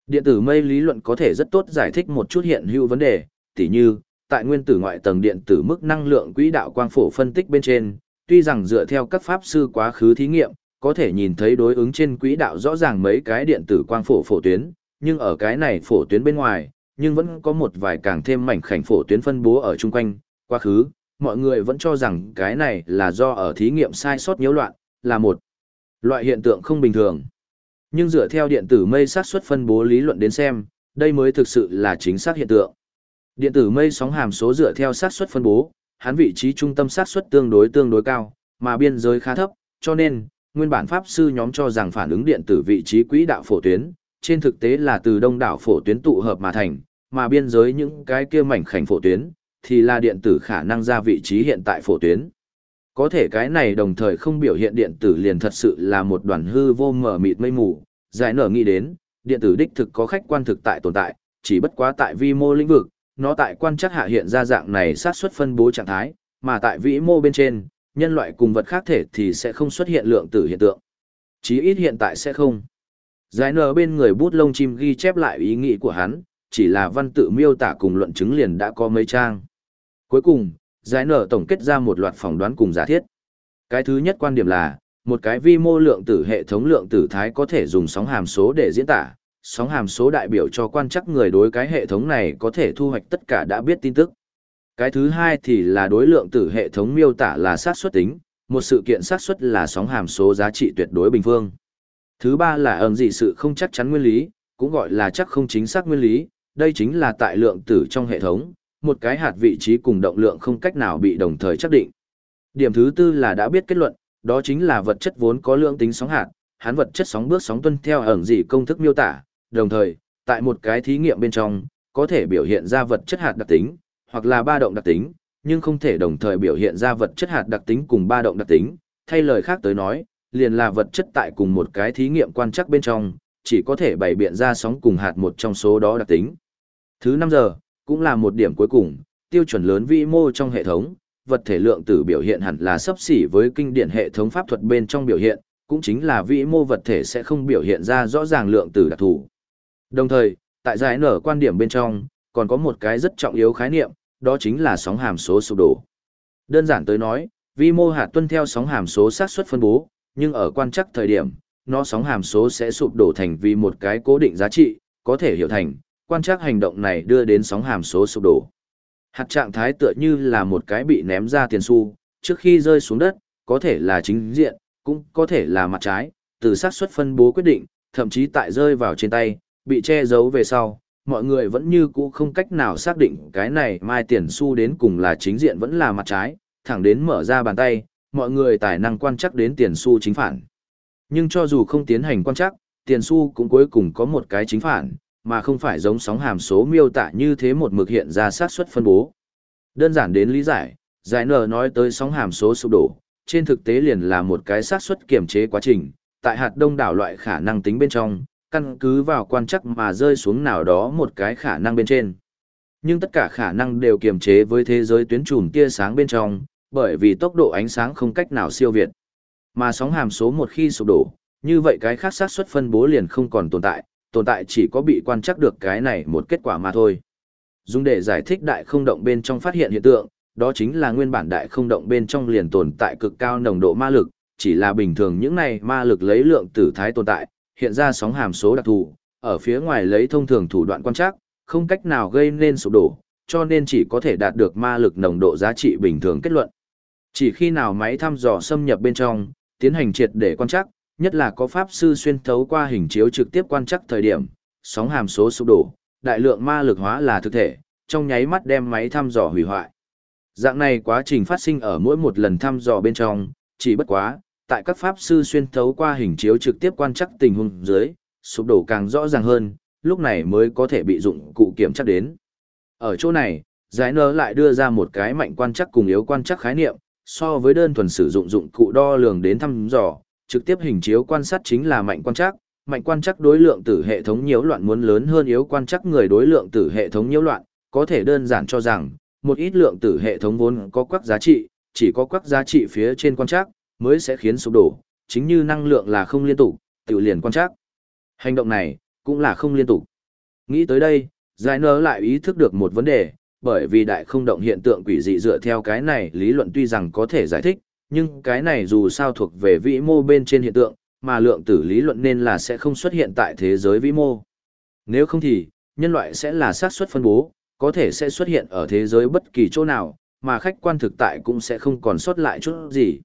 Điện tử mây lý luận có thể rất tốt giải thích một chút hiện hữu vấn đề, tỉ như, tại nguyên tử ngoại tầng điện tử mức năng lượng quỹ đạo quang phổ phân tích bên trên, tuy rằng dựa theo các pháp sư quá khứ thí nghiệm, có thể nhìn thấy đối ứng trên quỹ đạo rõ ràng mấy cái điện tử quang phổ phổ tuyến, nhưng ở cái này phổ tuyến bên ngoài, nhưng vẫn có một vài càng thêm mảnh khảnh phổ tuyến phân bố ở chung quanh, quá khứ, mọi người vẫn cho rằng cái này là do ở thí nghiệm sai sót nhiễu loạn, là một loại hiện tượng không bình thường. Nhưng dựa theo điện tử mây xác suất phân bố lý luận đến xem, đây mới thực sự là chính xác hiện tượng. Điện tử mây sóng hàm số dựa theo xác suất phân bố, hắn vị trí trung tâm xác suất tương đối tương đối cao, mà biên giới khá thấp, cho nên nguyên bản pháp sư nhóm cho rằng phản ứng điện tử vị trí quỹ đạo phổ tuyến, trên thực tế là từ đông đảo phổ tuyến tụ hợp mà thành, mà biên giới những cái kia mảnh khảnh phổ tuyến thì là điện tử khả năng ra vị trí hiện tại phổ tuyến. Có thể cái này đồng thời không biểu hiện điện tử liền thật sự là một đoàn hư vô mở mịt mây mù, giải nở nghĩ đến, điện tử đích thực có khách quan thực tại tồn tại, chỉ bất quá tại vi mô lĩnh vực, nó tại quan chắc hạ hiện ra dạng này sát xuất phân bố trạng thái, mà tại vĩ mô bên trên, nhân loại cùng vật khác thể thì sẽ không xuất hiện lượng tử hiện tượng. Chí ít hiện tại sẽ không. Giải nở bên người bút lông chim ghi chép lại ý nghĩ của hắn, chỉ là văn tự miêu tả cùng luận chứng liền đã có mấy trang. Cuối cùng, giải nở tổng kết ra một loạt phỏng đoán cùng giả thiết. Cái thứ nhất quan điểm là, một cái vi mô lượng tử hệ thống lượng tử thái có thể dùng sóng hàm số để diễn tả, sóng hàm số đại biểu cho quan chắc người đối cái hệ thống này có thể thu hoạch tất cả đã biết tin tức. Cái thứ hai thì là đối lượng tử hệ thống miêu tả là xác suất tính, một sự kiện xác suất là sóng hàm số giá trị tuyệt đối bình phương. Thứ ba là ẩn dị sự không chắc chắn nguyên lý, cũng gọi là chắc không chính xác nguyên lý, đây chính là tại lượng tử trong hệ thống, một cái hạt vị trí cùng động lượng không cách nào bị đồng thời xác định. Điểm thứ tư là đã biết kết luận, đó chính là vật chất vốn có lượng tính sóng hạt, hắn vật chất sóng bước sóng tuân theo ẩn dị công thức miêu tả, đồng thời, tại một cái thí nghiệm bên trong, có thể biểu hiện ra vật chất hạt đặc tính, hoặc là ba động đặc tính, nhưng không thể đồng thời biểu hiện ra vật chất hạt đặc tính cùng ba động đặc tính, thay lời khác tới nói, liền là vật chất tại cùng một cái thí nghiệm quan chắc bên trong, chỉ có thể bày biện ra sóng cùng hạt một trong số đó đặc tính. Thứ 5 giờ, cũng là một điểm cuối cùng, tiêu chuẩn lớn vĩ mô trong hệ thống, vật thể lượng tử biểu hiện hẳn là sấp xỉ với kinh điển hệ thống pháp thuật bên trong biểu hiện, cũng chính là vĩ mô vật thể sẽ không biểu hiện ra rõ ràng lượng tử đặc thù. Đồng thời, tại giải nở quan điểm bên trong, còn có một cái rất trọng yếu khái niệm, đó chính là sóng hàm số sụp đổ. Đơn giản tới nói, vi mô hạt tuân theo sóng hàm số xác suất phân bố, nhưng ở quan chắc thời điểm, nó sóng hàm số sẽ sụp đổ thành vì một cái cố định giá trị, có thể hiểu thành, quan chắc hành động này đưa đến sóng hàm số sụp đổ. Hạt trạng thái tựa như là một cái bị ném ra tiền xu, trước khi rơi xuống đất, có thể là chính diện, cũng có thể là mặt trái, từ xác suất phân bố quyết định, thậm chí tại rơi vào trên tay, bị che giấu về sau, mọi người vẫn như cũ không cách nào xác định cái này mai tiền xu đến cùng là chính diện vẫn là mặt trái, thẳng đến mở ra bàn tay, mọi người tài năng quan chắc đến tiền xu chính phản. Nhưng cho dù không tiến hành quan chắc, tiền xu cũng cuối cùng có một cái chính phản, mà không phải giống sóng hàm số miêu tả như thế một mực hiện ra xác suất phân bố. Đơn giản đến lý giải, giải nở nói tới sóng hàm số sụp đổ, trên thực tế liền là một cái xác suất kiểm chế quá trình, tại hạt đông đảo loại khả năng tính bên trong, căn cứ vào quan chắc mà rơi xuống nào đó một cái khả năng bên trên. Nhưng tất cả khả năng đều kiềm chế với thế giới tuyến trùm tia sáng bên trong, bởi vì tốc độ ánh sáng không cách nào siêu việt. Mà sóng hàm số một khi sụp đổ, như vậy cái khác xác suất phân bố liền không còn tồn tại, tồn tại chỉ có bị quan chắc được cái này một kết quả mà thôi. Dùng để giải thích đại không động bên trong phát hiện hiện tượng, đó chính là nguyên bản đại không động bên trong liền tồn tại cực cao nồng độ ma lực, chỉ là bình thường những này ma lực lấy lượng tử thái tồn tại, hiện ra sóng hàm số đặc thù, ở phía ngoài lấy thông thường thủ đoạn quan trắc, không cách nào gây nên sụp đổ, cho nên chỉ có thể đạt được ma lực nồng độ giá trị bình thường kết luận. Chỉ khi nào máy thăm dò xâm nhập bên trong, tiến hành triệt để quan trắc, nhất là có pháp sư xuyên thấu qua hình chiếu trực tiếp quan trắc thời điểm, sóng hàm số sụp đổ, đại lượng ma lực hóa là thực thể, trong nháy mắt đem máy thăm dò hủy hoại. Dạng này quá trình phát sinh ở mỗi một lần thăm dò bên trong, chỉ bất quá, tại các pháp sư xuyên thấu qua hình chiếu trực tiếp quan trắc tình huống dưới, sụp đổ càng rõ ràng hơn, lúc này mới có thể bị dụng cụ kiểm trắc đến. Ở chỗ này, giải nơ lại đưa ra một cái mạnh quan chắc cùng yếu quan chắc khái niệm, so với đơn thuần sử dụng dụng cụ đo lường đến thăm dò, trực tiếp hình chiếu quan sát chính là mạnh quan chắc, mạnh quan chắc đối lượng tử hệ thống nhiễu loạn muốn lớn hơn yếu quan chắc người đối lượng tử hệ thống nhiễu loạn, có thể đơn giản cho rằng, một ít lượng tử hệ thống vốn có quắc giá trị, chỉ có quắc giá trị phía trên quan chắc mới sẽ khiến sụp đổ, chính như năng lượng là không liên tục, tự liền quan chắc Hành động này, cũng là không liên tục. Nghĩ tới đây, giải nơ lại ý thức được một vấn đề, bởi vì đại không động hiện tượng quỷ dị dựa theo cái này lý luận tuy rằng có thể giải thích, nhưng cái này dù sao thuộc về vĩ mô bên trên hiện tượng, mà lượng tử lý luận nên là sẽ không xuất hiện tại thế giới vĩ mô. Nếu không thì, nhân loại sẽ là xác suất phân bố, có thể sẽ xuất hiện ở thế giới bất kỳ chỗ nào, mà khách quan thực tại cũng sẽ không còn xuất lại chút gì.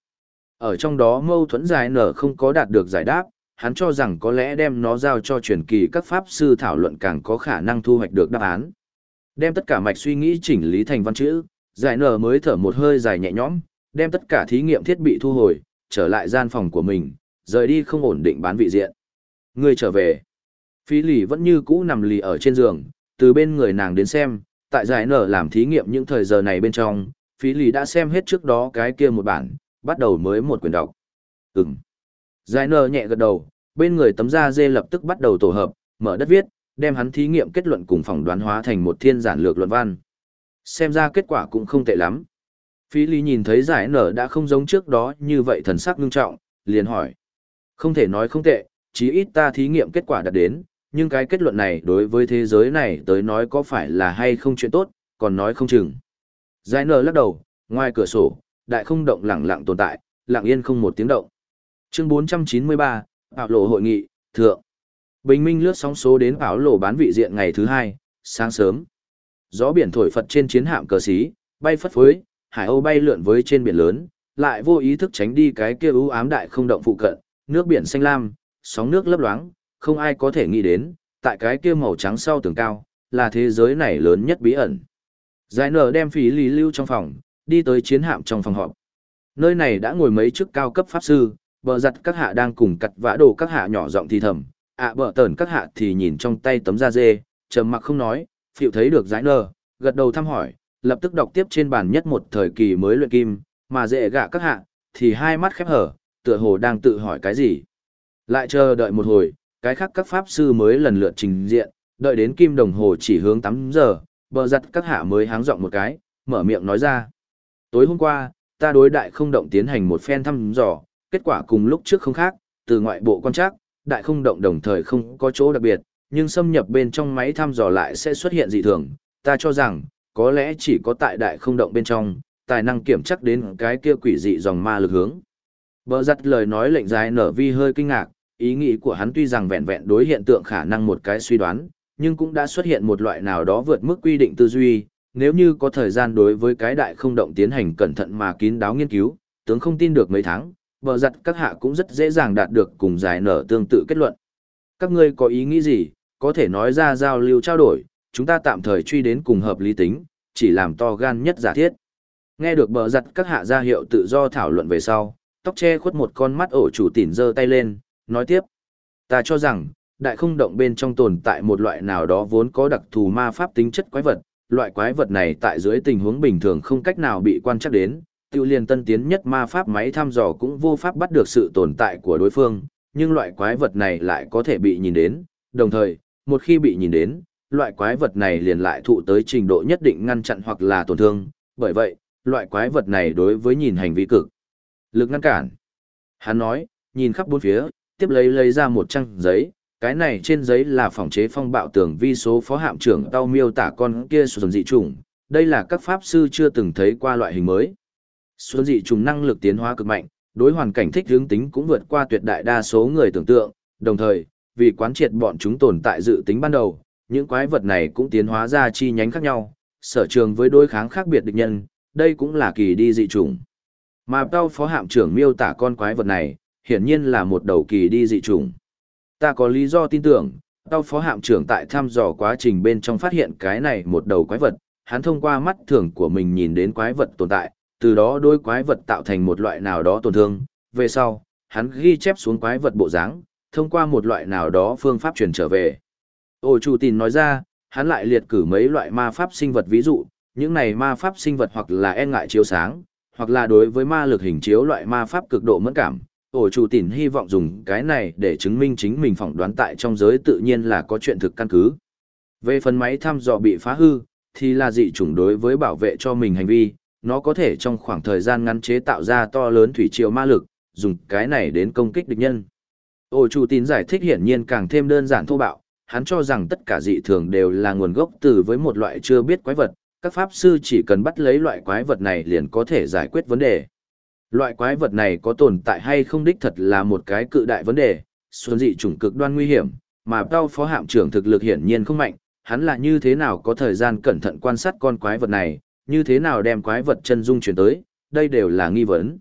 Ở trong đó mâu thuẫn dài nở không có đạt được giải đáp, hắn cho rằng có lẽ đem nó giao cho truyền kỳ các pháp sư thảo luận càng có khả năng thu hoạch được đáp án. Đem tất cả mạch suy nghĩ chỉnh lý thành văn chữ, giải nở mới thở một hơi dài nhẹ nhõm, đem tất cả thí nghiệm thiết bị thu hồi, trở lại gian phòng của mình, rời đi không ổn định bán vị diện. Người trở về. Phí lì vẫn như cũ nằm lì ở trên giường, từ bên người nàng đến xem, tại giải nở làm thí nghiệm những thời giờ này bên trong, phí lì đã xem hết trước đó cái kia một bản, bắt đầu mới một quyển đọc. Ừm. Giải nở nhẹ gật đầu, bên người tấm da dê lập tức bắt đầu tổ hợp, mở đất viết, đem hắn thí nghiệm kết luận cùng phỏng đoán hóa thành một thiên giản lược luận văn. Xem ra kết quả cũng không tệ lắm. Phí Lý nhìn thấy giải nở đã không giống trước đó như vậy thần sắc ngưng trọng, liền hỏi. Không thể nói không tệ, chí ít ta thí nghiệm kết quả đạt đến, nhưng cái kết luận này đối với thế giới này tới nói có phải là hay không chuyện tốt, còn nói không chừng. Giải nở lắc đầu, ngoài cửa sổ, đại không động lẳng lặng tồn tại, lặng yên không một tiếng động. Chương 493, Bảo lộ hội nghị, thượng. Bình minh lướt sóng số đến bảo lộ bán vị diện ngày thứ hai, sáng sớm. Gió biển thổi phật trên chiến hạm cờ xí, bay phất phới, hải âu bay lượn với trên biển lớn, lại vô ý thức tránh đi cái kia u ám đại không động phụ cận, nước biển xanh lam, sóng nước lấp loáng, không ai có thể nghĩ đến, tại cái kia màu trắng sau tường cao, là thế giới này lớn nhất bí ẩn. Giải nở đem phí lý lưu trong phòng, đi tới chiến hạm trong phòng họp. Nơi này đã ngồi mấy chức cao cấp pháp sư, bờ giặt các hạ đang cùng cặt vã đồ các hạ nhỏ giọng thì thầm, ạ à, bờ tờn các hạ thì nhìn trong tay tấm da dê, trầm mặc không nói, phiệu thấy được giải nơ, gật đầu thăm hỏi, lập tức đọc tiếp trên bàn nhất một thời kỳ mới luyện kim, mà dễ gạ các hạ, thì hai mắt khép hở, tựa hồ đang tự hỏi cái gì. Lại chờ đợi một hồi, cái khác các pháp sư mới lần lượt trình diện, đợi đến kim đồng hồ chỉ hướng 8 giờ, bờ giặt các hạ mới háng giọng một cái, mở miệng nói ra. Tối hôm qua, ta đối đại không động tiến hành một phen thăm dò, kết quả cùng lúc trước không khác, từ ngoại bộ quan trắc, đại không động đồng thời không có chỗ đặc biệt, nhưng xâm nhập bên trong máy thăm dò lại sẽ xuất hiện dị thường. Ta cho rằng, có lẽ chỉ có tại đại không động bên trong, tài năng kiểm chắc đến cái kia quỷ dị dòng ma lực hướng. Bờ giặt lời nói lệnh dài nở vi hơi kinh ngạc, ý nghĩ của hắn tuy rằng vẹn vẹn đối hiện tượng khả năng một cái suy đoán, nhưng cũng đã xuất hiện một loại nào đó vượt mức quy định tư duy, nếu như có thời gian đối với cái đại không động tiến hành cẩn thận mà kín đáo nghiên cứu, tướng không tin được mấy tháng, bờ giặt các hạ cũng rất dễ dàng đạt được cùng giải nở tương tự kết luận. Các ngươi có ý nghĩ gì, có thể nói ra giao lưu trao đổi, chúng ta tạm thời truy đến cùng hợp lý tính, chỉ làm to gan nhất giả thiết. Nghe được bờ giặt các hạ ra hiệu tự do thảo luận về sau, tóc che khuất một con mắt ổ chủ tỉn giơ tay lên, nói tiếp. Ta cho rằng, đại không động bên trong tồn tại một loại nào đó vốn có đặc thù ma pháp tính chất quái vật, loại quái vật này tại dưới tình huống bình thường không cách nào bị quan trắc đến, tiêu liền tân tiến nhất ma pháp máy thăm dò cũng vô pháp bắt được sự tồn tại của đối phương, nhưng loại quái vật này lại có thể bị nhìn đến, đồng thời, một khi bị nhìn đến, loại quái vật này liền lại thụ tới trình độ nhất định ngăn chặn hoặc là tổn thương, bởi vậy, loại quái vật này đối với nhìn hành vi cực lực ngăn cản. Hắn nói, nhìn khắp bốn phía, tiếp lấy lấy ra một trang giấy, cái này trên giấy là phòng chế phong bạo tường vi số phó hạm trưởng tao miêu tả con kia xuân dị trùng, đây là các pháp sư chưa từng thấy qua loại hình mới. Xuân dị trùng năng lực tiến hóa cực mạnh, đối hoàn cảnh thích hướng tính cũng vượt qua tuyệt đại đa số người tưởng tượng, đồng thời, vì quán triệt bọn chúng tồn tại dự tính ban đầu, những quái vật này cũng tiến hóa ra chi nhánh khác nhau, sở trường với đối kháng khác biệt địch nhân, đây cũng là kỳ đi dị trùng. Mà tao phó hạm trưởng miêu tả con quái vật này, hiển nhiên là một đầu kỳ đi dị trùng. Ta có lý do tin tưởng, tao phó hạm trưởng tại thăm dò quá trình bên trong phát hiện cái này một đầu quái vật, hắn thông qua mắt thường của mình nhìn đến quái vật tồn tại, từ đó đôi quái vật tạo thành một loại nào đó tổn thương, về sau, hắn ghi chép xuống quái vật bộ dáng, thông qua một loại nào đó phương pháp truyền trở về. Ổ chủ tin nói ra, hắn lại liệt cử mấy loại ma pháp sinh vật ví dụ, những này ma pháp sinh vật hoặc là e ngại chiếu sáng, hoặc là đối với ma lực hình chiếu loại ma pháp cực độ mẫn cảm. Ổ chủ tỉn hy vọng dùng cái này để chứng minh chính mình phỏng đoán tại trong giới tự nhiên là có chuyện thực căn cứ. Về phần máy thăm dò bị phá hư, thì là dị chủng đối với bảo vệ cho mình hành vi, nó có thể trong khoảng thời gian ngắn chế tạo ra to lớn thủy triều ma lực, dùng cái này đến công kích địch nhân. Ổ chủ tín giải thích hiển nhiên càng thêm đơn giản thô bạo, hắn cho rằng tất cả dị thường đều là nguồn gốc từ với một loại chưa biết quái vật, các pháp sư chỉ cần bắt lấy loại quái vật này liền có thể giải quyết vấn đề. Loại quái vật này có tồn tại hay không đích thật là một cái cự đại vấn đề, xuân dị chủng cực đoan nguy hiểm, mà đau phó hạm trưởng thực lực hiển nhiên không mạnh, hắn là như thế nào có thời gian cẩn thận quan sát con quái vật này, như thế nào đem quái vật chân dung chuyển tới, đây đều là nghi vấn.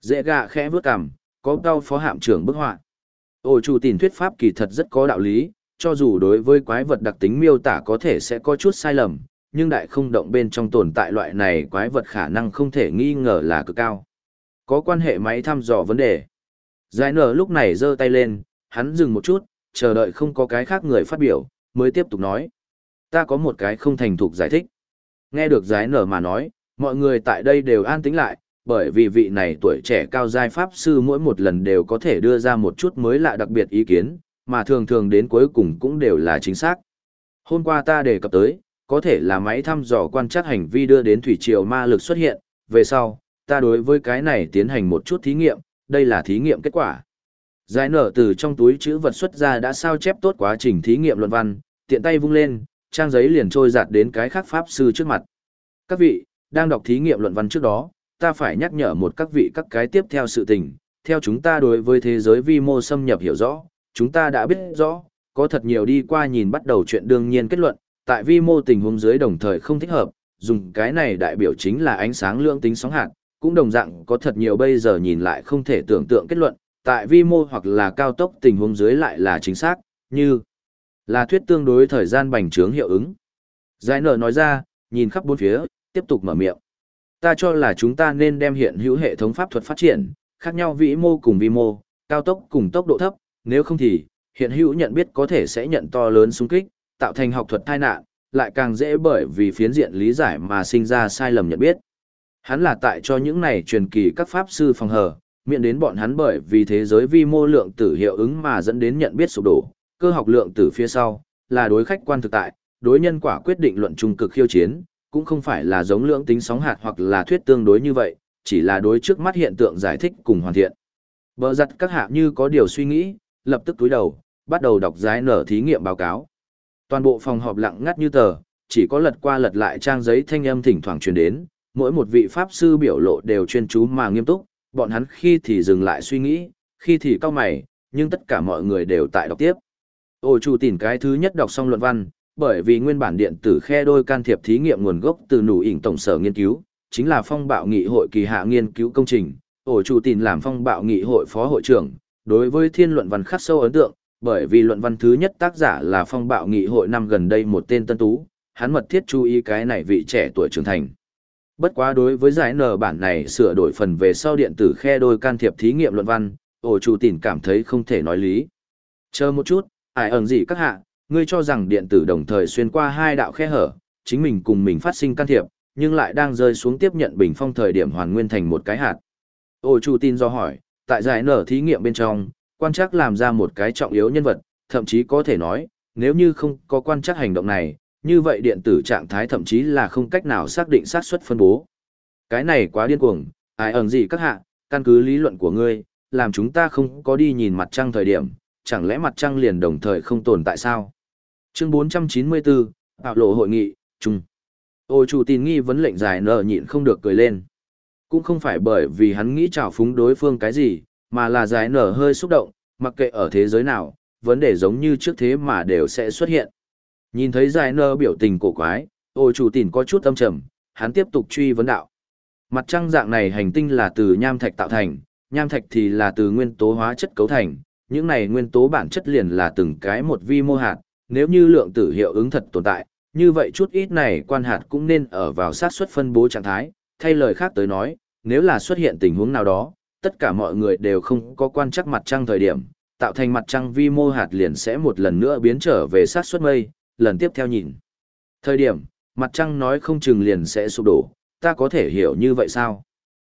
Dễ gạ khẽ vướt cằm, có đau phó hạm trưởng bức họa. Ôi chủ tiền thuyết pháp kỳ thật rất có đạo lý, cho dù đối với quái vật đặc tính miêu tả có thể sẽ có chút sai lầm, nhưng đại không động bên trong tồn tại loại này quái vật khả năng không thể nghi ngờ là cực cao. Có quan hệ máy thăm dò vấn đề. Giải nở lúc này giơ tay lên, hắn dừng một chút, chờ đợi không có cái khác người phát biểu, mới tiếp tục nói. Ta có một cái không thành thục giải thích. Nghe được giải nở mà nói, mọi người tại đây đều an tĩnh lại, bởi vì vị này tuổi trẻ cao giai pháp sư mỗi một lần đều có thể đưa ra một chút mới lạ đặc biệt ý kiến, mà thường thường đến cuối cùng cũng đều là chính xác. Hôm qua ta đề cập tới, có thể là máy thăm dò quan trắc hành vi đưa đến thủy triều ma lực xuất hiện, về sau, ta đối với cái này tiến hành một chút thí nghiệm, đây là thí nghiệm kết quả. Giải nở từ trong túi chữ vật xuất ra đã sao chép tốt quá trình thí nghiệm luận văn, tiện tay vung lên, trang giấy liền trôi giạt đến cái khác pháp sư trước mặt. Các vị, đang đọc thí nghiệm luận văn trước đó, ta phải nhắc nhở một các vị các cái tiếp theo sự tình, theo chúng ta đối với thế giới vi mô xâm nhập hiểu rõ, chúng ta đã biết rõ, có thật nhiều đi qua nhìn bắt đầu chuyện đương nhiên kết luận, tại vi mô tình huống dưới đồng thời không thích hợp, dùng cái này đại biểu chính là ánh sáng lượng tính sóng hạt, cũng đồng dạng có thật nhiều bây giờ nhìn lại không thể tưởng tượng kết luận, tại vi mô hoặc là cao tốc tình huống dưới lại là chính xác, như là thuyết tương đối thời gian bành trướng hiệu ứng. Giải nở nói ra, nhìn khắp bốn phía, tiếp tục mở miệng. Ta cho là chúng ta nên đem hiện hữu hệ thống pháp thuật phát triển, khác nhau vĩ mô cùng vi mô, cao tốc cùng tốc độ thấp, nếu không thì, hiện hữu nhận biết có thể sẽ nhận to lớn xung kích, tạo thành học thuật tai nạn, lại càng dễ bởi vì phiến diện lý giải mà sinh ra sai lầm nhận biết. Hắn là tại cho những này truyền kỳ các pháp sư phòng hờ, miễn đến bọn hắn bởi vì thế giới vi mô lượng tử hiệu ứng mà dẫn đến nhận biết sụp đổ, cơ học lượng tử phía sau, là đối khách quan thực tại, đối nhân quả quyết định luận trung cực khiêu chiến, cũng không phải là giống lượng tính sóng hạt hoặc là thuyết tương đối như vậy, chỉ là đối trước mắt hiện tượng giải thích cùng hoàn thiện. Bờ giặt các hạ như có điều suy nghĩ, lập tức túi đầu, bắt đầu đọc giải nở thí nghiệm báo cáo. Toàn bộ phòng họp lặng ngắt như tờ, chỉ có lật qua lật lại trang giấy thanh âm thỉnh thoảng truyền đến, mỗi một vị pháp sư biểu lộ đều chuyên chú mà nghiêm túc, bọn hắn khi thì dừng lại suy nghĩ, khi thì cau mày, nhưng tất cả mọi người đều tại đọc tiếp. Ôi chủ tỉnh cái thứ nhất đọc xong luận văn, bởi vì nguyên bản điện tử khe đôi can thiệp thí nghiệm nguồn gốc từ nụ ỉnh tổng sở nghiên cứu, chính là phong bạo nghị hội kỳ hạ nghiên cứu công trình, ổ chủ tỉnh làm phong bạo nghị hội phó hội trưởng, đối với thiên luận văn khắc sâu ấn tượng, bởi vì luận văn thứ nhất tác giả là phong bạo nghị hội năm gần đây một tên tân tú, hắn mật thiết chú ý cái này vị trẻ tuổi trưởng thành. Bất quá đối với giải nở bản này sửa đổi phần về sau điện tử khe đôi can thiệp thí nghiệm luận văn, ổ chủ tỉnh cảm thấy không thể nói lý. Chờ một chút, Ai ẩn gì các hạ, ngươi cho rằng điện tử đồng thời xuyên qua hai đạo khe hở, chính mình cùng mình phát sinh can thiệp, nhưng lại đang rơi xuống tiếp nhận bình phong thời điểm hoàn nguyên thành một cái hạt. Ổ chủ tin do hỏi, tại giải nở thí nghiệm bên trong, quan chắc làm ra một cái trọng yếu nhân vật, thậm chí có thể nói, nếu như không có quan chắc hành động này, như vậy điện tử trạng thái thậm chí là không cách nào xác định xác suất phân bố. Cái này quá điên cuồng, ai ẩn gì các hạ, căn cứ lý luận của ngươi, làm chúng ta không có đi nhìn mặt trăng thời điểm, chẳng lẽ mặt trăng liền đồng thời không tồn tại sao? Chương 494, Bạo lộ hội nghị, chung. Ô chủ tin nghi vấn lệnh giải nở nhịn không được cười lên. Cũng không phải bởi vì hắn nghĩ trào phúng đối phương cái gì, mà là giải nở hơi xúc động, mặc kệ ở thế giới nào, vấn đề giống như trước thế mà đều sẽ xuất hiện. Nhìn thấy giải nơ biểu tình cổ quái, ô chủ tin có chút âm trầm, hắn tiếp tục truy vấn đạo. Mặt trăng dạng này hành tinh là từ nham thạch tạo thành, nham thạch thì là từ nguyên tố hóa chất cấu thành, những này nguyên tố bản chất liền là từng cái một vi mô hạt, nếu như lượng tử hiệu ứng thật tồn tại, như vậy chút ít này quan hạt cũng nên ở vào sát suất phân bố trạng thái, thay lời khác tới nói, nếu là xuất hiện tình huống nào đó, tất cả mọi người đều không có quan chắc mặt trăng thời điểm, tạo thành mặt trăng vi mô hạt liền sẽ một lần nữa biến trở về sát suất mây, lần tiếp theo nhìn. Thời điểm, mặt trăng nói không chừng liền sẽ sụp đổ, ta có thể hiểu như vậy sao?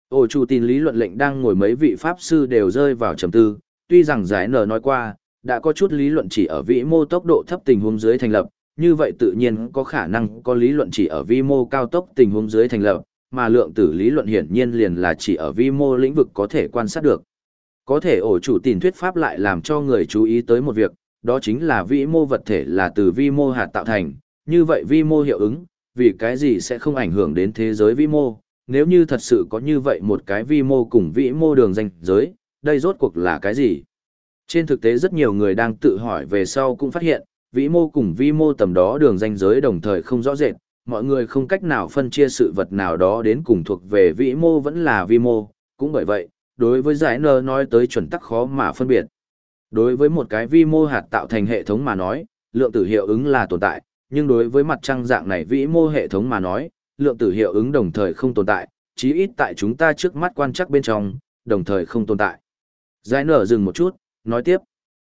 Ổ chủ tin lý luận lệnh đang ngồi mấy vị pháp sư đều rơi vào trầm tư, tuy rằng giải nở nói qua, đã có chút lý luận chỉ ở vĩ mô tốc độ thấp tình huống dưới thành lập, như vậy tự nhiên có khả năng có lý luận chỉ ở vi mô cao tốc tình huống dưới thành lập, mà lượng tử lý luận hiển nhiên liền là chỉ ở vi mô lĩnh vực có thể quan sát được. Có thể ổ chủ tin thuyết pháp lại làm cho người chú ý tới một việc, đó chính là vĩ mô vật thể là từ vi mô hạt tạo thành, như vậy vi mô hiệu ứng, vì cái gì sẽ không ảnh hưởng đến thế giới vi mô, nếu như thật sự có như vậy một cái vi mô cùng vĩ mô đường danh giới, đây rốt cuộc là cái gì? Trên thực tế rất nhiều người đang tự hỏi về sau cũng phát hiện, vĩ mô cùng vi mô tầm đó đường danh giới đồng thời không rõ rệt, mọi người không cách nào phân chia sự vật nào đó đến cùng thuộc về vĩ mô vẫn là vi mô, cũng bởi vậy, đối với giải nơ nói tới chuẩn tắc khó mà phân biệt. Đối với một cái vi mô hạt tạo thành hệ thống mà nói, lượng tử hiệu ứng là tồn tại, nhưng đối với mặt trăng dạng này vĩ mô hệ thống mà nói, lượng tử hiệu ứng đồng thời không tồn tại, chí ít tại chúng ta trước mắt quan chắc bên trong, đồng thời không tồn tại. Giải nở dừng một chút, nói tiếp.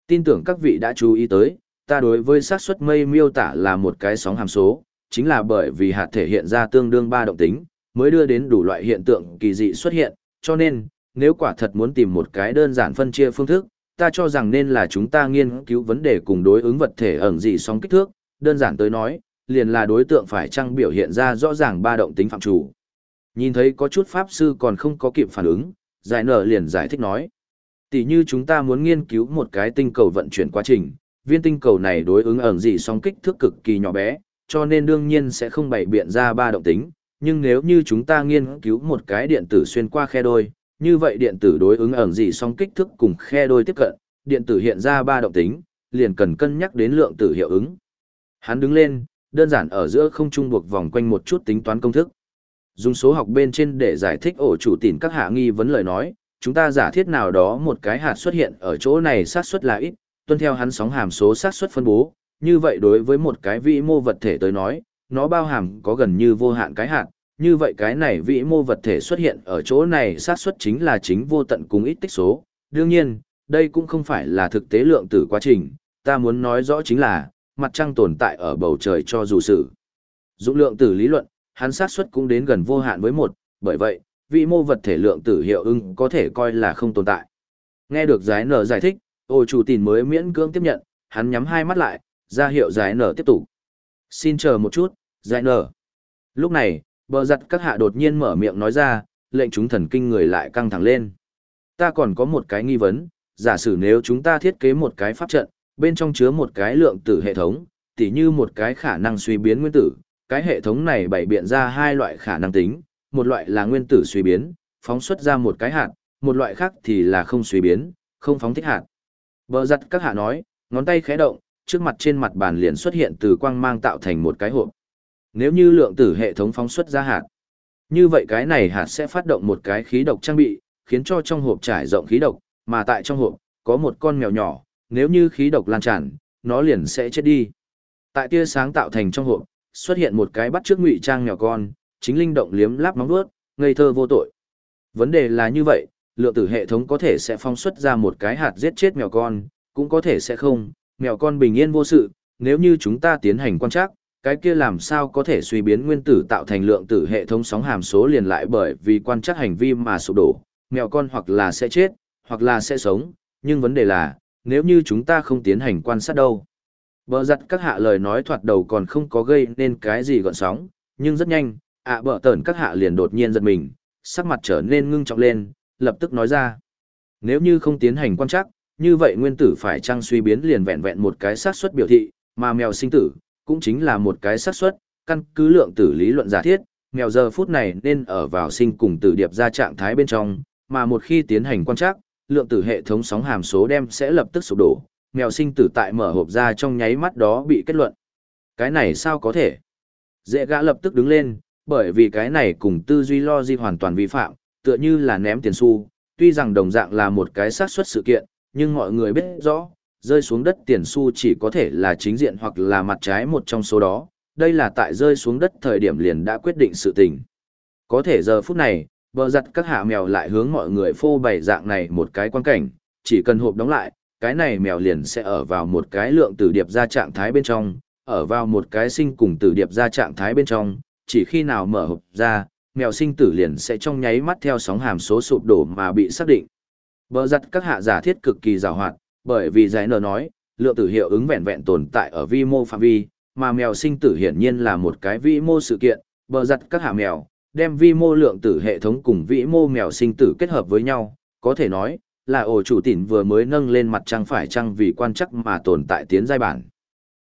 Tin tưởng các vị đã chú ý tới, ta đối với xác suất mây miêu tả là một cái sóng hàm số, chính là bởi vì hạt thể hiện ra tương đương ba động tính, mới đưa đến đủ loại hiện tượng kỳ dị xuất hiện, cho nên, nếu quả thật muốn tìm một cái đơn giản phân chia phương thức, ta cho rằng nên là chúng ta nghiên cứu vấn đề cùng đối ứng vật thể ẩn dị sóng kích thước, đơn giản tới nói, liền là đối tượng phải chăng biểu hiện ra rõ ràng ba động tính phạm chủ. Nhìn thấy có chút pháp sư còn không có kịp phản ứng, giải nở liền giải thích nói. Tỷ như chúng ta muốn nghiên cứu một cái tinh cầu vận chuyển quá trình, viên tinh cầu này đối ứng ẩn dị sóng kích thước cực kỳ nhỏ bé, cho nên đương nhiên sẽ không bày biện ra ba động tính, nhưng nếu như chúng ta nghiên cứu một cái điện tử xuyên qua khe đôi, như vậy điện tử đối ứng ẩn dị song kích thước cùng khe đôi tiếp cận, điện tử hiện ra ba động tính, liền cần cân nhắc đến lượng tử hiệu ứng. Hắn đứng lên, đơn giản ở giữa không trung buộc vòng quanh một chút tính toán công thức. Dùng số học bên trên để giải thích ổ chủ tỉn các hạ nghi vấn lời nói, chúng ta giả thiết nào đó một cái hạt xuất hiện ở chỗ này xác suất là ít, tuân theo hắn sóng hàm số xác suất phân bố, như vậy đối với một cái vĩ mô vật thể tới nói, nó bao hàm có gần như vô hạn cái hạt, như vậy cái này vĩ mô vật thể xuất hiện ở chỗ này xác suất chính là chính vô tận cùng ít tích số. Đương nhiên, đây cũng không phải là thực tế lượng tử quá trình, ta muốn nói rõ chính là, mặt trăng tồn tại ở bầu trời cho dù sự. Dụng lượng tử lý luận, hắn xác suất cũng đến gần vô hạn với một, bởi vậy, vĩ mô vật thể lượng tử hiệu ứng có thể coi là không tồn tại. Nghe được giải nở giải thích, ô chủ tin mới miễn cưỡng tiếp nhận, hắn nhắm hai mắt lại, ra hiệu giải nở tiếp tục. Xin chờ một chút, giải nở. Lúc này, bờ giặt các hạ đột nhiên mở miệng nói ra, lệnh chúng thần kinh người lại căng thẳng lên. Ta còn có một cái nghi vấn, giả sử nếu chúng ta thiết kế một cái pháp trận, bên trong chứa một cái lượng tử hệ thống, tỉ như một cái khả năng suy biến nguyên tử, cái hệ thống này bày biện ra hai loại khả năng tính, một loại là nguyên tử suy biến, phóng xuất ra một cái hạt, một loại khác thì là không suy biến, không phóng thích hạt. Bờ giặt các hạ nói, ngón tay khẽ động, trước mặt trên mặt bàn liền xuất hiện từ quang mang tạo thành một cái hộp. Nếu như lượng tử hệ thống phóng xuất ra hạt, như vậy cái này hạt sẽ phát động một cái khí độc trang bị, khiến cho trong hộp trải rộng khí độc, mà tại trong hộp, có một con mèo nhỏ, nếu như khí độc lan tràn, nó liền sẽ chết đi. Tại tia sáng tạo thành trong hộp, xuất hiện một cái bắt trước ngụy trang mèo con, chính linh động liếm láp móng vuốt, ngây thơ vô tội. Vấn đề là như vậy, lượng tử hệ thống có thể sẽ phóng xuất ra một cái hạt giết chết mèo con, cũng có thể sẽ không, mèo con bình yên vô sự, nếu như chúng ta tiến hành quan trắc, cái kia làm sao có thể suy biến nguyên tử tạo thành lượng tử hệ thống sóng hàm số liền lại bởi vì quan trắc hành vi mà sụp đổ, mèo con hoặc là sẽ chết, hoặc là sẽ sống, nhưng vấn đề là, nếu như chúng ta không tiến hành quan sát đâu. Bờ giặt các hạ lời nói thoạt đầu còn không có gây nên cái gì gọn sóng, nhưng rất nhanh, ạ à bờ tờn các hạ liền đột nhiên giật mình, sắc mặt trở nên ngưng trọng lên, lập tức nói ra. Nếu như không tiến hành quan trắc, như vậy nguyên tử phải chăng suy biến liền vẹn vẹn một cái xác suất biểu thị, mà mèo sinh tử, cũng chính là một cái xác suất, căn cứ lượng tử lý luận giả thiết, mèo giờ phút này nên ở vào sinh cùng tử điệp ra trạng thái bên trong, mà một khi tiến hành quan trắc, lượng tử hệ thống sóng hàm số đem sẽ lập tức sụp đổ, mèo sinh tử tại mở hộp ra trong nháy mắt đó bị kết luận. Cái này sao có thể? Dễ gã lập tức đứng lên, bởi vì cái này cùng tư duy lo di hoàn toàn vi phạm, tựa như là ném tiền xu, tuy rằng đồng dạng là một cái xác suất sự kiện, nhưng mọi người biết rõ, rơi xuống đất tiền xu chỉ có thể là chính diện hoặc là mặt trái một trong số đó, đây là tại rơi xuống đất thời điểm liền đã quyết định sự tình. Có thể giờ phút này, bờ giặt các hạ mèo lại hướng mọi người phô bày dạng này một cái quan cảnh, chỉ cần hộp đóng lại, cái này mèo liền sẽ ở vào một cái lượng tử điệp ra trạng thái bên trong, ở vào một cái sinh cùng tử điệp ra trạng thái bên trong, chỉ khi nào mở hộp ra, mèo sinh tử liền sẽ trong nháy mắt theo sóng hàm số sụp đổ mà bị xác định. Bờ giặt các hạ giả thiết cực kỳ rào hoạt, bởi vì giải nở nói, lượng tử hiệu ứng vẹn vẹn tồn tại ở vi mô phạm vi, mà mèo sinh tử hiển nhiên là một cái vi mô sự kiện, bờ giặt các hạ mèo, đem vi mô lượng tử hệ thống cùng vĩ mô mèo sinh tử kết hợp với nhau, có thể nói, là ổ chủ tỉnh vừa mới nâng lên mặt trăng phải trăng vì quan chắc mà tồn tại tiến giai bản.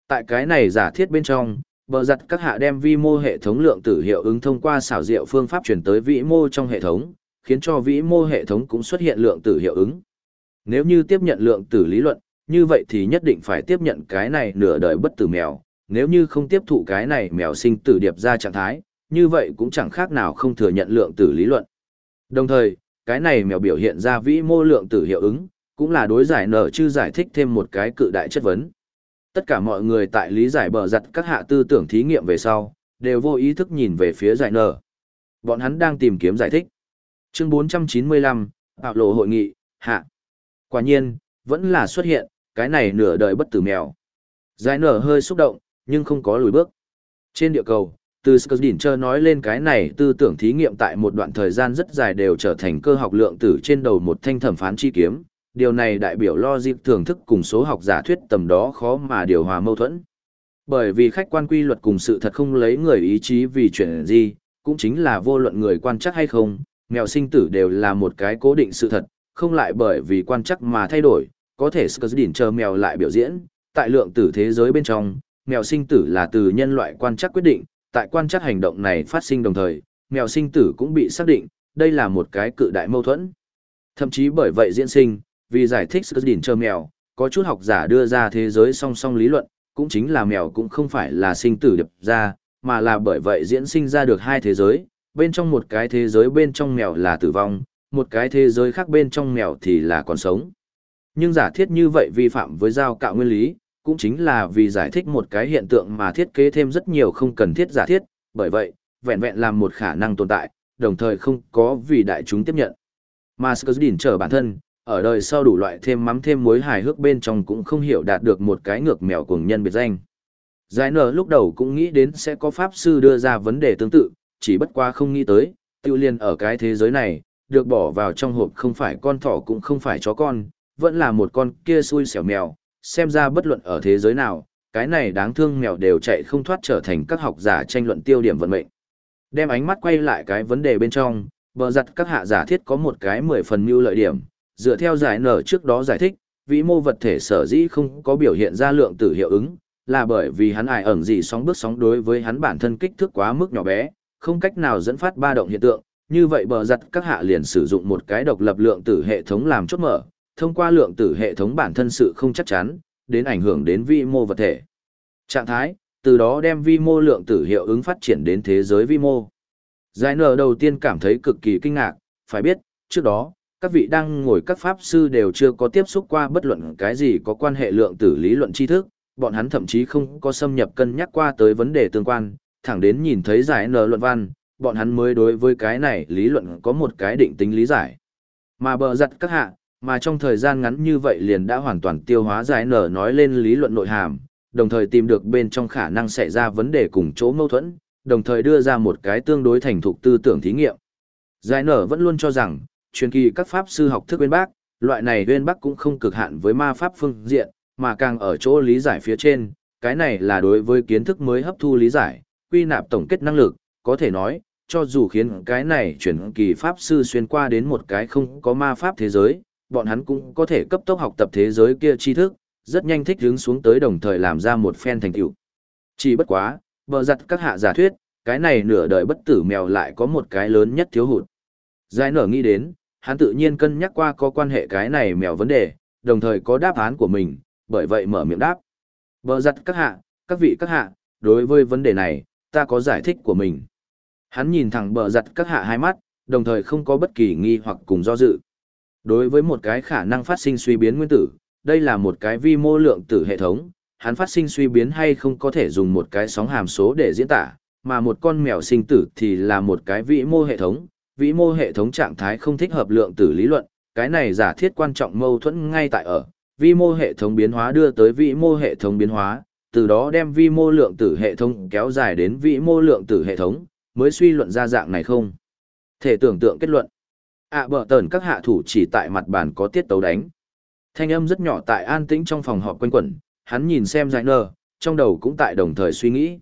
Tại cái này giả thiết bên trong, bờ giặt các hạ đem vi mô hệ thống lượng tử hiệu ứng thông qua xảo diệu phương pháp chuyển tới vĩ mô trong hệ thống, khiến cho vĩ mô hệ thống cũng xuất hiện lượng tử hiệu ứng. Nếu như tiếp nhận lượng tử lý luận, như vậy thì nhất định phải tiếp nhận cái này nửa đời bất tử mèo, nếu như không tiếp thụ cái này mèo sinh tử điệp ra trạng thái, như vậy cũng chẳng khác nào không thừa nhận lượng tử lý luận. Đồng thời, cái này mèo biểu hiện ra vĩ mô lượng tử hiệu ứng, cũng là đối giải nở chứ giải thích thêm một cái cự đại chất vấn. Tất cả mọi người tại lý giải bờ giặt các hạ tư tưởng thí nghiệm về sau, đều vô ý thức nhìn về phía giải nở. Bọn hắn đang tìm kiếm giải thích. Chương 495, Bạo lộ hội nghị, hạ. Quả nhiên, vẫn là xuất hiện, cái này nửa đời bất tử mèo. Giải nở hơi xúc động, nhưng không có lùi bước. Trên địa cầu, từ Skurdincher nói lên cái này tư tưởng thí nghiệm tại một đoạn thời gian rất dài đều trở thành cơ học lượng tử trên đầu một thanh thẩm phán chi kiếm. Điều này đại biểu logic thưởng thức cùng số học giả thuyết tầm đó khó mà điều hòa mâu thuẫn. Bởi vì khách quan quy luật cùng sự thật không lấy người ý chí vì chuyện gì, cũng chính là vô luận người quan chắc hay không, mèo sinh tử đều là một cái cố định sự thật, không lại bởi vì quan chắc mà thay đổi, có thể Skurdincher mèo lại biểu diễn, tại lượng tử thế giới bên trong, mèo sinh tử là từ nhân loại quan chắc quyết định, tại quan chắc hành động này phát sinh đồng thời, mèo sinh tử cũng bị xác định, đây là một cái cự đại mâu thuẫn. Thậm chí bởi vậy diễn sinh, vì giải thích sự chờ mèo, có chút học giả đưa ra thế giới song song lý luận, cũng chính là mèo cũng không phải là sinh tử đập ra, mà là bởi vậy diễn sinh ra được hai thế giới, bên trong một cái thế giới bên trong mèo là tử vong, một cái thế giới khác bên trong mèo thì là còn sống. Nhưng giả thiết như vậy vi phạm với giao cạo nguyên lý, cũng chính là vì giải thích một cái hiện tượng mà thiết kế thêm rất nhiều không cần thiết giả thiết, bởi vậy, vẹn vẹn làm một khả năng tồn tại, đồng thời không có vì đại chúng tiếp nhận. Mà Skurdin trở bản thân, ở đời sau đủ loại thêm mắm thêm muối hài hước bên trong cũng không hiểu đạt được một cái ngược mèo cùng nhân biệt danh. Giải nở lúc đầu cũng nghĩ đến sẽ có pháp sư đưa ra vấn đề tương tự, chỉ bất qua không nghĩ tới, tiêu liên ở cái thế giới này, được bỏ vào trong hộp không phải con thỏ cũng không phải chó con, vẫn là một con kia xui xẻo mèo, xem ra bất luận ở thế giới nào, cái này đáng thương mèo đều chạy không thoát trở thành các học giả tranh luận tiêu điểm vận mệnh. Đem ánh mắt quay lại cái vấn đề bên trong, bờ giặt các hạ giả thiết có một cái mười phần mưu lợi điểm, dựa theo giải nở trước đó giải thích, vĩ mô vật thể sở dĩ không có biểu hiện ra lượng tử hiệu ứng, là bởi vì hắn ải ẩn gì sóng bước sóng đối với hắn bản thân kích thước quá mức nhỏ bé, không cách nào dẫn phát ba động hiện tượng, như vậy bờ giặt các hạ liền sử dụng một cái độc lập lượng tử hệ thống làm chốt mở, thông qua lượng tử hệ thống bản thân sự không chắc chắn, đến ảnh hưởng đến vi mô vật thể. Trạng thái, từ đó đem vi mô lượng tử hiệu ứng phát triển đến thế giới vi mô. Giải nở đầu tiên cảm thấy cực kỳ kinh ngạc, phải biết, trước đó, các vị đang ngồi các pháp sư đều chưa có tiếp xúc qua bất luận cái gì có quan hệ lượng tử lý luận tri thức, bọn hắn thậm chí không có xâm nhập cân nhắc qua tới vấn đề tương quan, thẳng đến nhìn thấy giải nở luận văn, bọn hắn mới đối với cái này lý luận có một cái định tính lý giải. Mà bờ giặt các hạ, mà trong thời gian ngắn như vậy liền đã hoàn toàn tiêu hóa giải nở nói lên lý luận nội hàm, đồng thời tìm được bên trong khả năng xảy ra vấn đề cùng chỗ mâu thuẫn, đồng thời đưa ra một cái tương đối thành thục tư tưởng thí nghiệm. Giải nở vẫn luôn cho rằng, truyền kỳ các pháp sư học thức bên bác, loại này bên bác cũng không cực hạn với ma pháp phương diện, mà càng ở chỗ lý giải phía trên, cái này là đối với kiến thức mới hấp thu lý giải, quy nạp tổng kết năng lực, có thể nói, cho dù khiến cái này chuyển kỳ pháp sư xuyên qua đến một cái không có ma pháp thế giới, bọn hắn cũng có thể cấp tốc học tập thế giới kia tri thức, rất nhanh thích hướng xuống tới đồng thời làm ra một phen thành tựu. Chỉ bất quá, bờ giặt các hạ giả thuyết, cái này nửa đời bất tử mèo lại có một cái lớn nhất thiếu hụt. Giải nở nghĩ đến, hắn tự nhiên cân nhắc qua có quan hệ cái này mèo vấn đề, đồng thời có đáp án của mình, bởi vậy mở miệng đáp. Bờ giặt các hạ, các vị các hạ, đối với vấn đề này, ta có giải thích của mình. Hắn nhìn thẳng bờ giặt các hạ hai mắt, đồng thời không có bất kỳ nghi hoặc cùng do dự. Đối với một cái khả năng phát sinh suy biến nguyên tử, đây là một cái vi mô lượng tử hệ thống, hắn phát sinh suy biến hay không có thể dùng một cái sóng hàm số để diễn tả, mà một con mèo sinh tử thì là một cái vĩ mô hệ thống, vĩ mô hệ thống trạng thái không thích hợp lượng tử lý luận, cái này giả thiết quan trọng mâu thuẫn ngay tại ở, vi mô hệ thống biến hóa đưa tới vĩ mô hệ thống biến hóa, từ đó đem vi mô lượng tử hệ thống kéo dài đến vĩ mô lượng tử hệ thống, mới suy luận ra dạng này không. Thể tưởng tượng kết luận. ạ à, bờ tờn các hạ thủ chỉ tại mặt bàn có tiết tấu đánh. Thanh âm rất nhỏ tại an tĩnh trong phòng họp quanh quẩn, hắn nhìn xem giải nơ, trong đầu cũng tại đồng thời suy nghĩ.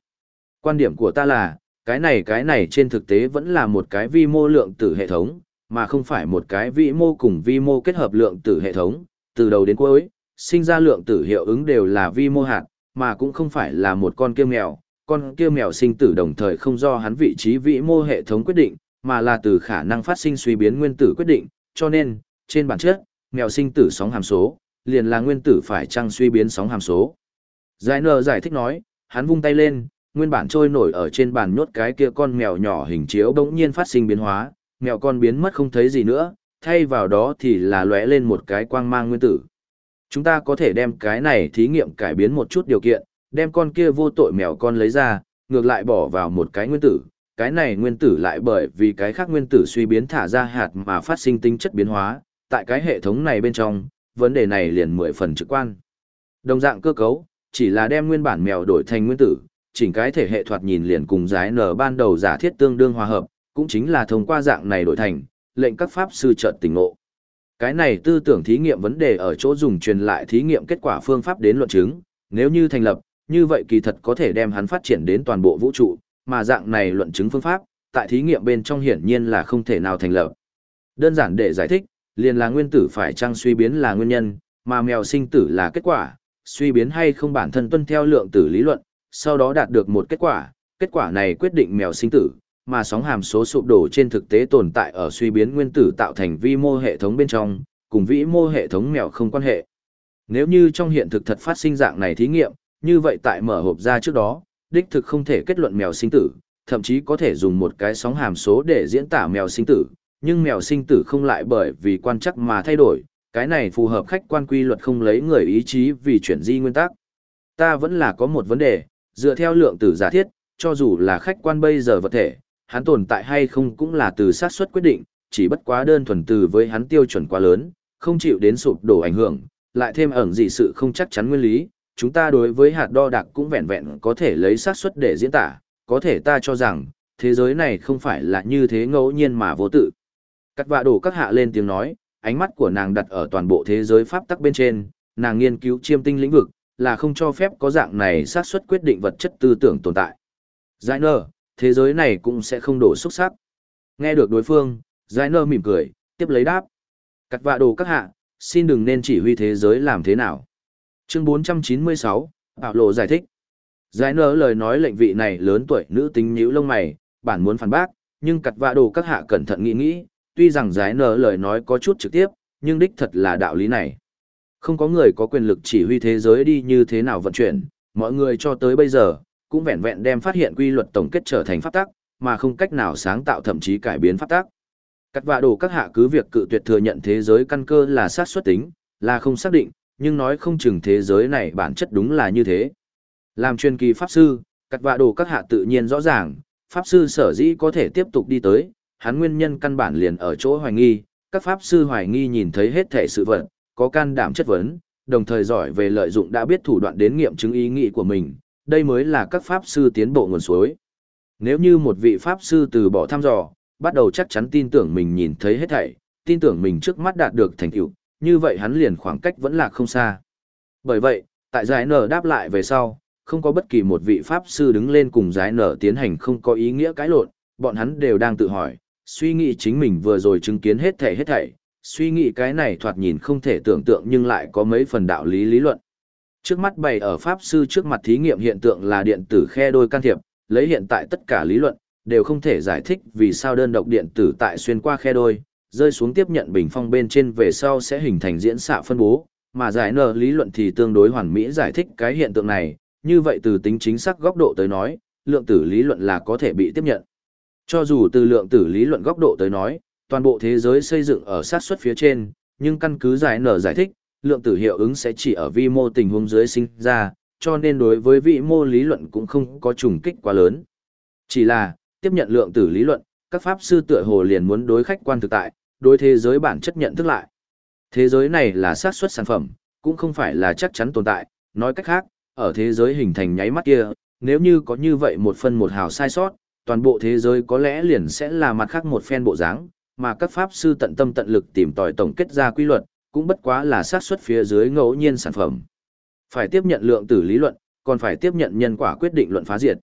Quan điểm của ta là, cái này cái này trên thực tế vẫn là một cái vi mô lượng tử hệ thống, mà không phải một cái vi mô cùng vi mô kết hợp lượng tử hệ thống, từ đầu đến cuối, sinh ra lượng tử hiệu ứng đều là vi mô hạt, mà cũng không phải là một con kia nghèo, con kia mèo sinh tử đồng thời không do hắn vị trí vĩ mô hệ thống quyết định, mà là từ khả năng phát sinh suy biến nguyên tử quyết định, cho nên, trên bản chất, mèo sinh tử sóng hàm số, liền là nguyên tử phải chăng suy biến sóng hàm số. Giải nờ giải thích nói, hắn vung tay lên, nguyên bản trôi nổi ở trên bàn nhốt cái kia con mèo nhỏ hình chiếu bỗng nhiên phát sinh biến hóa, mèo con biến mất không thấy gì nữa, thay vào đó thì là lóe lên một cái quang mang nguyên tử. Chúng ta có thể đem cái này thí nghiệm cải biến một chút điều kiện, đem con kia vô tội mèo con lấy ra, ngược lại bỏ vào một cái nguyên tử, cái này nguyên tử lại bởi vì cái khác nguyên tử suy biến thả ra hạt mà phát sinh tính chất biến hóa, tại cái hệ thống này bên trong, vấn đề này liền mười phần trực quan. Đồng dạng cơ cấu, chỉ là đem nguyên bản mèo đổi thành nguyên tử, chỉnh cái thể hệ thoạt nhìn liền cùng giái nở ban đầu giả thiết tương đương hòa hợp, cũng chính là thông qua dạng này đổi thành, lệnh các pháp sư chợt tỉnh ngộ. Cái này tư tưởng thí nghiệm vấn đề ở chỗ dùng truyền lại thí nghiệm kết quả phương pháp đến luận chứng, nếu như thành lập, như vậy kỳ thật có thể đem hắn phát triển đến toàn bộ vũ trụ, mà dạng này luận chứng phương pháp, tại thí nghiệm bên trong hiển nhiên là không thể nào thành lập. Đơn giản để giải thích, liền là nguyên tử phải chăng suy biến là nguyên nhân, mà mèo sinh tử là kết quả, suy biến hay không bản thân tuân theo lượng tử lý luận, sau đó đạt được một kết quả, kết quả này quyết định mèo sinh tử, mà sóng hàm số sụp đổ trên thực tế tồn tại ở suy biến nguyên tử tạo thành vi mô hệ thống bên trong, cùng vĩ mô hệ thống mèo không quan hệ. Nếu như trong hiện thực thật phát sinh dạng này thí nghiệm, như vậy tại mở hộp ra trước đó, đích thực không thể kết luận mèo sinh tử, thậm chí có thể dùng một cái sóng hàm số để diễn tả mèo sinh tử, nhưng mèo sinh tử không lại bởi vì quan chắc mà thay đổi, cái này phù hợp khách quan quy luật không lấy người ý chí vì chuyển di nguyên tắc. Ta vẫn là có một vấn đề, dựa theo lượng tử giả thiết, cho dù là khách quan bây giờ vật thể, hắn tồn tại hay không cũng là từ sát suất quyết định, chỉ bất quá đơn thuần từ với hắn tiêu chuẩn quá lớn, không chịu đến sụp đổ ảnh hưởng, lại thêm ẩn dị sự không chắc chắn nguyên lý, chúng ta đối với hạt đo đạc cũng vẹn vẹn có thể lấy xác suất để diễn tả, có thể ta cho rằng, thế giới này không phải là như thế ngẫu nhiên mà vô tự. Cắt vạ đổ các hạ lên tiếng nói, ánh mắt của nàng đặt ở toàn bộ thế giới pháp tắc bên trên, nàng nghiên cứu chiêm tinh lĩnh vực, là không cho phép có dạng này xác suất quyết định vật chất tư tưởng tồn tại. Giải nơ, thế giới này cũng sẽ không đổ xúc sắc. Nghe được đối phương, Giải nơ mỉm cười, tiếp lấy đáp. Cắt vạ đồ các hạ, xin đừng nên chỉ huy thế giới làm thế nào. Chương 496, Bảo Lộ giải thích. Giải nở lời nói lệnh vị này lớn tuổi nữ tính nhíu lông mày, bản muốn phản bác, nhưng cặt vạ đồ các hạ cẩn thận nghĩ nghĩ, tuy rằng giải nở lời nói có chút trực tiếp, nhưng đích thật là đạo lý này. Không có người có quyền lực chỉ huy thế giới đi như thế nào vận chuyển, mọi người cho tới bây giờ, cũng vẹn vẹn đem phát hiện quy luật tổng kết trở thành pháp tắc, mà không cách nào sáng tạo thậm chí cải biến pháp tắc. Cắt vạ đồ các hạ cứ việc cự tuyệt thừa nhận thế giới căn cơ là sát xuất tính, là không xác định, nhưng nói không chừng thế giới này bản chất đúng là như thế. Làm truyền kỳ pháp sư, cắt vạ đồ các hạ tự nhiên rõ ràng, pháp sư sở dĩ có thể tiếp tục đi tới, hắn nguyên nhân căn bản liền ở chỗ hoài nghi, các pháp sư hoài nghi nhìn thấy hết thể sự vật, có can đảm chất vấn, đồng thời giỏi về lợi dụng đã biết thủ đoạn đến nghiệm chứng ý nghĩ của mình, đây mới là các pháp sư tiến bộ nguồn suối. Nếu như một vị pháp sư từ bỏ thăm dò, bắt đầu chắc chắn tin tưởng mình nhìn thấy hết thảy, tin tưởng mình trước mắt đạt được thành tựu, như vậy hắn liền khoảng cách vẫn là không xa. Bởi vậy, tại giải nở đáp lại về sau, không có bất kỳ một vị pháp sư đứng lên cùng giải nở tiến hành không có ý nghĩa cãi lộn, bọn hắn đều đang tự hỏi, suy nghĩ chính mình vừa rồi chứng kiến hết thảy hết thảy, suy nghĩ cái này thoạt nhìn không thể tưởng tượng nhưng lại có mấy phần đạo lý lý luận. Trước mắt bày ở pháp sư trước mặt thí nghiệm hiện tượng là điện tử khe đôi can thiệp, lấy hiện tại tất cả lý luận, đều không thể giải thích vì sao đơn độc điện tử tại xuyên qua khe đôi, rơi xuống tiếp nhận bình phong bên trên về sau sẽ hình thành diễn xạ phân bố, mà giải nở lý luận thì tương đối hoàn mỹ giải thích cái hiện tượng này, như vậy từ tính chính xác góc độ tới nói, lượng tử lý luận là có thể bị tiếp nhận. Cho dù từ lượng tử lý luận góc độ tới nói, toàn bộ thế giới xây dựng ở sát suất phía trên, nhưng căn cứ giải nở giải thích, lượng tử hiệu ứng sẽ chỉ ở vi mô tình huống dưới sinh ra, cho nên đối với vị mô lý luận cũng không có trùng kích quá lớn. Chỉ là, tiếp nhận lượng tử lý luận, các pháp sư tựa hồ liền muốn đối khách quan thực tại, đối thế giới bản chất nhận thức lại. Thế giới này là xác suất sản phẩm, cũng không phải là chắc chắn tồn tại, nói cách khác, ở thế giới hình thành nháy mắt kia, nếu như có như vậy một phân một hào sai sót, toàn bộ thế giới có lẽ liền sẽ là mặt khác một phen bộ dáng, mà các pháp sư tận tâm tận lực tìm tòi tổng kết ra quy luật, cũng bất quá là xác suất phía dưới ngẫu nhiên sản phẩm. Phải tiếp nhận lượng tử lý luận, còn phải tiếp nhận nhân quả quyết định luận phá diệt.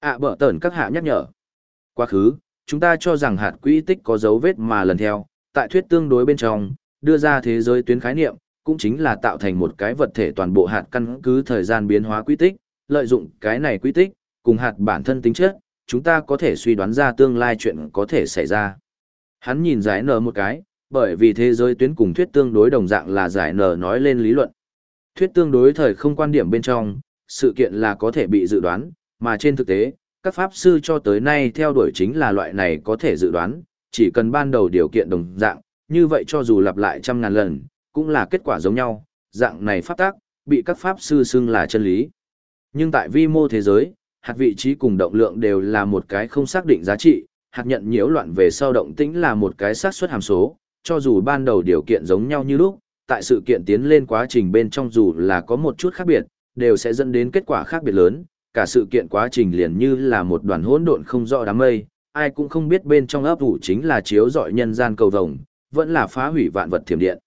ạ à, bở tẩn các hạ nhắc nhở. Quá khứ, chúng ta cho rằng hạt quỹ tích có dấu vết mà lần theo, tại thuyết tương đối bên trong, đưa ra thế giới tuyến khái niệm, cũng chính là tạo thành một cái vật thể toàn bộ hạt căn cứ thời gian biến hóa quy tích, lợi dụng cái này quy tích, cùng hạt bản thân tính chất, chúng ta có thể suy đoán ra tương lai chuyện có thể xảy ra. Hắn nhìn giải nở một cái, bởi vì thế giới tuyến cùng thuyết tương đối đồng dạng là giải nở nói lên lý luận. Thuyết tương đối thời không quan điểm bên trong, sự kiện là có thể bị dự đoán, mà trên thực tế, các pháp sư cho tới nay theo đuổi chính là loại này có thể dự đoán, chỉ cần ban đầu điều kiện đồng dạng, như vậy cho dù lặp lại trăm ngàn lần, cũng là kết quả giống nhau, dạng này pháp tác, bị các pháp sư xưng là chân lý. Nhưng tại vi mô thế giới, hạt vị trí cùng động lượng đều là một cái không xác định giá trị, hạt nhận nhiễu loạn về sau động tĩnh là một cái xác suất hàm số, cho dù ban đầu điều kiện giống nhau như lúc, tại sự kiện tiến lên quá trình bên trong dù là có một chút khác biệt, đều sẽ dẫn đến kết quả khác biệt lớn, cả sự kiện quá trình liền như là một đoàn hỗn độn không rõ đám mây, ai cũng không biết bên trong ấp ủ chính là chiếu dọi nhân gian cầu vồng, vẫn là phá hủy vạn vật thiểm điện.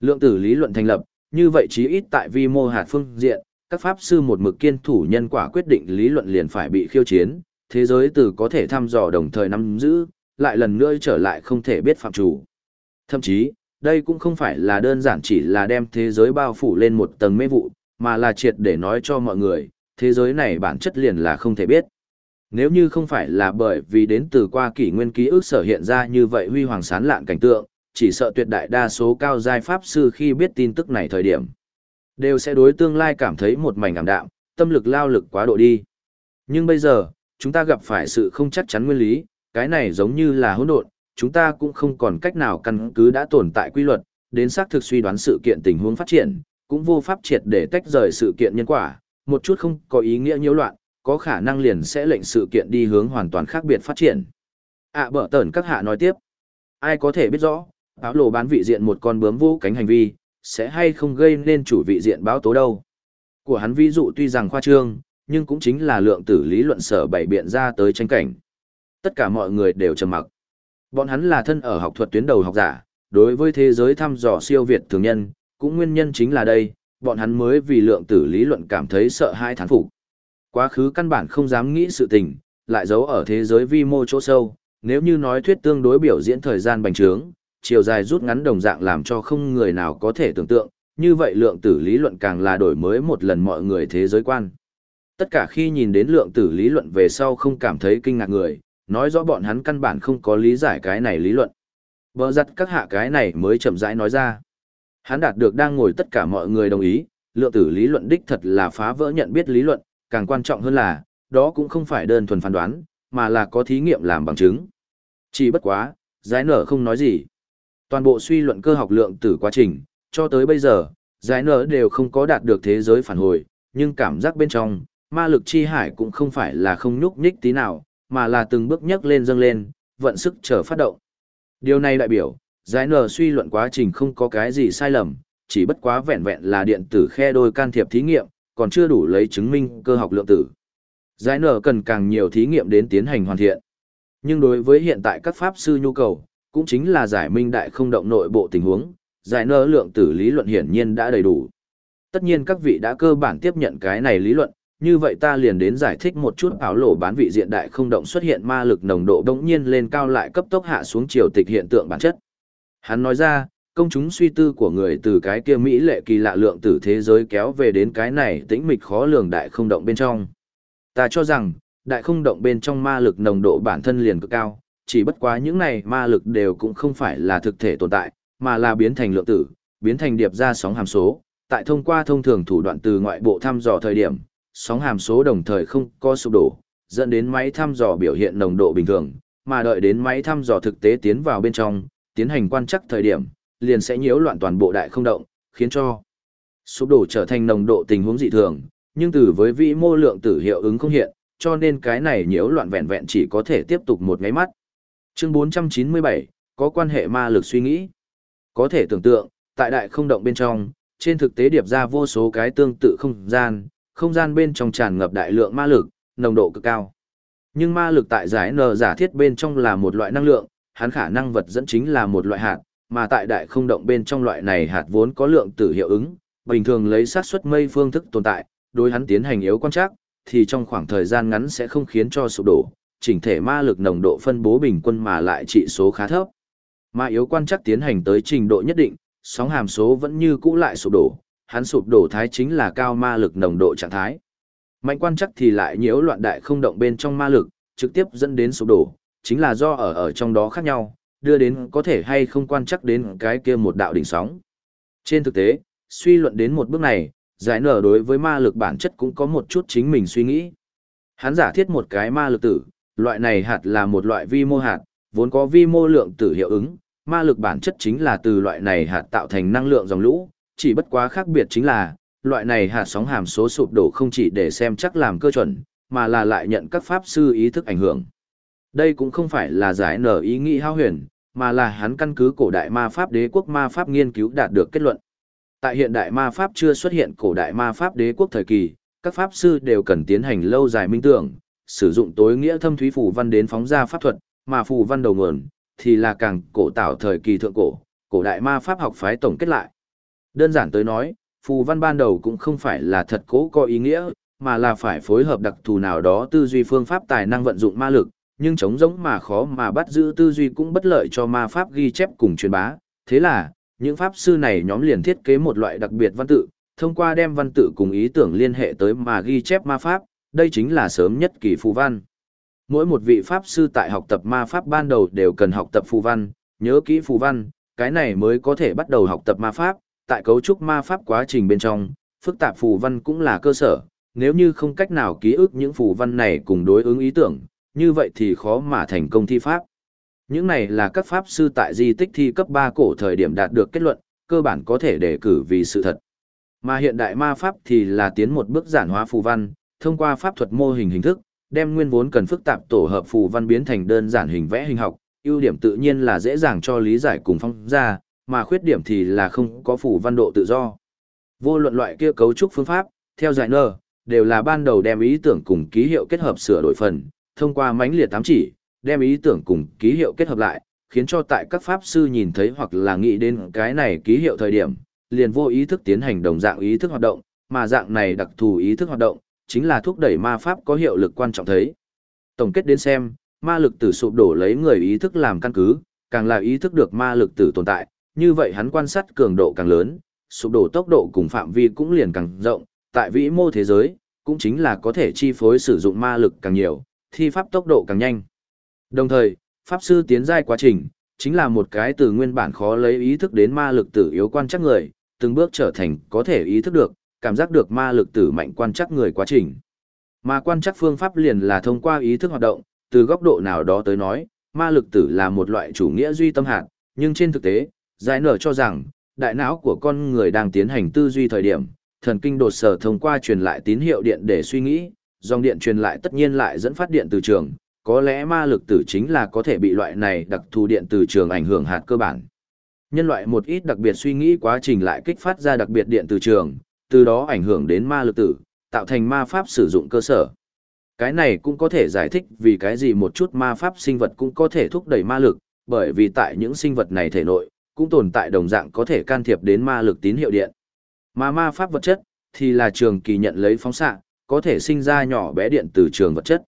Lượng tử lý luận thành lập, như vậy chí ít tại vi mô hạt phương diện, các pháp sư một mực kiên thủ nhân quả quyết định lý luận liền phải bị khiêu chiến, thế giới từ có thể thăm dò đồng thời nắm giữ, lại lần nữa trở lại không thể biết phạm chủ. Thậm chí, đây cũng không phải là đơn giản chỉ là đem thế giới bao phủ lên một tầng mê vụ, mà là triệt để nói cho mọi người, thế giới này bản chất liền là không thể biết. Nếu như không phải là bởi vì đến từ qua kỷ nguyên ký ức sở hiện ra như vậy huy hoàng sán lạn cảnh tượng, chỉ sợ tuyệt đại đa số cao giai pháp sư khi biết tin tức này thời điểm, đều sẽ đối tương lai cảm thấy một mảnh ảm đạm, tâm lực lao lực quá độ đi. Nhưng bây giờ, chúng ta gặp phải sự không chắc chắn nguyên lý, cái này giống như là hỗn độn, chúng ta cũng không còn cách nào căn cứ đã tồn tại quy luật, đến xác thực suy đoán sự kiện tình huống phát triển, cũng vô pháp triệt để tách rời sự kiện nhân quả, một chút không có ý nghĩa nhiễu loạn, có khả năng liền sẽ lệnh sự kiện đi hướng hoàn toàn khác biệt phát triển. ạ à, bở tẩn các hạ nói tiếp, ai có thể biết rõ, báo lộ bán vị diện một con bướm vô cánh hành vi, sẽ hay không gây nên chủ vị diện báo tố đâu. Của hắn ví dụ tuy rằng khoa trương, nhưng cũng chính là lượng tử lý luận sở bảy biện ra tới tranh cảnh. Tất cả mọi người đều trầm mặc. Bọn hắn là thân ở học thuật tuyến đầu học giả, đối với thế giới thăm dò siêu việt thường nhân, cũng nguyên nhân chính là đây, bọn hắn mới vì lượng tử lý luận cảm thấy sợ hãi thán phục. Quá khứ căn bản không dám nghĩ sự tình, lại giấu ở thế giới vi mô chỗ sâu, nếu như nói thuyết tương đối biểu diễn thời gian bành trướng, chiều dài rút ngắn đồng dạng làm cho không người nào có thể tưởng tượng, như vậy lượng tử lý luận càng là đổi mới một lần mọi người thế giới quan. Tất cả khi nhìn đến lượng tử lý luận về sau không cảm thấy kinh ngạc người, nói rõ bọn hắn căn bản không có lý giải cái này lý luận. Bờ giặt các hạ cái này mới chậm rãi nói ra. Hắn đạt được đang ngồi tất cả mọi người đồng ý, lượng tử lý luận đích thật là phá vỡ nhận biết lý luận, càng quan trọng hơn là, đó cũng không phải đơn thuần phán đoán, mà là có thí nghiệm làm bằng chứng. Chỉ bất quá, giải nở không nói gì. Toàn bộ suy luận cơ học lượng tử quá trình, cho tới bây giờ, giải nở đều không có đạt được thế giới phản hồi, nhưng cảm giác bên trong, ma lực chi hải cũng không phải là không nhúc nhích tí nào, mà là từng bước nhấc lên dâng lên, vận sức chờ phát động. Điều này đại biểu, Giải nở suy luận quá trình không có cái gì sai lầm, chỉ bất quá vẹn vẹn là điện tử khe đôi can thiệp thí nghiệm, còn chưa đủ lấy chứng minh cơ học lượng tử. Giải nở cần càng nhiều thí nghiệm đến tiến hành hoàn thiện. Nhưng đối với hiện tại các pháp sư nhu cầu, cũng chính là giải minh đại không động nội bộ tình huống, giải nở lượng tử lý luận hiển nhiên đã đầy đủ. Tất nhiên các vị đã cơ bản tiếp nhận cái này lý luận, như vậy ta liền đến giải thích một chút ảo lộ bán vị diện đại không động xuất hiện ma lực nồng độ đống nhiên lên cao lại cấp tốc hạ xuống chiều tịch hiện tượng bản chất. Hắn nói ra, công chúng suy tư của người từ cái kia Mỹ lệ kỳ lạ lượng tử thế giới kéo về đến cái này tĩnh mịch khó lường đại không động bên trong. Ta cho rằng, đại không động bên trong ma lực nồng độ bản thân liền cực cao, chỉ bất quá những này ma lực đều cũng không phải là thực thể tồn tại, mà là biến thành lượng tử, biến thành điệp ra sóng hàm số, tại thông qua thông thường thủ đoạn từ ngoại bộ thăm dò thời điểm, sóng hàm số đồng thời không có sụp đổ, dẫn đến máy thăm dò biểu hiện nồng độ bình thường, mà đợi đến máy thăm dò thực tế tiến vào bên trong, tiến hành quan trắc thời điểm, liền sẽ nhiễu loạn toàn bộ đại không động, khiến cho sụp đổ trở thành nồng độ tình huống dị thường, nhưng từ với vĩ mô lượng tử hiệu ứng không hiện, cho nên cái này nhiễu loạn vẹn vẹn chỉ có thể tiếp tục một ngáy mắt. Chương 497, có quan hệ ma lực suy nghĩ. Có thể tưởng tượng, tại đại không động bên trong, trên thực tế điệp ra vô số cái tương tự không gian, không gian bên trong tràn ngập đại lượng ma lực, nồng độ cực cao. Nhưng ma lực tại giải nờ giả thiết bên trong là một loại năng lượng, hắn khả năng vật dẫn chính là một loại hạt, mà tại đại không động bên trong loại này hạt vốn có lượng tử hiệu ứng, bình thường lấy sát suất mây phương thức tồn tại, đối hắn tiến hành yếu quan trắc, thì trong khoảng thời gian ngắn sẽ không khiến cho sụp đổ, chỉnh thể ma lực nồng độ phân bố bình quân mà lại trị số khá thấp. Ma yếu quan trắc tiến hành tới trình độ nhất định, sóng hàm số vẫn như cũ lại sụp đổ, hắn sụp đổ thái chính là cao ma lực nồng độ trạng thái. Mạnh quan chắc thì lại nhiễu loạn đại không động bên trong ma lực, trực tiếp dẫn đến sụp đổ, chính là do ở ở trong đó khác nhau, đưa đến có thể hay không quan chắc đến cái kia một đạo đỉnh sóng. Trên thực tế, suy luận đến một bước này, giải nở đối với ma lực bản chất cũng có một chút chính mình suy nghĩ. Hắn giả thiết một cái ma lực tử, loại này hạt là một loại vi mô hạt, vốn có vi mô lượng tử hiệu ứng, ma lực bản chất chính là từ loại này hạt tạo thành năng lượng dòng lũ, chỉ bất quá khác biệt chính là, loại này hạt sóng hàm số sụp đổ không chỉ để xem chắc làm cơ chuẩn, mà là lại nhận các pháp sư ý thức ảnh hưởng. Đây cũng không phải là giải nở ý nghĩ hao huyền, mà là hắn căn cứ cổ đại ma pháp đế quốc ma pháp nghiên cứu đạt được kết luận. Tại hiện đại ma pháp chưa xuất hiện cổ đại ma pháp đế quốc thời kỳ, các pháp sư đều cần tiến hành lâu dài minh tưởng, sử dụng tối nghĩa thâm thúy phù văn đến phóng ra pháp thuật, mà phù văn đầu nguồn thì là càng cổ tạo thời kỳ thượng cổ, cổ đại ma pháp học phái tổng kết lại. Đơn giản tới nói, phù văn ban đầu cũng không phải là thật cố có ý nghĩa, mà là phải phối hợp đặc thù nào đó tư duy phương pháp tài năng vận dụng ma lực, nhưng chống giống mà khó mà bắt giữ tư duy cũng bất lợi cho ma pháp ghi chép cùng truyền bá. Thế là, những pháp sư này nhóm liền thiết kế một loại đặc biệt văn tự, thông qua đem văn tự cùng ý tưởng liên hệ tới mà ghi chép ma pháp, đây chính là sớm nhất kỳ phù văn. Mỗi một vị pháp sư tại học tập ma pháp ban đầu đều cần học tập phù văn, nhớ kỹ phù văn, cái này mới có thể bắt đầu học tập ma pháp, tại cấu trúc ma pháp quá trình bên trong, phức tạp phù văn cũng là cơ sở, nếu như không cách nào ký ức những phù văn này cùng đối ứng ý tưởng, như vậy thì khó mà thành công thi pháp. Những này là các pháp sư tại di tích thi cấp 3 cổ thời điểm đạt được kết luận, cơ bản có thể đề cử vì sự thật. Mà hiện đại ma pháp thì là tiến một bước giản hóa phù văn, thông qua pháp thuật mô hình hình thức, đem nguyên vốn cần phức tạp tổ hợp phù văn biến thành đơn giản hình vẽ hình học, ưu điểm tự nhiên là dễ dàng cho lý giải cùng phong ra, mà khuyết điểm thì là không có phù văn độ tự do. Vô luận loại kia cấu trúc phương pháp, theo giải nơ, đều là ban đầu đem ý tưởng cùng ký hiệu kết hợp sửa đổi phần, thông qua mánh liệt tám chỉ, đem ý tưởng cùng ký hiệu kết hợp lại, khiến cho tại các pháp sư nhìn thấy hoặc là nghĩ đến cái này ký hiệu thời điểm, liền vô ý thức tiến hành đồng dạng ý thức hoạt động, mà dạng này đặc thù ý thức hoạt động, chính là thúc đẩy ma pháp có hiệu lực quan trọng thấy. Tổng kết đến xem, ma lực tử sụp đổ lấy người ý thức làm căn cứ, càng là ý thức được ma lực tử tồn tại, như vậy hắn quan sát cường độ càng lớn, sụp đổ tốc độ cùng phạm vi cũng liền càng rộng, tại vĩ mô thế giới, cũng chính là có thể chi phối sử dụng ma lực càng nhiều, thi pháp tốc độ càng nhanh. Đồng thời, pháp sư tiến giai quá trình, chính là một cái từ nguyên bản khó lấy ý thức đến ma lực tử yếu quan chắc người, từng bước trở thành có thể ý thức được, cảm giác được ma lực tử mạnh quan chắc người quá trình. Mà quan chắc phương pháp liền là thông qua ý thức hoạt động, từ góc độ nào đó tới nói, ma lực tử là một loại chủ nghĩa duy tâm hạt, nhưng trên thực tế, giải nở cho rằng, đại não của con người đang tiến hành tư duy thời điểm, thần kinh đột sở thông qua truyền lại tín hiệu điện để suy nghĩ, dòng điện truyền lại tất nhiên lại dẫn phát điện từ trường, có lẽ ma lực tử chính là có thể bị loại này đặc thù điện từ trường ảnh hưởng hạt cơ bản. Nhân loại một ít đặc biệt suy nghĩ quá trình lại kích phát ra đặc biệt điện từ trường, từ đó ảnh hưởng đến ma lực tử, tạo thành ma pháp sử dụng cơ sở. Cái này cũng có thể giải thích vì cái gì một chút ma pháp sinh vật cũng có thể thúc đẩy ma lực, bởi vì tại những sinh vật này thể nội, cũng tồn tại đồng dạng có thể can thiệp đến ma lực tín hiệu điện. Mà ma pháp vật chất, thì là trường kỳ nhận lấy phóng xạ, có thể sinh ra nhỏ bé điện từ trường vật chất.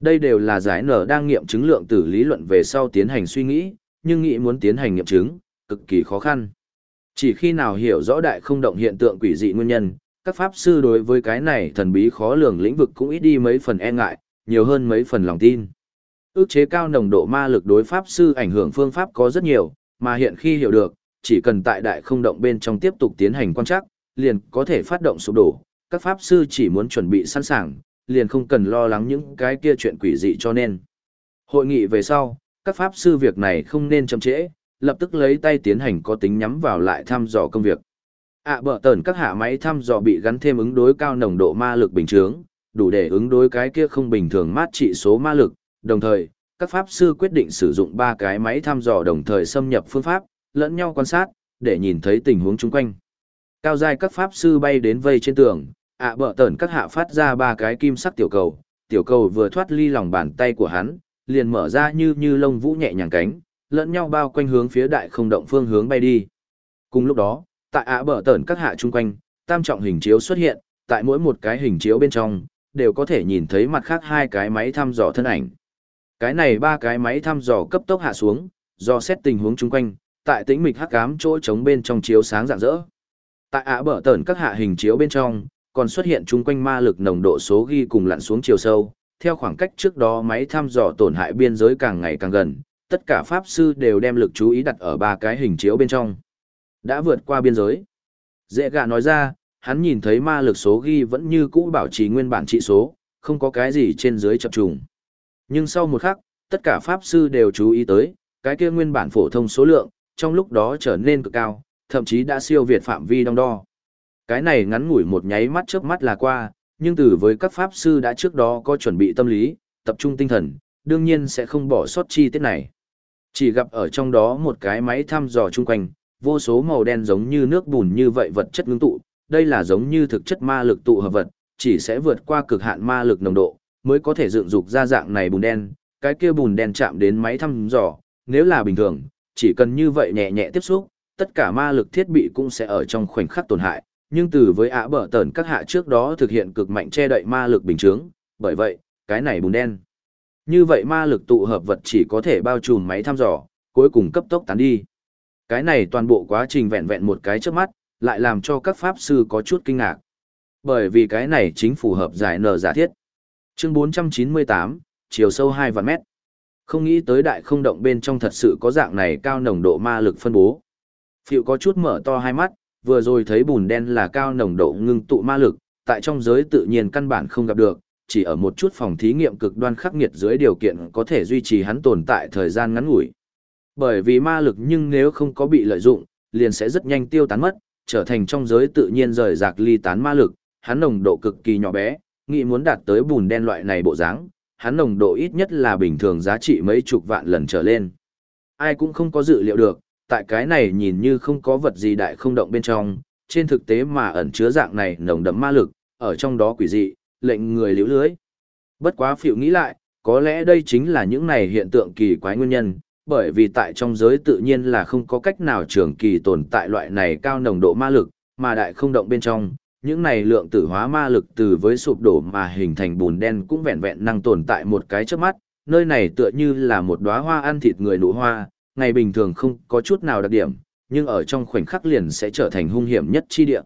Đây đều là giải nở đang nghiệm chứng lượng tử lý luận về sau tiến hành suy nghĩ, nhưng nghĩ muốn tiến hành nghiệm chứng, cực kỳ khó khăn. Chỉ khi nào hiểu rõ đại không động hiện tượng quỷ dị nguyên nhân, các pháp sư đối với cái này thần bí khó lường lĩnh vực cũng ít đi mấy phần e ngại, nhiều hơn mấy phần lòng tin. Ước chế cao nồng độ ma lực đối pháp sư ảnh hưởng phương pháp có rất nhiều, mà hiện khi hiểu được, chỉ cần tại đại không động bên trong tiếp tục tiến hành quan trắc, liền có thể phát động sụp đổ. Các pháp sư chỉ muốn chuẩn bị sẵn sàng, liền không cần lo lắng những cái kia chuyện quỷ dị cho nên. Hội nghị về sau, các pháp sư việc này không nên chậm trễ, lập tức lấy tay tiến hành có tính nhắm vào lại thăm dò công việc. ạ à, bở tờn các hạ máy thăm dò bị gắn thêm ứng đối cao nồng độ ma lực bình thường, đủ để ứng đối cái kia không bình thường mát trị số ma lực, đồng thời, các pháp sư quyết định sử dụng ba cái máy thăm dò đồng thời xâm nhập phương pháp, lẫn nhau quan sát, để nhìn thấy tình huống chung quanh. Cao giai các pháp sư bay đến vây trên tường, ạ à, bở các hạ phát ra ba cái kim sắc tiểu cầu, tiểu cầu vừa thoát ly lòng bàn tay của hắn, liền mở ra như như lông vũ nhẹ nhàng cánh, lẫn nhau bao quanh hướng phía đại không động phương hướng bay đi. Cùng lúc đó, tại ạ bờ tẩn các hạ chung quanh, tam trọng hình chiếu xuất hiện, tại mỗi một cái hình chiếu bên trong, đều có thể nhìn thấy mặt khác hai cái máy thăm dò thân ảnh. Cái này ba cái máy thăm dò cấp tốc hạ xuống, do xét tình huống chung quanh, tại tĩnh mịch hắc ám chỗ trống bên trong chiếu sáng rạng rỡ. Tại ạ bờ tẩn các hạ hình chiếu bên trong, còn xuất hiện chung quanh ma lực nồng độ số ghi cùng lặn xuống chiều sâu, theo khoảng cách trước đó máy thăm dò tổn hại biên giới càng ngày càng gần, tất cả pháp sư đều đem lực chú ý đặt ở ba cái hình chiếu bên trong. Đã vượt qua biên giới. Dễ gạ nói ra, hắn nhìn thấy ma lực số ghi vẫn như cũ bảo trì nguyên bản trị số, không có cái gì trên dưới chập trùng. Nhưng sau một khắc, tất cả pháp sư đều chú ý tới, cái kia nguyên bản phổ thông số lượng, trong lúc đó trở nên cực cao, thậm chí đã siêu việt phạm vi đong đo. Cái này ngắn ngủi một nháy mắt chớp mắt là qua, nhưng từ với các pháp sư đã trước đó có chuẩn bị tâm lý, tập trung tinh thần, đương nhiên sẽ không bỏ sót chi tiết này. Chỉ gặp ở trong đó một cái máy thăm dò chung quanh, vô số màu đen giống như nước bùn như vậy vật chất ngưng tụ, đây là giống như thực chất ma lực tụ hợp vật, chỉ sẽ vượt qua cực hạn ma lực nồng độ, mới có thể dựng dục ra dạng này bùn đen, cái kia bùn đen chạm đến máy thăm dò, nếu là bình thường, chỉ cần như vậy nhẹ nhẹ tiếp xúc, tất cả ma lực thiết bị cũng sẽ ở trong khoảnh khắc tổn hại, nhưng từ với ạ bở tẩn các hạ trước đó thực hiện cực mạnh che đậy ma lực bình chướng, bởi vậy, cái này bùn đen. Như vậy ma lực tụ hợp vật chỉ có thể bao trùm máy thăm dò, cuối cùng cấp tốc tán đi. Cái này toàn bộ quá trình vẹn vẹn một cái trước mắt, lại làm cho các pháp sư có chút kinh ngạc. Bởi vì cái này chính phù hợp giải nở giả thiết. Chương 498, chiều sâu 2 vạn mét. Không nghĩ tới đại không động bên trong thật sự có dạng này cao nồng độ ma lực phân bố. Phiệu có chút mở to hai mắt, vừa rồi thấy bùn đen là cao nồng độ ngưng tụ ma lực, tại trong giới tự nhiên căn bản không gặp được, chỉ ở một chút phòng thí nghiệm cực đoan khắc nghiệt dưới điều kiện có thể duy trì hắn tồn tại thời gian ngắn ngủi. Bởi vì ma lực nhưng nếu không có bị lợi dụng, liền sẽ rất nhanh tiêu tán mất, trở thành trong giới tự nhiên rời rạc ly tán ma lực, hắn nồng độ cực kỳ nhỏ bé, nghĩ muốn đạt tới bùn đen loại này bộ dáng, hắn nồng độ ít nhất là bình thường giá trị mấy chục vạn lần trở lên. Ai cũng không có dự liệu được, tại cái này nhìn như không có vật gì đại không động bên trong, trên thực tế mà ẩn chứa dạng này nồng đậm ma lực, ở trong đó quỷ dị, lệnh người liễu lưới. Bất quá phiệu nghĩ lại, có lẽ đây chính là những này hiện tượng kỳ quái nguyên nhân, bởi vì tại trong giới tự nhiên là không có cách nào trường kỳ tồn tại loại này cao nồng độ ma lực, mà đại không động bên trong, những này lượng tử hóa ma lực từ với sụp đổ mà hình thành bùn đen cũng vẹn vẹn năng tồn tại một cái trước mắt, nơi này tựa như là một đóa hoa ăn thịt người nụ hoa, ngày bình thường không có chút nào đặc điểm, nhưng ở trong khoảnh khắc liền sẽ trở thành hung hiểm nhất chi địa.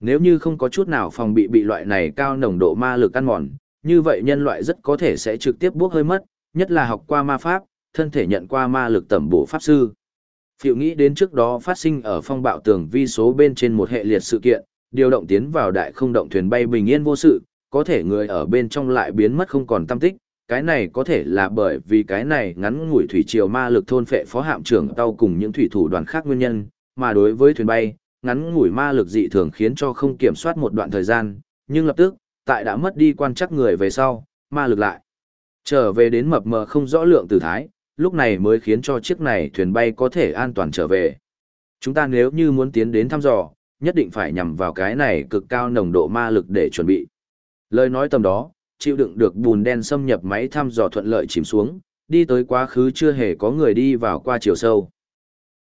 Nếu như không có chút nào phòng bị bị loại này cao nồng độ ma lực ăn mòn, như vậy nhân loại rất có thể sẽ trực tiếp bước hơi mất, nhất là học qua ma pháp, thân thể nhận qua ma lực tẩm bổ pháp sư. Phiệu nghĩ đến trước đó phát sinh ở phong bạo tường vi số bên trên một hệ liệt sự kiện, điều động tiến vào đại không động thuyền bay bình yên vô sự, có thể người ở bên trong lại biến mất không còn tâm tích. Cái này có thể là bởi vì cái này ngắn ngủi thủy triều ma lực thôn phệ phó hạm trưởng tàu cùng những thủy thủ đoàn khác nguyên nhân, mà đối với thuyền bay, ngắn ngủi ma lực dị thường khiến cho không kiểm soát một đoạn thời gian, nhưng lập tức, tại đã mất đi quan chắc người về sau, ma lực lại trở về đến mập mờ không rõ lượng từ thái, lúc này mới khiến cho chiếc này thuyền bay có thể an toàn trở về. Chúng ta nếu như muốn tiến đến thăm dò, nhất định phải nhằm vào cái này cực cao nồng độ ma lực để chuẩn bị. Lời nói tầm đó, chịu đựng được bùn đen xâm nhập máy thăm dò thuận lợi chìm xuống, đi tới quá khứ chưa hề có người đi vào qua chiều sâu.